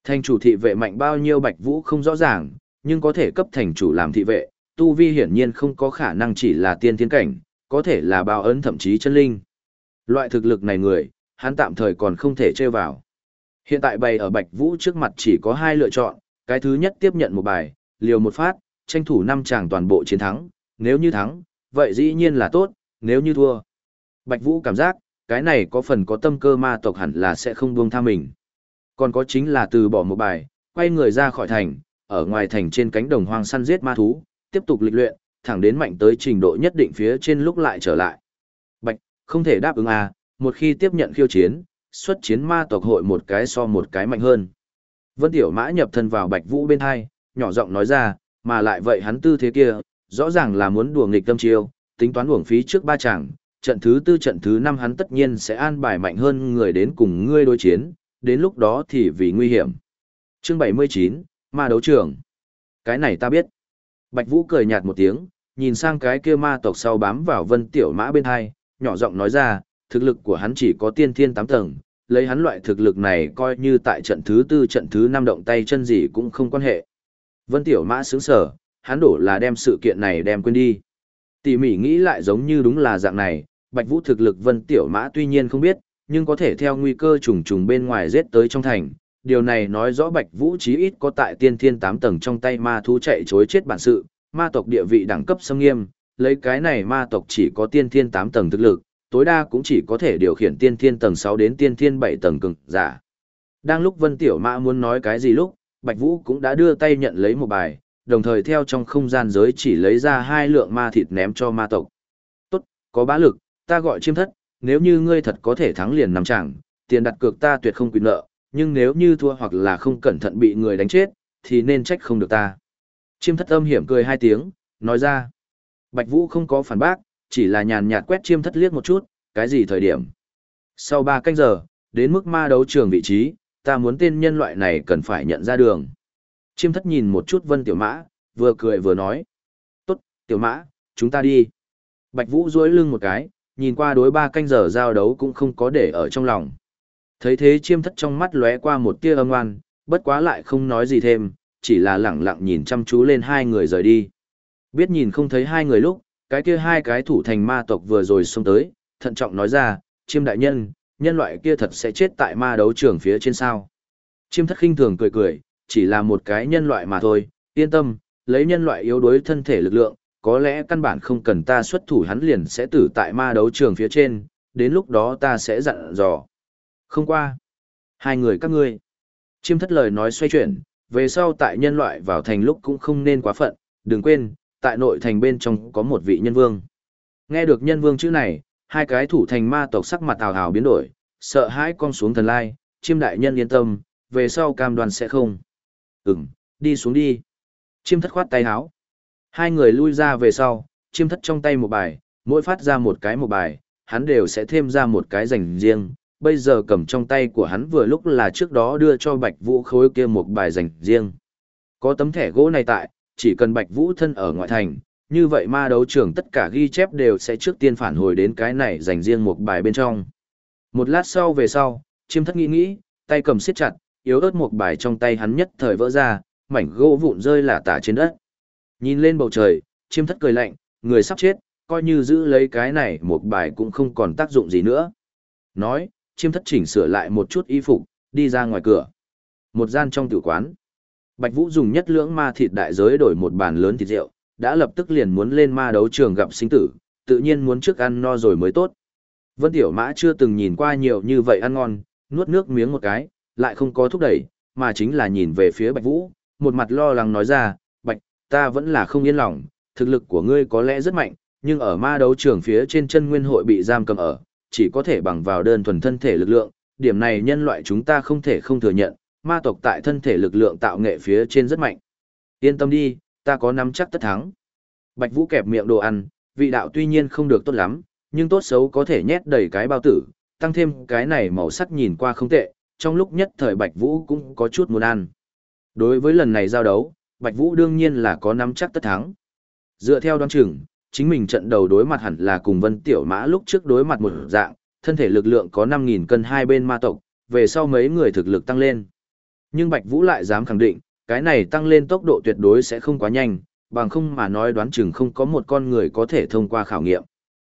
Thành chủ thị vệ mạnh bao nhiêu Bạch Vũ không rõ ràng, nhưng có thể cấp thành chủ làm thị vệ, tu vi hiển nhiên không có khả năng chỉ là tiên thiên cảnh, có thể là bao ấn thậm chí chân linh. Loại thực lực này người, hắn tạm thời còn không thể chơi vào. Hiện tại bày ở Bạch Vũ trước mặt chỉ có hai lựa chọn, cái thứ nhất tiếp nhận một bài, liều một phát, tranh thủ năm chàng toàn bộ chiến thắng, nếu như thắng, vậy dĩ nhiên là tốt, nếu như thua. Bạch Vũ cảm giác, cái này có phần có tâm cơ ma tộc hẳn là sẽ không buông tha mình. Còn có chính là từ bỏ một bài, quay người ra khỏi thành, ở ngoài thành trên cánh đồng hoang săn giết ma thú, tiếp tục lịch luyện, thẳng đến mạnh tới trình độ nhất định phía trên lúc lại trở lại. Bạch, không thể đáp ứng à, một khi tiếp nhận khiêu chiến, xuất chiến ma tộc hội một cái so một cái mạnh hơn. Vân Tiểu Mã nhập thân vào Bạch Vũ bên hai, nhỏ giọng nói ra, mà lại vậy hắn tư thế kia, rõ ràng là muốn đùa nghịch tâm chiêu, tính toán uổng phí trước ba chàng, trận thứ tư trận thứ năm hắn tất nhiên sẽ an bài mạnh hơn người đến cùng ngươi đối chiến, đến lúc đó thì vì nguy hiểm. Chương 79, Ma đấu trường. Cái này ta biết. Bạch Vũ cười nhạt một tiếng, nhìn sang cái kia ma tộc sau bám vào Vân Tiểu Mã bên hai, nhỏ giọng nói ra, thực lực của hắn chỉ có tiên thiên 8 tầng, lấy hắn loại thực lực này coi như tại trận thứ tư trận thứ năm động tay chân gì cũng không quan hệ. Vân Tiểu Mã sướng sở, hắn đổ là đem sự kiện này đem quên đi. Tỉ mỉ nghĩ lại giống như đúng là dạng này, Bạch Vũ thực lực Vân Tiểu Mã tuy nhiên không biết, nhưng có thể theo nguy cơ trùng trùng bên ngoài giết tới trong thành. Điều này nói rõ Bạch Vũ chí ít có tại tiên thiên 8 tầng trong tay ma thú chạy chối chết bản sự, ma tộc địa vị đẳng cấp xâm nghiêm, lấy cái này ma tộc chỉ có tiên thiên 8 tầng thực lực, tối đa cũng chỉ có thể điều khiển tiên thiên tầng 6 đến tiên thiên 7 tầng cường giả. Đang lúc Vân Tiểu Mã muốn nói cái gì lúc, Bạch Vũ cũng đã đưa tay nhận lấy một bài, đồng thời theo trong không gian giới chỉ lấy ra hai lượng ma thịt ném cho ma tộc. Tốt, có bá lực, ta gọi chiêm thất, nếu như ngươi thật có thể thắng liền nằm chẳng, tiền đặt cược ta tuyệt không quyền nợ, nhưng nếu như thua hoặc là không cẩn thận bị người đánh chết, thì nên trách không được ta. Chiêm thất âm hiểm cười hai tiếng, nói ra. Bạch Vũ không có phản bác, chỉ là nhàn nhạt quét chiêm thất liếc một chút, cái gì thời điểm. Sau ba canh giờ, đến mức ma đấu trường vị trí, ta muốn tên nhân loại này cần phải nhận ra đường. Chiêm thất nhìn một chút vân tiểu mã, vừa cười vừa nói. Tốt, tiểu mã, chúng ta đi. Bạch Vũ duỗi lưng một cái, nhìn qua đối ba canh giờ giao đấu cũng không có để ở trong lòng. Thấy thế chiêm thất trong mắt lóe qua một tia âm oan, bất quá lại không nói gì thêm, chỉ là lẳng lặng nhìn chăm chú lên hai người rời đi. Biết nhìn không thấy hai người lúc, cái kia hai cái thủ thành ma tộc vừa rồi xông tới, thận trọng nói ra, chiêm đại nhân, nhân loại kia thật sẽ chết tại ma đấu trường phía trên sao. Chiêm thất khinh thường cười cười, chỉ là một cái nhân loại mà thôi, yên tâm, lấy nhân loại yếu đuối thân thể lực lượng, có lẽ căn bản không cần ta xuất thủ hắn liền sẽ tử tại ma đấu trường phía trên, đến lúc đó ta sẽ dặn dò. Không qua. Hai người các ngươi. Chiêm thất lời nói xoay chuyển, về sau tại nhân loại vào thành lúc cũng không nên quá phận, đừng quên, tại nội thành bên trong có một vị nhân vương. Nghe được nhân vương chữ này, hai cái thủ thành ma tộc sắc mặt hào hào biến đổi, sợ hãi con xuống thần lai, chiêm đại nhân yên tâm, về sau cam đoan sẽ không. Ừm, đi xuống đi. Chiêm thất khoát tay háo. Hai người lui ra về sau, chiêm thất trong tay một bài, mỗi phát ra một cái một bài, hắn đều sẽ thêm ra một cái dành riêng. Bây giờ cầm trong tay của hắn vừa lúc là trước đó đưa cho Bạch Vũ khối kia một bài dành riêng. Có tấm thẻ gỗ này tại, chỉ cần Bạch Vũ thân ở ngoại thành, như vậy ma đấu trường tất cả ghi chép đều sẽ trước tiên phản hồi đến cái này dành riêng một bài bên trong. Một lát sau về sau, chiêm thất nghĩ nghĩ, tay cầm siết chặt, yếu ớt một bài trong tay hắn nhất thời vỡ ra, mảnh gỗ vụn rơi là tả trên đất. Nhìn lên bầu trời, chiêm thất cười lạnh, người sắp chết, coi như giữ lấy cái này một bài cũng không còn tác dụng gì nữa. Nói, chiêm thất chỉnh sửa lại một chút y phục, đi ra ngoài cửa. Một gian trong tử quán. Bạch Vũ dùng nhất lưỡng ma thịt đại giới đổi một bàn lớn thịt rượu, đã lập tức liền muốn lên ma đấu trường gặp sinh tử, tự nhiên muốn trước ăn no rồi mới tốt. Vân Tiểu Mã chưa từng nhìn qua nhiều như vậy ăn ngon, nuốt nước miếng một cái, lại không có thúc đẩy, mà chính là nhìn về phía Bạch Vũ, một mặt lo lắng nói ra, Bạch, ta vẫn là không yên lòng, thực lực của ngươi có lẽ rất mạnh, nhưng ở ma đấu trường phía trên chân nguyên hội bị giam cầm ở, chỉ có thể bằng vào đơn thuần thân thể lực lượng, điểm này nhân loại chúng ta không thể không thừa nhận, ma tộc tại thân thể lực lượng tạo nghệ phía trên rất mạnh. Yên tâm đi, ta có nắm chắc tất thắng. Bạch Vũ kẹp miệng đồ ăn, vị đạo tuy nhiên không được tốt lắm, nhưng tốt xấu có thể nhét đầy cái bao tử, tăng thêm cái này màu sắc nhìn qua không tệ, trong lúc nhất thời Bạch Vũ cũng có chút muốn ăn. Đối với lần này giao đấu, Bạch Vũ đương nhiên là có nắm chắc tất thắng. Dựa theo đoán chừng, chính mình trận đầu đối mặt hẳn là cùng Vân Tiểu Mã lúc trước đối mặt một dạng, thân thể lực lượng có 5.000 cân hai bên ma tộc, về sau mấy người thực lực tăng lên. Nhưng Bạch Vũ lại dám khẳng định, cái này tăng lên tốc độ tuyệt đối sẽ không quá nhanh, bằng không mà nói đoán chừng không có một con người có thể thông qua khảo nghiệm.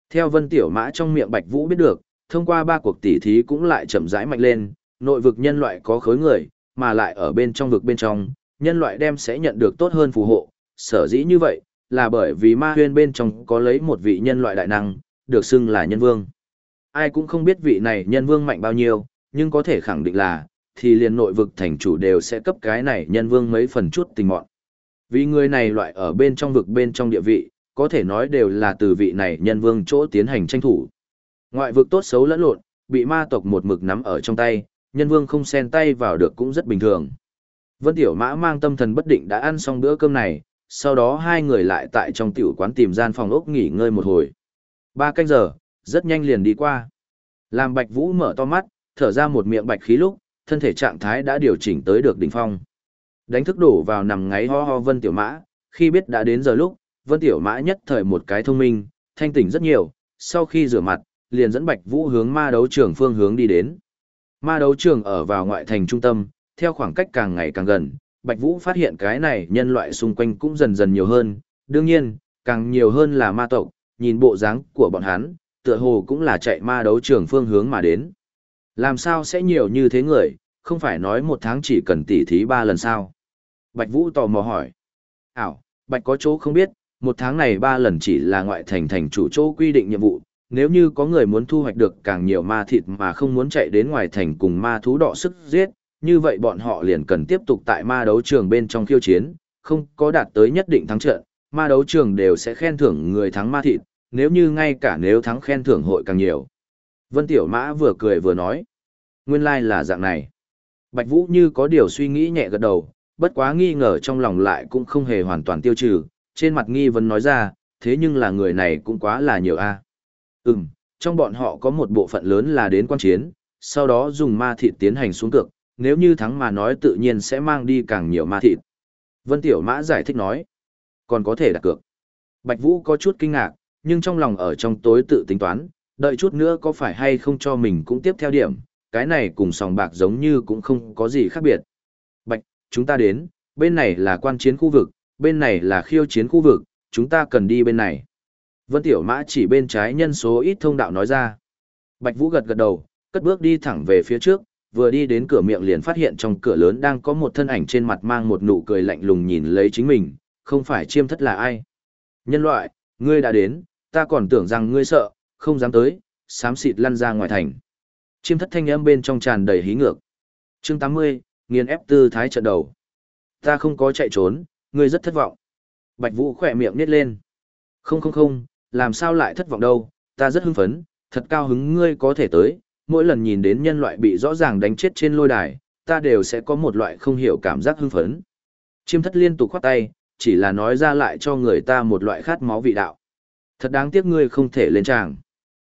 Theo Vân Tiểu Mã trong miệng Bạch Vũ biết được, thông qua ba cuộc tỉ thí cũng lại chậm rãi mạnh lên, nội vực nhân loại có khối người, mà lại ở bên trong vực bên trong, nhân loại đem sẽ nhận được tốt hơn phù hộ, sở dĩ như vậy, là bởi vì ma huyên bên trong có lấy một vị nhân loại đại năng, được xưng là nhân vương. Ai cũng không biết vị này nhân vương mạnh bao nhiêu, nhưng có thể khẳng định là, thì liền nội vực thành chủ đều sẽ cấp cái này nhân vương mấy phần chút tình mọn. Vì người này loại ở bên trong vực bên trong địa vị, có thể nói đều là từ vị này nhân vương chỗ tiến hành tranh thủ. Ngoại vực tốt xấu lẫn lộn, bị ma tộc một mực nắm ở trong tay, nhân vương không xen tay vào được cũng rất bình thường. Vân Tiểu Mã mang tâm thần bất định đã ăn xong bữa cơm này, sau đó hai người lại tại trong tiểu quán tìm gian phòng ốc nghỉ ngơi một hồi. Ba canh giờ, rất nhanh liền đi qua. Làm Bạch Vũ mở to mắt, thở ra một miệng bạch khí lúc, thân thể trạng thái đã điều chỉnh tới được đỉnh phong. Đánh thức đổ vào nằm ngáy ho ho Vân Tiểu Mã, khi biết đã đến giờ lúc, Vân Tiểu Mã nhất thời một cái thông minh, thanh tỉnh rất nhiều, sau khi rửa mặt, liền dẫn Bạch Vũ hướng ma đấu trường phương hướng đi đến. Ma đấu trường ở vào ngoại thành trung tâm, theo khoảng cách càng ngày càng gần, Bạch Vũ phát hiện cái này nhân loại xung quanh cũng dần dần nhiều hơn, đương nhiên, Càng nhiều hơn là ma tộc, nhìn bộ dáng của bọn hắn, tựa hồ cũng là chạy ma đấu trường phương hướng mà đến. Làm sao sẽ nhiều như thế người, không phải nói một tháng chỉ cần tỉ thí ba lần sao? Bạch Vũ tò mò hỏi. Ảo, Bạch có chỗ không biết, một tháng này ba lần chỉ là ngoại thành thành chủ chỗ quy định nhiệm vụ, nếu như có người muốn thu hoạch được càng nhiều ma thịt mà không muốn chạy đến ngoài thành cùng ma thú đọ sức giết, như vậy bọn họ liền cần tiếp tục tại ma đấu trường bên trong khiêu chiến, không có đạt tới nhất định thắng trận, ma đấu trường đều sẽ khen thưởng người thắng ma thịt, nếu như ngay cả nếu thắng khen thưởng hội càng nhiều. Vân Tiểu Mã vừa cười vừa nói, nguyên lai like là dạng này. Bạch Vũ như có điều suy nghĩ nhẹ gật đầu, bất quá nghi ngờ trong lòng lại cũng không hề hoàn toàn tiêu trừ, trên mặt nghi vấn nói ra, thế nhưng là người này cũng quá là nhiều a. À. Ừm, trong bọn họ có một bộ phận lớn là đến quan chiến, sau đó dùng ma thịt tiến hành xuống cược, nếu như thắng mà nói tự nhiên sẽ mang đi càng nhiều ma thịt. Vân Tiểu Mã giải thích nói, còn có thể đặt cược. Bạch Vũ có chút kinh ngạc, nhưng trong lòng ở trong tối tự tính toán, đợi chút nữa có phải hay không cho mình cũng tiếp theo điểm, cái này cùng sòng bạc giống như cũng không có gì khác biệt. Bạch, chúng ta đến, bên này là quan chiến khu vực, bên này là khiêu chiến khu vực, chúng ta cần đi bên này. Vân Tiểu Mã chỉ bên trái nhân số ít thông đạo nói ra. Bạch Vũ gật gật đầu, cất bước đi thẳng về phía trước, vừa đi đến cửa miệng liền phát hiện trong cửa lớn đang có một thân ảnh trên mặt mang một nụ cười lạnh lùng nhìn lấy chính mình, không phải chiêm thất là ai. Nhân loại, ngươi đã đến, ta còn tưởng rằng ngươi sợ, không dám tới, xám xịt lăn ra ngoài thành. Chiêm thất thanh âm bên trong tràn đầy hí ngược. Chương 80, nghiền ép tư thái trận đầu. Ta không có chạy trốn, ngươi rất thất vọng. Bạch Vũ khỏe miệng nít lên. Không không không, làm sao lại thất vọng đâu, ta rất hưng phấn, thật cao hứng ngươi có thể tới, mỗi lần nhìn đến nhân loại bị rõ ràng đánh chết trên lôi đài, ta đều sẽ có một loại không hiểu cảm giác hưng phấn. Chiêm thất liên tục khoát tay, chỉ là nói ra lại cho người ta một loại khát máu vị đạo. Thật đáng tiếc ngươi không thể lên tràng.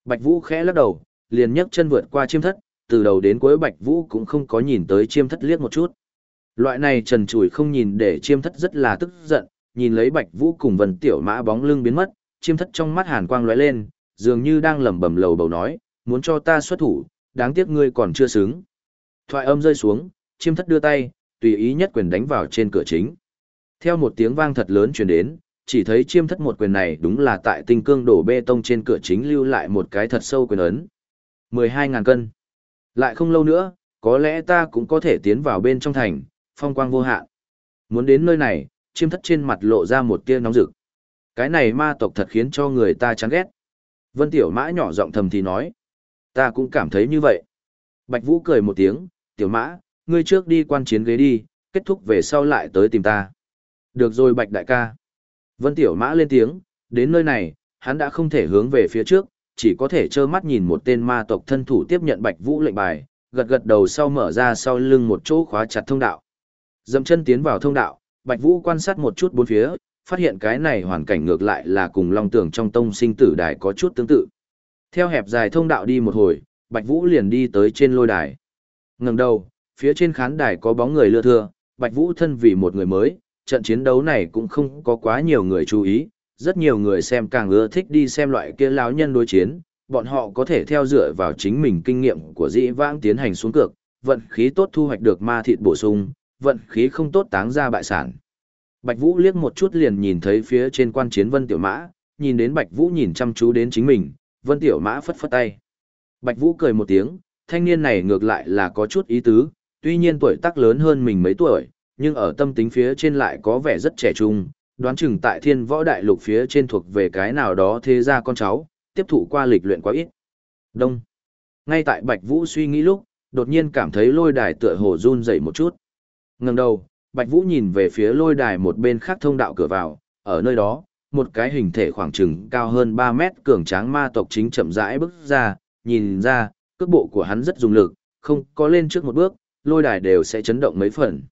Bạch Vũ khẽ lắc đầu, liền nhấc chân vượt qua chiêm thất, từ đầu đến cuối Bạch Vũ cũng không có nhìn tới chiêm thất liếc một chút. Loại này trần trùi không nhìn để chiêm thất rất là tức giận, nhìn lấy Bạch Vũ cùng Vân Tiểu Mã bóng lưng biến mất, chiêm thất trong mắt hàn quang lóe lên, dường như đang lẩm bẩm lầu bầu nói, muốn cho ta xuất thủ, đáng tiếc ngươi còn chưa xứng. Thoại âm rơi xuống, chiêm thất đưa tay, tùy ý nhất quyền đánh vào trên cửa chính. Theo một tiếng vang thật lớn truyền đến, chỉ thấy chiêm thất một quyền này đúng là tại tinh cương đổ bê tông trên cửa chính lưu lại một cái thật sâu quyền ấn. 12.000 cân. Lại không lâu nữa, có lẽ ta cũng có thể tiến vào bên trong thành, phong quang vô hạn. Muốn đến nơi này, chiêm thất trên mặt lộ ra một tia nóng rực. Cái này ma tộc thật khiến cho người ta chán ghét. Vân Tiểu Mã nhỏ giọng thầm thì nói. Ta cũng cảm thấy như vậy. Bạch Vũ cười một tiếng, Tiểu Mã, ngươi trước đi quan chiến ghế đi, kết thúc về sau lại tới tìm ta. Được rồi Bạch Đại ca. Vân Tiểu Mã lên tiếng, đến nơi này, hắn đã không thể hướng về phía trước, chỉ có thể trơ mắt nhìn một tên ma tộc thân thủ tiếp nhận Bạch Vũ lệnh bài, gật gật đầu sau mở ra sau lưng một chỗ khóa chặt thông đạo. Dậm chân tiến vào thông đạo, Bạch Vũ quan sát một chút bốn phía, phát hiện cái này hoàn cảnh ngược lại là cùng long tưởng trong tông sinh tử đài có chút tương tự. Theo hẹp dài thông đạo đi một hồi, Bạch Vũ liền đi tới trên lôi đài. Ngẩng đầu, phía trên khán đài có bóng người lưa thưa, Bạch Vũ thân vì một người mới, trận chiến đấu này cũng không có quá nhiều người chú ý, rất nhiều người xem càng ưa thích đi xem loại kia lão nhân đối chiến, bọn họ có thể theo dựa vào chính mình kinh nghiệm của dĩ vãng tiến hành xuống cược, vận khí tốt thu hoạch được ma thịt bổ sung, vận khí không tốt táng ra bại sản. Bạch Vũ liếc một chút liền nhìn thấy phía trên quan chiến Vân Tiểu Mã, nhìn đến Bạch Vũ nhìn chăm chú đến chính mình, Vân Tiểu Mã phất phất tay. Bạch Vũ cười một tiếng, thanh niên này ngược lại là có chút ý tứ, tuy nhiên tuổi tác lớn hơn mình mấy tuổi, nhưng ở tâm tính phía trên lại có vẻ rất trẻ trung, đoán chừng tại thiên võ đại lục phía trên thuộc về cái nào đó thế ra con cháu, tiếp thụ qua lịch luyện quá ít. Đông. Ngay tại Bạch Vũ suy nghĩ lúc, đột nhiên cảm thấy lôi đài tựa hồ run dậy một chút. Ngừng đầu, Bạch Vũ nhìn về phía lôi đài một bên khác thông đạo cửa vào, ở nơi đó, một cái hình thể khoảng chừng cao hơn 3 mét cường tráng ma tộc chính chậm rãi bước ra, nhìn ra, cước bộ của hắn rất dùng lực, không có lên trước một bước, lôi đài đều sẽ chấn động mấy phần.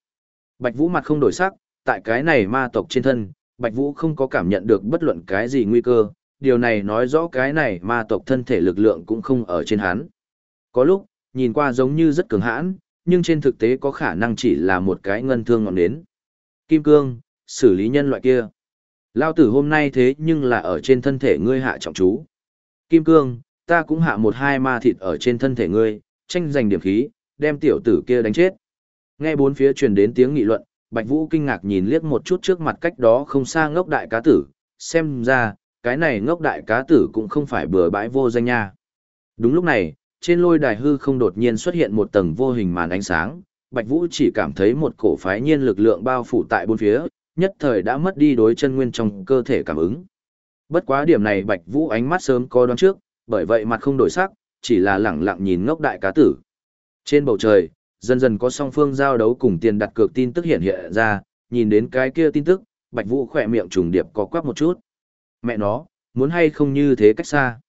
Bạch Vũ mặt không đổi sắc, tại cái này ma tộc trên thân, Bạch Vũ không có cảm nhận được bất luận cái gì nguy cơ, điều này nói rõ cái này ma tộc thân thể lực lượng cũng không ở trên hắn. Có lúc, nhìn qua giống như rất cường hãn, nhưng trên thực tế có khả năng chỉ là một cái ngân thương ngọn nến. Kim cương, xử lý nhân loại kia. Lao tử hôm nay thế nhưng là ở trên thân thể ngươi hạ trọng chú. Kim cương, ta cũng hạ một hai ma thịt ở trên thân thể ngươi, tranh giành điểm khí, đem tiểu tử kia đánh chết. Nghe bốn phía truyền đến tiếng nghị luận, Bạch Vũ kinh ngạc nhìn liếc một chút trước mặt cách đó không xa ngốc đại cá tử, xem ra, cái này ngốc đại cá tử cũng không phải bừa bãi vô danh nha. Đúng lúc này, trên lôi đài hư không đột nhiên xuất hiện một tầng vô hình màn ánh sáng, Bạch Vũ chỉ cảm thấy một cổ phái nhiên lực lượng bao phủ tại bốn phía, nhất thời đã mất đi đối chân nguyên trong cơ thể cảm ứng. Bất quá điểm này Bạch Vũ ánh mắt sớm có đoán trước, bởi vậy mặt không đổi sắc, chỉ là lẳng lặng nhìn ngốc đại cá tử. Trên bầu trời, dần dần có song phương giao đấu cùng tiền đặt cược tin tức hiện hiện ra, nhìn đến cái kia tin tức, Bạch Vũ khỏe miệng trùng điệp có quắc một chút. Mẹ nó, muốn hay không như thế cách xa.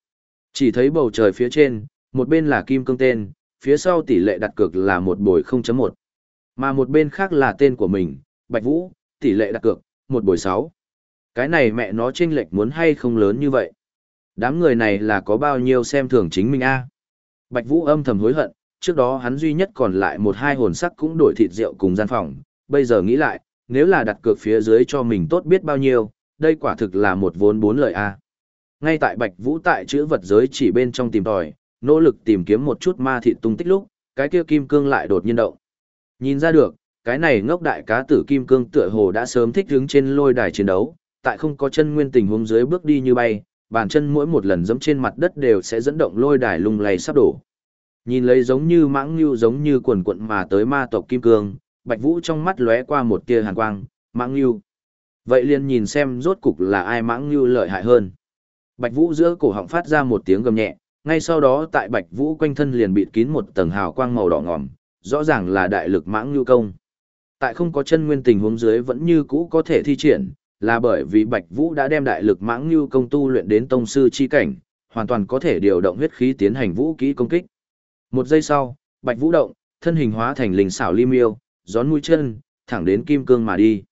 Chỉ thấy bầu trời phía trên, một bên là kim cương tên, phía sau tỷ lệ đặt cược là một bồi 0.1. Mà một bên khác là tên của mình, Bạch Vũ, tỷ lệ đặt cược, một buổi sáu. Cái này mẹ nó chênh lệch muốn hay không lớn như vậy. Đám người này là có bao nhiêu xem thường chính mình a Bạch Vũ âm thầm hối hận, trước đó hắn duy nhất còn lại một hai hồn sắc cũng đổi thịt rượu cùng gian phòng, bây giờ nghĩ lại, nếu là đặt cược phía dưới cho mình tốt biết bao nhiêu, đây quả thực là một vốn bốn lợi a. Ngay tại Bạch Vũ tại chữ vật giới chỉ bên trong tìm tòi, nỗ lực tìm kiếm một chút ma thị tung tích lúc, cái kia kim cương lại đột nhiên động. Nhìn ra được, cái này ngốc đại cá tử kim cương tựa hồ đã sớm thích đứng trên lôi đài chiến đấu, tại không có chân nguyên tình huống dưới bước đi như bay, bàn chân mỗi một lần giẫm trên mặt đất đều sẽ dẫn động lôi đài lung lay sắp đổ. Nhìn lấy giống như mãng lưu giống như quần quận mà tới ma tộc kim cương, Bạch Vũ trong mắt lóe qua một tia hàn quang, mãng lưu. Vậy liền nhìn xem rốt cục là ai mãng lưu lợi hại hơn. Bạch Vũ giữa cổ họng phát ra một tiếng gầm nhẹ, ngay sau đó tại Bạch Vũ quanh thân liền bịt kín một tầng hào quang màu đỏ ngòm, rõ ràng là đại lực mãng lưu công. Tại không có chân nguyên tình huống dưới vẫn như cũ có thể thi triển, là bởi vì Bạch Vũ đã đem đại lực mãng lưu công tu luyện đến tông sư chi cảnh, hoàn toàn có thể điều động huyết khí tiến hành vũ kỹ công kích. Một giây sau, Bạch Vũ động, thân hình hóa thành linh xảo lim yêu, gión mũi chân, thẳng đến kim cương mà đi.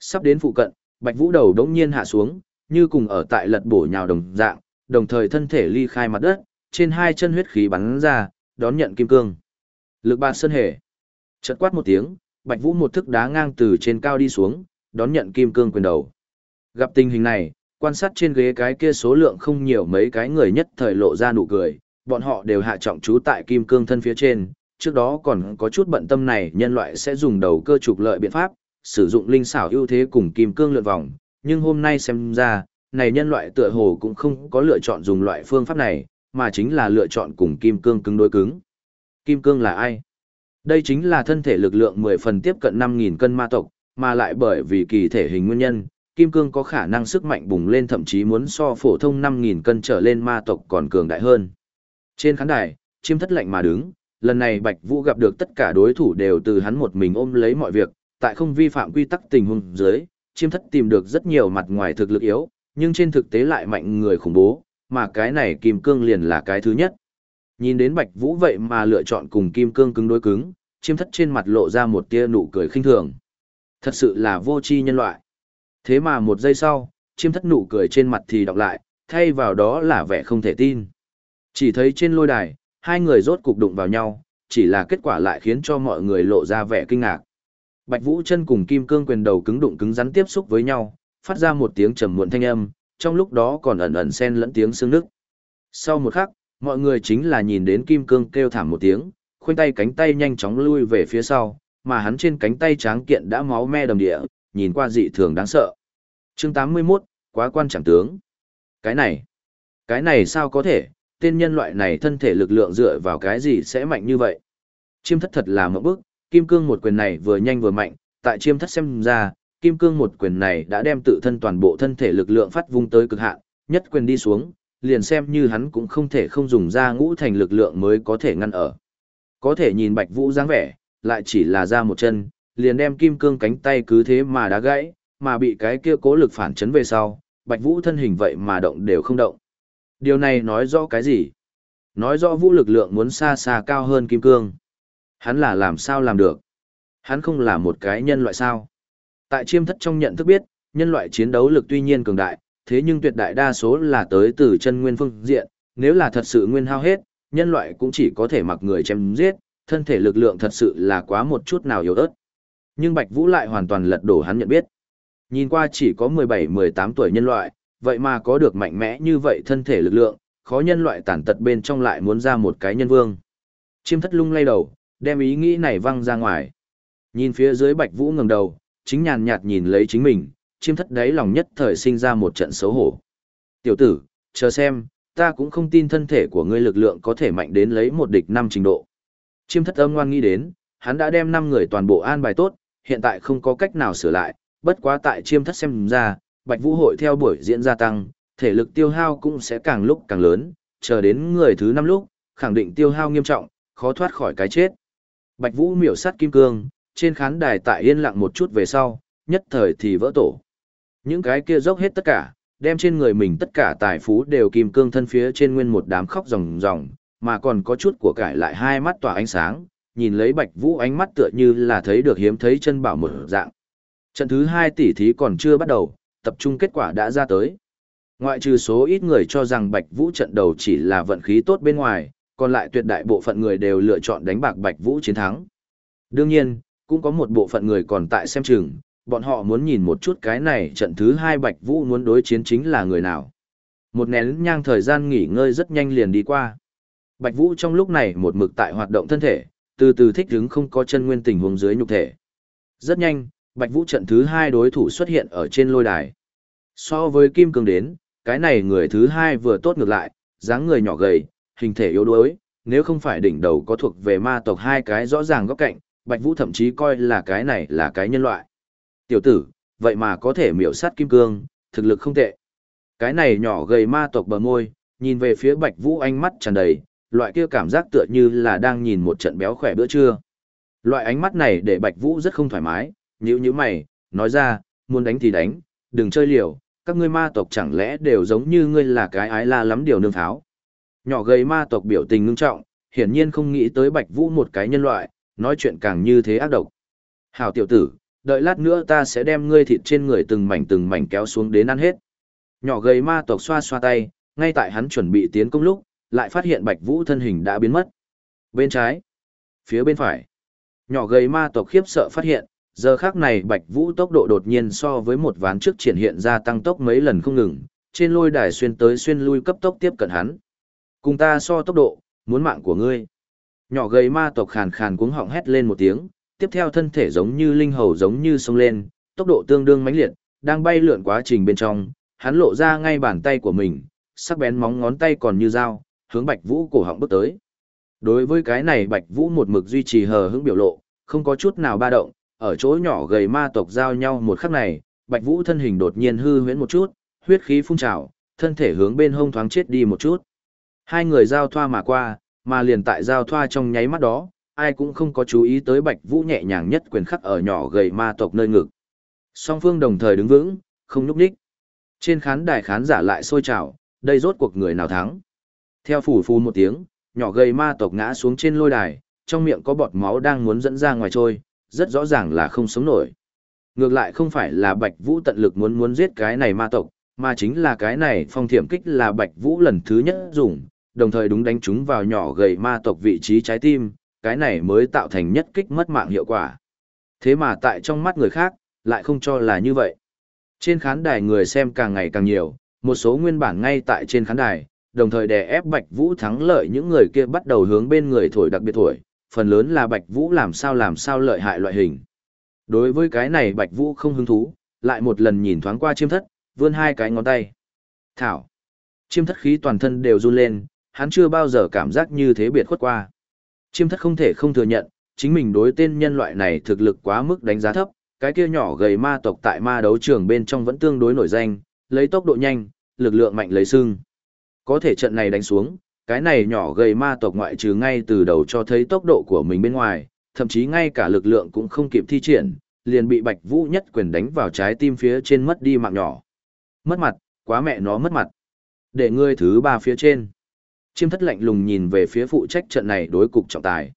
Sắp đến phụ cận, Bạch Vũ đầu đống nhiên hạ xuống, như cùng ở tại lật bổ nhào đồng dạng, đồng thời thân thể ly khai mặt đất, trên hai chân huyết khí bắn ra, đón nhận kim cương. Lực bạt sơn hề. Chợt quát một tiếng, Bạch Vũ một thức đá ngang từ trên cao đi xuống, đón nhận kim cương quyền đầu. Gặp tình hình này, quan sát trên ghế cái kia số lượng không nhiều mấy cái người nhất thời lộ ra nụ cười, bọn họ đều hạ trọng chú tại kim cương thân phía trên, trước đó còn có chút bận tâm này nhân loại sẽ dùng đầu cơ trục lợi biện pháp, sử dụng linh xảo ưu thế cùng kim cương lượn vòng, nhưng hôm nay xem ra, này nhân loại tựa hồ cũng không có lựa chọn dùng loại phương pháp này, mà chính là lựa chọn cùng kim cương cứng đối cứng. Kim cương là ai? Đây chính là thân thể lực lượng 10 phần tiếp cận 5.000 cân ma tộc, mà lại bởi vì kỳ thể hình nguyên nhân, kim cương có khả năng sức mạnh bùng lên thậm chí muốn so phổ thông 5.000 cân trở lên ma tộc còn cường đại hơn. Trên khán đài, chiêm thất lạnh mà đứng, lần này Bạch Vũ gặp được tất cả đối thủ đều từ hắn một mình ôm lấy mọi việc, tại không vi phạm quy tắc tình huống dưới, chiêm thất tìm được rất nhiều mặt ngoài thực lực yếu, nhưng trên thực tế lại mạnh người khủng bố, mà cái này kim cương liền là cái thứ nhất. Nhìn đến Bạch Vũ vậy mà lựa chọn cùng kim cương cứng đối cứng, chiêm thất trên mặt lộ ra một tia nụ cười khinh thường. Thật sự là vô tri nhân loại. Thế mà một giây sau, chiêm thất nụ cười trên mặt thì đọc lại, thay vào đó là vẻ không thể tin. Chỉ thấy trên lôi đài, hai người rốt cục đụng vào nhau, chỉ là kết quả lại khiến cho mọi người lộ ra vẻ kinh ngạc. Bạch Vũ chân cùng kim cương quyền đầu cứng đụng cứng rắn tiếp xúc với nhau, phát ra một tiếng trầm muộn thanh âm, trong lúc đó còn ẩn ẩn xen lẫn tiếng xương nước. Sau một khắc, mọi người chính là nhìn đến kim cương kêu thảm một tiếng, khoanh tay cánh tay nhanh chóng lui về phía sau, mà hắn trên cánh tay tráng kiện đã máu me đầm địa, nhìn qua dị thường đáng sợ. Chương 81, quá quan chẳng tướng. Cái này, cái này sao có thể, tên nhân loại này thân thể lực lượng dựa vào cái gì sẽ mạnh như vậy? Chiêm thất thật là một bức, kim cương một quyền này vừa nhanh vừa mạnh, tại chiêm thất xem ra, kim cương một quyền này đã đem tự thân toàn bộ thân thể lực lượng phát vung tới cực hạn, nhất quyền đi xuống, liền xem như hắn cũng không thể không dùng ra ngũ thành lực lượng mới có thể ngăn ở. Có thể nhìn Bạch Vũ dáng vẻ, lại chỉ là ra một chân, liền đem kim cương cánh tay cứ thế mà đã gãy, mà bị cái kia cố lực phản chấn về sau, Bạch Vũ thân hình vậy mà động đều không động. Điều này nói rõ cái gì? Nói rõ vũ lực lượng muốn xa xa cao hơn kim cương. Hắn là làm sao làm được? Hắn không là một cái nhân loại sao? Tại chiêm thất trong nhận thức biết, nhân loại chiến đấu lực tuy nhiên cường đại, thế nhưng tuyệt đại đa số là tới từ chân nguyên phương diện, nếu là thật sự nguyên hao hết, nhân loại cũng chỉ có thể mặc người chém giết, thân thể lực lượng thật sự là quá một chút nào yếu ớt. Nhưng Bạch Vũ lại hoàn toàn lật đổ hắn nhận biết. Nhìn qua chỉ có 17-18 tuổi nhân loại, vậy mà có được mạnh mẽ như vậy thân thể lực lượng, khó nhân loại tàn tật bên trong lại muốn ra một cái nhân vương. Chiêm thất lung lay đầu, đem ý nghĩ này văng ra ngoài. Nhìn phía dưới Bạch Vũ ngẩng đầu, chính nhàn nhạt nhìn lấy chính mình, chiêm thất đáy lòng nhất thời sinh ra một trận xấu hổ. Tiểu tử, chờ xem, ta cũng không tin thân thể của ngươi lực lượng có thể mạnh đến lấy một địch năm trình độ. Chiêm thất âm ngoan nghĩ đến, hắn đã đem năm người toàn bộ an bài tốt, hiện tại không có cách nào sửa lại, bất quá tại chiêm thất xem ra, bạch vũ hội theo buổi diễn gia tăng, thể lực tiêu hao cũng sẽ càng lúc càng lớn, chờ đến người thứ năm lúc, khẳng định tiêu hao nghiêm trọng, khó thoát khỏi cái chết. Bạch vũ miểu sát kim cương, trên khán đài tại yên lặng một chút về sau, nhất thời thì vỡ tổ. Những cái kia dốc hết tất cả, đem trên người mình tất cả tài phú đều kim cương thân phía trên nguyên một đám khóc ròng ròng, mà còn có chút của cải lại hai mắt tỏa ánh sáng, nhìn lấy Bạch Vũ ánh mắt tựa như là thấy được hiếm thấy chân bảo một dạng. Trận thứ hai tỷ thí còn chưa bắt đầu, tập trung kết quả đã ra tới. Ngoại trừ số ít người cho rằng Bạch Vũ trận đầu chỉ là vận khí tốt bên ngoài, còn lại tuyệt đại bộ phận người đều lựa chọn đánh bạc Bạch Vũ chiến thắng. Đương nhiên, cũng có một bộ phận người còn tại xem chừng, bọn họ muốn nhìn một chút cái này trận thứ hai Bạch Vũ muốn đối chiến chính là người nào. Một nén nhang thời gian nghỉ ngơi rất nhanh liền đi qua. Bạch Vũ trong lúc này một mực tại hoạt động thân thể, từ từ thích ứng không có chân nguyên tình huống dưới nhục thể. Rất nhanh, Bạch Vũ trận thứ hai đối thủ xuất hiện ở trên lôi đài. So với Kim Cương đến, cái này người thứ hai vừa tốt ngược lại, dáng người nhỏ gầy, hình thể yếu đuối, nếu không phải đỉnh đầu có thuộc về ma tộc hai cái rõ ràng góc cạnh, Bạch Vũ thậm chí coi là cái này là cái nhân loại. Tiểu tử, vậy mà có thể miểu sát kim cương, thực lực không tệ. Cái này nhỏ gầy ma tộc bờ môi, nhìn về phía Bạch Vũ ánh mắt tràn đầy, loại kia cảm giác tựa như là đang nhìn một trận béo khỏe bữa trưa. Loại ánh mắt này để Bạch Vũ rất không thoải mái, nhíu nhíu mày, nói ra, muốn đánh thì đánh, đừng chơi liều, các ngươi ma tộc chẳng lẽ đều giống như ngươi là cái ái la lắm điều nương tháo. Nhỏ gầy ma tộc biểu tình ngưng trọng, hiển nhiên không nghĩ tới Bạch Vũ một cái nhân loại, nói chuyện càng như thế ác độc. Hảo tiểu tử, đợi lát nữa ta sẽ đem ngươi thịt trên người từng mảnh từng mảnh kéo xuống đến ăn hết. Nhỏ gầy ma tộc xoa xoa tay, ngay tại hắn chuẩn bị tiến công lúc, lại phát hiện Bạch Vũ thân hình đã biến mất. Bên trái, phía bên phải. Nhỏ gầy ma tộc khiếp sợ phát hiện, giờ khác này Bạch Vũ tốc độ đột nhiên so với một ván trước triển hiện ra tăng tốc mấy lần không ngừng, trên lôi đài xuyên tới xuyên lui cấp tốc tiếp cận hắn. Cùng ta so tốc độ, muốn mạng của ngươi. Nhỏ gầy ma tộc khàn khàn cuống họng hét lên một tiếng, tiếp theo thân thể giống như linh hầu giống như sông lên, tốc độ tương đương mãnh liệt, đang bay lượn quá trình bên trong, hắn lộ ra ngay bàn tay của mình, sắc bén móng ngón tay còn như dao, hướng Bạch Vũ cổ họng bước tới. Đối với cái này Bạch Vũ một mực duy trì hờ hững biểu lộ, không có chút nào ba động, ở chỗ nhỏ gầy ma tộc giao nhau một khắc này, Bạch Vũ thân hình đột nhiên hư huyễn một chút, huyết khí phun trào, thân thể hướng bên hông thoáng chết đi một chút. Hai người giao thoa mà qua, mà liền tại giao thoa trong nháy mắt đó, ai cũng không có chú ý tới Bạch Vũ nhẹ nhàng nhất quyền khắc ở nhỏ gầy ma tộc nơi ngực. Song phương đồng thời đứng vững, không núp đích. Trên khán đài khán giả lại sôi trào, đây rốt cuộc người nào thắng. Theo phủ phù một tiếng, nhỏ gầy ma tộc ngã xuống trên lôi đài, trong miệng có bọt máu đang muốn dẫn ra ngoài trôi, rất rõ ràng là không sống nổi. Ngược lại không phải là Bạch Vũ tận lực muốn muốn giết cái này ma tộc, mà chính là cái này phong thiểm kích là Bạch Vũ lần thứ nhất dùng, đồng thời đúng đánh chúng vào nhỏ gầy ma tộc vị trí trái tim, cái này mới tạo thành nhất kích mất mạng hiệu quả. Thế mà tại trong mắt người khác, lại không cho là như vậy. Trên khán đài người xem càng ngày càng nhiều, một số nguyên bản ngay tại trên khán đài, đồng thời đè ép Bạch Vũ thắng lợi những người kia bắt đầu hướng bên người thổi đặc biệt thổi, phần lớn là Bạch Vũ làm sao làm sao lợi hại loại hình. Đối với cái này Bạch Vũ không hứng thú, lại một lần nhìn thoáng qua chiêm thất, vươn hai cái ngón tay. Thảo. Chiêm thất khí toàn thân đều run lên, hắn chưa bao giờ cảm giác như thế biệt khuất qua. Chiêm thất không thể không thừa nhận, chính mình đối tên nhân loại này thực lực quá mức đánh giá thấp, cái kia nhỏ gầy ma tộc tại ma đấu trường bên trong vẫn tương đối nổi danh, lấy tốc độ nhanh, lực lượng mạnh lấy xương. Có thể trận này đánh xuống, cái này nhỏ gầy ma tộc ngoại trừ ngay từ đầu cho thấy tốc độ của mình bên ngoài, thậm chí ngay cả lực lượng cũng không kịp thi triển, liền bị Bạch Vũ nhất quyền đánh vào trái tim phía trên mất đi mạng nhỏ. Mất mặt, quá mẹ nó mất mặt. Để ngươi thứ ba phía trên. Chiêm thất lạnh lùng nhìn về phía phụ trách trận này đối cục trọng tài.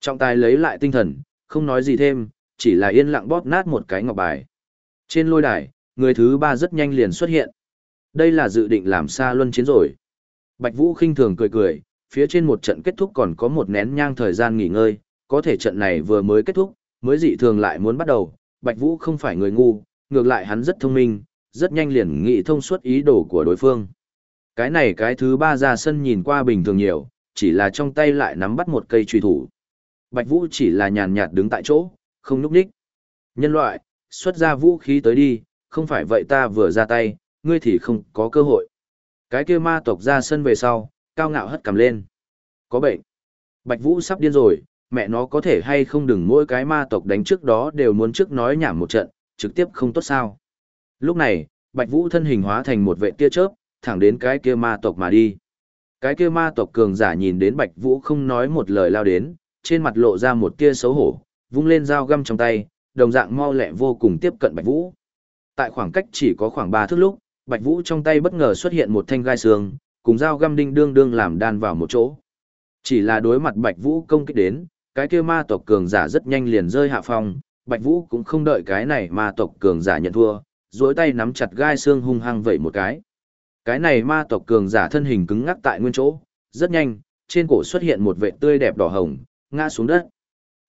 Trọng tài lấy lại tinh thần, không nói gì thêm, chỉ là yên lặng bóp nát một cái ngọc bài. Trên lôi đài, người thứ ba rất nhanh liền xuất hiện. Đây là dự định làm xa luân chiến rồi. Bạch Vũ khinh thường cười cười, phía trên một trận kết thúc còn có một nén nhang thời gian nghỉ ngơi, có thể trận này vừa mới kết thúc, mới dị thường lại muốn bắt đầu. Bạch Vũ không phải người ngu, ngược lại hắn rất thông minh, rất nhanh liền nghĩ thông suốt ý đồ của đối phương. Cái này cái thứ ba ra sân nhìn qua bình thường nhiều, chỉ là trong tay lại nắm bắt một cây truy thủ. Bạch Vũ chỉ là nhàn nhạt đứng tại chỗ, không núp đích. Nhân loại, xuất ra vũ khí tới đi, không phải vậy ta vừa ra tay, ngươi thì không có cơ hội. Cái kia ma tộc ra sân về sau, cao ngạo hất cầm lên. Có bệnh. Bạch Vũ sắp điên rồi, mẹ nó có thể hay không đừng mỗi cái ma tộc đánh trước đó đều muốn trước nói nhảm một trận, trực tiếp không tốt sao. Lúc này, Bạch Vũ thân hình hóa thành một vệ tia chớp, thẳng đến cái kia ma tộc mà đi. Cái kia ma tộc cường giả nhìn đến Bạch Vũ không nói một lời lao đến, trên mặt lộ ra một tia xấu hổ, vung lên dao găm trong tay, đồng dạng mau lẹ vô cùng tiếp cận Bạch Vũ. Tại khoảng cách chỉ có khoảng 3 thước lúc, Bạch Vũ trong tay bất ngờ xuất hiện một thanh gai xương, cùng dao găm đinh đương đương làm đan vào một chỗ. Chỉ là đối mặt Bạch Vũ công kích đến, cái kia ma tộc cường giả rất nhanh liền rơi hạ phong, Bạch Vũ cũng không đợi cái này ma tộc cường giả nhận thua, duỗi tay nắm chặt gai xương hung hăng vậy một cái. Cái này ma tộc cường giả thân hình cứng ngắc tại nguyên chỗ, rất nhanh, trên cổ xuất hiện một vệ tươi đẹp đỏ hồng, ngã xuống đất.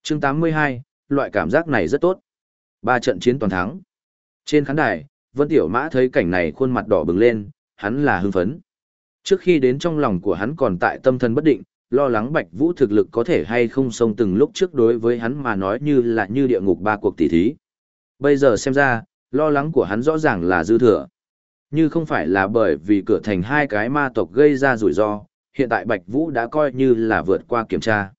Chương 82, loại cảm giác này rất tốt. Ba trận chiến toàn thắng. Trên khán đài, Vân Tiểu Mã thấy cảnh này khuôn mặt đỏ bừng lên, hắn là hưng phấn. Trước khi đến trong lòng của hắn còn tại tâm thần bất định, lo lắng Bạch Vũ thực lực có thể hay không xông từng lúc trước đối với hắn mà nói như là như địa ngục ba cuộc tỷ thí. Bây giờ xem ra, lo lắng của hắn rõ ràng là dư thừa. Như không phải là bởi vì cửa thành hai cái ma tộc gây ra rủi ro, hiện tại Bạch Vũ đã coi như là vượt qua kiểm tra.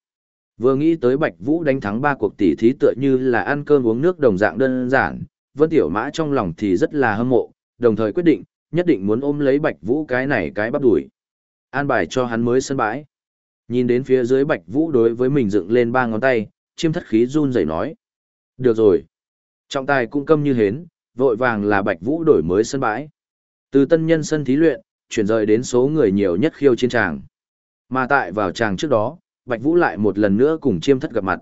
Vừa nghĩ tới Bạch Vũ đánh thắng ba cuộc tỷ thí tựa như là ăn cơm uống nước đồng dạng đơn giản, Vân Tiểu Mã trong lòng thì rất là hâm mộ, đồng thời quyết định, nhất định muốn ôm lấy Bạch Vũ cái này cái bắp đuổi. An bài cho hắn mới sân bãi. Nhìn đến phía dưới Bạch Vũ đối với mình dựng lên ba ngón tay, chiêm thất khí run rẩy nói. Được rồi. Trọng tài cung câm như hến, vội vàng là Bạch Vũ đổi mới sân bãi. Từ tân nhân sân thí luyện, chuyển rời đến số người nhiều nhất khiêu chiến tràng. Mà tại vào tràng trước đó, Bạch Vũ lại một lần nữa cùng chiêm thất gặp mặt.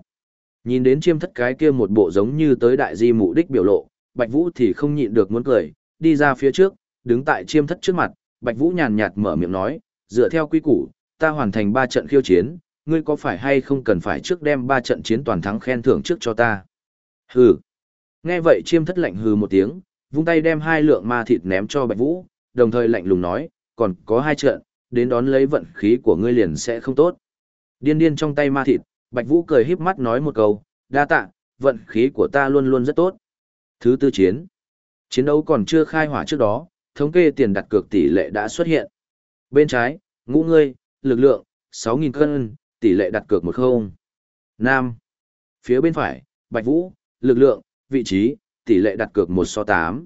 Nhìn đến chiêm thất cái kia một bộ giống như tới đại di mục đích biểu lộ, Bạch Vũ thì không nhịn được muốn cười, đi ra phía trước, đứng tại chiêm thất trước mặt, Bạch Vũ nhàn nhạt mở miệng nói, dựa theo quy củ, ta hoàn thành ba trận khiêu chiến, ngươi có phải hay không cần phải trước đem ba trận chiến toàn thắng khen thưởng trước cho ta? Hừ. Nghe vậy chiêm thất lạnh hừ một tiếng, vung tay đem hai lượng ma thịt ném cho Bạch Vũ, đồng thời lạnh lùng nói, còn có hai trận, đến đón lấy vận khí của ngươi liền sẽ không tốt. Điên điên trong tay ma thịt, Bạch Vũ cười híp mắt nói một câu, đa tạ, vận khí của ta luôn luôn rất tốt. Thứ tư chiến. Chiến đấu còn chưa khai hỏa trước đó, thống kê tiền đặt cược tỷ lệ đã xuất hiện. Bên trái, ngũ ngươi, lực lượng, 6.000 cân, tỷ lệ đặt cược một không. Nam. Phía bên phải, Bạch Vũ, lực lượng, vị trí, tỷ lệ đặt cược 1 so 8.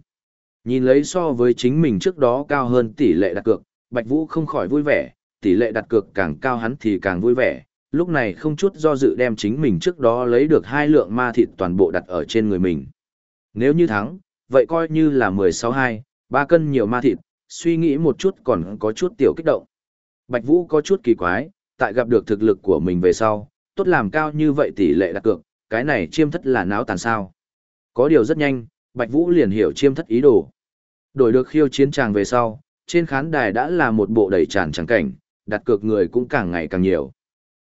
Nhìn lấy so với chính mình trước đó cao hơn tỷ lệ đặt cược, Bạch Vũ không khỏi vui vẻ, tỷ lệ đặt cược càng cao hắn thì càng vui vẻ, lúc này không chút do dự đem chính mình trước đó lấy được hai lượng ma thịt toàn bộ đặt ở trên người mình. Nếu như thắng, vậy coi như là 16-2, 3 cân nhiều ma thịt, suy nghĩ một chút còn có chút tiểu kích động. Bạch Vũ có chút kỳ quái, tại gặp được thực lực của mình về sau, tốt làm cao như vậy tỷ lệ đặt cược, cái này chiêm thất là náo tàn sao. Có điều rất nhanh, Bạch Vũ liền hiểu chiêm thất ý đồ. Đổi được khiêu chiến tràng về sau, trên khán đài đã là một bộ đầy tràn trắng cảnh, đặt cược người cũng càng ngày càng nhiều.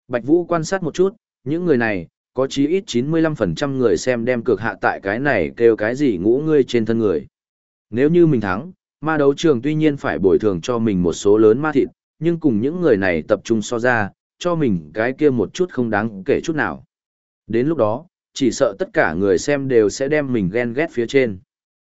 Bạch Vũ quan sát một chút, những người này, có chí ít 95% người xem đem cược hạ tại cái này kêu cái gì ngũ ngươi trên thân người. Nếu như mình thắng, ma đấu trường tuy nhiên phải bồi thường cho mình một số lớn ma thịt, nhưng cùng những người này tập trung so ra, cho mình cái kia một chút không đáng kể chút nào. Đến lúc đó, chỉ sợ tất cả người xem đều sẽ đem mình ghen ghét phía trên.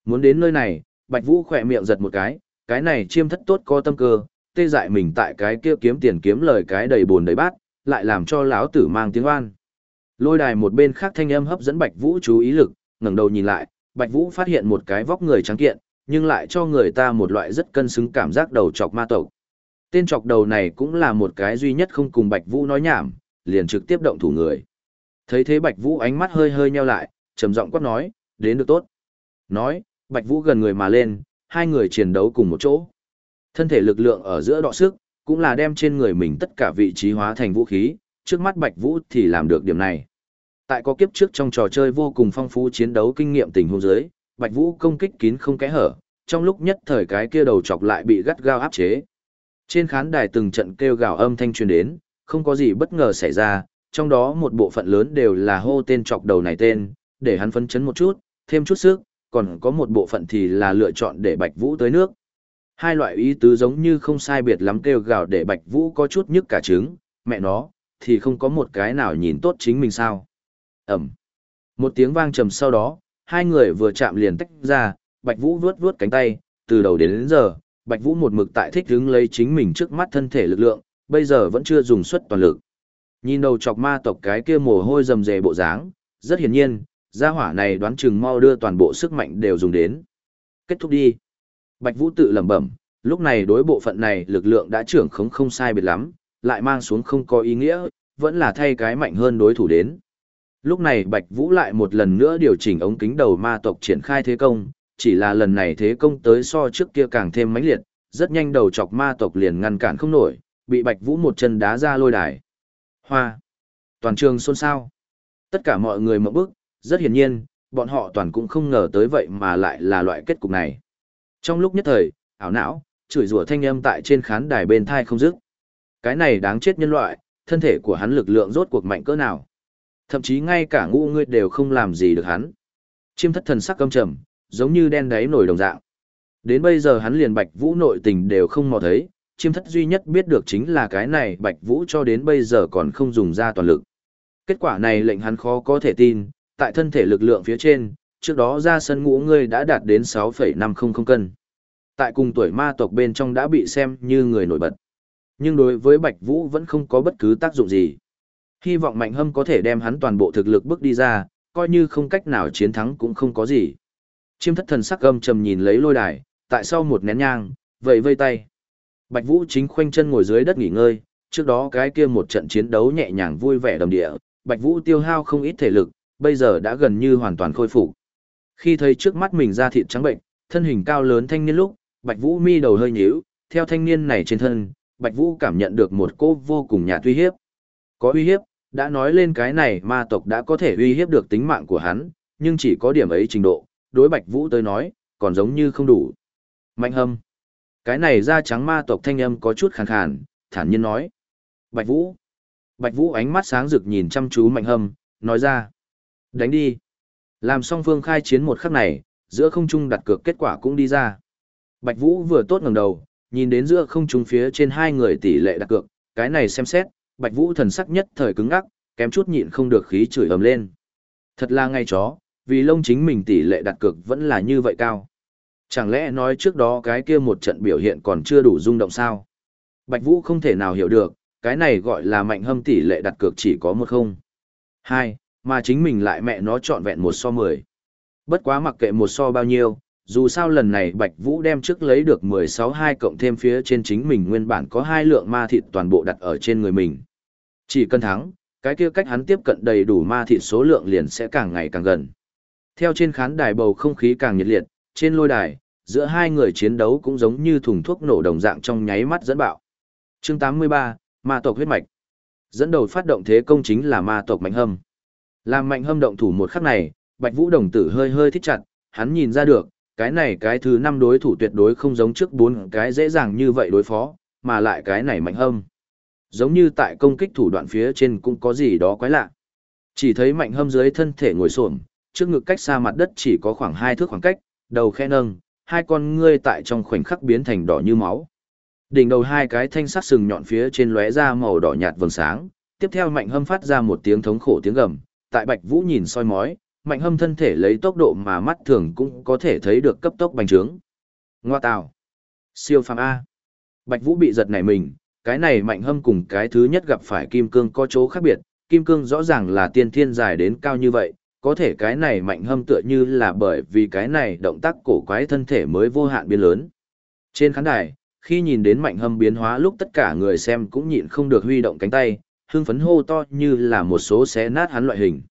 Muốn đến nơi này, Bạch Vũ khỏe miệng giật một cái, cái này chiêm thất tốt có tâm cơ, tê dại mình tại cái kia kiếm tiền kiếm lời cái đầy buồn đầy bát, lại làm cho lão tử mang tiếng oan. Lôi đài một bên khác thanh âm hấp dẫn Bạch Vũ chú ý lực, ngẩng đầu nhìn lại, Bạch Vũ phát hiện một cái vóc người trắng kiện, nhưng lại cho người ta một loại rất cân xứng cảm giác đầu chọc ma tộc. Tên chọc đầu này cũng là một cái duy nhất không cùng Bạch Vũ nói nhảm, liền trực tiếp động thủ người. Thấy thế Bạch Vũ ánh mắt hơi hơi nheo lại, trầm giọng quát nói, đến được tốt. Nói, Bạch Vũ gần người mà lên, hai người chiến đấu cùng một chỗ. Thân thể lực lượng ở giữa đọ sức, cũng là đem trên người mình tất cả vị trí hóa thành vũ khí, trước mắt Bạch Vũ thì làm được điểm này. Tại có kiếp trước trong trò chơi vô cùng phong phú chiến đấu kinh nghiệm tình huống dưới, Bạch Vũ công kích kín không kẽ hở, trong lúc nhất thời cái kia đầu chọc lại bị gắt gao áp chế. Trên khán đài từng trận kêu gào âm thanh truyền đến, không có gì bất ngờ xảy ra, trong đó một bộ phận lớn đều là hô tên chọc đầu này tên, để hắn phấn chấn một chút, thêm chút sức, còn có một bộ phận thì là lựa chọn để Bạch Vũ tới nước. Hai loại ý tứ giống như không sai biệt lắm kêu gào để Bạch Vũ có chút nhức cả trứng, mẹ nó, thì không có một cái nào nhìn tốt chính mình sao. Ẩm. Một tiếng vang trầm sau đó, hai người vừa chạm liền tách ra, Bạch Vũ vuốt vuốt cánh tay, từ đầu đến, đến giờ, Bạch Vũ một mực tại thích hứng lấy chính mình trước mắt thân thể lực lượng, bây giờ vẫn chưa dùng suất toàn lực. Nhìn đầu chọc ma tộc cái kia mồ hôi rầm rề bộ dáng, rất hiển nhiên, gia hỏa này đoán chừng mau đưa toàn bộ sức mạnh đều dùng đến. Kết thúc đi. Bạch Vũ tự lẩm bẩm, lúc này đối bộ phận này lực lượng đã trưởng không không sai biệt lắm, lại mang xuống không có ý nghĩa, vẫn là thay cái mạnh hơn đối thủ đến. Lúc này Bạch Vũ lại một lần nữa điều chỉnh ống kính đầu ma tộc triển khai thế công, chỉ là lần này thế công tới so trước kia càng thêm mãnh liệt, rất nhanh đầu chọc ma tộc liền ngăn cản không nổi, bị Bạch Vũ một chân đá ra lôi đài. Hoa! Toàn trường xôn xao. Tất cả mọi người mở bức, rất hiển nhiên, bọn họ toàn cũng không ngờ tới vậy mà lại là loại kết cục này. Trong lúc nhất thời, ảo não, chửi rủa thanh âm tại trên khán đài bên thai không dứt. Cái này đáng chết nhân loại, thân thể của hắn lực lượng rốt cuộc mạnh cỡ nào. Thậm chí ngay cả ngu ngươi đều không làm gì được hắn. Chiêm thất thần sắc căm trầm, giống như đen đáy nổi đồng dạng. Đến bây giờ hắn liền Bạch Vũ nội tình đều không mò thấy, chiêm thất duy nhất biết được chính là cái này Bạch Vũ cho đến bây giờ còn không dùng ra toàn lực. Kết quả này lệnh hắn khó có thể tin, tại thân thể lực lượng phía trên, trước đó ra sân ngũ ngươi đã đạt đến 6,500 cân. Tại cùng tuổi ma tộc bên trong đã bị xem như người nổi bật. Nhưng đối với Bạch Vũ vẫn không có bất cứ tác dụng gì. Hy vọng Mạnh Hâm có thể đem hắn toàn bộ thực lực bước đi ra, coi như không cách nào chiến thắng cũng không có gì. Chiêm thất thần sắc âm trầm nhìn lấy lôi đài, tại sau một nén nhang, vẫy vây tay. Bạch Vũ chính khoanh chân ngồi dưới đất nghỉ ngơi, trước đó cái kia một trận chiến đấu nhẹ nhàng vui vẻ đầm địa, Bạch Vũ tiêu hao không ít thể lực, bây giờ đã gần như hoàn toàn khôi phục. Khi thấy trước mắt mình da thịt trắng bệnh, thân hình cao lớn thanh niên lúc, Bạch Vũ mi đầu hơi nhíu, theo thanh niên này trên thân, Bạch Vũ cảm nhận được một cô vô cùng nhạt uy hiếp. Có uy hiếp, đã nói lên cái này ma tộc đã có thể uy hiếp được tính mạng của hắn, nhưng chỉ có điểm ấy trình độ, đối Bạch Vũ tới nói, còn giống như không đủ. Mạnh hâm. Cái này da trắng ma tộc thanh âm có chút khàn khàn, thản nhiên nói. Bạch Vũ. Bạch Vũ ánh mắt sáng rực nhìn chăm chú Mạnh hâm, nói ra. Đánh đi. Làm song phương khai chiến một khắc này, giữa không trung đặt cược kết quả cũng đi ra. Bạch Vũ vừa tốt ngẩng đầu, nhìn đến giữa không trung phía trên hai người tỷ lệ đặt cược, cái này xem xét, Bạch Vũ thần sắc nhất thời cứng ngắc, kém chút nhịn không được khí chửi ầm lên. Thật là ngay chó, vì lông chính mình tỷ lệ đặt cược vẫn là như vậy cao. Chẳng lẽ nói trước đó cái kia một trận biểu hiện còn chưa đủ rung động sao? Bạch Vũ không thể nào hiểu được, cái này gọi là mạnh hâm tỷ lệ đặt cược chỉ có một không. Hai, mà chính mình lại mẹ nó chọn vẹn một so mười. Bất quá mặc kệ một so bao nhiêu, dù sao lần này Bạch Vũ đem trước lấy được 16-2 cộng thêm phía trên chính mình nguyên bản có hai lượng ma thịt toàn bộ đặt ở trên người mình. Chỉ cần thắng, cái kia cách hắn tiếp cận đầy đủ ma thịt số lượng liền sẽ càng ngày càng gần. Theo trên khán đài bầu không khí càng nhiệt liệt, trên lôi đài, giữa hai người chiến đấu cũng giống như thùng thuốc nổ đồng dạng trong nháy mắt dẫn bạo. Chương 83, Ma tộc huyết mạch. Dẫn đầu phát động thế công chính là ma tộc Mạnh Hâm. Làm Mạnh Hâm động thủ một khắc này, Bạch Vũ đồng tử hơi hơi thích chặt, hắn nhìn ra được, cái này cái thứ năm đối thủ tuyệt đối không giống trước bốn cái dễ dàng như vậy đối phó, mà lại cái này Mạnh Hâm. Giống như tại công kích thủ đoạn phía trên cũng có gì đó quái lạ. Chỉ thấy Mạnh Hâm dưới thân thể ngồi xổm, trước ngực cách xa mặt đất chỉ có khoảng hai thước khoảng cách, đầu khe nâng, hai con ngươi tại trong khoảnh khắc biến thành đỏ như máu. Đỉnh đầu hai cái thanh sắc sừng nhọn phía trên lóe ra màu đỏ nhạt vầng sáng, tiếp theo Mạnh Hâm phát ra một tiếng thống khổ tiếng gầm, tại Bạch Vũ nhìn soi mói, Mạnh Hâm thân thể lấy tốc độ mà mắt thường cũng có thể thấy được cấp tốc bành trướng. Ngoa tào, siêu phàm a. Bạch Vũ bị giật nảy mình, cái này Mạnh Hâm cùng cái thứ nhất gặp phải Kim Cương có chỗ khác biệt, Kim Cương rõ ràng là tiên thiên dài đến cao như vậy, có thể cái này mạnh hâm tựa như là bởi vì cái này động tác cổ quái thân thể mới vô hạn biến lớn. Trên khán đài, khi nhìn đến mạnh hâm biến hóa lúc tất cả người xem cũng nhịn không được huy động cánh tay, hưng phấn hô to như là một số xé nát hắn loại hình.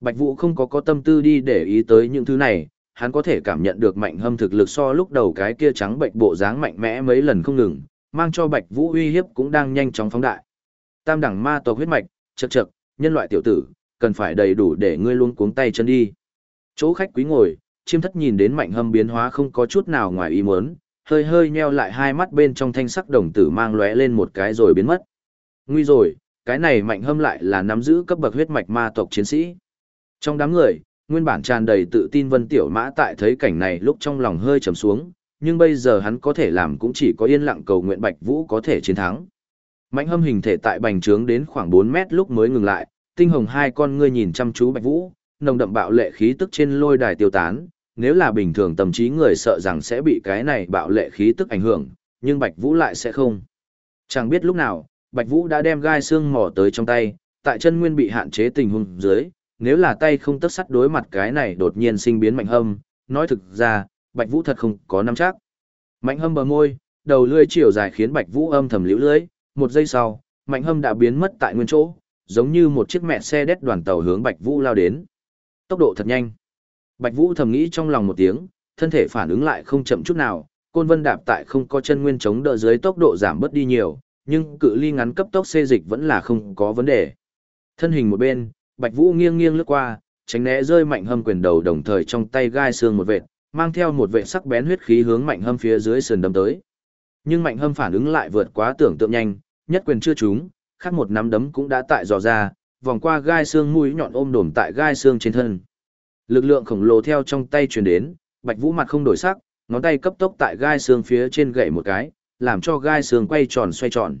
Bạch Vũ không có có tâm tư đi để ý tới những thứ này, hắn có thể cảm nhận được mạnh hâm thực lực so lúc đầu cái kia trắng bệnh bộ dáng mạnh mẽ mấy lần không ngừng, mang cho Bạch Vũ uy hiếp cũng đang nhanh chóng phóng đại. Tam đẳng ma tộc huyết mạch, chậc chậc, nhân loại tiểu tử, cần phải đầy đủ để ngươi luôn cuống tay chân đi. Chỗ khách quý ngồi, chiêm thất nhìn đến mạnh hâm biến hóa không có chút nào ngoài ý muốn, hơi hơi nheo lại hai mắt bên trong thanh sắc đồng tử mang lóe lên một cái rồi biến mất. Nguy rồi, cái này mạnh hâm lại là nắm giữ cấp bậc huyết mạch ma tộc chiến sĩ. Trong đám người, nguyên bản tràn đầy tự tin vân tiểu mã tại thấy cảnh này lúc trong lòng hơi trầm xuống, nhưng bây giờ hắn có thể làm cũng chỉ có yên lặng cầu nguyện bạch vũ có thể chiến thắng. Mạnh hâm hình thể tại bành trướng đến khoảng 4 mét lúc mới ngừng lại, tinh hồng hai con ngươi nhìn chăm chú Bạch Vũ, nồng đậm bạo lệ khí tức trên lôi đài tiêu tán, nếu là bình thường tâm trí người sợ rằng sẽ bị cái này bạo lệ khí tức ảnh hưởng, nhưng Bạch Vũ lại sẽ không. Chẳng biết lúc nào, Bạch Vũ đã đem gai xương mỏ tới trong tay, tại chân nguyên bị hạn chế tình huống dưới, nếu là tay không tất sắt đối mặt cái này đột nhiên sinh biến mạnh hâm, nói thực ra, Bạch Vũ thật không có nắm chắc. Mạnh hâm bờ môi, đầu lưỡi chiều dài khiến Bạch Vũ âm thầm liễu lưỡi, một giây sau, mạnh hâm đã biến mất tại nguyên chỗ, giống như một chiếc mẹ xe đét đoàn tàu hướng Bạch Vũ lao đến. Tốc độ thật nhanh. Bạch Vũ thầm nghĩ trong lòng một tiếng, thân thể phản ứng lại không chậm chút nào, côn vân đạp tại không có chân nguyên chống đỡ dưới tốc độ giảm bớt đi nhiều, nhưng cự ly ngắn cấp tốc xê dịch vẫn là không có vấn đề. Thân hình một bên, Bạch Vũ nghiêng nghiêng lướt qua, tránh né rơi mạnh hâm quyền đầu đồng thời trong tay gai xương một vệt, mang theo một vệ sắc bén huyết khí hướng mạnh hâm phía dưới sườn đâm tới. Nhưng mạnh hâm phản ứng lại vượt quá tưởng tượng nhanh, nhất quyền chưa trúng, khác một nắm đấm cũng đã tại dò ra, vòng qua gai xương mũi nhọn ôm đổm tại gai xương trên thân. Lực lượng khổng lồ theo trong tay truyền đến, Bạch Vũ mặt không đổi sắc, ngón tay cấp tốc tại gai xương phía trên gậy một cái, làm cho gai xương quay tròn xoay tròn.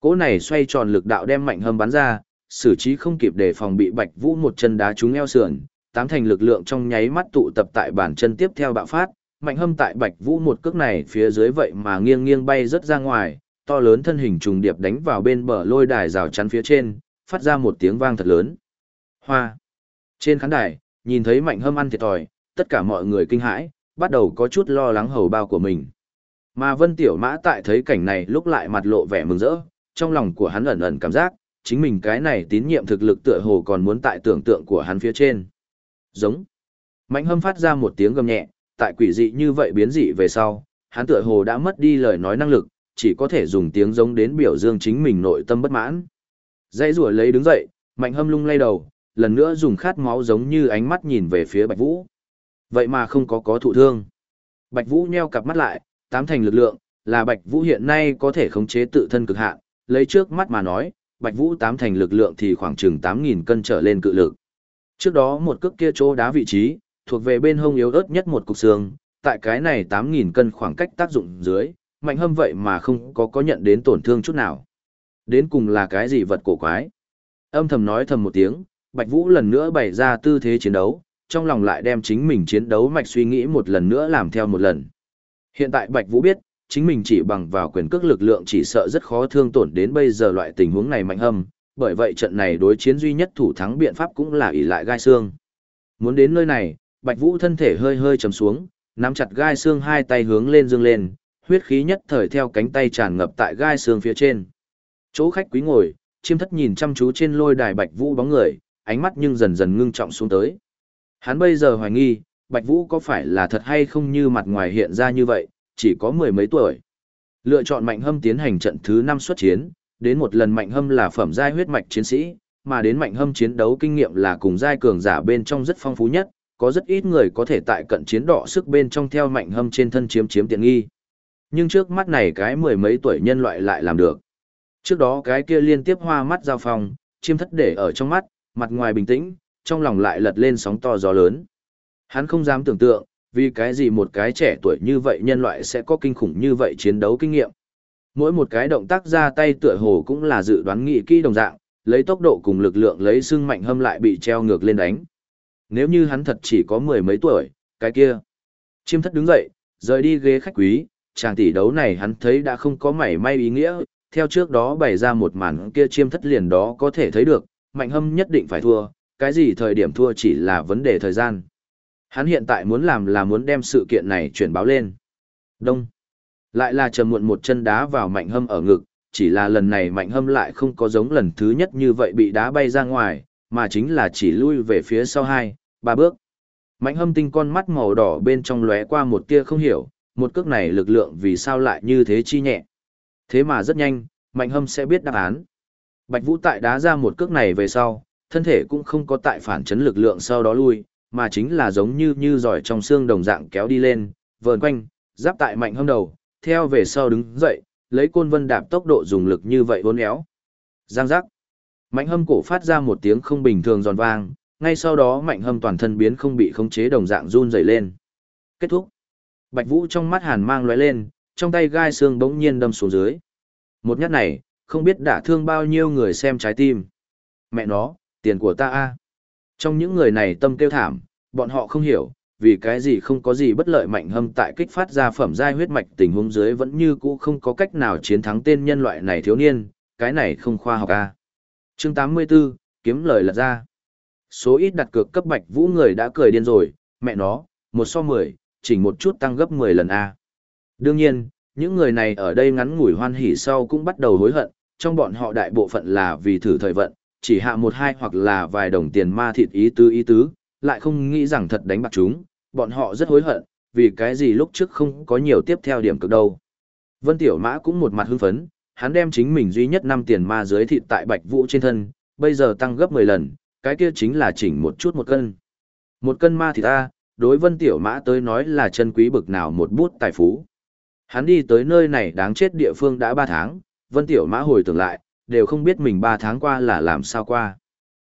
Cỗ này xoay tròn lực đạo đem mạnh hâm bắn ra, xử trí không kịp để phòng bị Bạch Vũ một chân đá trúng eo sườn, tám thành lực lượng trong nháy mắt tụ tập tại bản chân tiếp theo bạo phát, mạnh hâm tại Bạch Vũ một cước này phía dưới vậy mà nghiêng nghiêng bay rất ra ngoài, to lớn thân hình trùng điệp đánh vào bên bờ lôi đài rào chắn phía trên, phát ra một tiếng vang thật lớn. Hoa. Trên khán đài, nhìn thấy mạnh hâm ăn thiệt thòi, tất cả mọi người kinh hãi, bắt đầu có chút lo lắng hầu bao của mình. Mà Vân Tiểu Mã tại thấy cảnh này lúc lại mặt lộ vẻ mừng rỡ, trong lòng của hắn ẩn ẩn cảm giác, chính mình cái này tín nhiệm thực lực tựa hồ còn muốn tại tưởng tượng của hắn phía trên. Giống. Mạnh hâm phát ra một tiếng gầm nhẹ, tại quỷ dị như vậy biến dị về sau, hắn tựa hồ đã mất đi lời nói năng lực, chỉ có thể dùng tiếng giống đến biểu dương chính mình nội tâm bất mãn. Dãy rủa lấy đứng dậy, mạnh hâm lung lay đầu, lần nữa dùng khát máu giống như ánh mắt nhìn về phía Bạch Vũ. Vậy mà không có có thụ thương. Bạch Vũ nheo cặp mắt lại, tám thành lực lượng, là Bạch Vũ hiện nay có thể khống chế tự thân cực hạn, lấy trước mắt mà nói, Bạch Vũ tám thành lực lượng thì khoảng chừng 8000 cân trở lên cự lực. Trước đó một cước kia chỗ đá vị trí, thuộc về bên hông yếu ớt nhất một cục xương, tại cái này 8000 cân khoảng cách tác dụng dưới, mạnh hâm vậy mà không có có nhận đến tổn thương chút nào. Đến cùng là cái gì vật cổ quái? Âm thầm nói thầm một tiếng, Bạch Vũ lần nữa bày ra tư thế chiến đấu, trong lòng lại đem chính mình chiến đấu mạch suy nghĩ một lần nữa làm theo một lần. Hiện tại Bạch Vũ biết, chính mình chỉ bằng vào quyền cước lực lượng chỉ sợ rất khó thương tổn đến bây giờ loại tình huống này mạnh hâm, bởi vậy trận này đối chiến duy nhất thủ thắng biện pháp cũng là ỷ lại gai xương. Muốn đến nơi này, Bạch Vũ thân thể hơi hơi trầm xuống, nắm chặt gai xương hai tay hướng lên dương lên, huyết khí nhất thời theo cánh tay tràn ngập tại gai xương phía trên. Chỗ khách quý ngồi, chiêm thất nhìn chăm chú trên lôi đài Bạch Vũ bóng người, ánh mắt nhưng dần dần ngưng trọng xuống tới. Hắn bây giờ hoài nghi, Bạch Vũ có phải là thật hay không như mặt ngoài hiện ra như vậy, chỉ có mười mấy tuổi. Lựa chọn Mạnh Hâm tiến hành trận thứ 5 xuất chiến, đến một lần Mạnh Hâm là phẩm giai huyết mạch chiến sĩ, mà đến Mạnh Hâm chiến đấu kinh nghiệm là cùng giai cường giả bên trong rất phong phú nhất, có rất ít người có thể tại cận chiến đỏ sức bên trong theo Mạnh Hâm trên thân chiếm chiếm tiện nghi. Nhưng trước mắt này cái mười mấy tuổi nhân loại lại làm được. Trước đó cái kia liên tiếp hoa mắt giao phong, chiêm thất để ở trong mắt, mặt ngoài bình tĩnh, trong lòng lại lật lên sóng to gió lớn. Hắn không dám tưởng tượng, vì cái gì một cái trẻ tuổi như vậy nhân loại sẽ có kinh khủng như vậy chiến đấu kinh nghiệm. Mỗi một cái động tác ra tay tựa hồ cũng là dự đoán nghị kỹ đồng dạng, lấy tốc độ cùng lực lượng lấy xương mạnh hâm lại bị treo ngược lên đánh. Nếu như hắn thật chỉ có mười mấy tuổi, cái kia. Chiêm thất đứng dậy, rời đi ghế khách quý, chàng tỷ đấu này hắn thấy đã không có mảy may ý nghĩa, theo trước đó bày ra một màn kia chiêm thất liền đó có thể thấy được, mạnh hâm nhất định phải thua, cái gì thời điểm thua chỉ là vấn đề thời gian. Hắn hiện tại muốn làm là muốn đem sự kiện này chuyển báo lên. Đông. Lại là trầm muộn một chân đá vào mạnh hâm ở ngực, chỉ là lần này mạnh hâm lại không có giống lần thứ nhất như vậy bị đá bay ra ngoài, mà chính là chỉ lui về phía sau hai, ba bước. Mạnh hâm tinh con mắt màu đỏ bên trong lóe qua một tia không hiểu, một cước này lực lượng vì sao lại như thế chi nhẹ. Thế mà rất nhanh, mạnh hâm sẽ biết đáp án. Bạch Vũ tại đá ra một cước này về sau, thân thể cũng không có tại phản chấn lực lượng sau đó lui, mà chính là giống như như giỏi trong xương đồng dạng kéo đi lên, vờn quanh, giáp tại mạnh hâm đầu, theo về sau đứng dậy, lấy côn vân đạp tốc độ dùng lực như vậy uốn éo. Giang giác. Mạnh hâm cổ phát ra một tiếng không bình thường giòn vang, ngay sau đó mạnh hâm toàn thân biến không bị khống chế đồng dạng run rẩy lên. Kết thúc. Bạch Vũ trong mắt hàn mang lóe lên, trong tay gai xương bỗng nhiên đâm xuống dưới. Một nhát này, không biết đã thương bao nhiêu người xem trái tim. Mẹ nó, tiền của ta a. Trong những người này tâm kêu thảm, bọn họ không hiểu, vì cái gì không có gì bất lợi mạnh hâm tại kích phát ra phẩm giai huyết mạch tình huống dưới vẫn như cũ không có cách nào chiến thắng tên nhân loại này thiếu niên, cái này không khoa học a. Chương 84, kiếm lời lật ra. Số ít đặt cược cấp bạch vũ người đã cười điên rồi, mẹ nó, một so mười, chỉnh một chút tăng gấp mười lần a. Đương nhiên, những người này ở đây ngắn ngủi hoan hỉ sau cũng bắt đầu hối hận, trong bọn họ đại bộ phận là vì thử thời vận, chỉ hạ một hai hoặc là vài đồng tiền ma thịt ý tứ ý tứ, lại không nghĩ rằng thật đánh bạc chúng, bọn họ rất hối hận, vì cái gì lúc trước không có nhiều tiếp theo điểm cực đâu. Vân Tiểu Mã cũng một mặt hưng phấn, hắn đem chính mình duy nhất năm tiền ma dưới thịt tại Bạch Vũ trên thân, bây giờ tăng gấp 10 lần, cái kia chính là chỉnh một chút một cân. Một cân ma thịt ta, đối Vân Tiểu Mã tới nói là chân quý bực nào một bút tài phú. Hắn đi tới nơi này đáng chết địa phương đã 3 tháng, Vân Tiểu Mã hồi tưởng lại, đều không biết mình 3 tháng qua là làm sao qua.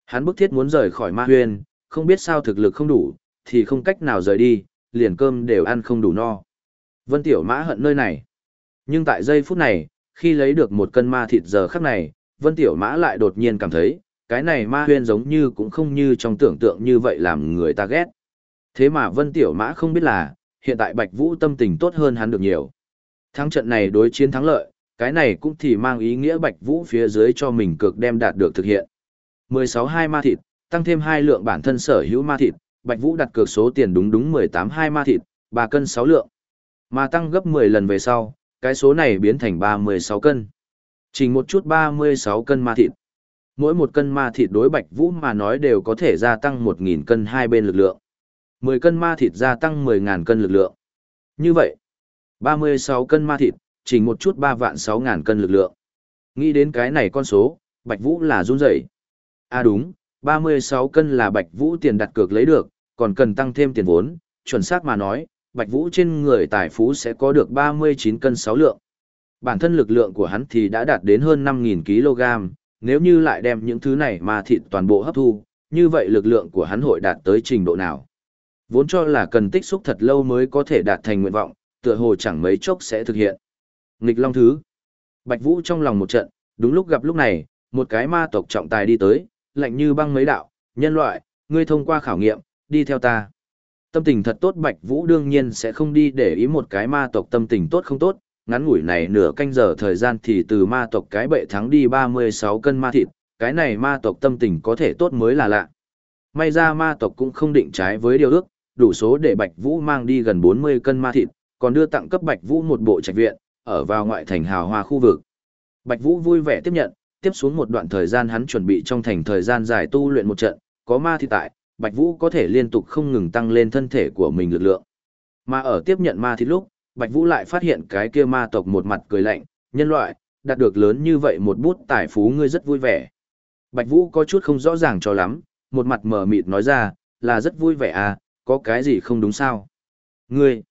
Hắn bức thiết muốn rời khỏi ma Huyền, không biết sao thực lực không đủ, thì không cách nào rời đi, liền cơm đều ăn không đủ no. Vân Tiểu Mã hận nơi này. Nhưng tại giây phút này, khi lấy được một cân ma thịt giờ khắc này, Vân Tiểu Mã lại đột nhiên cảm thấy, cái này ma huyên giống như cũng không như trong tưởng tượng như vậy làm người ta ghét. Thế mà Vân Tiểu Mã không biết là, hiện tại Bạch Vũ tâm tình tốt hơn hắn được nhiều. Thắng trận này đối chiến thắng lợi, cái này cũng thì mang ý nghĩa Bạch Vũ phía dưới cho mình cực đem đạt được thực hiện. 16 hai ma thịt, tăng thêm hai lượng bản thân sở hữu ma thịt, Bạch Vũ đặt cược số tiền đúng đúng 18 hai ma thịt, 3 cân 6 lượng. Mà tăng gấp 10 lần về sau, cái số này biến thành 36 cân. Chỉ một chút 36 cân ma thịt. Mỗi một cân ma thịt đối Bạch Vũ mà nói đều có thể gia tăng 1.000 cân hai bên lực lượng. 10 cân ma thịt gia tăng 10.000 cân lực lượng. Như vậy, 36 cân ma thịt, chỉ một chút 3 vạn 6.000 cân lực lượng. Nghĩ đến cái này con số, Bạch Vũ là run rẩy. À đúng, 36 cân là Bạch Vũ tiền đặt cược lấy được, còn cần tăng thêm tiền vốn, chuẩn xác mà nói, Bạch Vũ trên người tài phú sẽ có được 39 cân 6 lượng. Bản thân lực lượng của hắn thì đã đạt đến hơn 5.000 kg, nếu như lại đem những thứ này mà thịt toàn bộ hấp thu, như vậy lực lượng của hắn hội đạt tới trình độ nào? Vốn cho là cần tích xúc thật lâu mới có thể đạt thành nguyện vọng, tựa hồ chẳng mấy chốc sẽ thực hiện. Nghịch Long Thứ Bạch Vũ trong lòng một trận, đúng lúc gặp lúc này, một cái ma tộc trọng tài đi tới, lạnh như băng mấy đạo, nhân loại, ngươi thông qua khảo nghiệm, đi theo ta. Tâm tình thật tốt Bạch Vũ đương nhiên sẽ không đi để ý một cái ma tộc tâm tình tốt không tốt, ngắn ngủi này nửa canh giờ thời gian thì từ ma tộc cái bệ thắng đi 36 cân ma thịt, cái này ma tộc tâm tình có thể tốt mới là lạ. May ra ma tộc cũng không định trái với điều ước, đủ số để Bạch Vũ mang đi gần 40 cân ma thịt, còn đưa tặng cấp Bạch Vũ một bộ trạch viện, ở vào ngoại thành hào hoa khu vực. Bạch Vũ vui vẻ tiếp nhận, tiếp xuống một đoạn thời gian hắn chuẩn bị trong thành thời gian dài tu luyện một trận, có ma thịt tại, Bạch Vũ có thể liên tục không ngừng tăng lên thân thể của mình lực lượng. Mà ở tiếp nhận ma thịt lúc, Bạch Vũ lại phát hiện cái kia ma tộc một mặt cười lạnh, nhân loại, đạt được lớn như vậy một bút tài phú ngươi rất vui vẻ. Bạch Vũ có chút không rõ ràng cho lắm, một mặt mờ mịt nói ra, là rất vui vẻ à, có cái gì không đúng sao? Ngươi,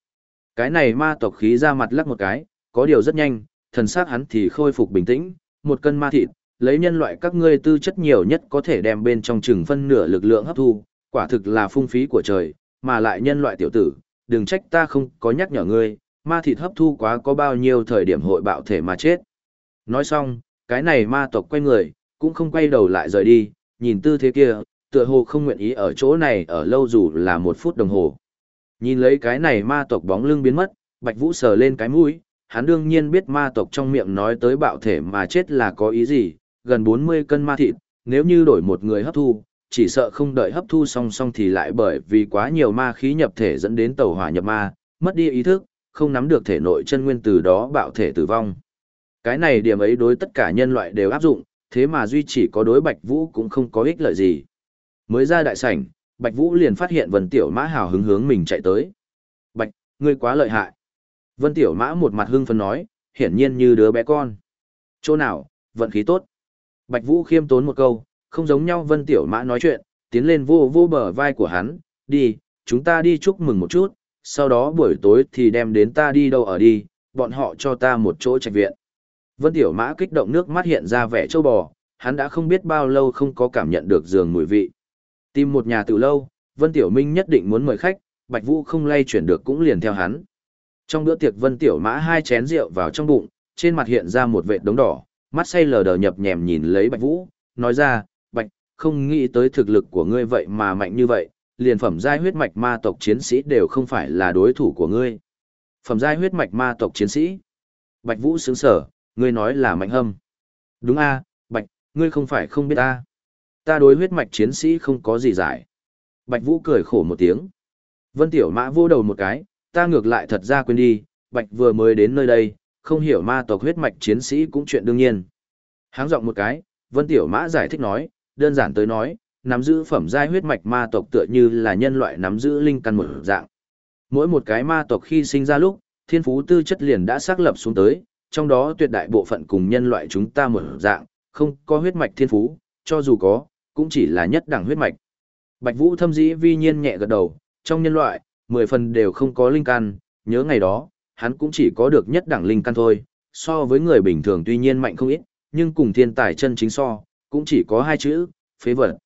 cái này ma tộc khí ra mặt lắc một cái, có điều rất nhanh, thần sắc hắn thì khôi phục bình tĩnh, một cân ma thịt, lấy nhân loại các ngươi tư chất nhiều nhất có thể đem bên trong chừng phân nửa lực lượng hấp thu, quả thực là phung phí của trời, mà lại nhân loại tiểu tử, đừng trách ta không có nhắc nhở ngươi, ma thịt hấp thu quá có bao nhiêu thời điểm hội bạo thể mà chết. Nói xong, cái này ma tộc quay người, cũng không quay đầu lại rời đi, nhìn tư thế kia, tựa hồ không nguyện ý ở chỗ này ở lâu dù là một phút đồng hồ. Nhìn lấy cái này ma tộc bóng lưng biến mất, Bạch Vũ sờ lên cái mũi, hắn đương nhiên biết ma tộc trong miệng nói tới bạo thể mà chết là có ý gì, gần 40 cân ma thịt, nếu như đổi một người hấp thu, chỉ sợ không đợi hấp thu song song thì lại bởi vì quá nhiều ma khí nhập thể dẫn đến tẩu hỏa nhập ma, mất đi ý thức, không nắm được thể nội chân nguyên từ đó bạo thể tử vong. Cái này điểm ấy đối tất cả nhân loại đều áp dụng, thế mà duy chỉ có đối Bạch Vũ cũng không có ích lợi gì. Mới ra đại sảnh, Bạch Vũ liền phát hiện Vân Tiểu Mã hào hứng hướng mình chạy tới. Bạch, ngươi quá lợi hại. Vân Tiểu Mã một mặt hưng phấn nói, hiển nhiên như đứa bé con. Chỗ nào, vận khí tốt. Bạch Vũ khiêm tốn một câu, không giống nhau Vân Tiểu Mã nói chuyện, tiến lên vô vô bờ vai của hắn, đi, chúng ta đi chúc mừng một chút, sau đó buổi tối thì đem đến ta đi đâu ở đi, bọn họ cho ta một chỗ trạch viện. Vân Tiểu Mã kích động nước mắt hiện ra vẻ châu bò, hắn đã không biết bao lâu không có cảm nhận được giường mùi vị. Tìm một nhà từ lâu, Vân Tiểu Minh nhất định muốn mời khách, Bạch Vũ không lay chuyển được cũng liền theo hắn. Trong bữa tiệc Vân Tiểu Mã hai chén rượu vào trong bụng, trên mặt hiện ra một vệt đống đỏ, mắt say lờ đờ nhập nhèm nhìn lấy Bạch Vũ, nói ra, Bạch, không nghĩ tới thực lực của ngươi vậy mà mạnh như vậy, liền phẩm giai huyết mạch ma tộc chiến sĩ đều không phải là đối thủ của ngươi. Phẩm giai huyết mạch ma tộc chiến sĩ. Bạch Vũ sướng sở, ngươi nói là mạnh hâm. Đúng a, Bạch, ngươi không phải không biết ta. Ta đối huyết mạch chiến sĩ không có gì giải. Bạch Vũ cười khổ một tiếng. Vân Tiểu Mã vô đầu một cái, ta ngược lại thật ra quên đi, Bạch vừa mới đến nơi đây, không hiểu ma tộc huyết mạch chiến sĩ cũng chuyện đương nhiên. Háng giọng một cái, Vân Tiểu Mã giải thích nói, đơn giản tới nói, nắm giữ phẩm giai huyết mạch ma tộc tựa như là nhân loại nắm giữ linh căn một dạng. Mỗi một cái ma tộc khi sinh ra lúc, thiên phú tư chất liền đã xác lập xuống tới, trong đó tuyệt đại bộ phận cùng nhân loại chúng ta một dạng, không có huyết mạch thiên phú, cho dù có, cũng chỉ là nhất đẳng huyết mạch. Bạch Vũ thâm dĩ vi nhiên nhẹ gật đầu, trong nhân loại, mười phần đều không có linh căn, nhớ ngày đó, hắn cũng chỉ có được nhất đẳng linh căn thôi, so với người bình thường tuy nhiên mạnh không ít, nhưng cùng thiên tài chân chính so, cũng chỉ có hai chữ, phế vật.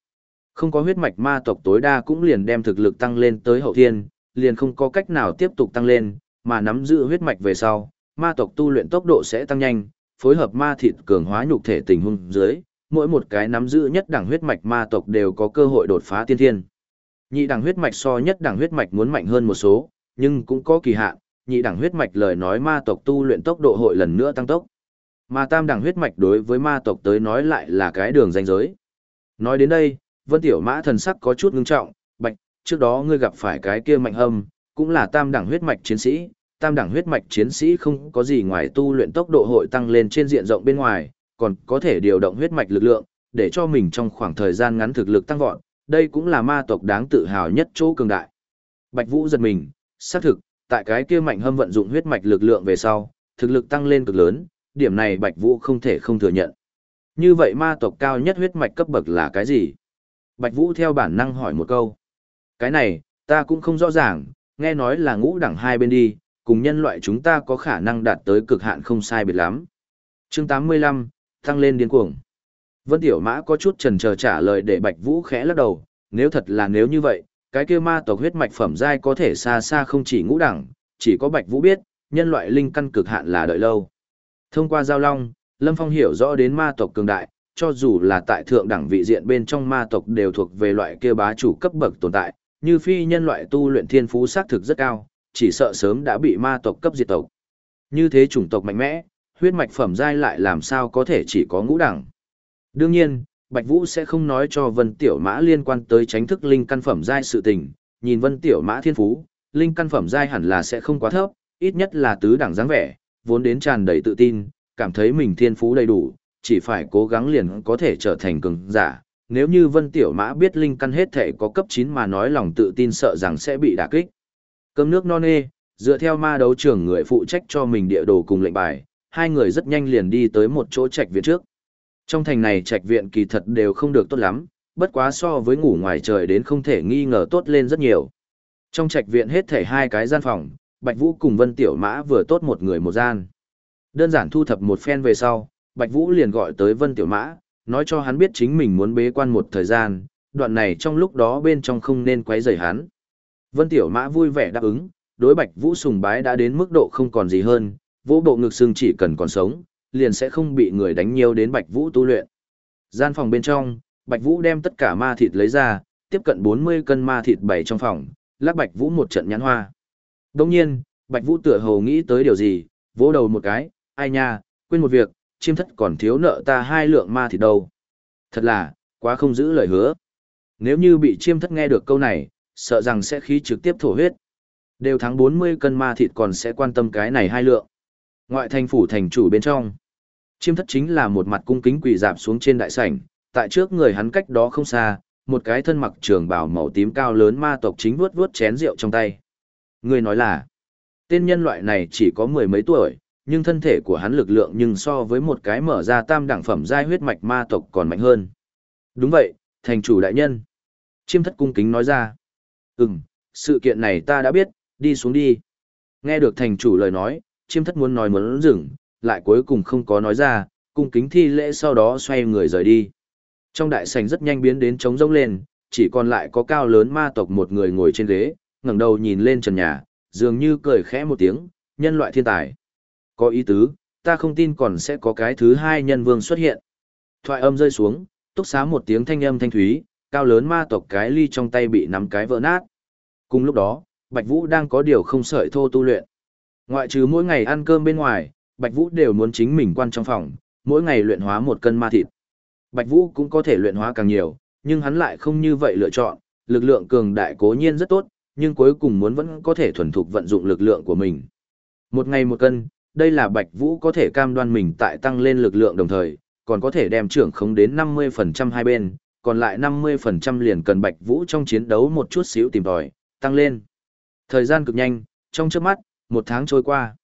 Không có huyết mạch ma tộc tối đa cũng liền đem thực lực tăng lên tới hậu thiên, liền không có cách nào tiếp tục tăng lên, mà nắm giữ huyết mạch về sau, ma tộc tu luyện tốc độ sẽ tăng nhanh, phối hợp ma thịt cường hóa nhục thể tình huống dưới, mỗi một cái nắm giữ nhất đẳng huyết mạch ma tộc đều có cơ hội đột phá tiên thiên. Nhị đẳng huyết mạch so nhất đẳng huyết mạch muốn mạnh hơn một số, nhưng cũng có kỳ hạn, nhị đẳng huyết mạch lời nói ma tộc tu luyện tốc độ hội lần nữa tăng tốc. Mà tam đẳng huyết mạch đối với ma tộc tới nói lại là cái đường ranh giới. Nói đến đây, Vân Tiểu Mã thần sắc có chút ngưng trọng, bạch, trước đó ngươi gặp phải cái kia mạnh hâm, cũng là tam đẳng huyết mạch chiến sĩ, tam đẳng huyết mạch chiến sĩ không có gì ngoài tu luyện tốc độ hội tăng lên trên diện rộng bên ngoài, còn có thể điều động huyết mạch lực lượng, để cho mình trong khoảng thời gian ngắn thực lực tăng vọt, đây cũng là ma tộc đáng tự hào nhất chỗ cường đại. Bạch Vũ giật mình, xác thực, tại cái kia mạnh hâm vận dụng huyết mạch lực lượng về sau, thực lực tăng lên cực lớn, điểm này Bạch Vũ không thể không thừa nhận. Như vậy ma tộc cao nhất huyết mạch cấp bậc là cái gì? Bạch Vũ theo bản năng hỏi một câu. Cái này, ta cũng không rõ ràng, nghe nói là ngũ đẳng hai bên đi, cùng nhân loại chúng ta có khả năng đạt tới cực hạn không sai biệt lắm. Chương 85, tăng lên điên cuồng. Vân Tiểu Mã có chút chần chờ trả lời để Bạch Vũ khẽ lắc đầu, nếu thật là nếu như vậy, cái kia ma tộc huyết mạch phẩm giai có thể xa xa không chỉ ngũ đẳng, chỉ có Bạch Vũ biết, nhân loại linh căn cực hạn là đợi lâu. Thông qua giao long, Lâm Phong hiểu rõ đến ma tộc cường đại, cho dù là tại thượng đẳng vị diện bên trong ma tộc đều thuộc về loại kia bá chủ cấp bậc tồn tại, như phi nhân loại tu luyện thiên phú xác thực rất cao, chỉ sợ sớm đã bị ma tộc cấp diệt tộc. Như thế chủng tộc mạnh mẽ, huyết mạch phẩm giai lại làm sao có thể chỉ có ngũ đẳng. Đương nhiên, Bạch Vũ sẽ không nói cho Vân Tiểu Mã liên quan tới tránh thức linh căn phẩm giai sự tình, nhìn Vân Tiểu Mã thiên phú, linh căn phẩm giai hẳn là sẽ không quá thấp, ít nhất là tứ đẳng dáng vẻ, vốn đến tràn đầy tự tin, cảm thấy mình thiên phú đầy đủ, chỉ phải cố gắng liền có thể trở thành cường giả. Nếu như Vân Tiểu Mã biết linh căn hết thể có cấp 9 mà nói lòng tự tin sợ rằng sẽ bị đả kích. Cơm nước non nê, dựa theo ma đấu trưởng người phụ trách cho mình địa đồ cùng lệnh bài, hai người rất nhanh liền đi tới một chỗ trạch viện trước. Trong thành này trạch viện kỳ thật đều không được tốt lắm, bất quá so với ngủ ngoài trời đến không thể nghi ngờ tốt lên rất nhiều. Trong trạch viện hết thể hai cái gian phòng, Bạch Vũ cùng Vân Tiểu Mã vừa tốt một người một gian. Đơn giản thu thập một phen về sau, Bạch Vũ liền gọi tới Vân Tiểu Mã, nói cho hắn biết chính mình muốn bế quan một thời gian, đoạn này trong lúc đó bên trong không nên quấy rầy hắn. Vân Tiểu Mã vui vẻ đáp ứng, đối Bạch Vũ sùng bái đã đến mức độ không còn gì hơn, vỗ bộ ngực xương chỉ cần còn sống, liền sẽ không bị người đánh nhiều đến Bạch Vũ tu luyện. Gian phòng bên trong, Bạch Vũ đem tất cả ma thịt lấy ra, tiếp cận 40 cân ma thịt bày trong phòng, lắc Bạch Vũ một trận nhãn hoa. Đồng nhiên, Bạch Vũ tựa hồ nghĩ tới điều gì, vỗ đầu một cái, ai nha, quên một việc, chiêm thất còn thiếu nợ ta hai lượng ma thịt đâu. Thật là, quá không giữ lời hứa. Nếu như bị chiêm thất nghe được câu này, sợ rằng sẽ khí trực tiếp thổ huyết. Đều thắng 40 cân ma thịt còn sẽ quan tâm cái này hai lượng. Ngoại thành phủ thành chủ bên trong. Chiêm thất chính là một mặt cung kính quỳ dạp xuống trên đại sảnh, tại trước người hắn cách đó không xa, một cái thân mặc trường bào màu tím cao lớn ma tộc chính vuốt vuốt chén rượu trong tay. Người nói là, tên nhân loại này chỉ có mười mấy tuổi, nhưng thân thể của hắn lực lượng nhưng so với một cái mở ra tam đẳng phẩm giai huyết mạch ma tộc còn mạnh hơn. Đúng vậy, thành chủ đại nhân. Chiêm thất cung kính nói ra. Ừm, sự kiện này ta đã biết, đi xuống đi. Nghe được thành chủ lời nói, chiêm thất muốn nói muốn dừng, lại cuối cùng không có nói ra, cung kính thi lễ sau đó xoay người rời đi. Trong đại sảnh rất nhanh biến đến trống rỗng lên, chỉ còn lại có cao lớn ma tộc một người ngồi trên ghế, ngẩng đầu nhìn lên trần nhà, dường như cười khẽ một tiếng, nhân loại thiên tài. Có ý tứ, ta không tin còn sẽ có cái thứ hai nhân vương xuất hiện. Thoại âm rơi xuống, túc xá một tiếng thanh âm thanh thúy, cao lớn ma tộc cái ly trong tay bị nắm cái vỡ nát. Cùng lúc đó, Bạch Vũ đang có điều không sợi thô tu luyện. Ngoại trừ mỗi ngày ăn cơm bên ngoài, Bạch Vũ đều muốn chính mình quan trong phòng, mỗi ngày luyện hóa một cân ma thịt. Bạch Vũ cũng có thể luyện hóa càng nhiều, nhưng hắn lại không như vậy lựa chọn, lực lượng cường đại cố nhiên rất tốt, nhưng cuối cùng muốn vẫn có thể thuần thục vận dụng lực lượng của mình. Một ngày một cân, đây là Bạch Vũ có thể cam đoan mình tại tăng lên lực lượng đồng thời, còn có thể đem trưởng khống đến 50% hai bên, còn lại 50% liền cần Bạch Vũ trong chiến đấu một chút xíu tìm tòi, tăng lên. Thời gian cực nhanh, trong chớp mắt, một tháng trôi qua.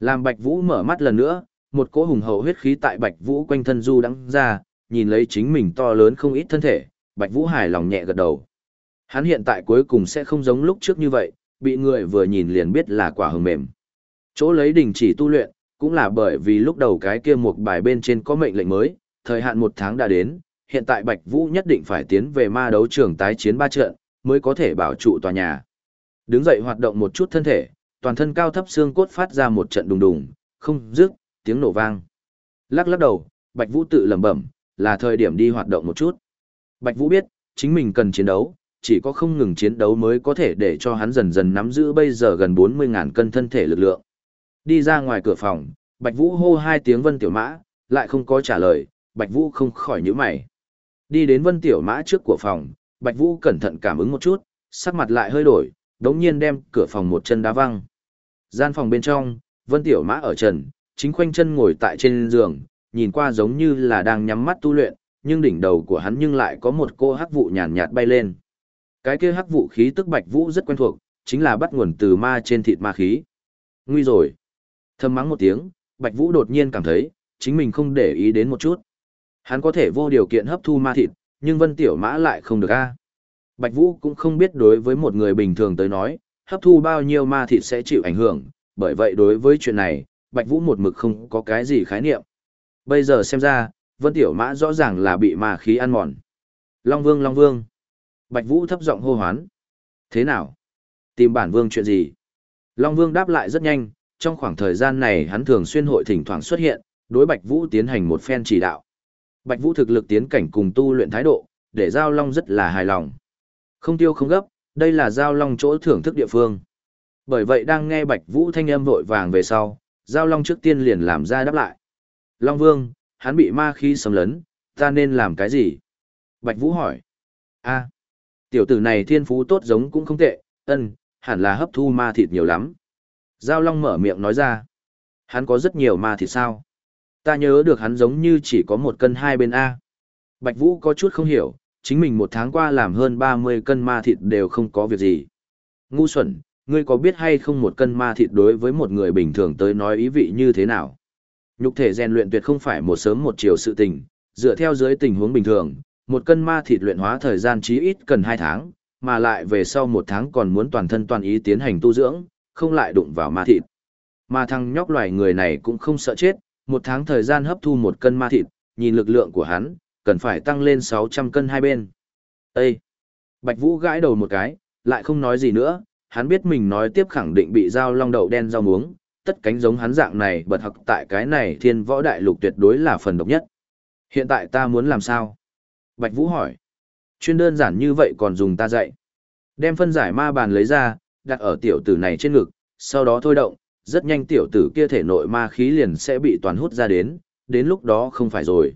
Làm Bạch Vũ mở mắt lần nữa, một cỗ hùng hậu huyết khí tại Bạch Vũ quanh thân du đắng ra, nhìn lấy chính mình to lớn không ít thân thể, Bạch Vũ hài lòng nhẹ gật đầu. Hắn hiện tại cuối cùng sẽ không giống lúc trước như vậy, bị người vừa nhìn liền biết là quả hồng mềm. Chỗ lấy đình chỉ tu luyện, cũng là bởi vì lúc đầu cái kia một bài bên trên có mệnh lệnh mới, thời hạn một tháng đã đến, hiện tại Bạch Vũ nhất định phải tiến về ma đấu trường tái chiến ba trận, mới có thể bảo trụ tòa nhà. Đứng dậy hoạt động một chút thân thể, toàn thân cao thấp xương cốt phát ra một trận đùng đùng, không dứt, tiếng nổ vang. Lắc lắc đầu, Bạch Vũ tự lẩm bẩm, là thời điểm đi hoạt động một chút. Bạch Vũ biết, chính mình cần chiến đấu, chỉ có không ngừng chiến đấu mới có thể để cho hắn dần dần nắm giữ bây giờ gần 40.000 cân thân thể lực lượng. Đi ra ngoài cửa phòng, Bạch Vũ hô hai tiếng Vân Tiểu Mã, lại không có trả lời, Bạch Vũ không khỏi nhíu mày. Đi đến Vân Tiểu Mã trước của phòng, Bạch Vũ cẩn thận cảm ứng một chút, sắc mặt lại hơi đổi, đống nhiên đem cửa phòng một chân đá văng. Gian phòng bên trong, Vân Tiểu Mã ở trần, chính khoanh chân ngồi tại trên giường, nhìn qua giống như là đang nhắm mắt tu luyện, nhưng đỉnh đầu của hắn nhưng lại có một cô hắc vụ nhàn nhạt bay lên. Cái kia hắc vụ khí tức Bạch Vũ rất quen thuộc, chính là bắt nguồn từ ma trên thịt ma khí. Nguy rồi. Thầm mắng một tiếng, Bạch Vũ đột nhiên cảm thấy, chính mình không để ý đến một chút. Hắn có thể vô điều kiện hấp thu ma thịt, nhưng Vân Tiểu Mã lại không được a. Bạch Vũ cũng không biết đối với một người bình thường tới nói, hấp thu bao nhiêu ma thịt sẽ chịu ảnh hưởng, bởi vậy đối với chuyện này, Bạch Vũ một mực không có cái gì khái niệm. Bây giờ xem ra, Vân Tiểu Mã rõ ràng là bị ma khí ăn mòn. Long Vương Long Vương. Bạch Vũ thấp giọng hô hoán. Thế nào? Tìm bản vương chuyện gì? Long Vương đáp lại rất nhanh, trong khoảng thời gian này hắn thường xuyên hội thỉnh thoảng xuất hiện, đối Bạch Vũ tiến hành một phen chỉ đạo. Bạch Vũ thực lực tiến cảnh cùng tu luyện thái độ, để Giao Long rất là hài lòng. Không tiêu không gấp, đây là Giao Long chỗ thưởng thức địa phương. Bởi vậy đang nghe Bạch Vũ thanh âm vội vàng về sau, Giao Long trước tiên liền làm ra đáp lại. Long Vương, hắn bị ma khí xâm lấn, ta nên làm cái gì? Bạch Vũ hỏi. a tiểu tử này thiên phú tốt giống cũng không tệ, ân, hẳn là hấp thu ma thịt nhiều lắm. Giao Long mở miệng nói ra. Hắn có rất nhiều ma thịt sao? Ta nhớ được hắn giống như chỉ có một cân hai bên A. Bạch Vũ có chút không hiểu, chính mình một tháng qua làm hơn 30 cân ma thịt đều không có việc gì. Ngu xuẩn, ngươi có biết hay không một cân ma thịt đối với một người bình thường tới nói ý vị như thế nào? Nhục thể rèn luyện tuyệt không phải một sớm một chiều sự tình, dựa theo dưới tình huống bình thường, một cân ma thịt luyện hóa thời gian chí ít cần 2 tháng, mà lại về sau một tháng còn muốn toàn thân toàn ý tiến hành tu dưỡng, không lại đụng vào ma thịt. Mà thằng nhóc loài người này cũng không sợ chết, một tháng thời gian hấp thu một cân ma thịt, nhìn lực lượng của hắn, cần phải tăng lên 600 cân hai bên. Ê! Bạch Vũ gãi đầu một cái, lại không nói gì nữa, hắn biết mình nói tiếp khẳng định bị dao long đầu đen rau muống, tất cánh giống hắn dạng này bật học tại cái này thiên võ đại lục tuyệt đối là phần độc nhất. Hiện tại ta muốn làm sao? Bạch Vũ hỏi. Chuyên đơn giản như vậy còn dùng ta dạy. Đem phân giải ma bàn lấy ra, đặt ở tiểu tử này trên ngực, sau đó thôi động, rất nhanh tiểu tử kia thể nội ma khí liền sẽ bị toàn hút ra đến, đến lúc đó không phải rồi.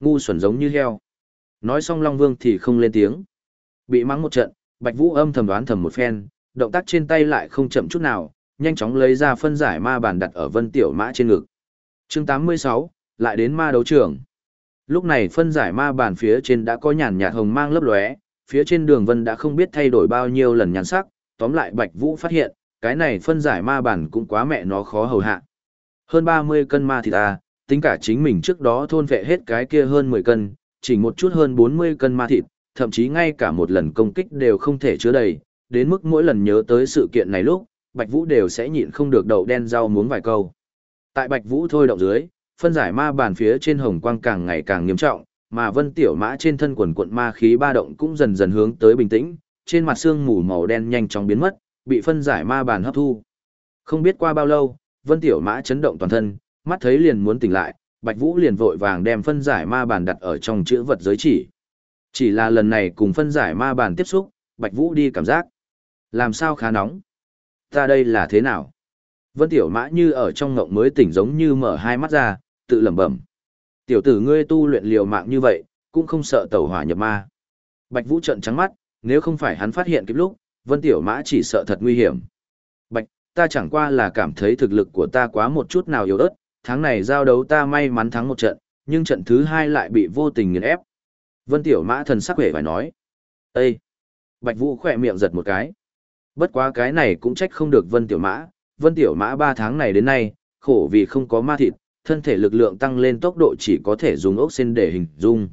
Ngu xuẩn giống như heo. Nói xong Long Vương thì không lên tiếng. Bị mắng một trận, Bạch Vũ âm thầm đoán thầm một phen, động tác trên tay lại không chậm chút nào, nhanh chóng lấy ra phân giải ma bàn đặt ở Vân Tiểu Mã trên ngực. Chương 86, lại đến ma đấu trường. Lúc này phân giải ma bàn phía trên đã có nhàn nhạt hồng mang lấp lóe, phía trên đường vân đã không biết thay đổi bao nhiêu lần nhàn sắc, tóm lại Bạch Vũ phát hiện, cái này phân giải ma bản cũng quá mẹ nó khó hầu hạ. Hơn 30 cân ma thịt ta, tính cả chính mình trước đó thôn vệ hết cái kia hơn 10 cân, chỉ một chút hơn 40 cân ma thịt, thậm chí ngay cả một lần công kích đều không thể chứa đầy, đến mức mỗi lần nhớ tới sự kiện này lúc, Bạch Vũ đều sẽ nhịn không được đậu đen rau muốn vài câu. Tại Bạch Vũ thôi động dưới, phân giải ma bàn phía trên hồng quang càng ngày càng nghiêm trọng, mà Vân Tiểu Mã trên thân quần quận ma khí ba động cũng dần dần hướng tới bình tĩnh, trên mặt xương mù màu đen nhanh chóng biến mất, bị phân giải ma bàn hấp thu. Không biết qua bao lâu, Vân Tiểu Mã chấn động toàn thân, mắt thấy liền muốn tỉnh lại, Bạch Vũ liền vội vàng đem phân giải ma bàn đặt ở trong chữ vật giới chỉ. Chỉ là lần này cùng phân giải ma bản tiếp xúc, Bạch Vũ đi cảm giác. Làm sao khá nóng? Ta đây là thế nào? Vân Tiểu Mã như ở trong ngộng mới tỉnh giống như mở hai mắt ra, tự lẩm bẩm. Tiểu tử ngươi tu luyện liều mạng như vậy, cũng không sợ tẩu hỏa nhập ma. Bạch Vũ trợn trắng mắt, nếu không phải hắn phát hiện kịp lúc, Vân Tiểu Mã chỉ sợ thật nguy hiểm. Bạch, ta chẳng qua là cảm thấy thực lực của ta quá một chút nào yếu ớt, tháng này giao đấu ta may mắn thắng một trận, nhưng trận thứ hai lại bị vô tình nghiền ép. Vân Tiểu Mã thần sắc vẻ phải nói. Ê! Bạch Vũ khỏe miệng giật một cái. Bất quá cái này cũng trách không được Vân Tiểu Mã. Vân Tiểu Mã ba tháng này đến nay, khổ vì không có ma thịt, thân thể lực lượng tăng lên tốc độ chỉ có thể dùng ốc sen để hình dung.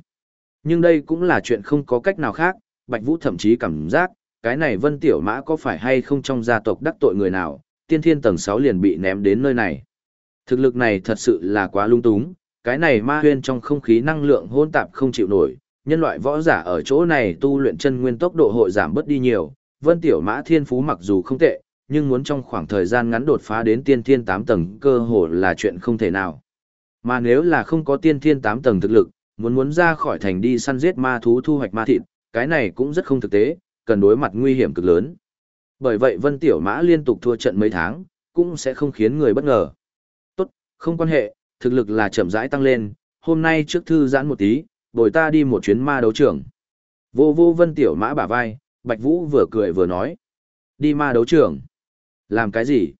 Nhưng đây cũng là chuyện không có cách nào khác, Bạch Vũ thậm chí cảm giác, cái này Vân Tiểu Mã có phải hay không trong gia tộc đắc tội người nào, tiên thiên tầng 6 liền bị ném đến nơi này. Thực lực này thật sự là quá lung túng, cái này ma huyên trong không khí năng lượng hỗn tạp không chịu nổi, nhân loại võ giả ở chỗ này tu luyện chân nguyên tốc độ hội giảm bớt đi nhiều, Vân Tiểu Mã thiên phú mặc dù không tệ, nhưng muốn trong khoảng thời gian ngắn đột phá đến tiên thiên 8 tầng cơ hồ là chuyện không thể nào. Mà nếu là không có tiên thiên 8 tầng thực lực, muốn muốn ra khỏi thành đi săn giết ma thú thu hoạch ma thịt, cái này cũng rất không thực tế, cần đối mặt nguy hiểm cực lớn. Bởi vậy Vân Tiểu Mã liên tục thua trận mấy tháng, cũng sẽ không khiến người bất ngờ. Không quan hệ, thực lực là chậm rãi tăng lên, hôm nay trước thư giãn một tí, bồi ta đi một chuyến ma đấu trường. Vô vô Vân Tiểu Mã bả vai, Bạch Vũ vừa cười vừa nói. Đi ma đấu trường. Làm cái gì?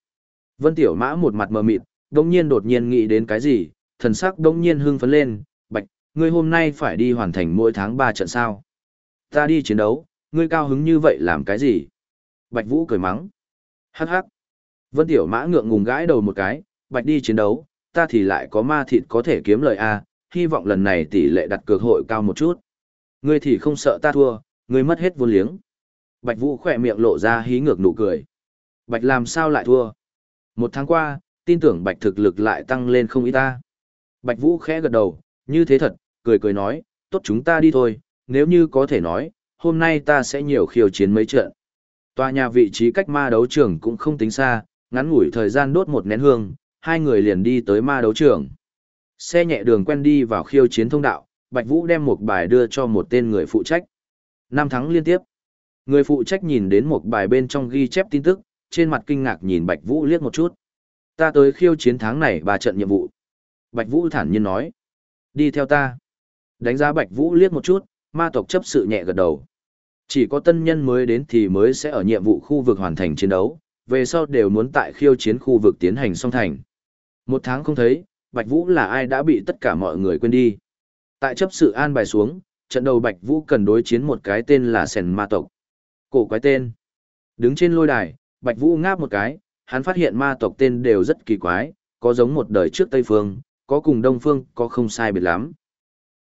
Vân Tiểu Mã một mặt mờ mịt, đông nhiên đột nhiên nghĩ đến cái gì, thần sắc đông nhiên hưng phấn lên, Bạch, ngươi hôm nay phải đi hoàn thành mỗi tháng ba trận sao. Ta đi chiến đấu, ngươi cao hứng như vậy làm cái gì? Bạch Vũ cười mắng. Hắc hắc. Vân Tiểu Mã ngượng ngùng gãi đầu một cái, Bạch đi chiến đấu, ta thì lại có ma thịt có thể kiếm lời a, hy vọng lần này tỷ lệ đặt cược hội cao một chút. Ngươi thì không sợ ta thua, ngươi mất hết vô liếng. Bạch Vũ khỏe miệng lộ ra hí ngược nụ cười. Bạch làm sao lại thua? Một tháng qua, tin tưởng Bạch thực lực lại tăng lên không ít ta. Bạch Vũ khẽ gật đầu, như thế thật, cười cười nói, tốt chúng ta đi thôi, nếu như có thể nói, hôm nay ta sẽ nhiều khiêu chiến mấy trận. Tòa nhà vị trí cách ma đấu trường cũng không tính xa, ngắn ngủi thời gian đốt một nén hương, hai người liền đi tới ma đấu trường. Xe nhẹ đường quen đi vào khiêu chiến thông đạo, Bạch Vũ đem một bài đưa cho một tên người phụ trách. Năm tháng liên tiếp. Người phụ trách nhìn đến một bài bên trong ghi chép tin tức, trên mặt kinh ngạc nhìn Bạch Vũ liếc một chút. Ta tới khiêu chiến tháng này ba trận nhiệm vụ. Bạch Vũ thản nhiên nói. Đi theo ta. Đánh giá Bạch Vũ liếc một chút, ma tộc chấp sự nhẹ gật đầu. Chỉ có tân nhân mới đến thì mới sẽ ở nhiệm vụ khu vực hoàn thành chiến đấu, về sau đều muốn tại khiêu chiến khu vực tiến hành song thành. Một tháng không thấy, Bạch Vũ là ai đã bị tất cả mọi người quên đi. Tại chấp sự an bài xuống, trận đầu Bạch Vũ cần đối chiến một cái tên là Sèn Ma tộc. Cổ quái tên. Đứng trên lôi đài, Bạch Vũ ngáp một cái, hắn phát hiện ma tộc tên đều rất kỳ quái, có giống một đời trước Tây Phương, có cùng Đông Phương, có không sai biệt lắm.